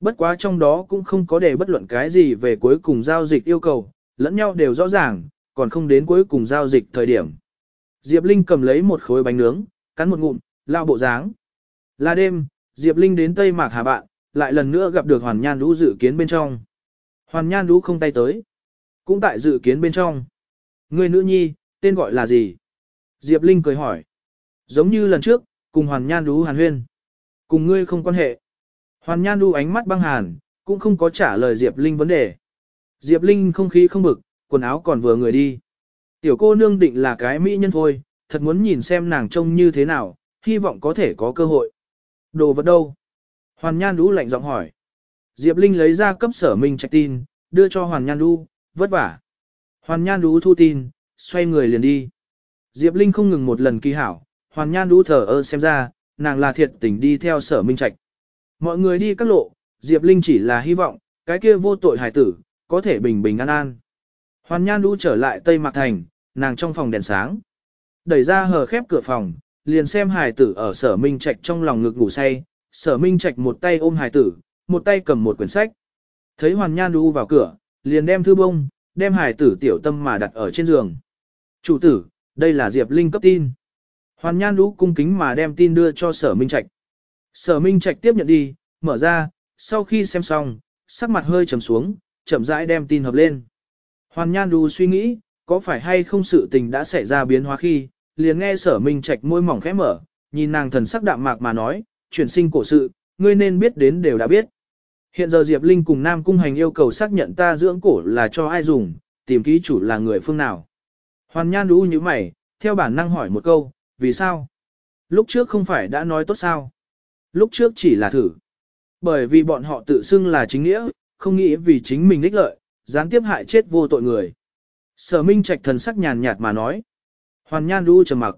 Bất quá trong đó cũng không có để bất luận cái gì về cuối cùng giao dịch yêu cầu, lẫn nhau đều rõ ràng, còn không đến cuối cùng giao dịch thời điểm. Diệp Linh cầm lấy một khối bánh nướng, cắn một ngụm, lao bộ dáng. Là đêm, Diệp Linh đến Tây Mạc Hà Bạn, lại lần nữa gặp được Hoàn Nhan Lũ dự kiến bên trong. Hoàn Nhan Lũ không tay tới. Cũng tại dự kiến bên trong. Người nữ nhi, tên gọi là gì? Diệp Linh cười hỏi. Giống như lần trước, cùng Hoàn Nhan Lũ hàn huyên. Cùng ngươi không quan hệ. Hoàn Nhan đu ánh mắt băng hàn, cũng không có trả lời Diệp Linh vấn đề. Diệp Linh không khí không bực, quần áo còn vừa người đi. Tiểu cô nương định là cái mỹ nhân thôi, thật muốn nhìn xem nàng trông như thế nào, hy vọng có thể có cơ hội. Đồ vật đâu? Hoàn Nhan Đu lạnh giọng hỏi. Diệp Linh lấy ra cấp sở minh trạch tin, đưa cho Hoàn Nhan Đu, vất vả. Hoàn Nhan Đu thu tin, xoay người liền đi. Diệp Linh không ngừng một lần kỳ hảo, Hoàn Nhan Đu thở ơ xem ra, nàng là thiệt tình đi theo sở minh trạch. Mọi người đi các lộ, Diệp Linh chỉ là hy vọng, cái kia vô tội hải tử, có thể bình bình an an. Hoàn Nhan Đu trở lại Tây Mạc Thành, nàng trong phòng đèn sáng. Đẩy ra hờ khép cửa phòng, liền xem hài tử ở sở minh trạch trong lòng ngực ngủ say, sở minh trạch một tay ôm hài tử, một tay cầm một quyển sách. Thấy Hoàn Nhan Đu vào cửa, liền đem thư bông, đem hải tử tiểu tâm mà đặt ở trên giường. Chủ tử, đây là Diệp Linh cấp tin. Hoàn Nhan Lũ cung kính mà đem tin đưa cho Sở Minh Trạch. Sở Minh Trạch tiếp nhận đi, mở ra, sau khi xem xong, sắc mặt hơi trầm xuống, chậm rãi đem tin hợp lên. Hoàn Nhan Đu suy nghĩ, có phải hay không sự tình đã xảy ra biến hóa khi, liền nghe Sở Minh Trạch môi mỏng khẽ mở, nhìn nàng thần sắc đạm mạc mà nói, chuyển sinh cổ sự, ngươi nên biết đến đều đã biết. Hiện giờ Diệp Linh cùng Nam Cung Hành yêu cầu xác nhận ta dưỡng cổ là cho ai dùng, tìm ký chủ là người phương nào. Hoàn Nhan Đu như mày, theo bản năng hỏi một câu, vì sao? Lúc trước không phải đã nói tốt sao? Lúc trước chỉ là thử. Bởi vì bọn họ tự xưng là chính nghĩa, không nghĩ vì chính mình ích lợi, gián tiếp hại chết vô tội người. Sở Minh Trạch thần sắc nhàn nhạt mà nói. Hoàn Nhan Du trầm mặc.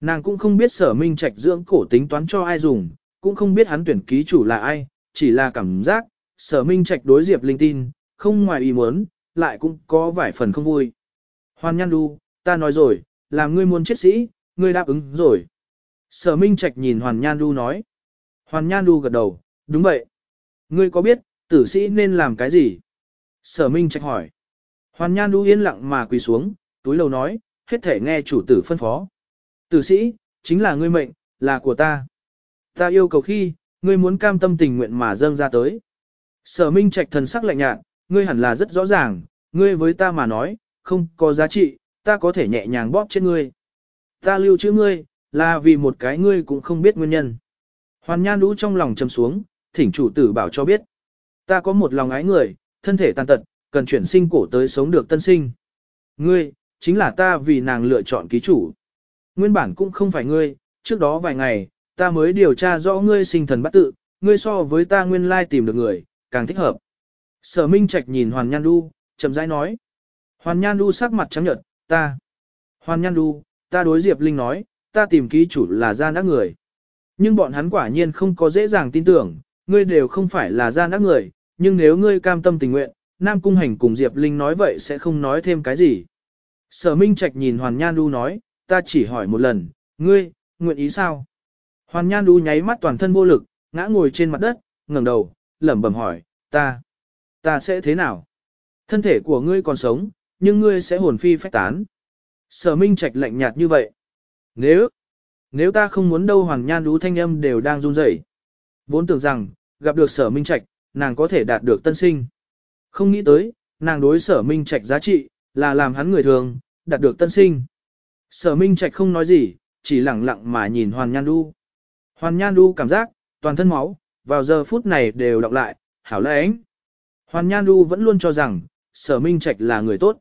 Nàng cũng không biết sở Minh Trạch dưỡng cổ tính toán cho ai dùng, cũng không biết hắn tuyển ký chủ là ai, chỉ là cảm giác, sở Minh Trạch đối Diệp Linh tin, không ngoài ý muốn, lại cũng có vài phần không vui. Hoàn Nhan Du, ta nói rồi, làm ngươi muốn chết sĩ, ngươi đáp ứng rồi. Sở Minh Trạch nhìn Hoàn Nhan Du nói. Hoàn Nhan Du gật đầu, đúng vậy. Ngươi có biết, tử sĩ nên làm cái gì? Sở Minh Trạch hỏi. Hoàn Nhan Du yên lặng mà quỳ xuống, túi lầu nói, hết thể nghe chủ tử phân phó. Tử sĩ, chính là ngươi mệnh, là của ta. Ta yêu cầu khi, ngươi muốn cam tâm tình nguyện mà dâng ra tới. Sở Minh Trạch thần sắc lạnh nhạt, ngươi hẳn là rất rõ ràng, ngươi với ta mà nói, không có giá trị, ta có thể nhẹ nhàng bóp trên ngươi. Ta lưu trữ ngươi, là vì một cái ngươi cũng không biết nguyên nhân. Hoàn Nhan Đũ trong lòng trầm xuống, thỉnh chủ tử bảo cho biết. Ta có một lòng ái người, thân thể tàn tật, cần chuyển sinh cổ tới sống được tân sinh. Ngươi, chính là ta vì nàng lựa chọn ký chủ. Nguyên bản cũng không phải ngươi, trước đó vài ngày, ta mới điều tra rõ ngươi sinh thần bắt tự, ngươi so với ta nguyên lai tìm được người, càng thích hợp. Sở Minh Trạch nhìn Hoàn Nhan Đu, chậm rãi nói. Hoàn Nhan Đu sắc mặt trắng nhợt, ta. Hoàn Nhan Đu, ta đối Diệp Linh nói, ta tìm ký chủ là gian ác người. Nhưng bọn hắn quả nhiên không có dễ dàng tin tưởng, ngươi đều không phải là gian ác người, nhưng nếu ngươi cam tâm tình nguyện, Nam Cung Hành cùng Diệp Linh nói vậy sẽ không nói thêm cái gì. Sở Minh Trạch nhìn Hoàn Nhan Du nói, ta chỉ hỏi một lần, ngươi, nguyện ý sao? Hoàn Nhan Du nháy mắt toàn thân vô lực, ngã ngồi trên mặt đất, ngẩng đầu, lẩm bẩm hỏi, ta, ta sẽ thế nào? Thân thể của ngươi còn sống, nhưng ngươi sẽ hồn phi phách tán. Sở Minh Trạch lạnh nhạt như vậy. Nếu, nếu ta không muốn đâu Hoàng Nhan đú thanh âm đều đang run rẩy. Vốn tưởng rằng, gặp được Sở Minh Trạch, nàng có thể đạt được tân sinh. Không nghĩ tới, nàng đối Sở Minh Trạch giá trị, là làm hắn người thường, đạt được tân sinh. Sở Minh Trạch không nói gì, chỉ lặng lặng mà nhìn Hoàn Nhan đu. Hoàn Nhan đu cảm giác, toàn thân máu, vào giờ phút này đều đọc lại, hảo lẽ ánh. Hoàn Nhan đu vẫn luôn cho rằng, Sở Minh Trạch là người tốt.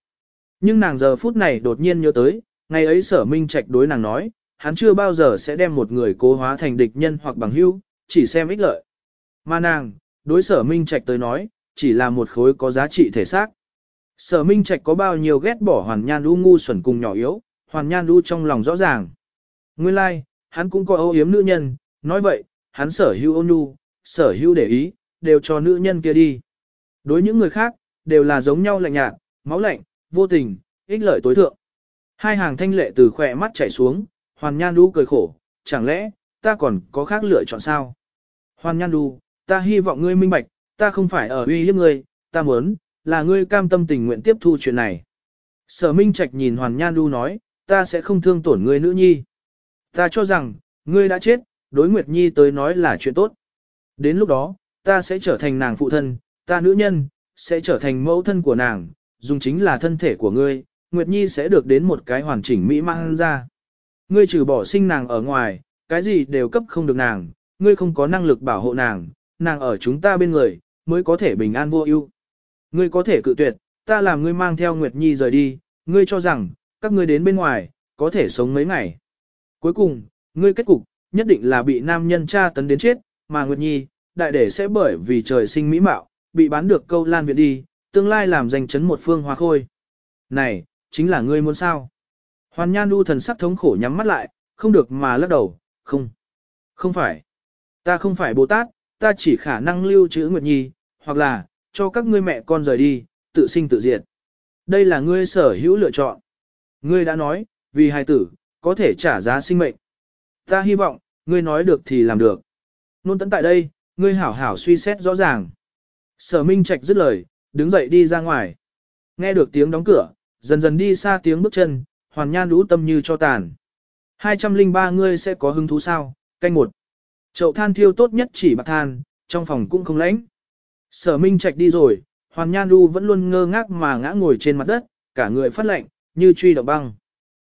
Nhưng nàng giờ phút này đột nhiên nhớ tới, ngày ấy sở minh trạch đối nàng nói, hắn chưa bao giờ sẽ đem một người cố hóa thành địch nhân hoặc bằng hữu, chỉ xem ích lợi. Mà nàng, đối sở minh trạch tới nói, chỉ là một khối có giá trị thể xác. Sở minh trạch có bao nhiêu ghét bỏ hoàn nhan đu ngu xuẩn cùng nhỏ yếu, hoàn nhan đu trong lòng rõ ràng. Nguyên lai, like, hắn cũng có âu yếm nữ nhân, nói vậy, hắn sở hữu ôn nhu, sở hữu để ý, đều cho nữ nhân kia đi. Đối những người khác, đều là giống nhau lạnh nhạt, máu lạnh, vô tình, ích lợi tối thượng. Hai hàng thanh lệ từ khỏe mắt chảy xuống, Hoàn Nhan Đu cười khổ, chẳng lẽ, ta còn có khác lựa chọn sao? Hoàn Nhan Đu, ta hy vọng ngươi minh bạch, ta không phải ở uy hiếp ngươi, ta muốn, là ngươi cam tâm tình nguyện tiếp thu chuyện này. Sở Minh Trạch nhìn Hoàn Nhan Đu nói, ta sẽ không thương tổn ngươi nữ nhi. Ta cho rằng, ngươi đã chết, đối Nguyệt Nhi tới nói là chuyện tốt. Đến lúc đó, ta sẽ trở thành nàng phụ thân, ta nữ nhân, sẽ trở thành mẫu thân của nàng, dùng chính là thân thể của ngươi, Nguyệt Nhi sẽ được đến một cái hoàn chỉnh mỹ mang ra. Ngươi trừ bỏ sinh nàng ở ngoài, cái gì đều cấp không được nàng, ngươi không có năng lực bảo hộ nàng, nàng ở chúng ta bên người, mới có thể bình an vô ưu. Ngươi có thể cự tuyệt, ta làm ngươi mang theo Nguyệt Nhi rời đi, ngươi cho rằng, các ngươi đến bên ngoài, có thể sống mấy ngày. Cuối cùng, ngươi kết cục, nhất định là bị nam nhân tra tấn đến chết, mà Nguyệt Nhi, đại để sẽ bởi vì trời sinh mỹ mạo, bị bán được câu lan viện đi, tương lai làm danh chấn một phương hoa khôi. Này, chính là ngươi muốn sao? Hoàn Nhan Du thần sắc thống khổ nhắm mắt lại, không được mà lắc đầu, không. Không phải. Ta không phải Bồ Tát, ta chỉ khả năng lưu trữ Nguyệt Nhi, hoặc là, cho các ngươi mẹ con rời đi, tự sinh tự diệt. Đây là ngươi sở hữu lựa chọn. Ngươi đã nói, vì hài tử, có thể trả giá sinh mệnh. Ta hy vọng, ngươi nói được thì làm được. Nôn tấn tại đây, ngươi hảo hảo suy xét rõ ràng. Sở Minh Trạch dứt lời, đứng dậy đi ra ngoài. Nghe được tiếng đóng cửa, dần dần đi xa tiếng bước chân, hoàn nhan lũ tâm như cho tàn. 203 ngươi sẽ có hứng thú sao, canh một. Chậu than thiêu tốt nhất chỉ bạc than, trong phòng cũng không lãnh. Sở Minh Trạch đi rồi, Hoàn Nhan Lu vẫn luôn ngơ ngác mà ngã ngồi trên mặt đất, cả người phát lạnh, như truy động băng.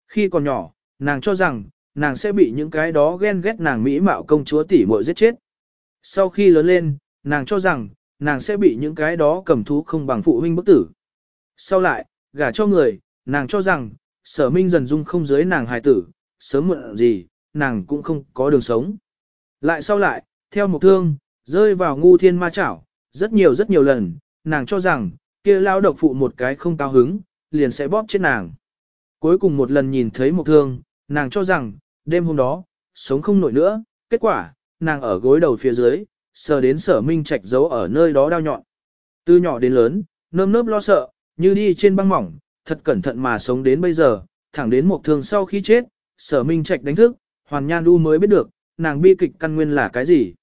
Khi còn nhỏ, nàng cho rằng, nàng sẽ bị những cái đó ghen ghét nàng mỹ mạo công chúa tỷ muội giết chết. Sau khi lớn lên, nàng cho rằng, nàng sẽ bị những cái đó cầm thú không bằng phụ huynh bức tử. Sau lại, gả cho người, nàng cho rằng, sở minh dần dung không dưới nàng hài tử, sớm muộn gì, nàng cũng không có đường sống. Lại sau lại, theo một thương, rơi vào ngu thiên ma chảo, rất nhiều rất nhiều lần, nàng cho rằng, kia lao độc phụ một cái không cao hứng, liền sẽ bóp chết nàng. Cuối cùng một lần nhìn thấy một thương, nàng cho rằng, đêm hôm đó, sống không nổi nữa, kết quả, nàng ở gối đầu phía dưới, sờ đến sở minh trạch giấu ở nơi đó đau nhọn. Từ nhỏ đến lớn, nơm nớp lo sợ, như đi trên băng mỏng, thật cẩn thận mà sống đến bây giờ, thẳng đến một thương sau khi chết, sở minh trạch đánh thức, hoàn nhan đu mới biết được, nàng bi kịch căn nguyên là cái gì.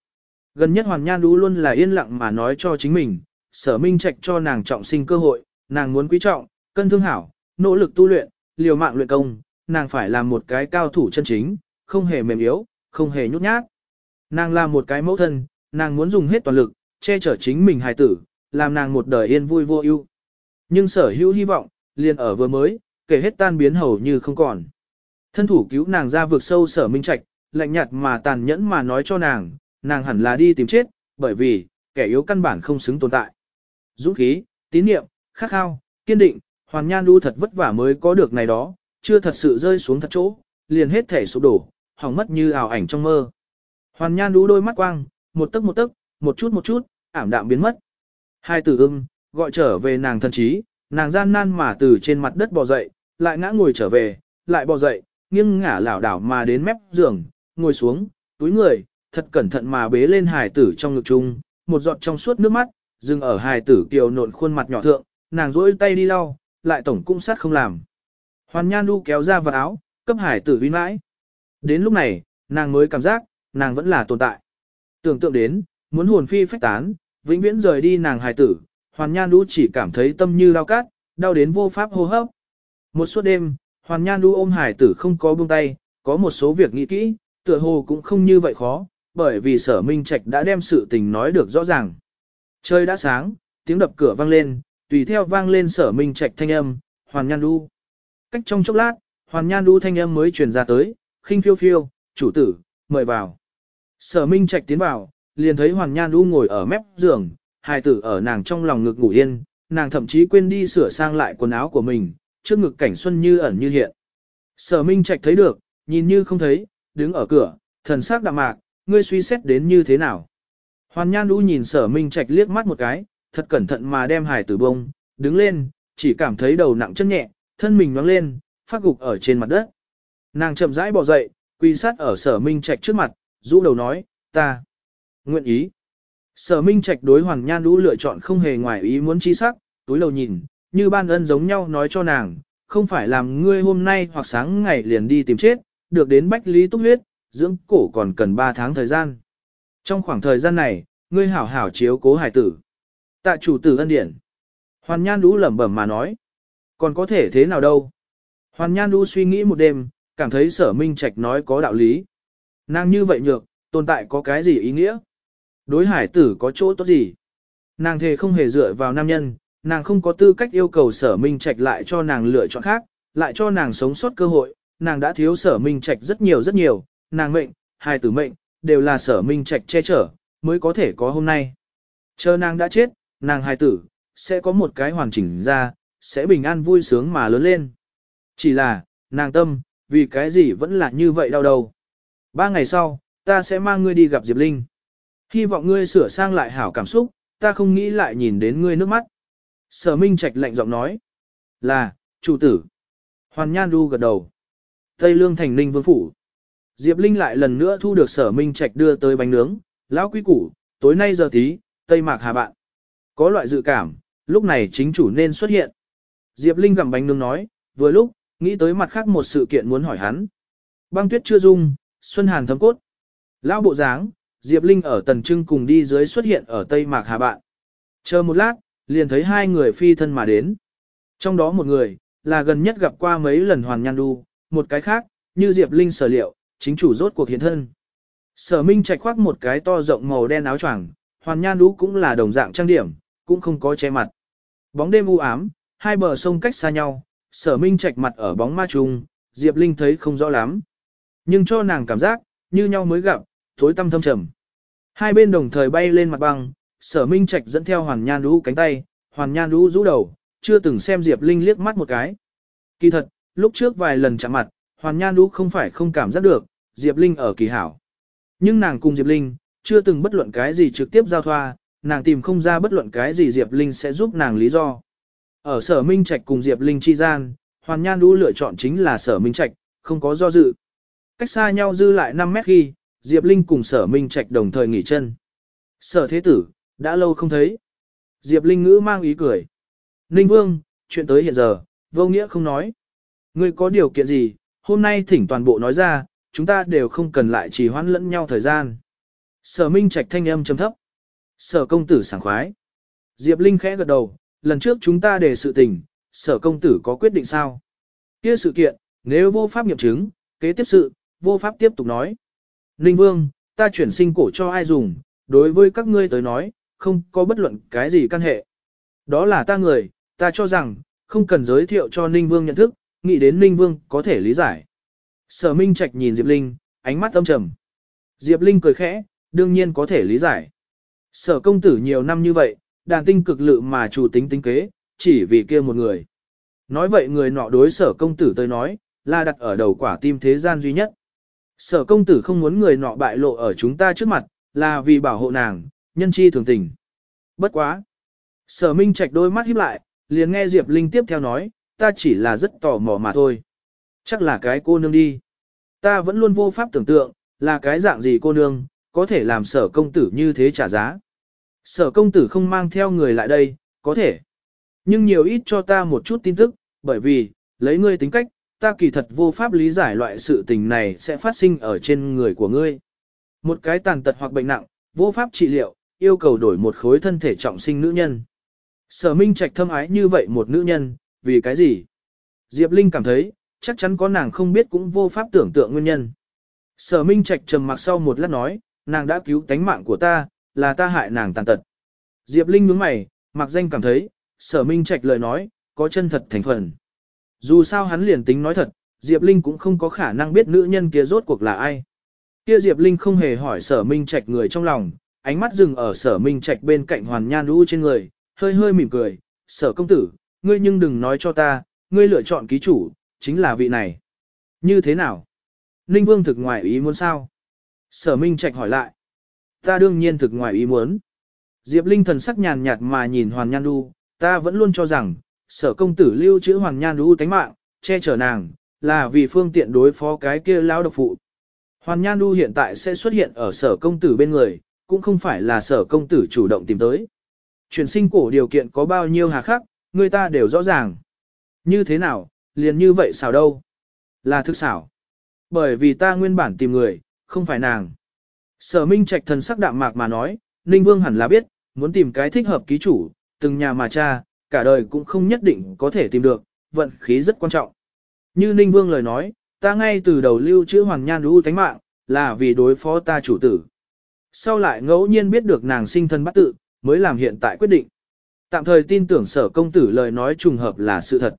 Gần nhất hoàn nhan đu luôn là yên lặng mà nói cho chính mình, sở minh trạch cho nàng trọng sinh cơ hội, nàng muốn quý trọng, cân thương hảo, nỗ lực tu luyện, liều mạng luyện công, nàng phải làm một cái cao thủ chân chính, không hề mềm yếu, không hề nhút nhát. Nàng là một cái mẫu thân, nàng muốn dùng hết toàn lực, che chở chính mình hài tử, làm nàng một đời yên vui vô ưu. Nhưng sở hữu hy vọng, liền ở vừa mới, kể hết tan biến hầu như không còn. Thân thủ cứu nàng ra vượt sâu sở minh trạch, lạnh nhạt mà tàn nhẫn mà nói cho nàng, nàng hẳn là đi tìm chết, bởi vì, kẻ yếu căn bản không xứng tồn tại. Dũng khí, tín niệm, khát khao, kiên định, hoàn nhan đu thật vất vả mới có được này đó, chưa thật sự rơi xuống thật chỗ, liền hết thể sụp đổ, hỏng mất như ảo ảnh trong mơ. Hoàn nhan đu đôi mắt quang, một tấc một tấc, một chút một chút, ảm đạm biến mất. Hai tử ưng, gọi trở về nàng thần trí, nàng gian nan mà từ trên mặt đất bò dậy, lại ngã ngồi trở về, lại bò dậy, nghiêng ngả lảo đảo mà đến mép giường, ngồi xuống, túi người, thật cẩn thận mà bế lên hài tử trong ngực chung, một giọt trong suốt nước mắt, dừng ở hài tử kiều nộn khuôn mặt nhỏ thượng, nàng rỗi tay đi lau, lại tổng cung sát không làm. Hoàn Nhan Du kéo ra vật áo, cấp hải tử huy mãi. Đến lúc này, nàng mới cảm giác, nàng vẫn là tồn tại. Tưởng tượng đến, muốn hồn phi phách tán, vĩnh viễn rời đi nàng hài tử, Hoàn Nhan Du chỉ cảm thấy tâm như lao cát, đau đến vô pháp hô hấp. Một suốt đêm, Hoàn Nhan Du ôm hải tử không có buông tay, có một số việc nghĩ kỹ, tựa hồ cũng không như vậy khó, bởi vì sở minh trạch đã đem sự tình nói được rõ ràng. Trời đã sáng, tiếng đập cửa vang lên, tùy theo vang lên sở minh trạch thanh âm, Hoàn Nhan Du. Cách trong chốc lát, Hoàn Nhan Du thanh âm mới truyền ra tới, khinh phiêu phiêu, chủ tử, mời vào. Sở Minh Trạch tiến vào, liền thấy Hoàn Nhan Du ngồi ở mép giường, hài tử ở nàng trong lòng ngực ngủ yên, nàng thậm chí quên đi sửa sang lại quần áo của mình, trước ngực cảnh xuân như ẩn như hiện. Sở Minh Trạch thấy được, nhìn như không thấy, đứng ở cửa, thần sắc đạm mạc, ngươi suy xét đến như thế nào. Hoàn Nhan Du nhìn Sở Minh Trạch liếc mắt một cái, thật cẩn thận mà đem hài tử bông, đứng lên, chỉ cảm thấy đầu nặng chân nhẹ, thân mình nhoáng lên, phát gục ở trên mặt đất. Nàng chậm rãi bò dậy, quy sát ở sở minh trạch trước mặt, rũ đầu nói, ta nguyện ý. Sở minh trạch đối hoàng nhan đũ lựa chọn không hề ngoài ý muốn chi sắc, túi đầu nhìn, như ban ân giống nhau nói cho nàng, không phải làm ngươi hôm nay hoặc sáng ngày liền đi tìm chết, được đến bách lý túc huyết, dưỡng cổ còn cần 3 tháng thời gian. Trong khoảng thời gian này, ngươi hảo hảo chiếu cố hải tử. Tạ chủ tử ân điển. Hoàn nhan đũ lẩm bẩm mà nói. Còn có thể thế nào đâu? Hoàn Nhan Du suy nghĩ một đêm, cảm thấy sở minh trạch nói có đạo lý. Nàng như vậy nhược, tồn tại có cái gì ý nghĩa? Đối hải tử có chỗ tốt gì? Nàng thề không hề dựa vào nam nhân, nàng không có tư cách yêu cầu sở minh trạch lại cho nàng lựa chọn khác, lại cho nàng sống sót cơ hội, nàng đã thiếu sở minh trạch rất nhiều rất nhiều, nàng mệnh, hài tử mệnh, đều là sở minh trạch che chở, mới có thể có hôm nay. Chờ nàng đã chết, nàng hài tử, sẽ có một cái hoàn chỉnh ra, sẽ bình an vui sướng mà lớn lên. Chỉ là, nàng tâm, vì cái gì vẫn là như vậy đau đầu. Ba ngày sau, ta sẽ mang ngươi đi gặp Diệp Linh. Hy vọng ngươi sửa sang lại hảo cảm xúc, ta không nghĩ lại nhìn đến ngươi nước mắt. Sở Minh Trạch lạnh giọng nói. Là, chủ tử. Hoàn Nhan Du gật đầu. Tây Lương thành ninh vương phủ. Diệp Linh lại lần nữa thu được sở Minh Trạch đưa tới bánh nướng, lão quý củ, tối nay giờ tí, Tây Mạc Hà Bạn. Có loại dự cảm, lúc này chính chủ nên xuất hiện. Diệp Linh gặm bánh nướng nói, vừa lúc, nghĩ tới mặt khác một sự kiện muốn hỏi hắn. Băng tuyết chưa dung, Xuân Hàn thấm cốt. Lão bộ dáng, Diệp Linh ở tần trưng cùng đi dưới xuất hiện ở Tây Mạc Hà Bạn. Chờ một lát, liền thấy hai người phi thân mà đến. Trong đó một người, là gần nhất gặp qua mấy lần Hoàn Nhan Đu, một cái khác, như Diệp Linh sở liệu, chính chủ rốt cuộc hiện thân. Sở Minh Trạch khoác một cái to rộng màu đen áo choàng, Hoàn Nhan Đu cũng là đồng dạng trang điểm, cũng không có che mặt. Bóng đêm u ám, hai bờ sông cách xa nhau, Sở Minh Trạch mặt ở bóng ma trùng, Diệp Linh thấy không rõ lắm. Nhưng cho nàng cảm giác, như nhau mới gặp, tối tăm thâm trầm. Hai bên đồng thời bay lên mặt băng, Sở Minh Trạch dẫn theo Hoàn Nhan Lũ cánh tay, Hoàn Nhan Lũ rũ đầu, chưa từng xem Diệp Linh liếc mắt một cái. Kỳ thật, lúc trước vài lần chạm mặt, Hoàn Nhan Lũ không phải không cảm giác được, Diệp Linh ở kỳ hảo. Nhưng nàng cùng Diệp Linh, chưa từng bất luận cái gì trực tiếp giao thoa, nàng tìm không ra bất luận cái gì Diệp Linh sẽ giúp nàng lý do. Ở sở Minh Trạch cùng Diệp Linh chi gian, Hoàn Nhan Lũ lựa chọn chính là sở Minh Trạch, không có do dự. Cách xa nhau dư lại 5 mét khi, Diệp Linh cùng sở Minh Trạch đồng thời nghỉ chân. Sở thế tử, đã lâu không thấy. Diệp Linh ngữ mang ý cười. Ninh Vương, chuyện tới hiện giờ, vô nghĩa không nói. Ngươi có điều kiện gì, hôm nay thỉnh toàn bộ nói ra, chúng ta đều không cần lại trì hoãn lẫn nhau thời gian. Sở Minh Trạch thanh âm trầm thấp. Sở công tử sảng khoái. Diệp Linh khẽ gật đầu, lần trước chúng ta đề sự tình, sở công tử có quyết định sao? Kia sự kiện, nếu vô pháp nghiệm chứng, kế tiếp sự, vô pháp tiếp tục nói. Ninh Vương, ta chuyển sinh cổ cho ai dùng, đối với các ngươi tới nói, không có bất luận cái gì căn hệ. Đó là ta người, ta cho rằng, không cần giới thiệu cho Ninh Vương nhận thức, nghĩ đến Ninh Vương có thể lý giải. Sở Minh Trạch nhìn Diệp Linh, ánh mắt âm trầm. Diệp Linh cười khẽ, đương nhiên có thể lý giải. Sở công tử nhiều năm như vậy, đàn tinh cực lự mà chủ tính tính kế, chỉ vì kia một người. Nói vậy người nọ đối sở công tử tới nói, là đặt ở đầu quả tim thế gian duy nhất. Sở công tử không muốn người nọ bại lộ ở chúng ta trước mặt, là vì bảo hộ nàng, nhân chi thường tình. Bất quá. Sở Minh Trạch đôi mắt híp lại, liền nghe Diệp Linh tiếp theo nói, ta chỉ là rất tò mò mà thôi. Chắc là cái cô nương đi. Ta vẫn luôn vô pháp tưởng tượng, là cái dạng gì cô nương, có thể làm sở công tử như thế trả giá. Sở công tử không mang theo người lại đây, có thể. Nhưng nhiều ít cho ta một chút tin tức, bởi vì, lấy ngươi tính cách, ta kỳ thật vô pháp lý giải loại sự tình này sẽ phát sinh ở trên người của ngươi. Một cái tàn tật hoặc bệnh nặng, vô pháp trị liệu, yêu cầu đổi một khối thân thể trọng sinh nữ nhân. Sở Minh Trạch thâm ái như vậy một nữ nhân, vì cái gì? Diệp Linh cảm thấy, chắc chắn có nàng không biết cũng vô pháp tưởng tượng nguyên nhân. Sở Minh Trạch trầm mặc sau một lát nói, nàng đã cứu tánh mạng của ta, là ta hại nàng tàn tật. Diệp Linh nhướng mày, mặc danh cảm thấy, sở Minh Trạch lời nói, có chân thật thành phần. Dù sao hắn liền tính nói thật, Diệp Linh cũng không có khả năng biết nữ nhân kia rốt cuộc là ai. Kia Diệp Linh không hề hỏi sở Minh Trạch người trong lòng, ánh mắt dừng ở sở Minh Trạch bên cạnh Hoàn Nhan Đu trên người, hơi hơi mỉm cười, sở công tử, ngươi nhưng đừng nói cho ta, ngươi lựa chọn ký chủ, chính là vị này. Như thế nào? Ninh Vương thực ngoài ý muốn sao? Sở Minh Trạch hỏi lại. Ta đương nhiên thực ngoài ý muốn. Diệp Linh thần sắc nhàn nhạt mà nhìn Hoàn Nhan Du, ta vẫn luôn cho rằng, sở công tử lưu trữ Hoàn Nhan đu tánh mạng, che chở nàng, là vì phương tiện đối phó cái kia lao độc phụ. Hoàn Nhan Du hiện tại sẽ xuất hiện ở sở công tử bên người, cũng không phải là sở công tử chủ động tìm tới. Chuyển sinh cổ điều kiện có bao nhiêu hà khắc, người ta đều rõ ràng. Như thế nào, liền như vậy xảo đâu? Là thực xảo. Bởi vì ta nguyên bản tìm người, không phải nàng. Sở Minh Trạch thần sắc đạm mạc mà nói, Ninh Vương hẳn là biết, muốn tìm cái thích hợp ký chủ, từng nhà mà cha, cả đời cũng không nhất định có thể tìm được, vận khí rất quan trọng. Như Ninh Vương lời nói, ta ngay từ đầu lưu chữ Hoàng Nhan Đu tánh mạng, là vì đối phó ta chủ tử. Sau lại ngẫu nhiên biết được nàng sinh thân bắt tự, mới làm hiện tại quyết định. Tạm thời tin tưởng sở công tử lời nói trùng hợp là sự thật.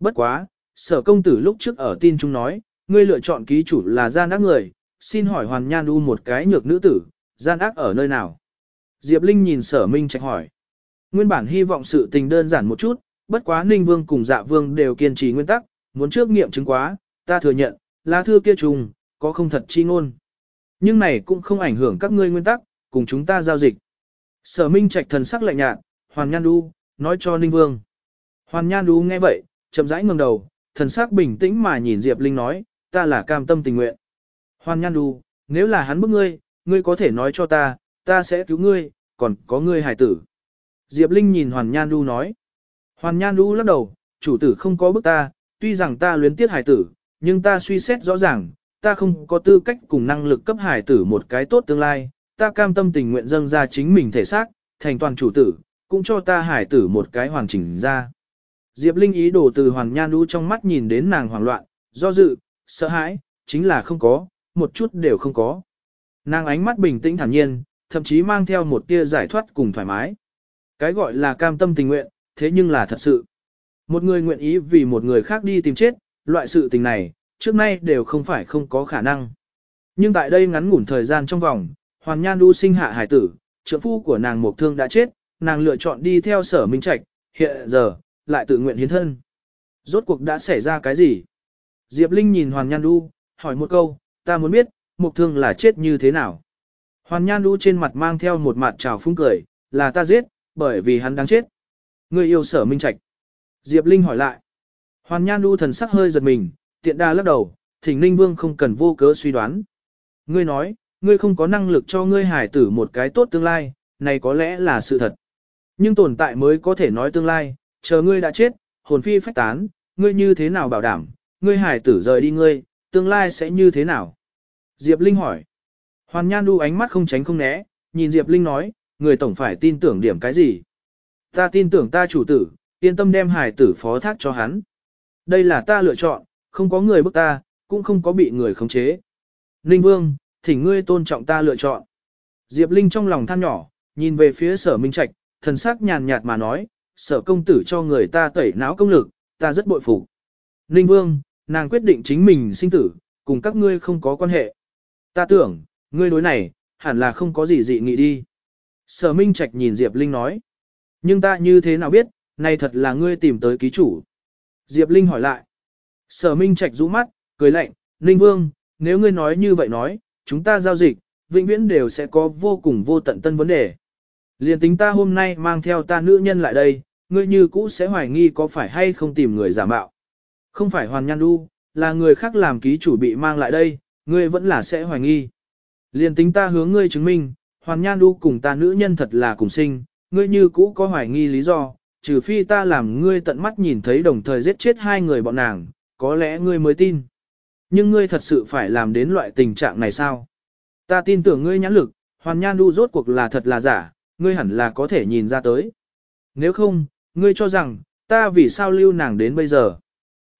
Bất quá, sở công tử lúc trước ở tin chúng nói, ngươi lựa chọn ký chủ là gian ác người, xin hỏi hoàn nhan u một cái nhược nữ tử, gian ác ở nơi nào? Diệp Linh nhìn sở minh trạch hỏi. Nguyên bản hy vọng sự tình đơn giản một chút, bất quá ninh vương cùng dạ vương đều kiên trì nguyên tắc, muốn trước nghiệm chứng quá, ta thừa nhận, lá thư kia trùng, có không thật chi ngôn. Nhưng này cũng không ảnh hưởng các ngươi nguyên tắc, cùng chúng ta giao dịch. Sở Minh Trạch thần sắc lạnh nhạt, Hoàn Nhan Du, nói cho Ninh Vương. Hoàn Nhan Du nghe vậy, chậm rãi ngẩng đầu, thần sắc bình tĩnh mà nhìn Diệp Linh nói, ta là cam tâm tình nguyện. Hoàn Nhan Du, nếu là hắn bức ngươi, ngươi có thể nói cho ta, ta sẽ cứu ngươi, còn có ngươi hài tử. Diệp Linh nhìn Hoàn Nhan Du nói. Hoàn Nhan Du lắc đầu, chủ tử không có bức ta, tuy rằng ta luyến tiếc hải tử, nhưng ta suy xét rõ ràng, ta không có tư cách cùng năng lực cấp hải tử một cái tốt tương lai, ta cam tâm tình nguyện dâng ra chính mình thể xác, thành toàn chủ tử, cũng cho ta hải tử một cái hoàn chỉnh ra. Diệp Linh ý đồ từ Hoàn Nhan Du trong mắt nhìn đến nàng hoảng loạn, do dự, sợ hãi, chính là không có, một chút đều không có. Nàng ánh mắt bình tĩnh thản nhiên, thậm chí mang theo một tia giải thoát cùng thoải mái. Cái gọi là cam tâm tình nguyện, thế nhưng là thật sự. Một người nguyện ý vì một người khác đi tìm chết, loại sự tình này, trước nay đều không phải không có khả năng. Nhưng tại đây ngắn ngủn thời gian trong vòng, Hoàn Nhan Du sinh hạ hải tử, trưởng phu của nàng Mộc Thương đã chết, nàng lựa chọn đi theo sở minh trạch, hiện giờ, lại tự nguyện hiến thân. Rốt cuộc đã xảy ra cái gì? Diệp Linh nhìn Hoàn Nhan Du, hỏi một câu, ta muốn biết, Mộc Thương là chết như thế nào? Hoàn Nhan Du trên mặt mang theo một mặt trào phúng cười, là ta giết, bởi vì hắn đáng chết. Người yêu sở minh trạch. Diệp Linh hỏi lại. Hoàn Nhan Du thần sắc hơi giật mình, tiện đa lắc đầu, thỉnh Ninh Vương không cần vô cớ suy đoán. Ngươi nói, ngươi không có năng lực cho ngươi hải tử một cái tốt tương lai, này có lẽ là sự thật. Nhưng tồn tại mới có thể nói tương lai, chờ ngươi đã chết, hồn phi phách tán, ngươi như thế nào bảo đảm, ngươi hải tử rời đi ngươi, tương lai sẽ như thế nào? Diệp Linh hỏi. Hoàn Nhan Du ánh mắt không tránh không né, nhìn Diệp Linh nói, người tổng phải tin tưởng điểm cái gì? Ta tin tưởng ta chủ tử, yên tâm đem hải tử phó thác cho hắn. Đây là ta lựa chọn, không có người bức ta, cũng không có bị người khống chế. Ninh Vương, thỉnh ngươi tôn trọng ta lựa chọn. Diệp Linh trong lòng than nhỏ, nhìn về phía sở minh trạch, thần sắc nhàn nhạt mà nói, sở công tử cho người ta tẩy não công lực, ta rất bội phục. Ninh Vương, nàng quyết định chính mình sinh tử, cùng các ngươi không có quan hệ. Ta tưởng, ngươi đối này, hẳn là không có gì dị nghị đi. Sở Minh Trạch nhìn Diệp Linh nói. Nhưng ta như thế nào biết, này thật là ngươi tìm tới ký chủ. Diệp Linh hỏi lại. Sở Minh Trạch rũ mắt, cười lạnh, Ninh Vương, nếu ngươi nói như vậy nói, chúng ta giao dịch, vĩnh viễn đều sẽ có vô cùng vô tận tân vấn đề. Liên tính ta hôm nay mang theo ta nữ nhân lại đây, ngươi như cũ sẽ hoài nghi có phải hay không tìm người giả mạo. Không phải Hoàn Nhan Du, là người khác làm ký chủ bị mang lại đây, ngươi vẫn là sẽ hoài nghi. Liên tính ta hướng ngươi chứng minh, Hoàn Nhan Du cùng ta nữ nhân thật là cùng sinh, ngươi như cũ có hoài nghi lý do, trừ phi ta làm ngươi tận mắt nhìn thấy đồng thời giết chết hai người bọn nàng, có lẽ ngươi mới tin. Nhưng ngươi thật sự phải làm đến loại tình trạng này sao? Ta tin tưởng ngươi nhãn lực, hoàn nhan đu rốt cuộc là thật là giả, ngươi hẳn là có thể nhìn ra tới. Nếu không, ngươi cho rằng, ta vì sao lưu nàng đến bây giờ?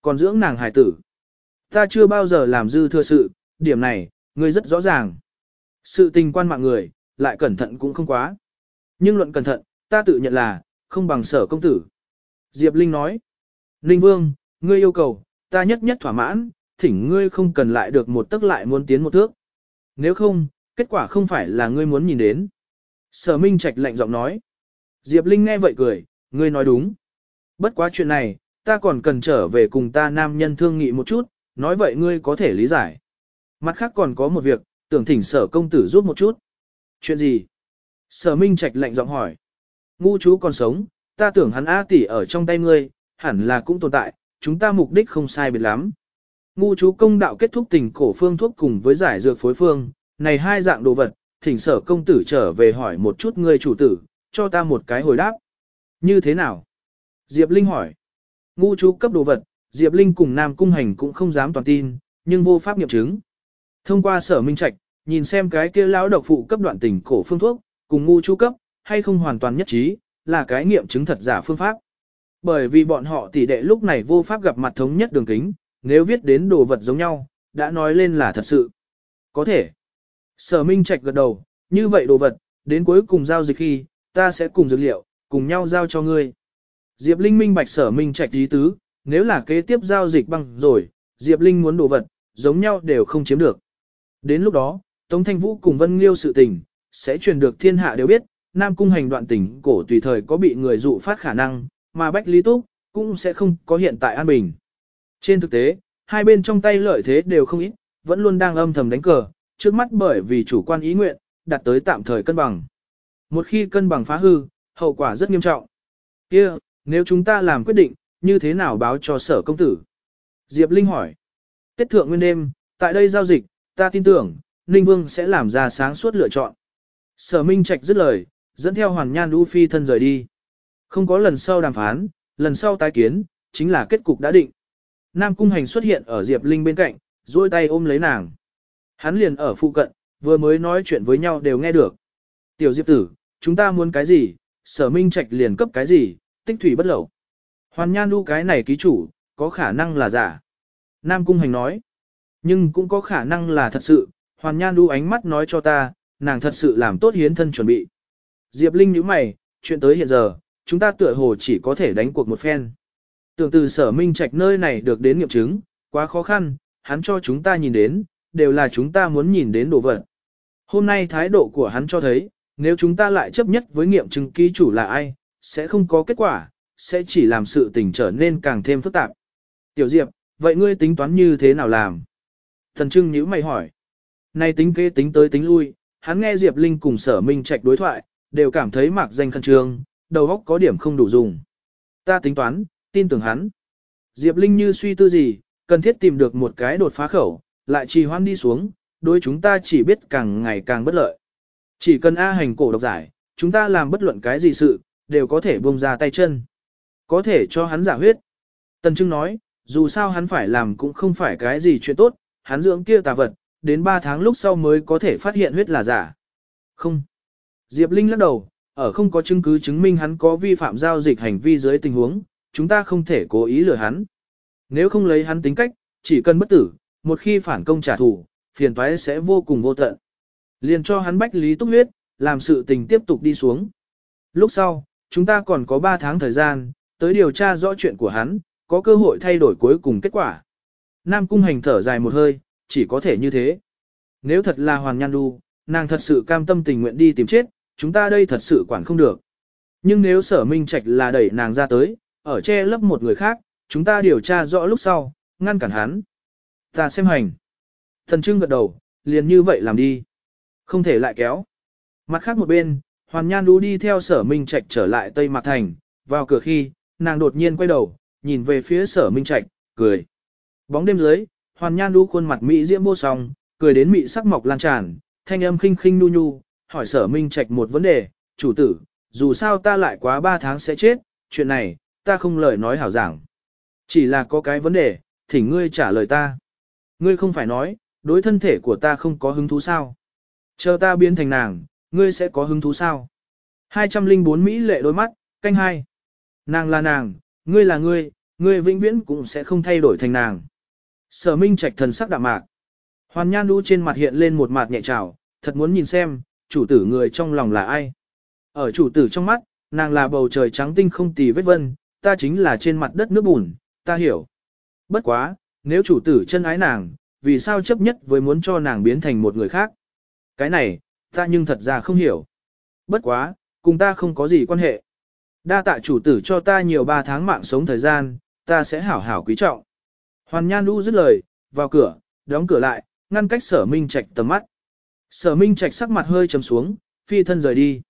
Còn dưỡng nàng hài tử. Ta chưa bao giờ làm dư thừa sự, điểm này, ngươi rất rõ ràng. Sự tình quan mạng người, lại cẩn thận cũng không quá. Nhưng luận cẩn thận, ta tự nhận là, không bằng sở công tử. Diệp Linh nói. Linh Vương, ngươi yêu cầu, ta nhất nhất thỏa mãn, thỉnh ngươi không cần lại được một tức lại muốn tiến một thước. Nếu không, kết quả không phải là ngươi muốn nhìn đến. Sở Minh Trạch lạnh giọng nói. Diệp Linh nghe vậy cười, ngươi nói đúng. Bất quá chuyện này, ta còn cần trở về cùng ta nam nhân thương nghị một chút, nói vậy ngươi có thể lý giải. Mặt khác còn có một việc, tưởng thỉnh sở công tử giúp một chút. Chuyện gì? Sở Minh Trạch lạnh giọng hỏi. Ngu chú còn sống, ta tưởng hắn A tỷ ở trong tay ngươi, hẳn là cũng tồn tại, chúng ta mục đích không sai biệt lắm. Ngu chú công đạo kết thúc tình cổ phương thuốc cùng với giải dược phối phương, này hai dạng đồ vật, thỉnh sở công tử trở về hỏi một chút ngươi chủ tử, cho ta một cái hồi đáp. Như thế nào? Diệp Linh hỏi. Ngu chú cấp đồ vật, Diệp Linh cùng Nam Cung Hành cũng không dám toàn tin, nhưng vô pháp nghiệm chứng. Thông qua sở minh trạch, nhìn xem cái kia lão độc phụ cấp đoạn tình cổ phương thuốc, cùng ngu chu cấp, hay không hoàn toàn nhất trí, là cái nghiệm chứng thật giả phương pháp. Bởi vì bọn họ tỷ đệ lúc này vô pháp gặp mặt thống nhất đường kính, nếu viết đến đồ vật giống nhau, đã nói lên là thật sự. Có thể. Sở Minh Trạch gật đầu, như vậy đồ vật, đến cuối cùng giao dịch khi, ta sẽ cùng dược liệu, cùng nhau giao cho ngươi. Diệp Linh minh bạch sở Minh Trạch ý tứ, nếu là kế tiếp giao dịch bằng rồi, Diệp Linh muốn đồ vật, giống nhau đều không chiếm được. Đến lúc đó, Tống Thanh Vũ cùng Vân Liêu sự tình, sẽ truyền được thiên hạ đều biết, Nam Cung hành đoạn tình cổ tùy thời có bị người dụ phát khả năng, mà Bách Lý Túc, cũng sẽ không có hiện tại an bình. Trên thực tế, hai bên trong tay lợi thế đều không ít, vẫn luôn đang âm thầm đánh cờ, trước mắt bởi vì chủ quan ý nguyện, đạt tới tạm thời cân bằng. Một khi cân bằng phá hư, hậu quả rất nghiêm trọng. kia nếu chúng ta làm quyết định, như thế nào báo cho sở công tử? Diệp Linh hỏi. Tết thượng nguyên đêm, tại đây giao dịch, ta tin tưởng, Ninh Vương sẽ làm ra sáng suốt lựa chọn. Sở Minh Trạch dứt lời, dẫn theo Hoàn Nhan Đu Phi thân rời đi. Không có lần sau đàm phán, lần sau tái kiến, chính là kết cục đã định. Nam Cung Hành xuất hiện ở Diệp Linh bên cạnh, duỗi tay ôm lấy nàng. Hắn liền ở phụ cận, vừa mới nói chuyện với nhau đều nghe được. Tiểu Diệp tử, chúng ta muốn cái gì, sở minh trạch liền cấp cái gì, tích thủy bất lẩu. Hoàn Nhan Du cái này ký chủ, có khả năng là giả. Nam Cung Hành nói. Nhưng cũng có khả năng là thật sự, Hoàn Nhan đu ánh mắt nói cho ta, nàng thật sự làm tốt hiến thân chuẩn bị. Diệp Linh nhíu mày, chuyện tới hiện giờ, chúng ta tựa hồ chỉ có thể đánh cuộc một phen. Tưởng từ sở minh trạch nơi này được đến nghiệm chứng, quá khó khăn, hắn cho chúng ta nhìn đến, đều là chúng ta muốn nhìn đến đồ vật. Hôm nay thái độ của hắn cho thấy, nếu chúng ta lại chấp nhất với nghiệm chứng ký chủ là ai, sẽ không có kết quả, sẽ chỉ làm sự tình trở nên càng thêm phức tạp. Tiểu Diệp, vậy ngươi tính toán như thế nào làm? Thần Trưng nhíu mày hỏi nay tính kế tính tới tính lui, hắn nghe Diệp Linh cùng sở minh trạch đối thoại, đều cảm thấy mạc danh khẩn trương, đầu óc có điểm không đủ dùng. Ta tính toán, tin tưởng hắn. Diệp Linh như suy tư gì, cần thiết tìm được một cái đột phá khẩu, lại trì hoãn đi xuống, đối chúng ta chỉ biết càng ngày càng bất lợi. Chỉ cần A hành cổ độc giải, chúng ta làm bất luận cái gì sự, đều có thể buông ra tay chân. Có thể cho hắn giả huyết. Tần Trưng nói, dù sao hắn phải làm cũng không phải cái gì chuyện tốt, hắn dưỡng kia tà vật, đến 3 tháng lúc sau mới có thể phát hiện huyết là giả. Không. Diệp Linh lắc đầu, ở không có chứng cứ chứng minh hắn có vi phạm giao dịch hành vi dưới tình huống, chúng ta không thể cố ý lừa hắn. Nếu không lấy hắn tính cách, chỉ cần bất tử, một khi phản công trả thù, phiền toái sẽ vô cùng vô tận. Liền cho hắn bách lý túc huyết, làm sự tình tiếp tục đi xuống. Lúc sau, chúng ta còn có 3 tháng thời gian, tới điều tra rõ chuyện của hắn, có cơ hội thay đổi cuối cùng kết quả. Nam cung hành thở dài một hơi, chỉ có thể như thế. Nếu thật là Hoàng Nhan Du, nàng thật sự cam tâm tình nguyện đi tìm chết, chúng ta đây thật sự quản không được. Nhưng nếu sở minh trạch là đẩy nàng ra tới, ở che lấp một người khác, chúng ta điều tra rõ lúc sau, ngăn cản hắn. Ta xem hành. Thần trưng gật đầu, liền như vậy làm đi. Không thể lại kéo. Mặt khác một bên, Hoàn Nhan Đu đi theo sở Minh Trạch trở lại Tây Mạc Thành, vào cửa khi, nàng đột nhiên quay đầu, nhìn về phía sở Minh Trạch, cười. Bóng đêm dưới, Hoàn Nhan Đu khuôn mặt Mỹ diễm vô song, cười đến mị sắc mọc lan tràn, thanh âm khinh khinh nu nhu, hỏi sở Minh Trạch một vấn đề, chủ tử, dù sao ta lại quá 3 tháng sẽ chết, chuyện này, ta không lời nói hảo giảng. Chỉ là có cái vấn đề, thỉnh ngươi trả lời ta. Ngươi không phải nói, đối thân thể của ta không có hứng thú sao. Chờ ta biến thành nàng, ngươi sẽ có hứng thú sao? 204 Mỹ lệ đôi mắt, canh hai. Nàng là nàng, ngươi là ngươi, ngươi vĩnh viễn cũng sẽ không thay đổi thành nàng. Sở Minh Trạch thần sắc đạm mạc. Hoàn Nhan Du trên mặt hiện lên một mặt nhẹ trào, thật muốn nhìn xem, chủ tử người trong lòng là ai. Ở chủ tử trong mắt, nàng là bầu trời trắng tinh không tì vết vân, ta chính là trên mặt đất nước bùn, ta hiểu. Bất quá, nếu chủ tử chân ái nàng, vì sao chấp nhất với muốn cho nàng biến thành một người khác? Cái này, ta nhưng thật ra không hiểu. Bất quá, cùng ta không có gì quan hệ. Đa tạ chủ tử cho ta nhiều ba tháng mạng sống thời gian, ta sẽ hảo hảo quý trọng. Hoàn Nhan Du dứt lời, vào cửa, đóng cửa lại, ngăn cách sở minh trạch tầm mắt. Sở minh trạch sắc mặt hơi trầm xuống, phi thân rời đi.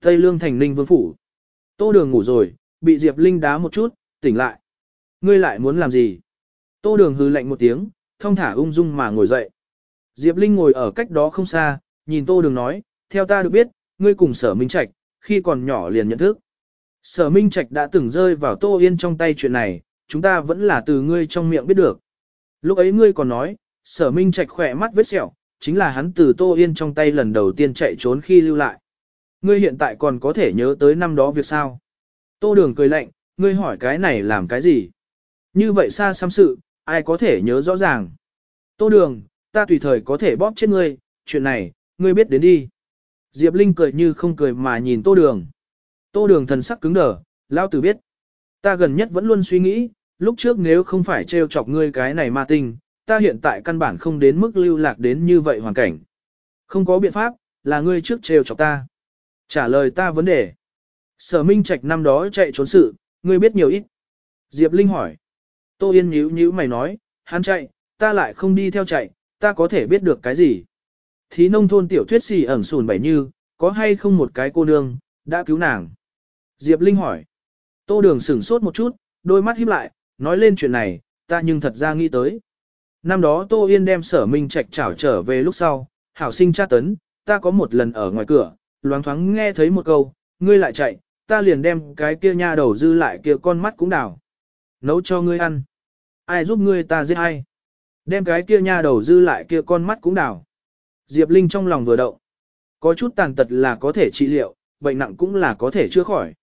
Tây Lương thành ninh vương phủ. Tô đường ngủ rồi, bị Diệp Linh đá một chút, tỉnh lại. Ngươi lại muốn làm gì? Tô đường hừ lạnh một tiếng, thông thả ung dung mà ngồi dậy. Diệp Linh ngồi ở cách đó không xa, nhìn Tô Đường nói, theo ta được biết, ngươi cùng Sở Minh Trạch, khi còn nhỏ liền nhận thức. Sở Minh Trạch đã từng rơi vào Tô Yên trong tay chuyện này, chúng ta vẫn là từ ngươi trong miệng biết được. Lúc ấy ngươi còn nói, Sở Minh Trạch khỏe mắt vết sẹo, chính là hắn từ Tô Yên trong tay lần đầu tiên chạy trốn khi lưu lại. Ngươi hiện tại còn có thể nhớ tới năm đó việc sao? Tô Đường cười lạnh, ngươi hỏi cái này làm cái gì? Như vậy xa xăm sự, ai có thể nhớ rõ ràng? Tô Đường, ta tùy thời có thể bóp chết ngươi, chuyện này, ngươi biết đến đi. Diệp Linh cười như không cười mà nhìn tô đường. Tô đường thần sắc cứng đờ, lao tử biết. Ta gần nhất vẫn luôn suy nghĩ, lúc trước nếu không phải trêu chọc ngươi cái này ma tinh, ta hiện tại căn bản không đến mức lưu lạc đến như vậy hoàn cảnh. Không có biện pháp, là ngươi trước trêu chọc ta. Trả lời ta vấn đề. Sở Minh Trạch năm đó chạy trốn sự, ngươi biết nhiều ít. Diệp Linh hỏi. Tô Yên nhíu nhíu mày nói, hắn chạy, ta lại không đi theo chạy, ta có thể biết được cái gì. Thí nông thôn tiểu thuyết xì ẩn sùn bảy như, có hay không một cái cô nương, đã cứu nàng. Diệp Linh hỏi. Tô đường sửng sốt một chút, đôi mắt híp lại, nói lên chuyện này, ta nhưng thật ra nghĩ tới. Năm đó Tô Yên đem sở minh trạch trảo trở về lúc sau, hảo sinh tra tấn, ta có một lần ở ngoài cửa, loáng thoáng nghe thấy một câu, ngươi lại chạy, ta liền đem cái kia nha đầu dư lại kia con mắt cũng đảo. Nấu cho ngươi ăn. Ai giúp ngươi ta giết ai. Đem cái kia nha đầu dư lại kia con mắt cũng đảo. Diệp Linh trong lòng vừa động. Có chút tàn tật là có thể trị liệu, bệnh nặng cũng là có thể chữa khỏi.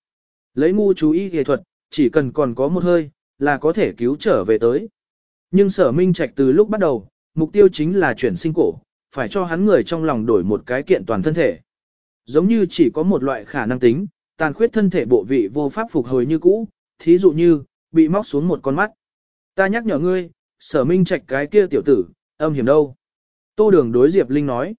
Lấy ngu chú y kỳ thuật, chỉ cần còn có một hơi, là có thể cứu trở về tới. Nhưng sở minh trạch từ lúc bắt đầu, mục tiêu chính là chuyển sinh cổ, phải cho hắn người trong lòng đổi một cái kiện toàn thân thể. Giống như chỉ có một loại khả năng tính, tàn khuyết thân thể bộ vị vô pháp phục hồi như cũ, thí dụ như, bị móc xuống một con mắt. Ta nhắc nhở ngươi, sở minh trạch cái kia tiểu tử, âm hiểm đâu. Tô đường đối Diệp Linh nói.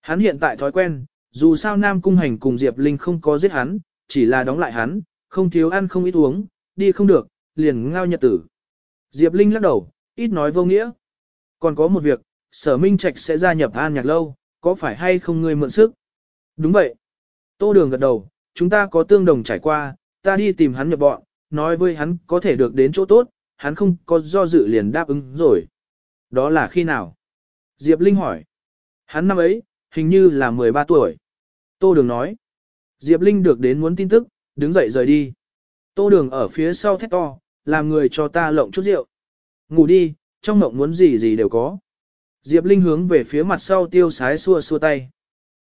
Hắn hiện tại thói quen, dù sao Nam Cung Hành cùng Diệp Linh không có giết hắn, chỉ là đóng lại hắn, không thiếu ăn không ít uống, đi không được, liền ngao nhật tử. Diệp Linh lắc đầu, ít nói vô nghĩa. Còn có một việc, sở minh trạch sẽ gia nhập an nhạc lâu, có phải hay không ngươi mượn sức? Đúng vậy. Tô đường gật đầu, chúng ta có tương đồng trải qua, ta đi tìm hắn nhập bọn, nói với hắn có thể được đến chỗ tốt, hắn không có do dự liền đáp ứng rồi. Đó là khi nào? Diệp Linh hỏi. Hắn năm ấy, hình như là 13 tuổi. Tô Đường nói. Diệp Linh được đến muốn tin tức, đứng dậy rời đi. Tô Đường ở phía sau thét to, làm người cho ta lộng chút rượu. Ngủ đi, trong mộng muốn gì gì đều có. Diệp Linh hướng về phía mặt sau tiêu sái xua xua tay.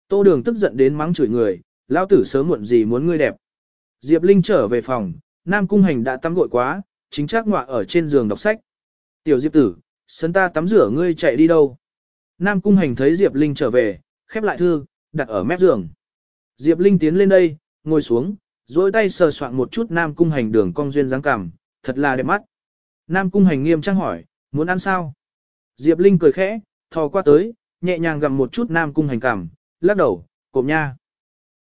Tô Đường tức giận đến mắng chửi người, lão tử sớm muộn gì muốn ngươi đẹp. Diệp Linh trở về phòng, Nam Cung Hành đã tắm gội quá, chính chắc ngọa ở trên giường đọc sách. Tiểu Diệp tử, sân ta tắm rửa ngươi chạy đi đâu? Nam Cung Hành thấy Diệp Linh trở về, khép lại thư, đặt ở mép giường. Diệp Linh tiến lên đây, ngồi xuống, dối tay sờ soạn một chút Nam Cung Hành đường cong duyên dáng cảm, thật là đẹp mắt. Nam Cung Hành nghiêm trang hỏi, muốn ăn sao? Diệp Linh cười khẽ, thò qua tới, nhẹ nhàng gặm một chút Nam Cung Hành cảm, lắc đầu, cộm nha.